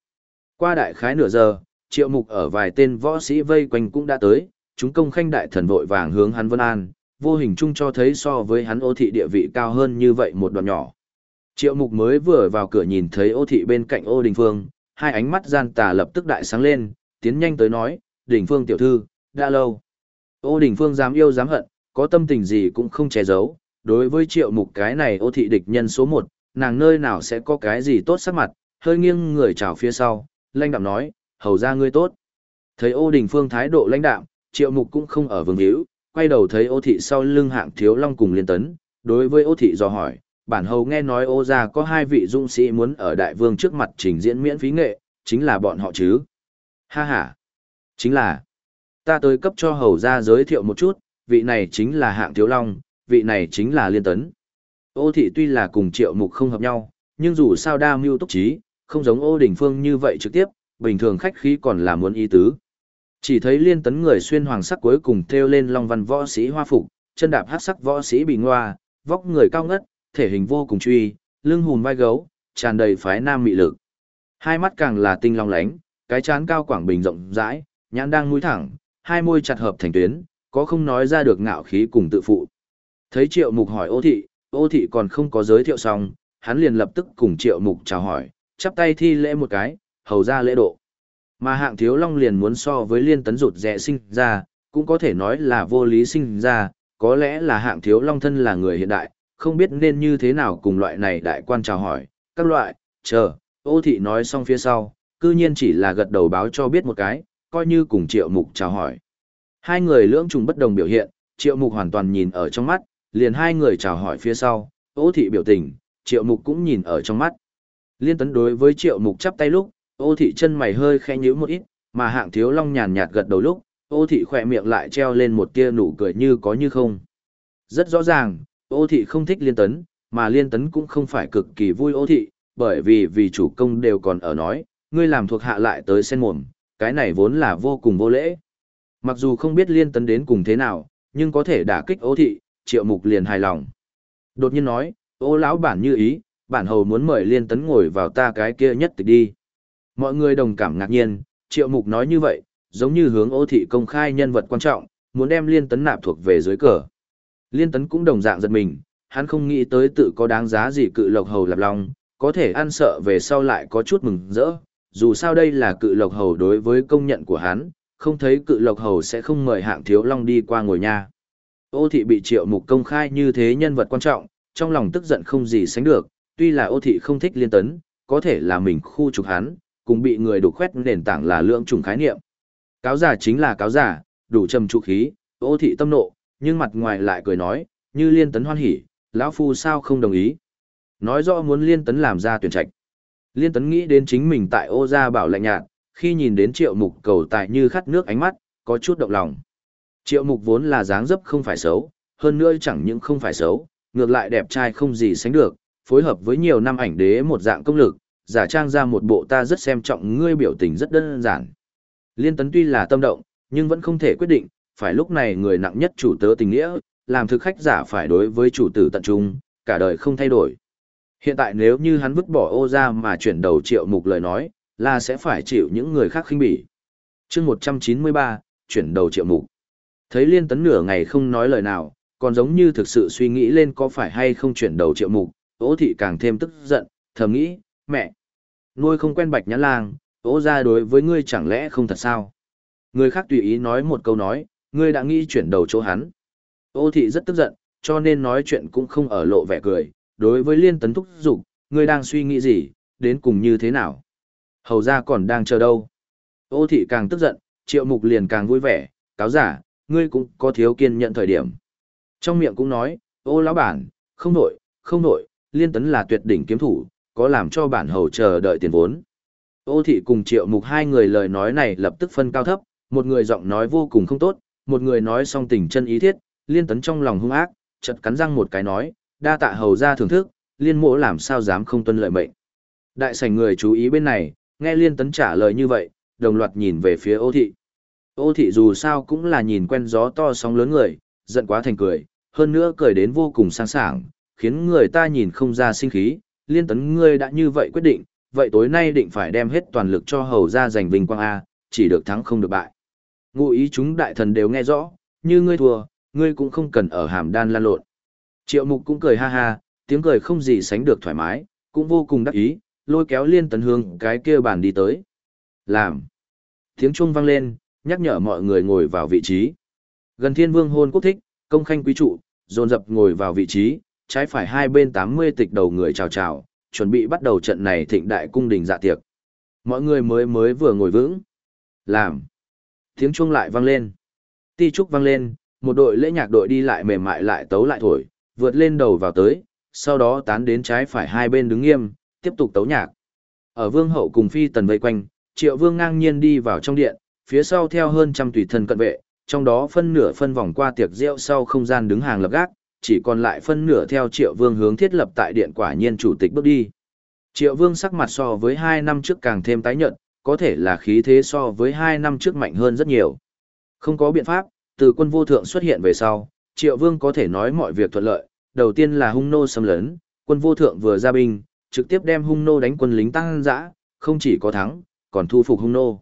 Qua đại khái nửa giờ, triệu mục ở vài tên võ sĩ vây quanh cũng đã tới, chúng công khanh đại thần vội vàng hướng hắn vân an, vô hình chung cho thấy so với hắn ô thị địa vị cao hơn như vậy một đoạn nhỏ. Triệu mục mới vừa vào cửa nhìn thấy ô thị bên cạnh ô đình phương, hai ánh mắt gian tà lập tức đại sáng lên, tiến nhanh tới nói, đình phương tiểu thư, đã lâu. Ô đình phương dám yêu dám hận, có tâm tình gì cũng không che giấu, đối với triệu mục cái này ô thị địch nhân số một, nàng nơi nào sẽ có cái gì tốt sắc mặt, hơi nghiêng người chào phía sau, lanh đạm nói, hầu ra ngươi tốt. Thấy ô đình phương thái độ lãnh đạm, triệu mục cũng không ở vương hữu, quay đầu thấy ô thị sau lưng hạng thiếu long cùng liên tấn, đối với ô thị dò hỏi, bản hầu nghe nói ô gia có hai vị dung sĩ muốn ở đại vương trước mặt trình diễn miễn phí nghệ, chính là bọn họ chứ. Ha ha, chính là, ta tới cấp cho hầu gia giới thiệu một chút, vị này chính là hạng thiếu long, vị này chính là liên tấn. Ô thị tuy là cùng triệu mục không hợp nhau, nhưng dù sao đa mưu túc trí, không giống ô đình phương như vậy trực tiếp, bình thường khách khí còn là muốn ý tứ. Chỉ thấy liên tấn người xuyên hoàng sắc cuối cùng theo lên long văn võ sĩ hoa phục, chân đạp hát sắc võ sĩ bị ngoa, vóc người cao ngất, thể hình vô cùng truy, lưng hùn vai gấu, tràn đầy phái nam mị lực. Hai mắt càng là tinh long lánh, cái chán cao quảng bình rộng rãi, nhãn đang mũi thẳng, hai môi chặt hợp thành tuyến, có không nói ra được ngạo khí cùng tự phụ. Thấy triệu mục hỏi ô thị, ô thị còn không có giới thiệu xong, hắn liền lập tức cùng triệu mục chào hỏi, chắp tay thi lễ một cái, hầu ra lễ độ. Mà hạng thiếu long liền muốn so với liên tấn rụt rẻ sinh ra, cũng có thể nói là vô lý sinh ra, có lẽ là hạng thiếu long thân là người hiện đại, không biết nên như thế nào cùng loại này đại quan chào hỏi, các loại, chờ, ô thị nói xong phía sau, cư nhiên chỉ là gật đầu báo cho biết một cái, coi như cùng triệu mục chào hỏi. Hai người lưỡng trùng bất đồng biểu hiện, triệu mục hoàn toàn nhìn ở trong mắt, liền hai người chào hỏi phía sau, ô thị biểu tình, triệu mục cũng nhìn ở trong mắt. Liên tấn đối với triệu mục chắp tay lúc, ô thị chân mày hơi khẽ nhíu một ít, mà hạng thiếu long nhàn nhạt gật đầu lúc, ô thị khỏe miệng lại treo lên một tia nụ cười như có như không. Rất rõ ràng, ô thị không thích liên tấn, mà liên tấn cũng không phải cực kỳ vui ô thị, bởi vì vì chủ công đều còn ở nói, ngươi làm thuộc hạ lại tới sen mồm, cái này vốn là vô cùng vô lễ. Mặc dù không biết liên tấn đến cùng thế nào, nhưng có thể đả kích ô thị, triệu mục liền hài lòng. Đột nhiên nói, ô lão bản như ý, bản hầu muốn mời liên tấn ngồi vào ta cái kia nhất tịch đi. Mọi người đồng cảm ngạc nhiên, triệu mục nói như vậy, giống như hướng ô thị công khai nhân vật quan trọng, muốn đem liên tấn nạp thuộc về dưới cờ. Liên tấn cũng đồng dạng giật mình, hắn không nghĩ tới tự có đáng giá gì cự lộc hầu lạp long, có thể ăn sợ về sau lại có chút mừng rỡ, dù sao đây là cự lộc hầu đối với công nhận của hắn, không thấy cự lộc hầu sẽ không mời hạng thiếu long đi qua ngồi nha. Ô thị bị triệu mục công khai như thế nhân vật quan trọng, trong lòng tức giận không gì sánh được, tuy là ô thị không thích liên tấn, có thể là mình khu trục hắn, cùng bị người đục khoét nền tảng là lượng trùng khái niệm. Cáo giả chính là cáo giả, đủ trầm trụ khí, ô thị tâm nộ, nhưng mặt ngoài lại cười nói, như liên tấn hoan hỉ, lão phu sao không đồng ý. Nói rõ muốn liên tấn làm ra tuyển trạch. Liên tấn nghĩ đến chính mình tại ô gia bảo lạnh nhạt, khi nhìn đến triệu mục cầu tại như khát nước ánh mắt, có chút động lòng. Triệu mục vốn là dáng dấp không phải xấu, hơn nữa chẳng những không phải xấu, ngược lại đẹp trai không gì sánh được, phối hợp với nhiều năm ảnh đế một dạng công lực, giả trang ra một bộ ta rất xem trọng ngươi biểu tình rất đơn giản. Liên tấn tuy là tâm động, nhưng vẫn không thể quyết định, phải lúc này người nặng nhất chủ tớ tình nghĩa, làm thực khách giả phải đối với chủ tử tận trung, cả đời không thay đổi. Hiện tại nếu như hắn vứt bỏ ô ra mà chuyển đầu triệu mục lời nói, là sẽ phải chịu những người khác khinh bỉ. chương 193, chuyển đầu triệu mục. Thấy liên tấn nửa ngày không nói lời nào, còn giống như thực sự suy nghĩ lên có phải hay không chuyển đầu triệu mục, ố thị càng thêm tức giận, thầm nghĩ, mẹ, nuôi không quen bạch nhãn lang, ố ra đối với ngươi chẳng lẽ không thật sao? Người khác tùy ý nói một câu nói, ngươi đã nghĩ chuyển đầu chỗ hắn. Ô thị rất tức giận, cho nên nói chuyện cũng không ở lộ vẻ cười, đối với liên tấn thúc giục, ngươi đang suy nghĩ gì, đến cùng như thế nào? Hầu ra còn đang chờ đâu? Ô thị càng tức giận, triệu mục liền càng vui vẻ, cáo giả, ngươi cũng có thiếu kiên nhận thời điểm. Trong miệng cũng nói, ô lão bản, không nổi, không nổi, liên tấn là tuyệt đỉnh kiếm thủ, có làm cho bản hầu chờ đợi tiền vốn. Ô thị cùng triệu mục hai người lời nói này lập tức phân cao thấp, một người giọng nói vô cùng không tốt, một người nói song tình chân ý thiết, liên tấn trong lòng hung ác, chật cắn răng một cái nói, đa tạ hầu ra thưởng thức, liên mộ làm sao dám không tuân lợi mệnh. Đại sảnh người chú ý bên này, nghe liên tấn trả lời như vậy, đồng loạt nhìn về phía ô thị. Ô thị dù sao cũng là nhìn quen gió to sóng lớn người, giận quá thành cười, hơn nữa cười đến vô cùng sang sảng, khiến người ta nhìn không ra sinh khí, liên tấn ngươi đã như vậy quyết định, vậy tối nay định phải đem hết toàn lực cho hầu ra giành vinh quang A, chỉ được thắng không được bại. Ngụ ý chúng đại thần đều nghe rõ, như ngươi thua, ngươi cũng không cần ở hàm đan lan lộn. Triệu mục cũng cười ha ha, tiếng cười không gì sánh được thoải mái, cũng vô cùng đắc ý, lôi kéo liên tấn hương cái kia bàn đi tới. Làm. Tiếng chuông vang lên, nhắc nhở mọi người ngồi vào vị trí. Gần thiên vương hôn quốc thích, công khanh quý trụ, dồn dập ngồi vào vị trí, trái phải hai bên 80 tịch đầu người chào chào, chuẩn bị bắt đầu trận này thịnh đại cung đình dạ tiệc. Mọi người mới mới vừa ngồi vững. Làm. Tiếng chuông lại vang lên. Ti trúc vang lên, một đội lễ nhạc đội đi lại mềm mại lại tấu lại thổi, vượt lên đầu vào tới, sau đó tán đến trái phải hai bên đứng nghiêm, tiếp tục tấu nhạc. Ở vương hậu cùng phi tần vây quanh, triệu vương ngang nhiên đi vào trong điện, phía sau theo hơn trăm tùy thân cận vệ, trong đó phân nửa phân vòng qua tiệc rượu sau không gian đứng hàng lập gác, chỉ còn lại phân nửa theo triệu vương hướng thiết lập tại điện quả nhiên chủ tịch bước đi. Triệu vương sắc mặt so với hai năm trước càng thêm tái nhợt, có thể là khí thế so với hai năm trước mạnh hơn rất nhiều. Không có biện pháp, từ quân vô thượng xuất hiện về sau, triệu vương có thể nói mọi việc thuận lợi, đầu tiên là hung nô xâm lấn, quân vô thượng vừa ra binh, trực tiếp đem hung nô đánh quân lính tăng dã, không chỉ có thắng, còn thu phục hung nô.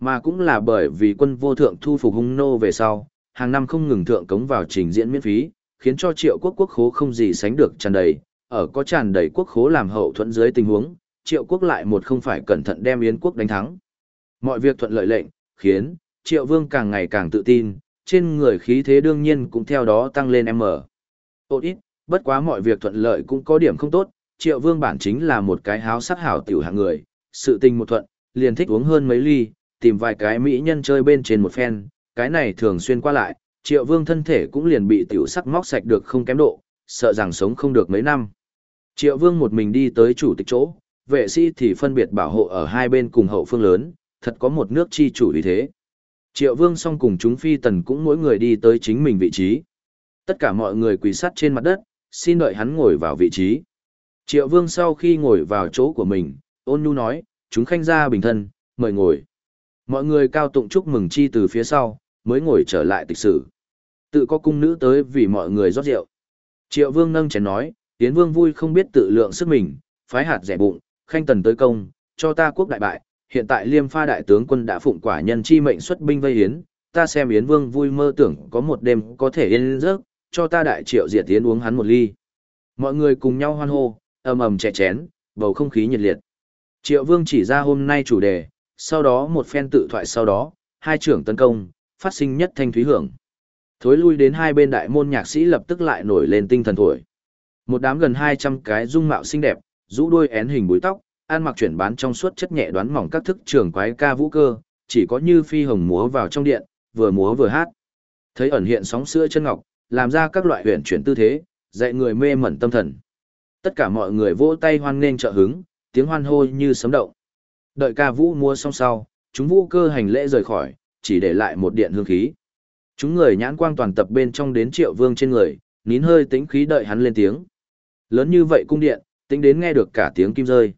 Mà cũng là bởi vì quân vô thượng thu phục hung nô về sau, hàng năm không ngừng thượng cống vào trình diễn miễn phí, khiến cho triệu quốc quốc khố không gì sánh được tràn đầy, ở có tràn đầy quốc khố làm hậu thuẫn dưới tình huống, triệu quốc lại một không phải cẩn thận đem yến quốc đánh thắng. Mọi việc thuận lợi lệnh, khiến triệu vương càng ngày càng tự tin, trên người khí thế đương nhiên cũng theo đó tăng lên em mở. Tốt ít, bất quá mọi việc thuận lợi cũng có điểm không tốt, triệu vương bản chính là một cái háo sắc hảo tiểu hạng người, sự tình một thuận, liền thích uống hơn mấy ly, tìm vài cái mỹ nhân chơi bên trên một phen, cái này thường xuyên qua lại, triệu vương thân thể cũng liền bị tiểu sắc móc sạch được không kém độ, sợ rằng sống không được mấy năm. Triệu vương một mình đi tới chủ tịch chỗ, vệ sĩ thì phân biệt bảo hộ ở hai bên cùng hậu phương lớn, thật có một nước chi chủ ý thế. Triệu vương song cùng chúng phi tần cũng mỗi người đi tới chính mình vị trí. Tất cả mọi người quỳ sắt trên mặt đất, xin đợi hắn ngồi vào vị trí. Triệu vương sau khi ngồi vào chỗ của mình, ôn nhu nói, chúng khanh ra bình thân, mời ngồi. Mọi người cao tụng chúc mừng chi từ phía sau, mới ngồi trở lại tịch sử. Tự có cung nữ tới vì mọi người rót rượu. Triệu vương nâng chén nói, tiến vương vui không biết tự lượng sức mình, phái hạt rẻ bụng, khanh tần tới công, cho ta quốc đại bại, hiện tại liêm pha đại tướng quân đã phụng quả nhân chi mệnh xuất binh vây yến, ta xem yến vương vui mơ tưởng có một đêm có thể yên giấc, cho ta đại triệu diệt tiến uống hắn một ly. Mọi người cùng nhau hoan hô, ầm ầm chè chén, bầu không khí nhiệt liệt. Triệu Vương chỉ ra hôm nay chủ đề, sau đó một phen tự thoại sau đó, hai trưởng tấn công, phát sinh nhất thanh thúy hưởng. Thối lui đến hai bên đại môn nhạc sĩ lập tức lại nổi lên tinh thần thổi. Một đám gần 200 cái dung mạo xinh đẹp, rũ đuôi én hình búi tóc, ăn mặc chuyển bán trong suốt chất nhẹ đoán mỏng các thức trường quái ca vũ cơ, chỉ có như phi hồng múa vào trong điện, vừa múa vừa hát. Thấy ẩn hiện sóng sữa chân ngọc, làm ra các loại huyền chuyển tư thế, dạy người mê mẩn tâm thần. Tất cả mọi người vỗ tay hoan nghênh trợ hứng, tiếng hoan hô như sấm động. Đợi ca vũ múa xong sau, chúng vũ cơ hành lễ rời khỏi, chỉ để lại một điện hương khí. Chúng người nhãn quang toàn tập bên trong đến triệu vương trên người, nín hơi tĩnh khí đợi hắn lên tiếng. Lớn như vậy cung điện, tính đến nghe được cả tiếng kim rơi.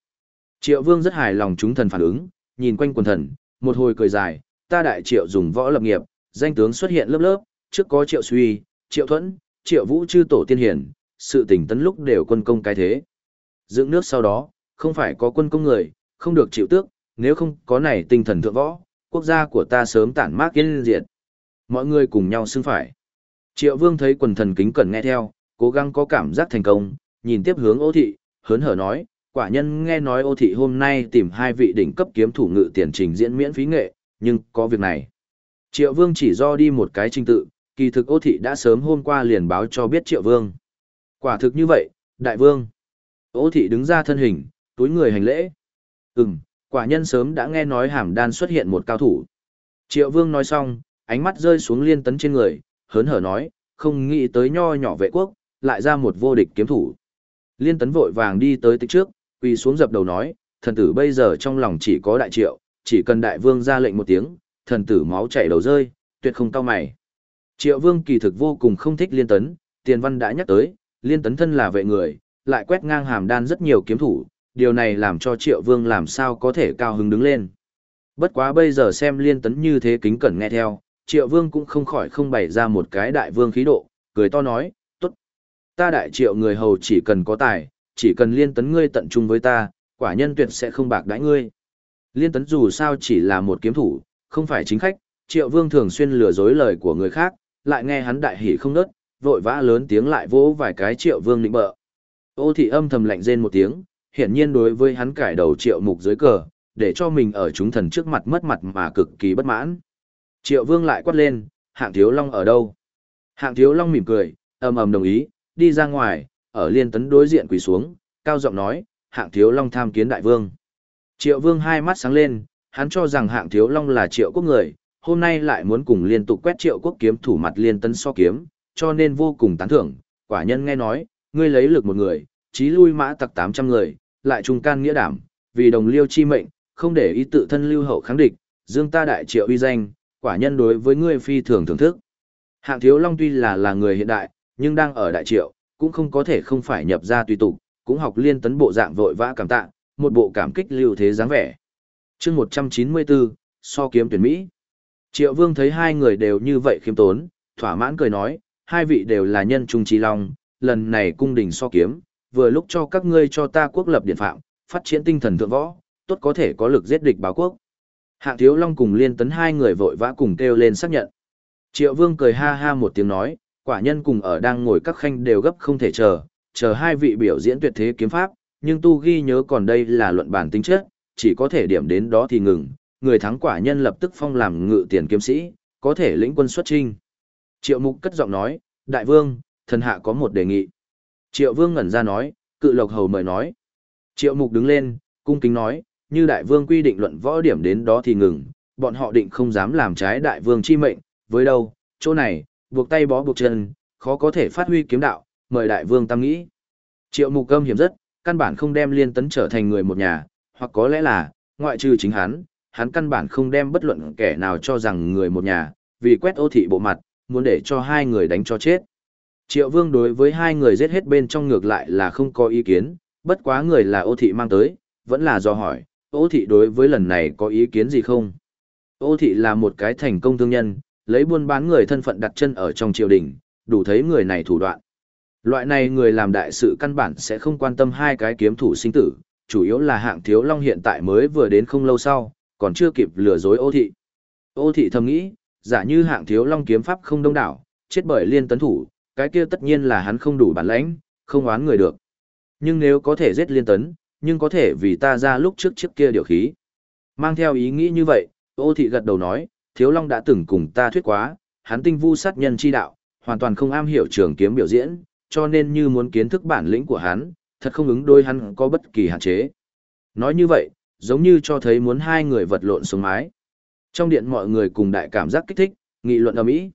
Triệu vương rất hài lòng chúng thần phản ứng, nhìn quanh quần thần, một hồi cười dài, ta đại triệu dùng võ lập nghiệp, danh tướng xuất hiện lớp lớp, trước có triệu suy, triệu thuẫn, triệu vũ chư tổ tiên hiển, sự tình tấn lúc đều quân công cái thế. Dựng nước sau đó, không phải có quân công người, không được chịu tước, nếu không có này tinh thần thượng võ, quốc gia của ta sớm tản mát yên diệt. Mọi người cùng nhau xưng phải. Triệu vương thấy quần thần kính cẩn nghe theo, cố gắng có cảm giác thành công, nhìn tiếp hướng ô thị, hớn hở nói, quả nhân nghe nói ô thị hôm nay tìm hai vị đỉnh cấp kiếm thủ ngự tiền trình diễn miễn phí nghệ, nhưng có việc này. Triệu vương chỉ do đi một cái trình tự, kỳ thực ô thị đã sớm hôm qua liền báo cho biết triệu vương. Quả thực như vậy, đại vương. Ô thị đứng ra thân hình, túi người hành lễ. Ừm, quả nhân sớm đã nghe nói hàm đan xuất hiện một cao thủ. Triệu vương nói xong, ánh mắt rơi xuống liên tấn trên người, hớn hở nói, không nghĩ tới nho nhỏ vệ quốc, lại ra một vô địch kiếm thủ. Liên tấn vội vàng đi tới tích trước, quỳ xuống dập đầu nói, thần tử bây giờ trong lòng chỉ có đại triệu, chỉ cần đại vương ra lệnh một tiếng, thần tử máu chảy đầu rơi, tuyệt không cao mày. Triệu vương kỳ thực vô cùng không thích liên tấn, tiền văn đã nhắc tới, liên tấn thân là vệ người, lại quét ngang hàm đan rất nhiều kiếm thủ, điều này làm cho triệu vương làm sao có thể cao hứng đứng lên. Bất quá bây giờ xem liên tấn như thế kính cẩn nghe theo, triệu vương cũng không khỏi không bày ra một cái đại vương khí độ, cười to nói, tốt. Ta đại triệu người hầu chỉ cần có tài, chỉ cần liên tấn ngươi tận trung với ta, quả nhân tuyệt sẽ không bạc đãi ngươi. Liên tấn dù sao chỉ là một kiếm thủ, không phải chính khách, triệu vương thường xuyên lừa dối lời của người khác, lại nghe hắn đại hỉ không nớt, vội vã lớn tiếng lại vỗ vài cái triệu vương định bợ. Ô thị âm thầm lạnh rên một tiếng, hiển nhiên đối với hắn cải đầu triệu mục dưới cờ, để cho mình ở chúng thần trước mặt mất mặt mà cực kỳ bất mãn. Triệu vương lại quát lên, hạng thiếu long ở đâu? Hạng thiếu long mỉm cười, ầm ầm đồng ý, đi ra ngoài, ở liên tấn đối diện quỳ xuống, cao giọng nói, hạng thiếu long tham kiến đại vương. Triệu vương hai mắt sáng lên, hắn cho rằng hạng thiếu long là triệu quốc người, hôm nay lại muốn cùng liên tục quét triệu quốc kiếm thủ mặt liên tấn so kiếm, cho nên vô cùng tán thưởng, quả nhân nghe nói, ngươi lấy lực một người, chí lui mã tặc 800 người, lại trung can nghĩa đảm, vì đồng liêu chi mệnh, không để ý tự thân lưu hậu kháng địch, dương ta đại triệu uy danh, quả nhân đối với ngươi phi thường thưởng thức. Hạng thiếu long tuy là là người hiện đại, nhưng đang ở đại triệu, cũng không có thể không phải nhập ra tùy tục, cũng học liên tấn bộ dạng vội vã cảm tạ, một bộ cảm kích lưu thế dáng vẻ. chương 194, so kiếm tuyển Mỹ. Triệu vương thấy hai người đều như vậy khiêm tốn, thỏa mãn cười nói, hai vị đều là nhân trung trí long, lần này cung đình so kiếm, vừa lúc cho các ngươi cho ta quốc lập điện phạm, phát triển tinh thần thượng võ, tốt có thể có lực giết địch báo quốc. Hạng thiếu long cùng liên tấn hai người vội vã cùng kêu lên xác nhận. Triệu vương cười ha ha một tiếng nói, quả nhân cùng ở đang ngồi các khanh đều gấp không thể chờ, chờ hai vị biểu diễn tuyệt thế kiếm pháp, nhưng tu ghi nhớ còn đây là luận bản tính chất, chỉ có thể điểm đến đó thì ngừng, người thắng quả nhân lập tức phong làm ngự tiền kiếm sĩ, có thể lĩnh quân xuất trinh. Triệu mục cất giọng nói, đại vương, thần hạ có một đề nghị. Triệu vương ngẩn ra nói, cự lộc hầu mời nói. Triệu mục đứng lên, cung kính nói, như đại vương quy định luận võ điểm đến đó thì ngừng, bọn họ định không dám làm trái đại vương chi mệnh, với đâu, chỗ này, buộc tay bó buộc chân, khó có thể phát huy kiếm đạo, mời đại vương tam nghĩ. Triệu mục cơm hiểm rất, căn bản không đem liên tấn trở thành người một nhà, hoặc có lẽ là, ngoại trừ chính hắn, hắn căn bản không đem bất luận kẻ nào cho rằng người một nhà, vì quét ô thị bộ mặt, muốn để cho hai người đánh cho chết. Triệu vương đối với hai người giết hết bên trong ngược lại là không có ý kiến, bất quá người là ô thị mang tới, vẫn là do hỏi, ô thị đối với lần này có ý kiến gì không? Ô thị là một cái thành công thương nhân, lấy buôn bán người thân phận đặt chân ở trong triều đình, đủ thấy người này thủ đoạn. Loại này người làm đại sự căn bản sẽ không quan tâm hai cái kiếm thủ sinh tử, chủ yếu là hạng thiếu long hiện tại mới vừa đến không lâu sau, còn chưa kịp lừa dối ô thị. Ô thị thầm nghĩ, giả như hạng thiếu long kiếm pháp không đông đảo, chết bởi liên tấn thủ, cái kia tất nhiên là hắn không đủ bản lãnh, không oán người được. Nhưng nếu có thể giết liên tấn, nhưng có thể vì ta ra lúc trước chiếc kia điều khí. Mang theo ý nghĩ như vậy, ô thị gật đầu nói, Thiếu Long đã từng cùng ta thuyết quá, hắn tinh vu sát nhân chi đạo, hoàn toàn không am hiểu trường kiếm biểu diễn, cho nên như muốn kiến thức bản lĩnh của hắn, thật không ứng đôi hắn có bất kỳ hạn chế. Nói như vậy, giống như cho thấy muốn hai người vật lộn xuống mái. Trong điện mọi người cùng đại cảm giác kích thích, nghị luận ầm ĩ.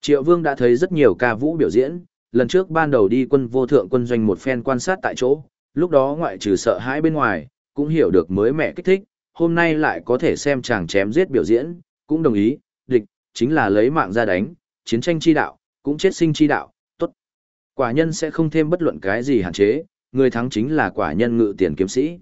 Triệu Vương đã thấy rất nhiều ca vũ biểu diễn, lần trước ban đầu đi quân vô thượng quân doanh một phen quan sát tại chỗ, lúc đó ngoại trừ sợ hãi bên ngoài, cũng hiểu được mới mẹ kích thích, hôm nay lại có thể xem chàng chém giết biểu diễn, cũng đồng ý, địch, chính là lấy mạng ra đánh, chiến tranh chi đạo, cũng chết sinh chi đạo, tốt. Quả nhân sẽ không thêm bất luận cái gì hạn chế, người thắng chính là quả nhân ngự tiền kiếm sĩ.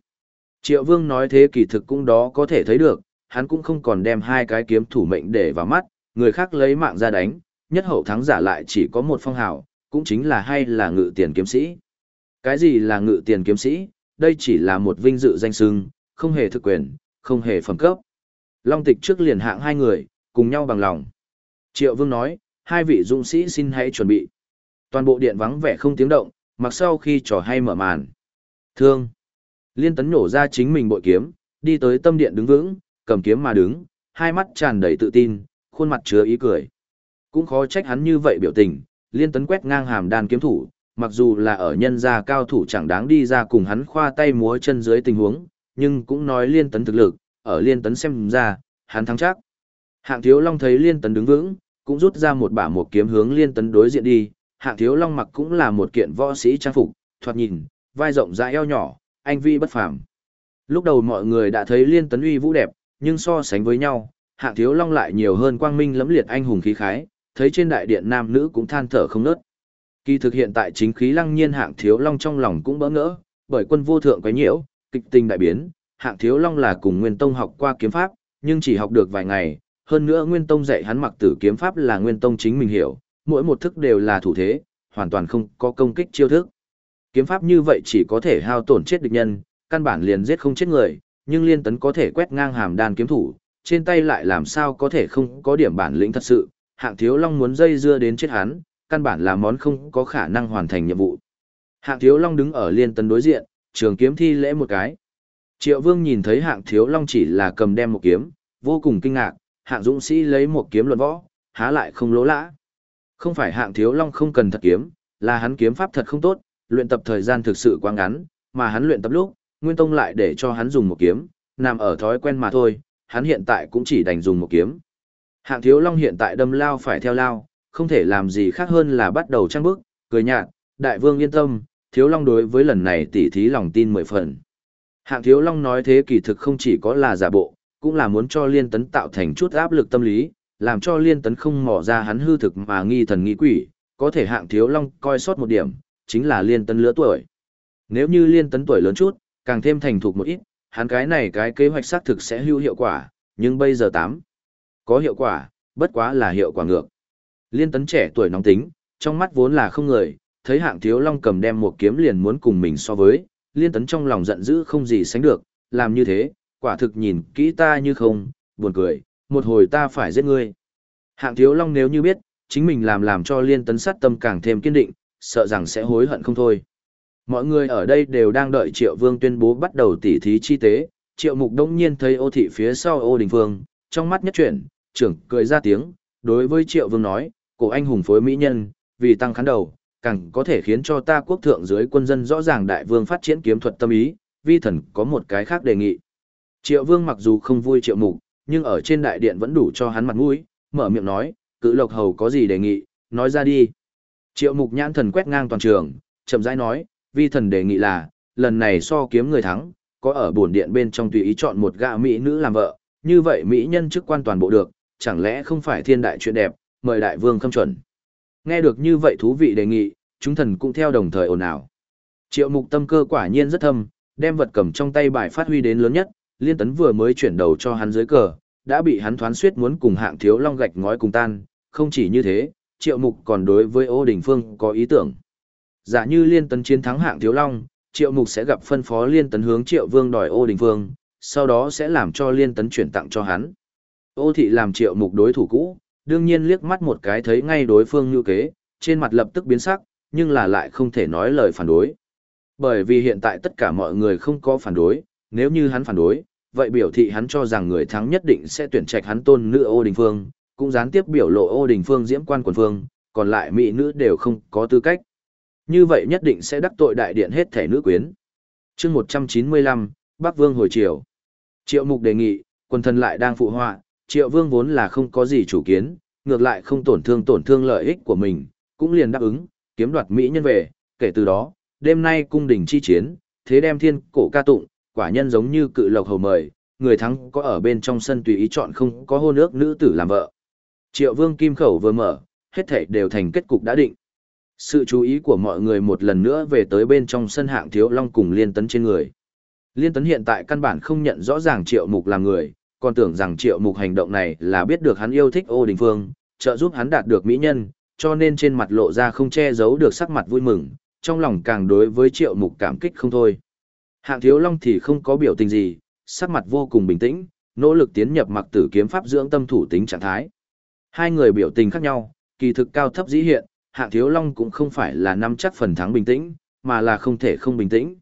Triệu Vương nói thế kỳ thực cũng đó có thể thấy được, hắn cũng không còn đem hai cái kiếm thủ mệnh để vào mắt, người khác lấy mạng ra đánh, nhất hậu thắng giả lại chỉ có một phong hào, cũng chính là hay là ngự tiền kiếm sĩ. Cái gì là ngự tiền kiếm sĩ? Đây chỉ là một vinh dự danh xưng, không hề thực quyền, không hề phẩm cấp. Long tịch trước liền hạng hai người, cùng nhau bằng lòng. Triệu Vương nói, hai vị dũng sĩ xin hãy chuẩn bị. Toàn bộ điện vắng vẻ không tiếng động, mặc sau khi trò hay mở màn. Thương. Liên tấn nổ ra chính mình bội kiếm, đi tới tâm điện đứng vững, cầm kiếm mà đứng, hai mắt tràn đầy tự tin, khuôn mặt chứa ý cười. Cũng khó trách hắn như vậy biểu tình, liên tấn quét ngang hàm đàn kiếm thủ, mặc dù là ở nhân gia cao thủ chẳng đáng đi ra cùng hắn khoa tay múa chân dưới tình huống, nhưng cũng nói liên tấn thực lực, ở liên tấn xem ra, hắn thắng chắc. Hạng thiếu long thấy liên tấn đứng vững, cũng rút ra một bả một kiếm hướng liên tấn đối diện đi, hạng thiếu long mặc cũng là một kiện võ sĩ trang phục, thoạt nhìn, vai rộng rãi eo nhỏ, anh vi bất phàm. Lúc đầu mọi người đã thấy liên tấn uy vũ đẹp, nhưng so sánh với nhau, hạng thiếu long lại nhiều hơn quang minh lẫm liệt anh hùng khí khái, thấy trên đại điện nam nữ cũng than thở không nớt. Kỳ thực hiện tại chính khí lăng nhiên hạng thiếu long trong lòng cũng bỡ ngỡ, bởi quân vô thượng quấy nhiễu, kịch tình đại biến, hạng thiếu long là cùng nguyên tông học qua kiếm pháp, nhưng chỉ học được vài ngày, hơn nữa nguyên tông dạy hắn mặc tử kiếm pháp là nguyên tông chính mình hiểu, mỗi một thức đều là thủ thế, hoàn toàn không có công kích chiêu thức. Kiếm pháp như vậy chỉ có thể hao tổn chết địch nhân, căn bản liền giết không chết người, nhưng liên tấn có thể quét ngang hàm đàn kiếm thủ, trên tay lại làm sao có thể không có điểm bản lĩnh thật sự, hạng thiếu long muốn dây dưa đến chết hắn, căn bản là món không có khả năng hoàn thành nhiệm vụ. Hạng thiếu long đứng ở liên tấn đối diện, trường kiếm thi lễ một cái. Triệu vương nhìn thấy hạng thiếu long chỉ là cầm đem một kiếm, vô cùng kinh ngạc, hạng dũng sĩ lấy một kiếm luận võ, há lại không lỗ lã. Không phải hạng thiếu long không cần thật kiếm, là hắn kiếm pháp thật không tốt, luyện tập thời gian thực sự quá ngắn, mà hắn luyện tập lúc, Nguyên Tông lại để cho hắn dùng một kiếm, nằm ở thói quen mà thôi, hắn hiện tại cũng chỉ đành dùng một kiếm. Hạng thiếu long hiện tại đâm lao phải theo lao, không thể làm gì khác hơn là bắt đầu trang bức, cười nhạt, đại vương yên tâm, thiếu long đối với lần này tỉ thí lòng tin mười phần. Hạng thiếu long nói thế kỳ thực không chỉ có là giả bộ, cũng là muốn cho liên tấn tạo thành chút áp lực tâm lý, làm cho liên tấn không mò ra hắn hư thực mà nghi thần nghi quỷ, có thể hạng thiếu long coi sót một điểm, chính là liên tấn lứa tuổi. Nếu như liên tấn tuổi lớn chút, càng thêm thành thục một ít, hắn cái này cái kế hoạch xác thực sẽ hữu hiệu quả, nhưng bây giờ tám có hiệu quả, bất quá là hiệu quả ngược. Liên tấn trẻ tuổi nóng tính, trong mắt vốn là không người, thấy hạng thiếu long cầm đem một kiếm liền muốn cùng mình so với, liên tấn trong lòng giận dữ không gì sánh được, làm như thế, quả thực nhìn kỹ ta như không, buồn cười, một hồi ta phải giết ngươi. Hạng thiếu long nếu như biết, chính mình làm làm cho liên tấn sát tâm càng thêm kiên định, sợ rằng sẽ hối hận không thôi. Mọi người ở đây đều đang đợi Triệu Vương tuyên bố bắt đầu tỉ thí chi tế, Triệu Mục đông nhiên thấy ô thị phía sau ô đình phương, trong mắt nhất chuyển, trưởng cười ra tiếng, đối với Triệu Vương nói, cổ anh hùng phối mỹ nhân, vì tăng khán đầu, càng có thể khiến cho ta quốc thượng dưới quân dân rõ ràng đại vương phát triển kiếm thuật tâm ý, vi thần có một cái khác đề nghị. Triệu Vương mặc dù không vui Triệu Mục, nhưng ở trên đại điện vẫn đủ cho hắn mặt mũi, mở miệng nói, cự lộc hầu có gì đề nghị, nói ra đi. Triệu Mục nhãn thần quét ngang toàn trường, chậm rãi nói, vi thần đề nghị là, lần này so kiếm người thắng, có ở bổn điện bên trong tùy ý chọn một gã mỹ nữ làm vợ, như vậy mỹ nhân chức quan toàn bộ được, chẳng lẽ không phải thiên đại chuyện đẹp, mời đại vương khâm chuẩn. Nghe được như vậy thú vị đề nghị, chúng thần cũng theo đồng thời ồn ào. Triệu mục tâm cơ quả nhiên rất thâm, đem vật cầm trong tay bài phát huy đến lớn nhất, liên tấn vừa mới chuyển đầu cho hắn dưới cờ, đã bị hắn thoán suyết muốn cùng hạng thiếu long gạch ngói cùng tan, không chỉ như thế, triệu mục còn đối với ô đình phương có ý tưởng. Giả như liên tấn chiến thắng hạng thiếu long, triệu mục sẽ gặp phân phó liên tấn hướng triệu vương đòi ô đình phương, sau đó sẽ làm cho liên tấn chuyển tặng cho hắn. Ô thị làm triệu mục đối thủ cũ, đương nhiên liếc mắt một cái thấy ngay đối phương như kế, trên mặt lập tức biến sắc, nhưng là lại không thể nói lời phản đối. Bởi vì hiện tại tất cả mọi người không có phản đối, nếu như hắn phản đối, vậy biểu thị hắn cho rằng người thắng nhất định sẽ tuyển trạch hắn tôn nữ ô đình phương, cũng gián tiếp biểu lộ ô đình phương diễm quan quần phương, còn lại mỹ nữ đều không có tư cách. Như vậy nhất định sẽ đắc tội đại điện hết thể nữ quyến. chương 195, Bắc Vương hồi triều. Triệu mục đề nghị, quần thần lại đang phụ họa, triệu vương vốn là không có gì chủ kiến, ngược lại không tổn thương tổn thương lợi ích của mình, cũng liền đáp ứng, kiếm đoạt Mỹ nhân về, kể từ đó, đêm nay cung đình chi chiến, thế đem thiên cổ ca tụng, quả nhân giống như cự lộc hầu mời, người thắng có ở bên trong sân tùy ý chọn không có hôn ước nữ tử làm vợ. Triệu vương kim khẩu vừa mở, hết thảy đều thành kết cục đã định. Sự chú ý của mọi người một lần nữa về tới bên trong sân hạng thiếu long cùng liên tấn trên người. Liên tấn hiện tại căn bản không nhận rõ ràng triệu mục là người, còn tưởng rằng triệu mục hành động này là biết được hắn yêu thích ô đình phương, trợ giúp hắn đạt được mỹ nhân, cho nên trên mặt lộ ra không che giấu được sắc mặt vui mừng, trong lòng càng đối với triệu mục cảm kích không thôi. Hạng thiếu long thì không có biểu tình gì, sắc mặt vô cùng bình tĩnh, nỗ lực tiến nhập mặc tử kiếm pháp dưỡng tâm thủ tính trạng thái. Hai người biểu tình khác nhau, kỳ thực cao thấp dĩ hiện, hạng thiếu long cũng không phải là năm chắc phần thắng bình tĩnh, mà là không thể không bình tĩnh.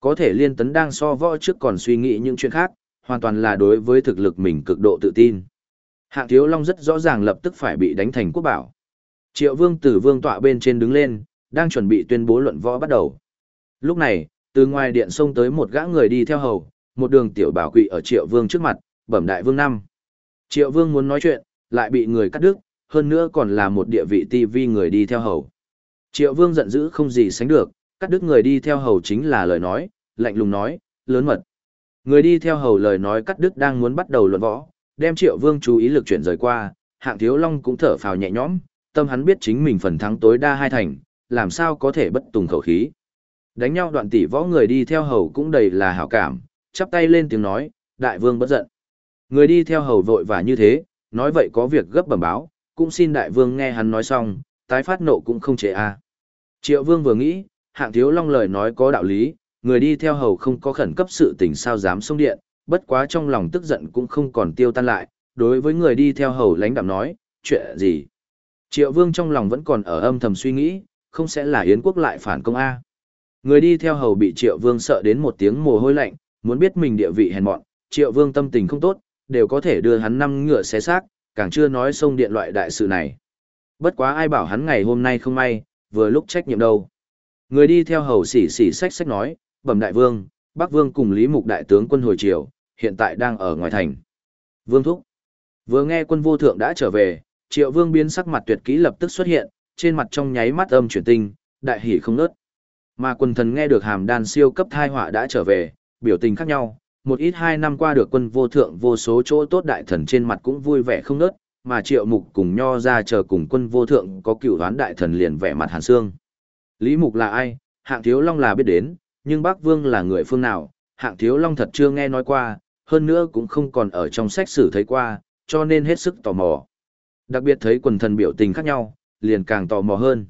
Có thể liên tấn đang so võ trước còn suy nghĩ những chuyện khác, hoàn toàn là đối với thực lực mình cực độ tự tin. Hạng thiếu long rất rõ ràng lập tức phải bị đánh thành quốc bảo. Triệu vương tử vương tọa bên trên đứng lên, đang chuẩn bị tuyên bố luận võ bắt đầu. Lúc này, từ ngoài điện xông tới một gã người đi theo hầu, một đường tiểu bảo quỵ ở triệu vương trước mặt, bẩm đại vương năm. Triệu vương muốn nói chuyện, lại bị người cắt đứt, hơn nữa còn là một địa vị TV người đi theo hầu. Triệu vương giận dữ không gì sánh được, cắt đứt người đi theo hầu chính là lời nói, lạnh lùng nói, lớn mật. Người đi theo hầu lời nói cắt đứt đang muốn bắt đầu luận võ, đem triệu vương chú ý lực chuyển rời qua, hạng thiếu long cũng thở phào nhẹ nhõm, tâm hắn biết chính mình phần thắng tối đa hai thành, làm sao có thể bất tùng khẩu khí. Đánh nhau đoạn tỷ võ người đi theo hầu cũng đầy là hảo cảm, chắp tay lên tiếng nói, đại vương bất giận. Người đi theo hầu vội và như thế, nói vậy có việc gấp bẩm báo, cũng xin đại vương nghe hắn nói xong, tái phát nộ cũng không trễ a. À. Triệu vương vừa nghĩ, hạng thiếu long lời nói có đạo lý, người đi theo hầu không có khẩn cấp sự tình sao dám xông điện, bất quá trong lòng tức giận cũng không còn tiêu tan lại, đối với người đi theo hầu lãnh đạm nói, chuyện gì. Triệu vương trong lòng vẫn còn ở âm thầm suy nghĩ, không sẽ là Yến quốc lại phản công A. Người đi theo hầu bị triệu vương sợ đến một tiếng mồ hôi lạnh, muốn biết mình địa vị hèn mọn, triệu vương tâm tình không tốt, đều có thể đưa hắn năm ngựa xé xác, càng chưa nói xông điện loại đại sự này. Bất quá ai bảo hắn ngày hôm nay không may, vừa lúc trách nhiệm đâu. Người đi theo hầu xỉ xỉ sách sách nói, bẩm đại vương, Bắc Vương cùng Lý Mục đại tướng quân hồi triều, hiện tại đang ở ngoài thành. Vương thúc. Vừa nghe quân vô thượng đã trở về, Triệu Vương biến sắc mặt tuyệt kỹ lập tức xuất hiện, trên mặt trong nháy mắt âm chuyển tinh, đại hỉ không nớt. Mà quân thần nghe được hàm đan siêu cấp thai họa đã trở về, biểu tình khác nhau, một ít hai năm qua được quân vô thượng vô số chỗ tốt đại thần trên mặt cũng vui vẻ không nớt, mà triệu mục cùng nho ra chờ cùng quân vô thượng có cựu đoán đại thần liền vẻ mặt hàn xương. Lý mục là ai, hạng thiếu long là biết đến, nhưng bác vương là người phương nào, hạng thiếu long thật chưa nghe nói qua, hơn nữa cũng không còn ở trong sách sử thấy qua, cho nên hết sức tò mò. Đặc biệt thấy quần thần biểu tình khác nhau, liền càng tò mò hơn.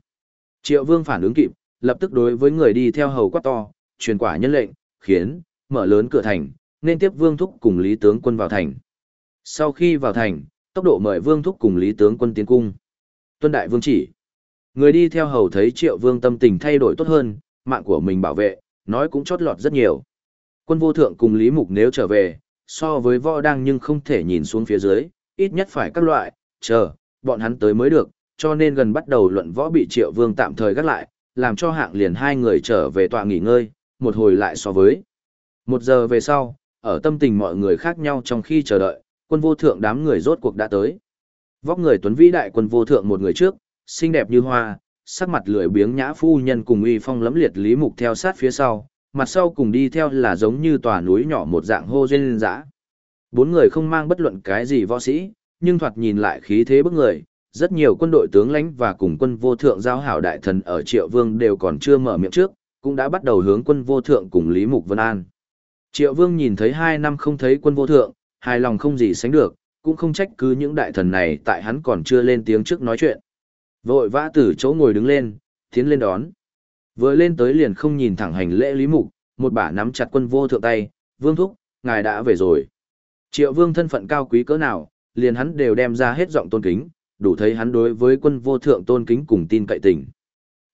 Triệu vương phản ứng kịp, lập tức đối với người đi theo hầu quát to, truyền quả nhân lệnh, khiến, mở lớn cửa thành, nên tiếp vương thúc cùng lý tướng quân vào thành. Sau khi vào thành, tốc độ mời vương thúc cùng lý tướng quân tiến cung. Tuân đại vương chỉ. Người đi theo hầu thấy triệu vương tâm tình thay đổi tốt hơn, mạng của mình bảo vệ, nói cũng chót lọt rất nhiều. Quân vô thượng cùng lý mục nếu trở về, so với võ đang nhưng không thể nhìn xuống phía dưới, ít nhất phải các loại, chờ, bọn hắn tới mới được, cho nên gần bắt đầu luận võ bị triệu vương tạm thời gác lại, làm cho hạng liền hai người trở về tọa nghỉ ngơi, một hồi lại so với. Một giờ về sau, ở tâm tình mọi người khác nhau trong khi chờ đợi, quân vô thượng đám người rốt cuộc đã tới. Vóc người tuấn vĩ đại quân vô thượng một người trước, xinh đẹp như hoa, sắc mặt lười biếng nhã phu nhân cùng uy phong lẫm liệt lý mục theo sát phía sau, mặt sau cùng đi theo là giống như tòa núi nhỏ một dạng hô duyên dã. Bốn người không mang bất luận cái gì võ sĩ, nhưng thoạt nhìn lại khí thế bức người, rất nhiều quân đội tướng lãnh và cùng quân vô thượng giao hảo đại thần ở Triệu Vương đều còn chưa mở miệng trước, cũng đã bắt đầu hướng quân vô thượng cùng Lý Mục Vân An. Triệu Vương nhìn thấy hai năm không thấy quân vô thượng, hài lòng không gì sánh được, cũng không trách cứ những đại thần này tại hắn còn chưa lên tiếng trước nói chuyện. Vội vã từ chỗ ngồi đứng lên, tiến lên đón. Vừa lên tới liền không nhìn thẳng hành lễ Lý Mục, một bả nắm chặt quân vô thượng tay, Vương Thúc, ngài đã về rồi. Triệu Vương thân phận cao quý cỡ nào, liền hắn đều đem ra hết giọng tôn kính, đủ thấy hắn đối với quân vô thượng tôn kính cùng tin cậy tình.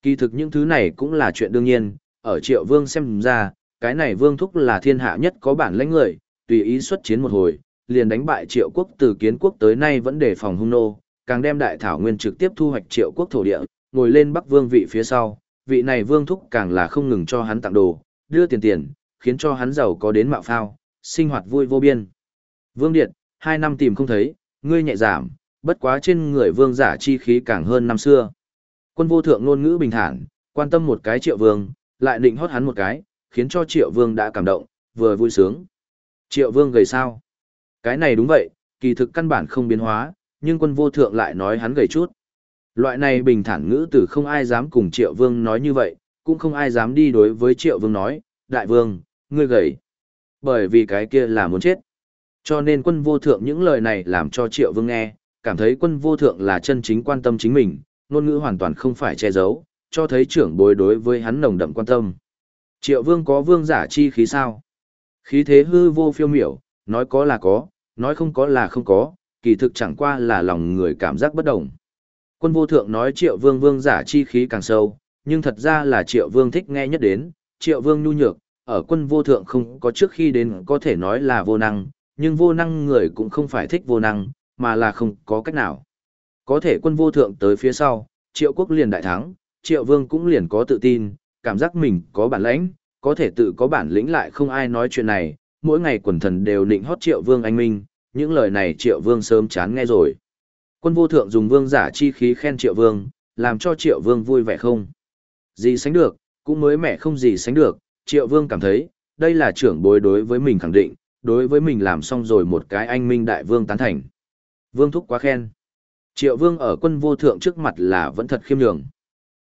Kỳ thực những thứ này cũng là chuyện đương nhiên, ở triệu vương xem ra, cái này vương thúc là thiên hạ nhất có bản lãnh người, tùy ý xuất chiến một hồi, liền đánh bại triệu quốc từ kiến quốc tới nay vẫn đề phòng hung nô, càng đem đại thảo nguyên trực tiếp thu hoạch triệu quốc thổ địa, ngồi lên bắc vương vị phía sau, vị này vương thúc càng là không ngừng cho hắn tặng đồ, đưa tiền tiền, khiến cho hắn giàu có đến mạo phao, sinh hoạt vui vô biên. Vương Điện, hai năm tìm không thấy, ngươi nhẹ giảm, bất quá trên người vương giả chi khí càng hơn năm xưa. Quân vô thượng ngôn ngữ bình thản, quan tâm một cái triệu vương, lại định hót hắn một cái, khiến cho triệu vương đã cảm động, vừa vui sướng. Triệu vương gầy sao? Cái này đúng vậy, kỳ thực căn bản không biến hóa, nhưng quân vô thượng lại nói hắn gầy chút. Loại này bình thản ngữ từ không ai dám cùng triệu vương nói như vậy, cũng không ai dám đi đối với triệu vương nói, đại vương, ngươi gầy. Bởi vì cái kia là muốn chết. Cho nên quân vô thượng những lời này làm cho triệu vương nghe, cảm thấy quân vô thượng là chân chính quan tâm chính mình, ngôn ngữ hoàn toàn không phải che giấu, cho thấy trưởng bối đối với hắn nồng đậm quan tâm. Triệu vương có vương giả chi khí sao? Khí thế hư vô phiêu miểu, nói có là có, nói không có là không có, kỳ thực chẳng qua là lòng người cảm giác bất đồng. Quân vô thượng nói triệu vương vương giả chi khí càng sâu, nhưng thật ra là triệu vương thích nghe nhất đến, triệu vương nhu nhược, ở quân vô thượng không có trước khi đến có thể nói là vô năng, nhưng vô năng người cũng không phải thích vô năng, mà là không có cách nào. Có thể quân vô thượng tới phía sau, triệu quốc liền đại thắng, triệu vương cũng liền có tự tin, cảm giác mình có bản lãnh, có thể tự có bản lĩnh lại không ai nói chuyện này, mỗi ngày quần thần đều định hót triệu vương anh minh, những lời này triệu vương sớm chán nghe rồi. Quân vô thượng dùng vương giả chi khí khen triệu vương, làm cho triệu vương vui vẻ không. Gì sánh được, cũng mới mẻ không gì sánh được, triệu vương cảm thấy, đây là trưởng bối đối với mình khẳng định, đối với mình làm xong rồi một cái anh minh đại vương tán thành. Vương thúc quá khen. Triệu vương ở quân vô thượng trước mặt là vẫn thật khiêm nhường.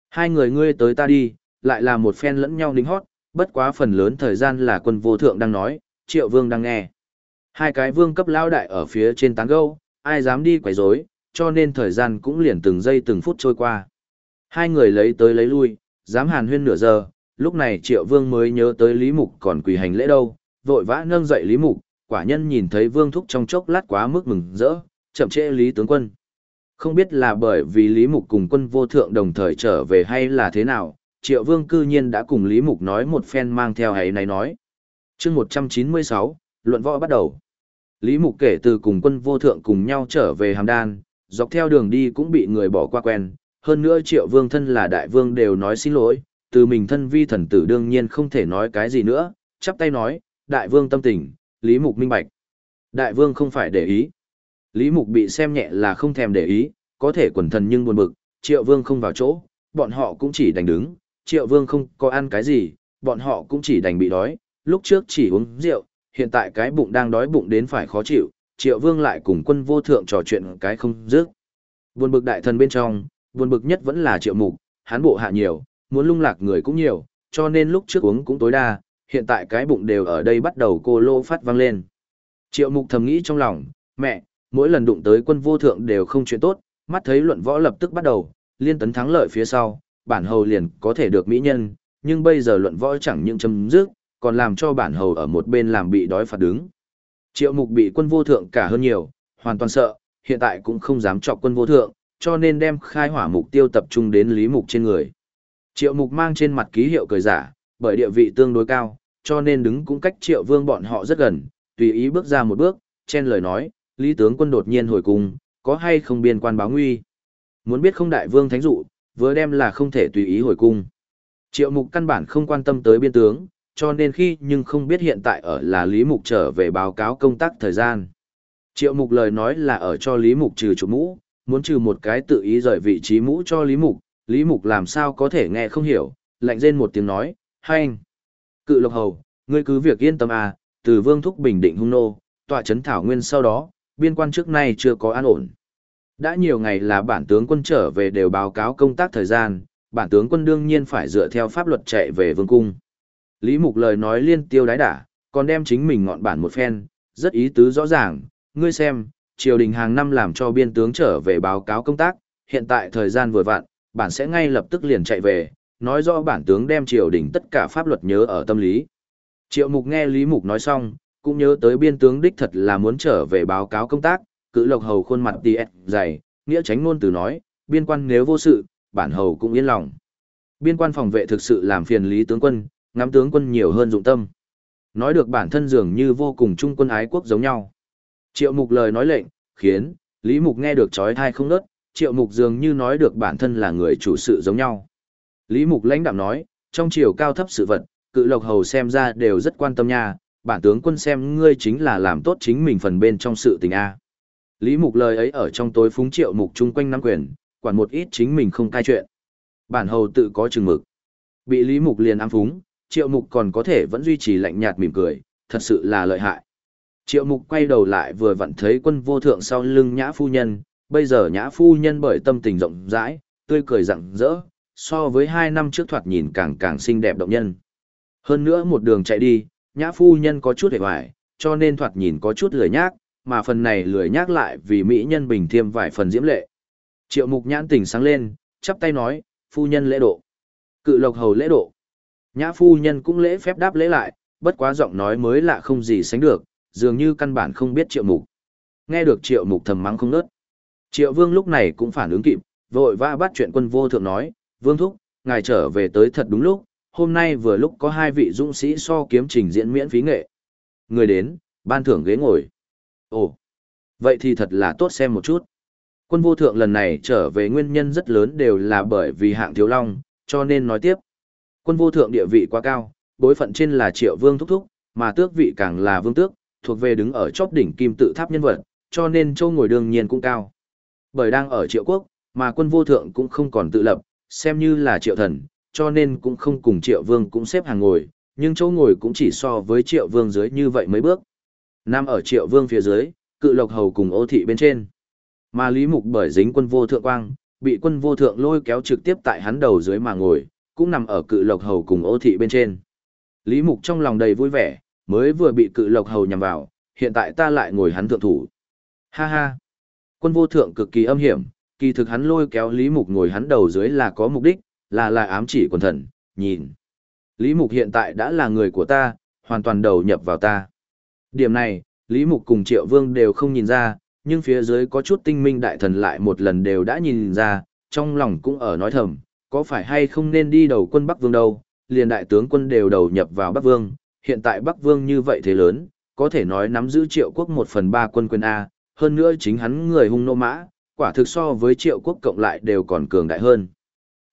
Hai người ngươi tới ta đi, lại là một phen lẫn nhau đính hót, bất quá phần lớn thời gian là quân vô thượng đang nói, triệu vương đang nghe. Hai cái vương cấp lao đại ở phía trên tán gâu, ai dám đi quấy rối, cho nên thời gian cũng liền từng giây từng phút trôi qua. Hai người lấy tới lấy lui, dám hàn huyên nửa giờ, lúc này triệu vương mới nhớ tới Lý Mục còn quỳ hành lễ đâu, vội vã nâng dậy Lý Mục, quả nhân nhìn thấy vương thúc trong chốc lát quá mức mừng rỡ, chậm trễ Lý tướng quân. Không biết là bởi vì Lý Mục cùng quân vô thượng đồng thời trở về hay là thế nào, triệu vương cư nhiên đã cùng Lý Mục nói một phen mang theo ấy này nói. chương 196, luận võ bắt đầu. Lý Mục kể từ cùng quân vô thượng cùng nhau trở về hàm đan, dọc theo đường đi cũng bị người bỏ qua quen, hơn nữa triệu vương thân là đại vương đều nói xin lỗi, từ mình thân vi thần tử đương nhiên không thể nói cái gì nữa, chắp tay nói, đại vương tâm tình, Lý Mục minh bạch. Đại vương không phải để ý. Lý Mục bị xem nhẹ là không thèm để ý, có thể quần thần nhưng buồn bực, triệu vương không vào chỗ, bọn họ cũng chỉ đành đứng, triệu vương không có ăn cái gì, bọn họ cũng chỉ đành bị đói, lúc trước chỉ uống rượu, hiện tại cái bụng đang đói bụng đến phải khó chịu, triệu vương lại cùng quân vô thượng trò chuyện cái không dứt. Buồn bực đại thần bên trong, buồn bực nhất vẫn là triệu mục, hán bộ hạ nhiều, muốn lung lạc người cũng nhiều, cho nên lúc trước uống cũng tối đa, hiện tại cái bụng đều ở đây bắt đầu cô lô phát vang lên. Triệu mục thầm nghĩ trong lòng, mẹ, mỗi lần đụng tới quân vô thượng đều không chuyện tốt, mắt thấy luận võ lập tức bắt đầu, liên tấn thắng lợi phía sau, bản hầu liền có thể được mỹ nhân, nhưng bây giờ luận võ chẳng những chấm dứt, còn làm cho bản hầu ở một bên làm bị đói phạt đứng. Triệu mục bị quân vô thượng cả hơn nhiều, hoàn toàn sợ, hiện tại cũng không dám chọc quân vô thượng, cho nên đem khai hỏa mục tiêu tập trung đến lý mục trên người. Triệu mục mang trên mặt ký hiệu cười giả, bởi địa vị tương đối cao, cho nên đứng cũng cách triệu vương bọn họ rất gần, tùy ý bước ra một bước, chen lời nói, lý tướng quân đột nhiên hồi cung, có hay không biên quan báo nguy. Muốn biết không đại vương thánh dụ, vừa đem là không thể tùy ý hồi cung. Triệu mục căn bản không quan tâm tới biên tướng, cho nên khi nhưng không biết hiện tại ở là Lý Mục trở về báo cáo công tác thời gian. Triệu Mục lời nói là ở cho Lý Mục trừ chủ mũ, muốn trừ một cái tự ý rời vị trí mũ cho Lý Mục, Lý Mục làm sao có thể nghe không hiểu, lạnh rên một tiếng nói, hay anh. Cự lộc hầu, ngươi cứ việc yên tâm à, từ vương thúc bình định hung nô, tọa chấn thảo nguyên sau đó, biên quan trước nay chưa có an ổn. Đã nhiều ngày là bản tướng quân trở về đều báo cáo công tác thời gian, bản tướng quân đương nhiên phải dựa theo pháp luật chạy về vương cung. Lý Mục lời nói liên tiêu đái đả, còn đem chính mình ngọn bản một phen, rất ý tứ rõ ràng, ngươi xem, triều đình hàng năm làm cho biên tướng trở về báo cáo công tác, hiện tại thời gian vừa vặn, bản sẽ ngay lập tức liền chạy về, nói rõ bản tướng đem triều đình tất cả pháp luật nhớ ở tâm lý. Triệu Mục nghe Lý Mục nói xong, cũng nhớ tới biên tướng đích thật là muốn trở về báo cáo công tác, cự lộc hầu khuôn mặt đi dày, nghĩa tránh ngôn từ nói, biên quan nếu vô sự, bản hầu cũng yên lòng. Biên quan phòng vệ thực sự làm phiền Lý tướng quân, ngắm tướng quân nhiều hơn dụng tâm. Nói được bản thân dường như vô cùng trung quân ái quốc giống nhau. Triệu mục lời nói lệnh, khiến, Lý mục nghe được trói thai không nớt, triệu mục dường như nói được bản thân là người chủ sự giống nhau. Lý mục lãnh đạm nói, trong chiều cao thấp sự vật, cự lộc hầu xem ra đều rất quan tâm nha, bản tướng quân xem ngươi chính là làm tốt chính mình phần bên trong sự tình A. Lý mục lời ấy ở trong tối phúng triệu mục chung quanh nắm quyền, quản một ít chính mình không cai chuyện. Bản hầu tự có chừng mực. Bị Lý mục liền ám phúng, triệu mục còn có thể vẫn duy trì lạnh nhạt mỉm cười, thật sự là lợi hại. Triệu mục quay đầu lại vừa vặn thấy quân vô thượng sau lưng nhã phu nhân, bây giờ nhã phu nhân bởi tâm tình rộng rãi, tươi cười rạng rỡ, so với hai năm trước thoạt nhìn càng càng xinh đẹp động nhân. Hơn nữa một đường chạy đi, nhã phu nhân có chút hề hoài, cho nên thoạt nhìn có chút lười nhác, mà phần này lười nhác lại vì mỹ nhân bình thiêm vài phần diễm lệ. Triệu mục nhãn tỉnh sáng lên, chắp tay nói, phu nhân lễ độ. Cự lộc hầu lễ độ. Nhã phu nhân cũng lễ phép đáp lễ lại, bất quá giọng nói mới lạ không gì sánh được, dường như căn bản không biết triệu mục. Nghe được triệu mục thầm mắng không nớt. Triệu vương lúc này cũng phản ứng kịp, vội vã bắt chuyện quân vô thượng nói, vương thúc, ngài trở về tới thật đúng lúc, hôm nay vừa lúc có hai vị dũng sĩ so kiếm trình diễn miễn phí nghệ. Người đến, ban thưởng ghế ngồi. Ồ, vậy thì thật là tốt xem một chút. Quân vô thượng lần này trở về nguyên nhân rất lớn đều là bởi vì hạng thiếu long, cho nên nói tiếp. Quân vô thượng địa vị quá cao, bối phận trên là triệu vương thúc thúc, mà tước vị càng là vương tước, thuộc về đứng ở chóp đỉnh kim tự tháp nhân vật, cho nên châu ngồi đương nhiên cũng cao. Bởi đang ở triệu quốc, mà quân vô thượng cũng không còn tự lập, xem như là triệu thần, cho nên cũng không cùng triệu vương cũng xếp hàng ngồi, nhưng chỗ ngồi cũng chỉ so với triệu vương dưới như vậy mấy bước. Nam ở triệu vương phía dưới, cự lộc hầu cùng ô thị bên trên. Mà Lý Mục bởi dính quân vô thượng quang, bị quân vô thượng lôi kéo trực tiếp tại hắn đầu dưới mà ngồi, cũng nằm ở cự lộc hầu cùng ô thị bên trên. Lý Mục trong lòng đầy vui vẻ, mới vừa bị cự lộc hầu nhằm vào, hiện tại ta lại ngồi hắn thượng thủ. Ha ha! Quân vô thượng cực kỳ âm hiểm, kỳ thực hắn lôi kéo Lý Mục ngồi hắn đầu dưới là có mục đích, là lại ám chỉ quần thần, nhìn. Lý Mục hiện tại đã là người của ta, hoàn toàn đầu nhập vào ta. Điểm này, Lý Mục cùng Triệu Vương đều không nhìn ra, nhưng phía dưới có chút tinh minh đại thần lại một lần đều đã nhìn ra, trong lòng cũng ở nói thầm, có phải hay không nên đi đầu quân Bắc Vương đâu, liền đại tướng quân đều đầu nhập vào Bắc Vương, hiện tại Bắc Vương như vậy thế lớn, có thể nói nắm giữ triệu quốc một phần ba quân quyền A, hơn nữa chính hắn người hung nô mã, quả thực so với triệu quốc cộng lại đều còn cường đại hơn.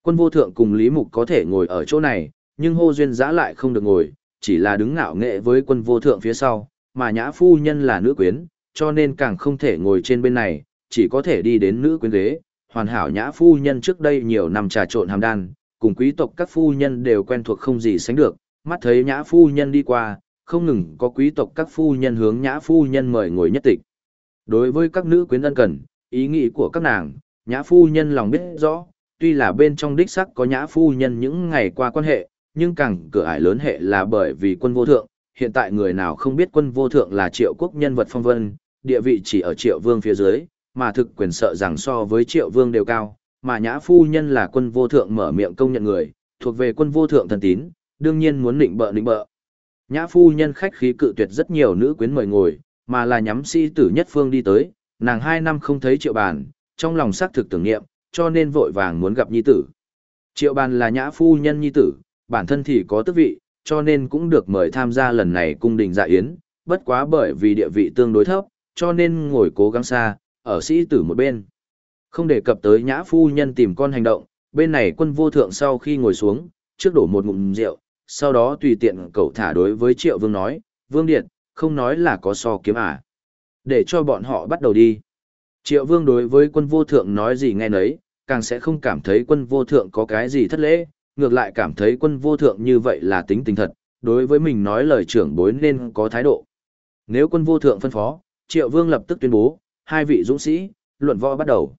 Quân vô thượng cùng Lý Mục có thể ngồi ở chỗ này, nhưng hô duyên giã lại không được ngồi, chỉ là đứng ngạo nghệ với quân vô thượng phía sau, mà nhã phu nhân là nữ quyến, cho nên càng không thể ngồi trên bên này, chỉ có thể đi đến nữ quyến ghế. Hoàn hảo nhã phu nhân trước đây nhiều năm trà trộn hàm đan, cùng quý tộc các phu nhân đều quen thuộc không gì sánh được, mắt thấy nhã phu nhân đi qua, không ngừng có quý tộc các phu nhân hướng nhã phu nhân mời ngồi nhất tịch. Đối với các nữ quyến ân cần, ý nghĩ của các nàng, nhã phu nhân lòng biết rõ, tuy là bên trong đích sắc có nhã phu nhân những ngày qua quan hệ, nhưng càng cửa ải lớn hệ là bởi vì quân vô thượng, hiện tại người nào không biết quân vô thượng là triệu quốc nhân vật phong vân, địa vị chỉ ở triệu vương phía dưới, mà thực quyền sợ rằng so với triệu vương đều cao, mà nhã phu nhân là quân vô thượng mở miệng công nhận người, thuộc về quân vô thượng thần tín, đương nhiên muốn định bợ định bợ. Nhã phu nhân khách khí cự tuyệt rất nhiều nữ quyến mời ngồi, mà là nhắm sĩ tử nhất phương đi tới, nàng hai năm không thấy triệu bàn, trong lòng xác thực tưởng niệm, cho nên vội vàng muốn gặp nhi tử. Triệu bàn là nhã phu nhân nhi tử, bản thân thì có tước vị, cho nên cũng được mời tham gia lần này cung đình dạ yến, bất quá bởi vì địa vị tương đối thấp, cho nên ngồi cố gắng xa, ở sĩ tử một bên. Không đề cập tới nhã phu nhân tìm con hành động, bên này quân vô thượng sau khi ngồi xuống, trước đổ một ngụm rượu, sau đó tùy tiện cậu thả đối với triệu vương nói, vương điện, không nói là có so kiếm à. Để cho bọn họ bắt đầu đi. Triệu vương đối với quân vô thượng nói gì nghe nấy, càng sẽ không cảm thấy quân vô thượng có cái gì thất lễ, ngược lại cảm thấy quân vô thượng như vậy là tính tình thật, đối với mình nói lời trưởng bối nên có thái độ. Nếu quân vô thượng phân phó, Triệu Vương lập tức tuyên bố, hai vị dũng sĩ, luận võ bắt đầu.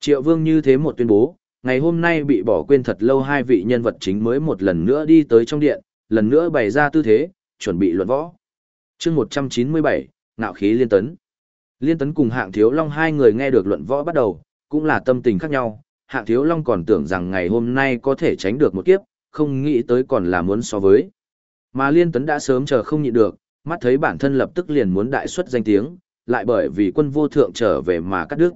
Triệu Vương như thế một tuyên bố, ngày hôm nay bị bỏ quên thật lâu hai vị nhân vật chính mới một lần nữa đi tới trong điện, lần nữa bày ra tư thế, chuẩn bị luận võ. chương 197, ngạo khí liên tấn. Liên tấn cùng hạng thiếu long hai người nghe được luận võ bắt đầu, cũng là tâm tình khác nhau, hạng thiếu long còn tưởng rằng ngày hôm nay có thể tránh được một kiếp, không nghĩ tới còn là muốn so với. Mà liên tấn đã sớm chờ không nhịn được, mắt thấy bản thân lập tức liền muốn đại xuất danh tiếng, lại bởi vì quân vô thượng trở về mà cắt đứt.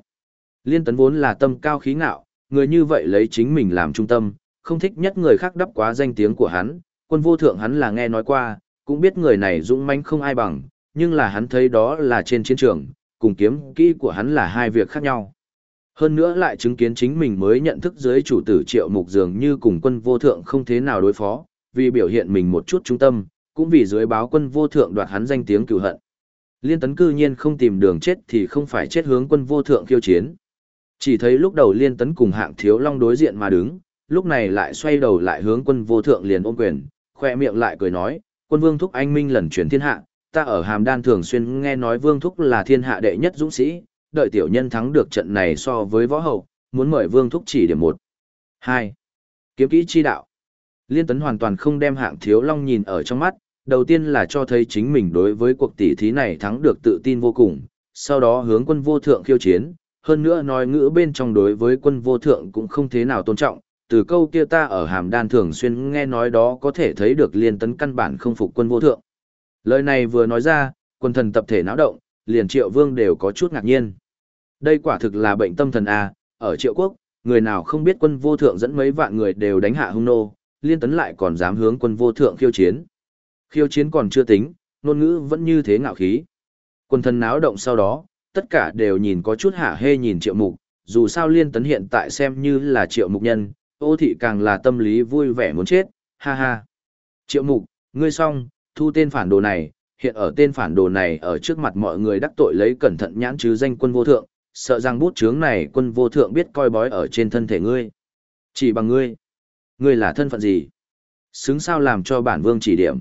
Liên tấn vốn là tâm cao khí ngạo, người như vậy lấy chính mình làm trung tâm, không thích nhất người khác đắp quá danh tiếng của hắn, quân vô thượng hắn là nghe nói qua, cũng biết người này dũng mãnh không ai bằng, nhưng là hắn thấy đó là trên chiến trường, cùng kiếm kỹ của hắn là hai việc khác nhau. Hơn nữa lại chứng kiến chính mình mới nhận thức dưới chủ tử triệu mục dường như cùng quân vô thượng không thế nào đối phó, vì biểu hiện mình một chút trung tâm, cũng vì dưới báo quân vô thượng đoạt hắn danh tiếng cửu hận. Liên tấn cư nhiên không tìm đường chết thì không phải chết hướng quân vô thượng khiêu chiến. Chỉ thấy lúc đầu liên tấn cùng hạng thiếu long đối diện mà đứng, lúc này lại xoay đầu lại hướng quân vô thượng liền ôm quyền, khoe miệng lại cười nói, quân vương thúc anh minh lần chuyển thiên hạ, ta ở hàm đan thường xuyên nghe nói vương thúc là thiên hạ đệ nhất dũng sĩ, đợi tiểu nhân thắng được trận này so với võ hậu, muốn mời vương thúc chỉ điểm một. hai Kiếm kỹ chi đạo. Liên tấn hoàn toàn không đem hạng thiếu long nhìn ở trong mắt, đầu tiên là cho thấy chính mình đối với cuộc tỷ thí này thắng được tự tin vô cùng, sau đó hướng quân vô thượng khiêu chiến, hơn nữa nói ngữ bên trong đối với quân vô thượng cũng không thế nào tôn trọng, từ câu kia ta ở hàm đan thường xuyên nghe nói đó có thể thấy được liên tấn căn bản không phục quân vô thượng. Lời này vừa nói ra, quân thần tập thể náo động, liền triệu vương đều có chút ngạc nhiên. Đây quả thực là bệnh tâm thần A, ở triệu quốc, người nào không biết quân vô thượng dẫn mấy vạn người đều đánh hạ hung nô, liên tấn lại còn dám hướng quân vô thượng khiêu chiến. Khiêu chiến còn chưa tính, ngôn ngữ vẫn như thế ngạo khí. Quân thần náo động sau đó, tất cả đều nhìn có chút hạ hê nhìn triệu mục, dù sao liên tấn hiện tại xem như là triệu mục nhân, ô thị càng là tâm lý vui vẻ muốn chết, ha ha. Triệu mục, ngươi xong, thu tên phản đồ này, hiện ở tên phản đồ này ở trước mặt mọi người đắc tội lấy cẩn thận nhãn chứ danh quân vô thượng, sợ rằng bút chướng này quân vô thượng biết coi bói ở trên thân thể ngươi. Chỉ bằng ngươi. Ngươi là thân phận gì? Xứng sao làm cho bản vương chỉ điểm?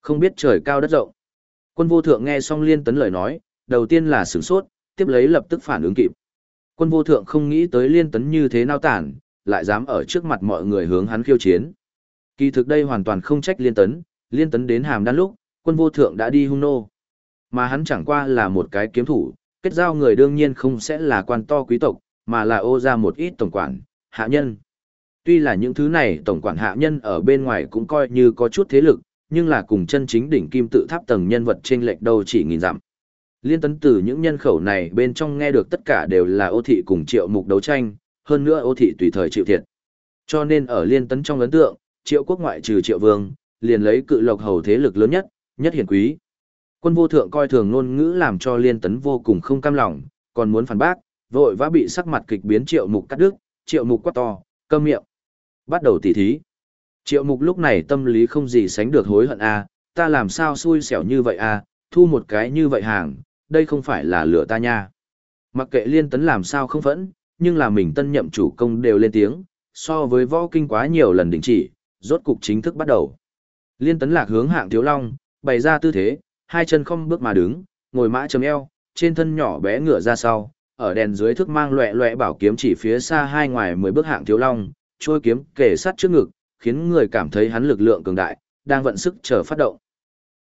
Không biết trời cao đất rộng. Quân vô thượng nghe xong liên tấn lời nói, đầu tiên là sửng sốt, tiếp lấy lập tức phản ứng kịp. Quân vô thượng không nghĩ tới liên tấn như thế nào tản, lại dám ở trước mặt mọi người hướng hắn khiêu chiến. Kỳ thực đây hoàn toàn không trách liên tấn, liên tấn đến hàm đan lúc, quân vô thượng đã đi hung nô. Mà hắn chẳng qua là một cái kiếm thủ, kết giao người đương nhiên không sẽ là quan to quý tộc, mà là ô ra một ít tổng quản, hạ nhân. Tuy là những thứ này tổng quản hạ nhân ở bên ngoài cũng coi như có chút thế lực, nhưng là cùng chân chính đỉnh kim tự tháp tầng nhân vật trên lệch đâu chỉ nghìn dặm. Liên tấn từ những nhân khẩu này bên trong nghe được tất cả đều là ô thị cùng triệu mục đấu tranh, hơn nữa ô thị tùy thời chịu thiệt. Cho nên ở liên tấn trong ấn tượng, triệu quốc ngoại trừ triệu vương, liền lấy cự lộc hầu thế lực lớn nhất, nhất hiển quý. Quân vô thượng coi thường ngôn ngữ làm cho liên tấn vô cùng không cam lòng, còn muốn phản bác, vội vã bị sắc mặt kịch biến triệu mục cắt đứt, triệu mục quát to, câm miệng. Bắt đầu tỉ thí. Triệu mục lúc này tâm lý không gì sánh được hối hận a, ta làm sao xui xẻo như vậy a, thu một cái như vậy hàng, đây không phải là lửa ta nha. Mặc kệ liên tấn làm sao không phẫn, nhưng là mình tân nhậm chủ công đều lên tiếng, so với võ kinh quá nhiều lần đình chỉ, rốt cục chính thức bắt đầu. Liên tấn lạc hướng hạng thiếu long, bày ra tư thế, hai chân không bước mà đứng, ngồi mã chấm eo, trên thân nhỏ bé ngửa ra sau, ở đèn dưới thức mang loẹ loẹ bảo kiếm chỉ phía xa hai ngoài mười bước hạng thiếu long, trôi kiếm kề sát trước ngực, khiến người cảm thấy hắn lực lượng cường đại, đang vận sức chờ phát động.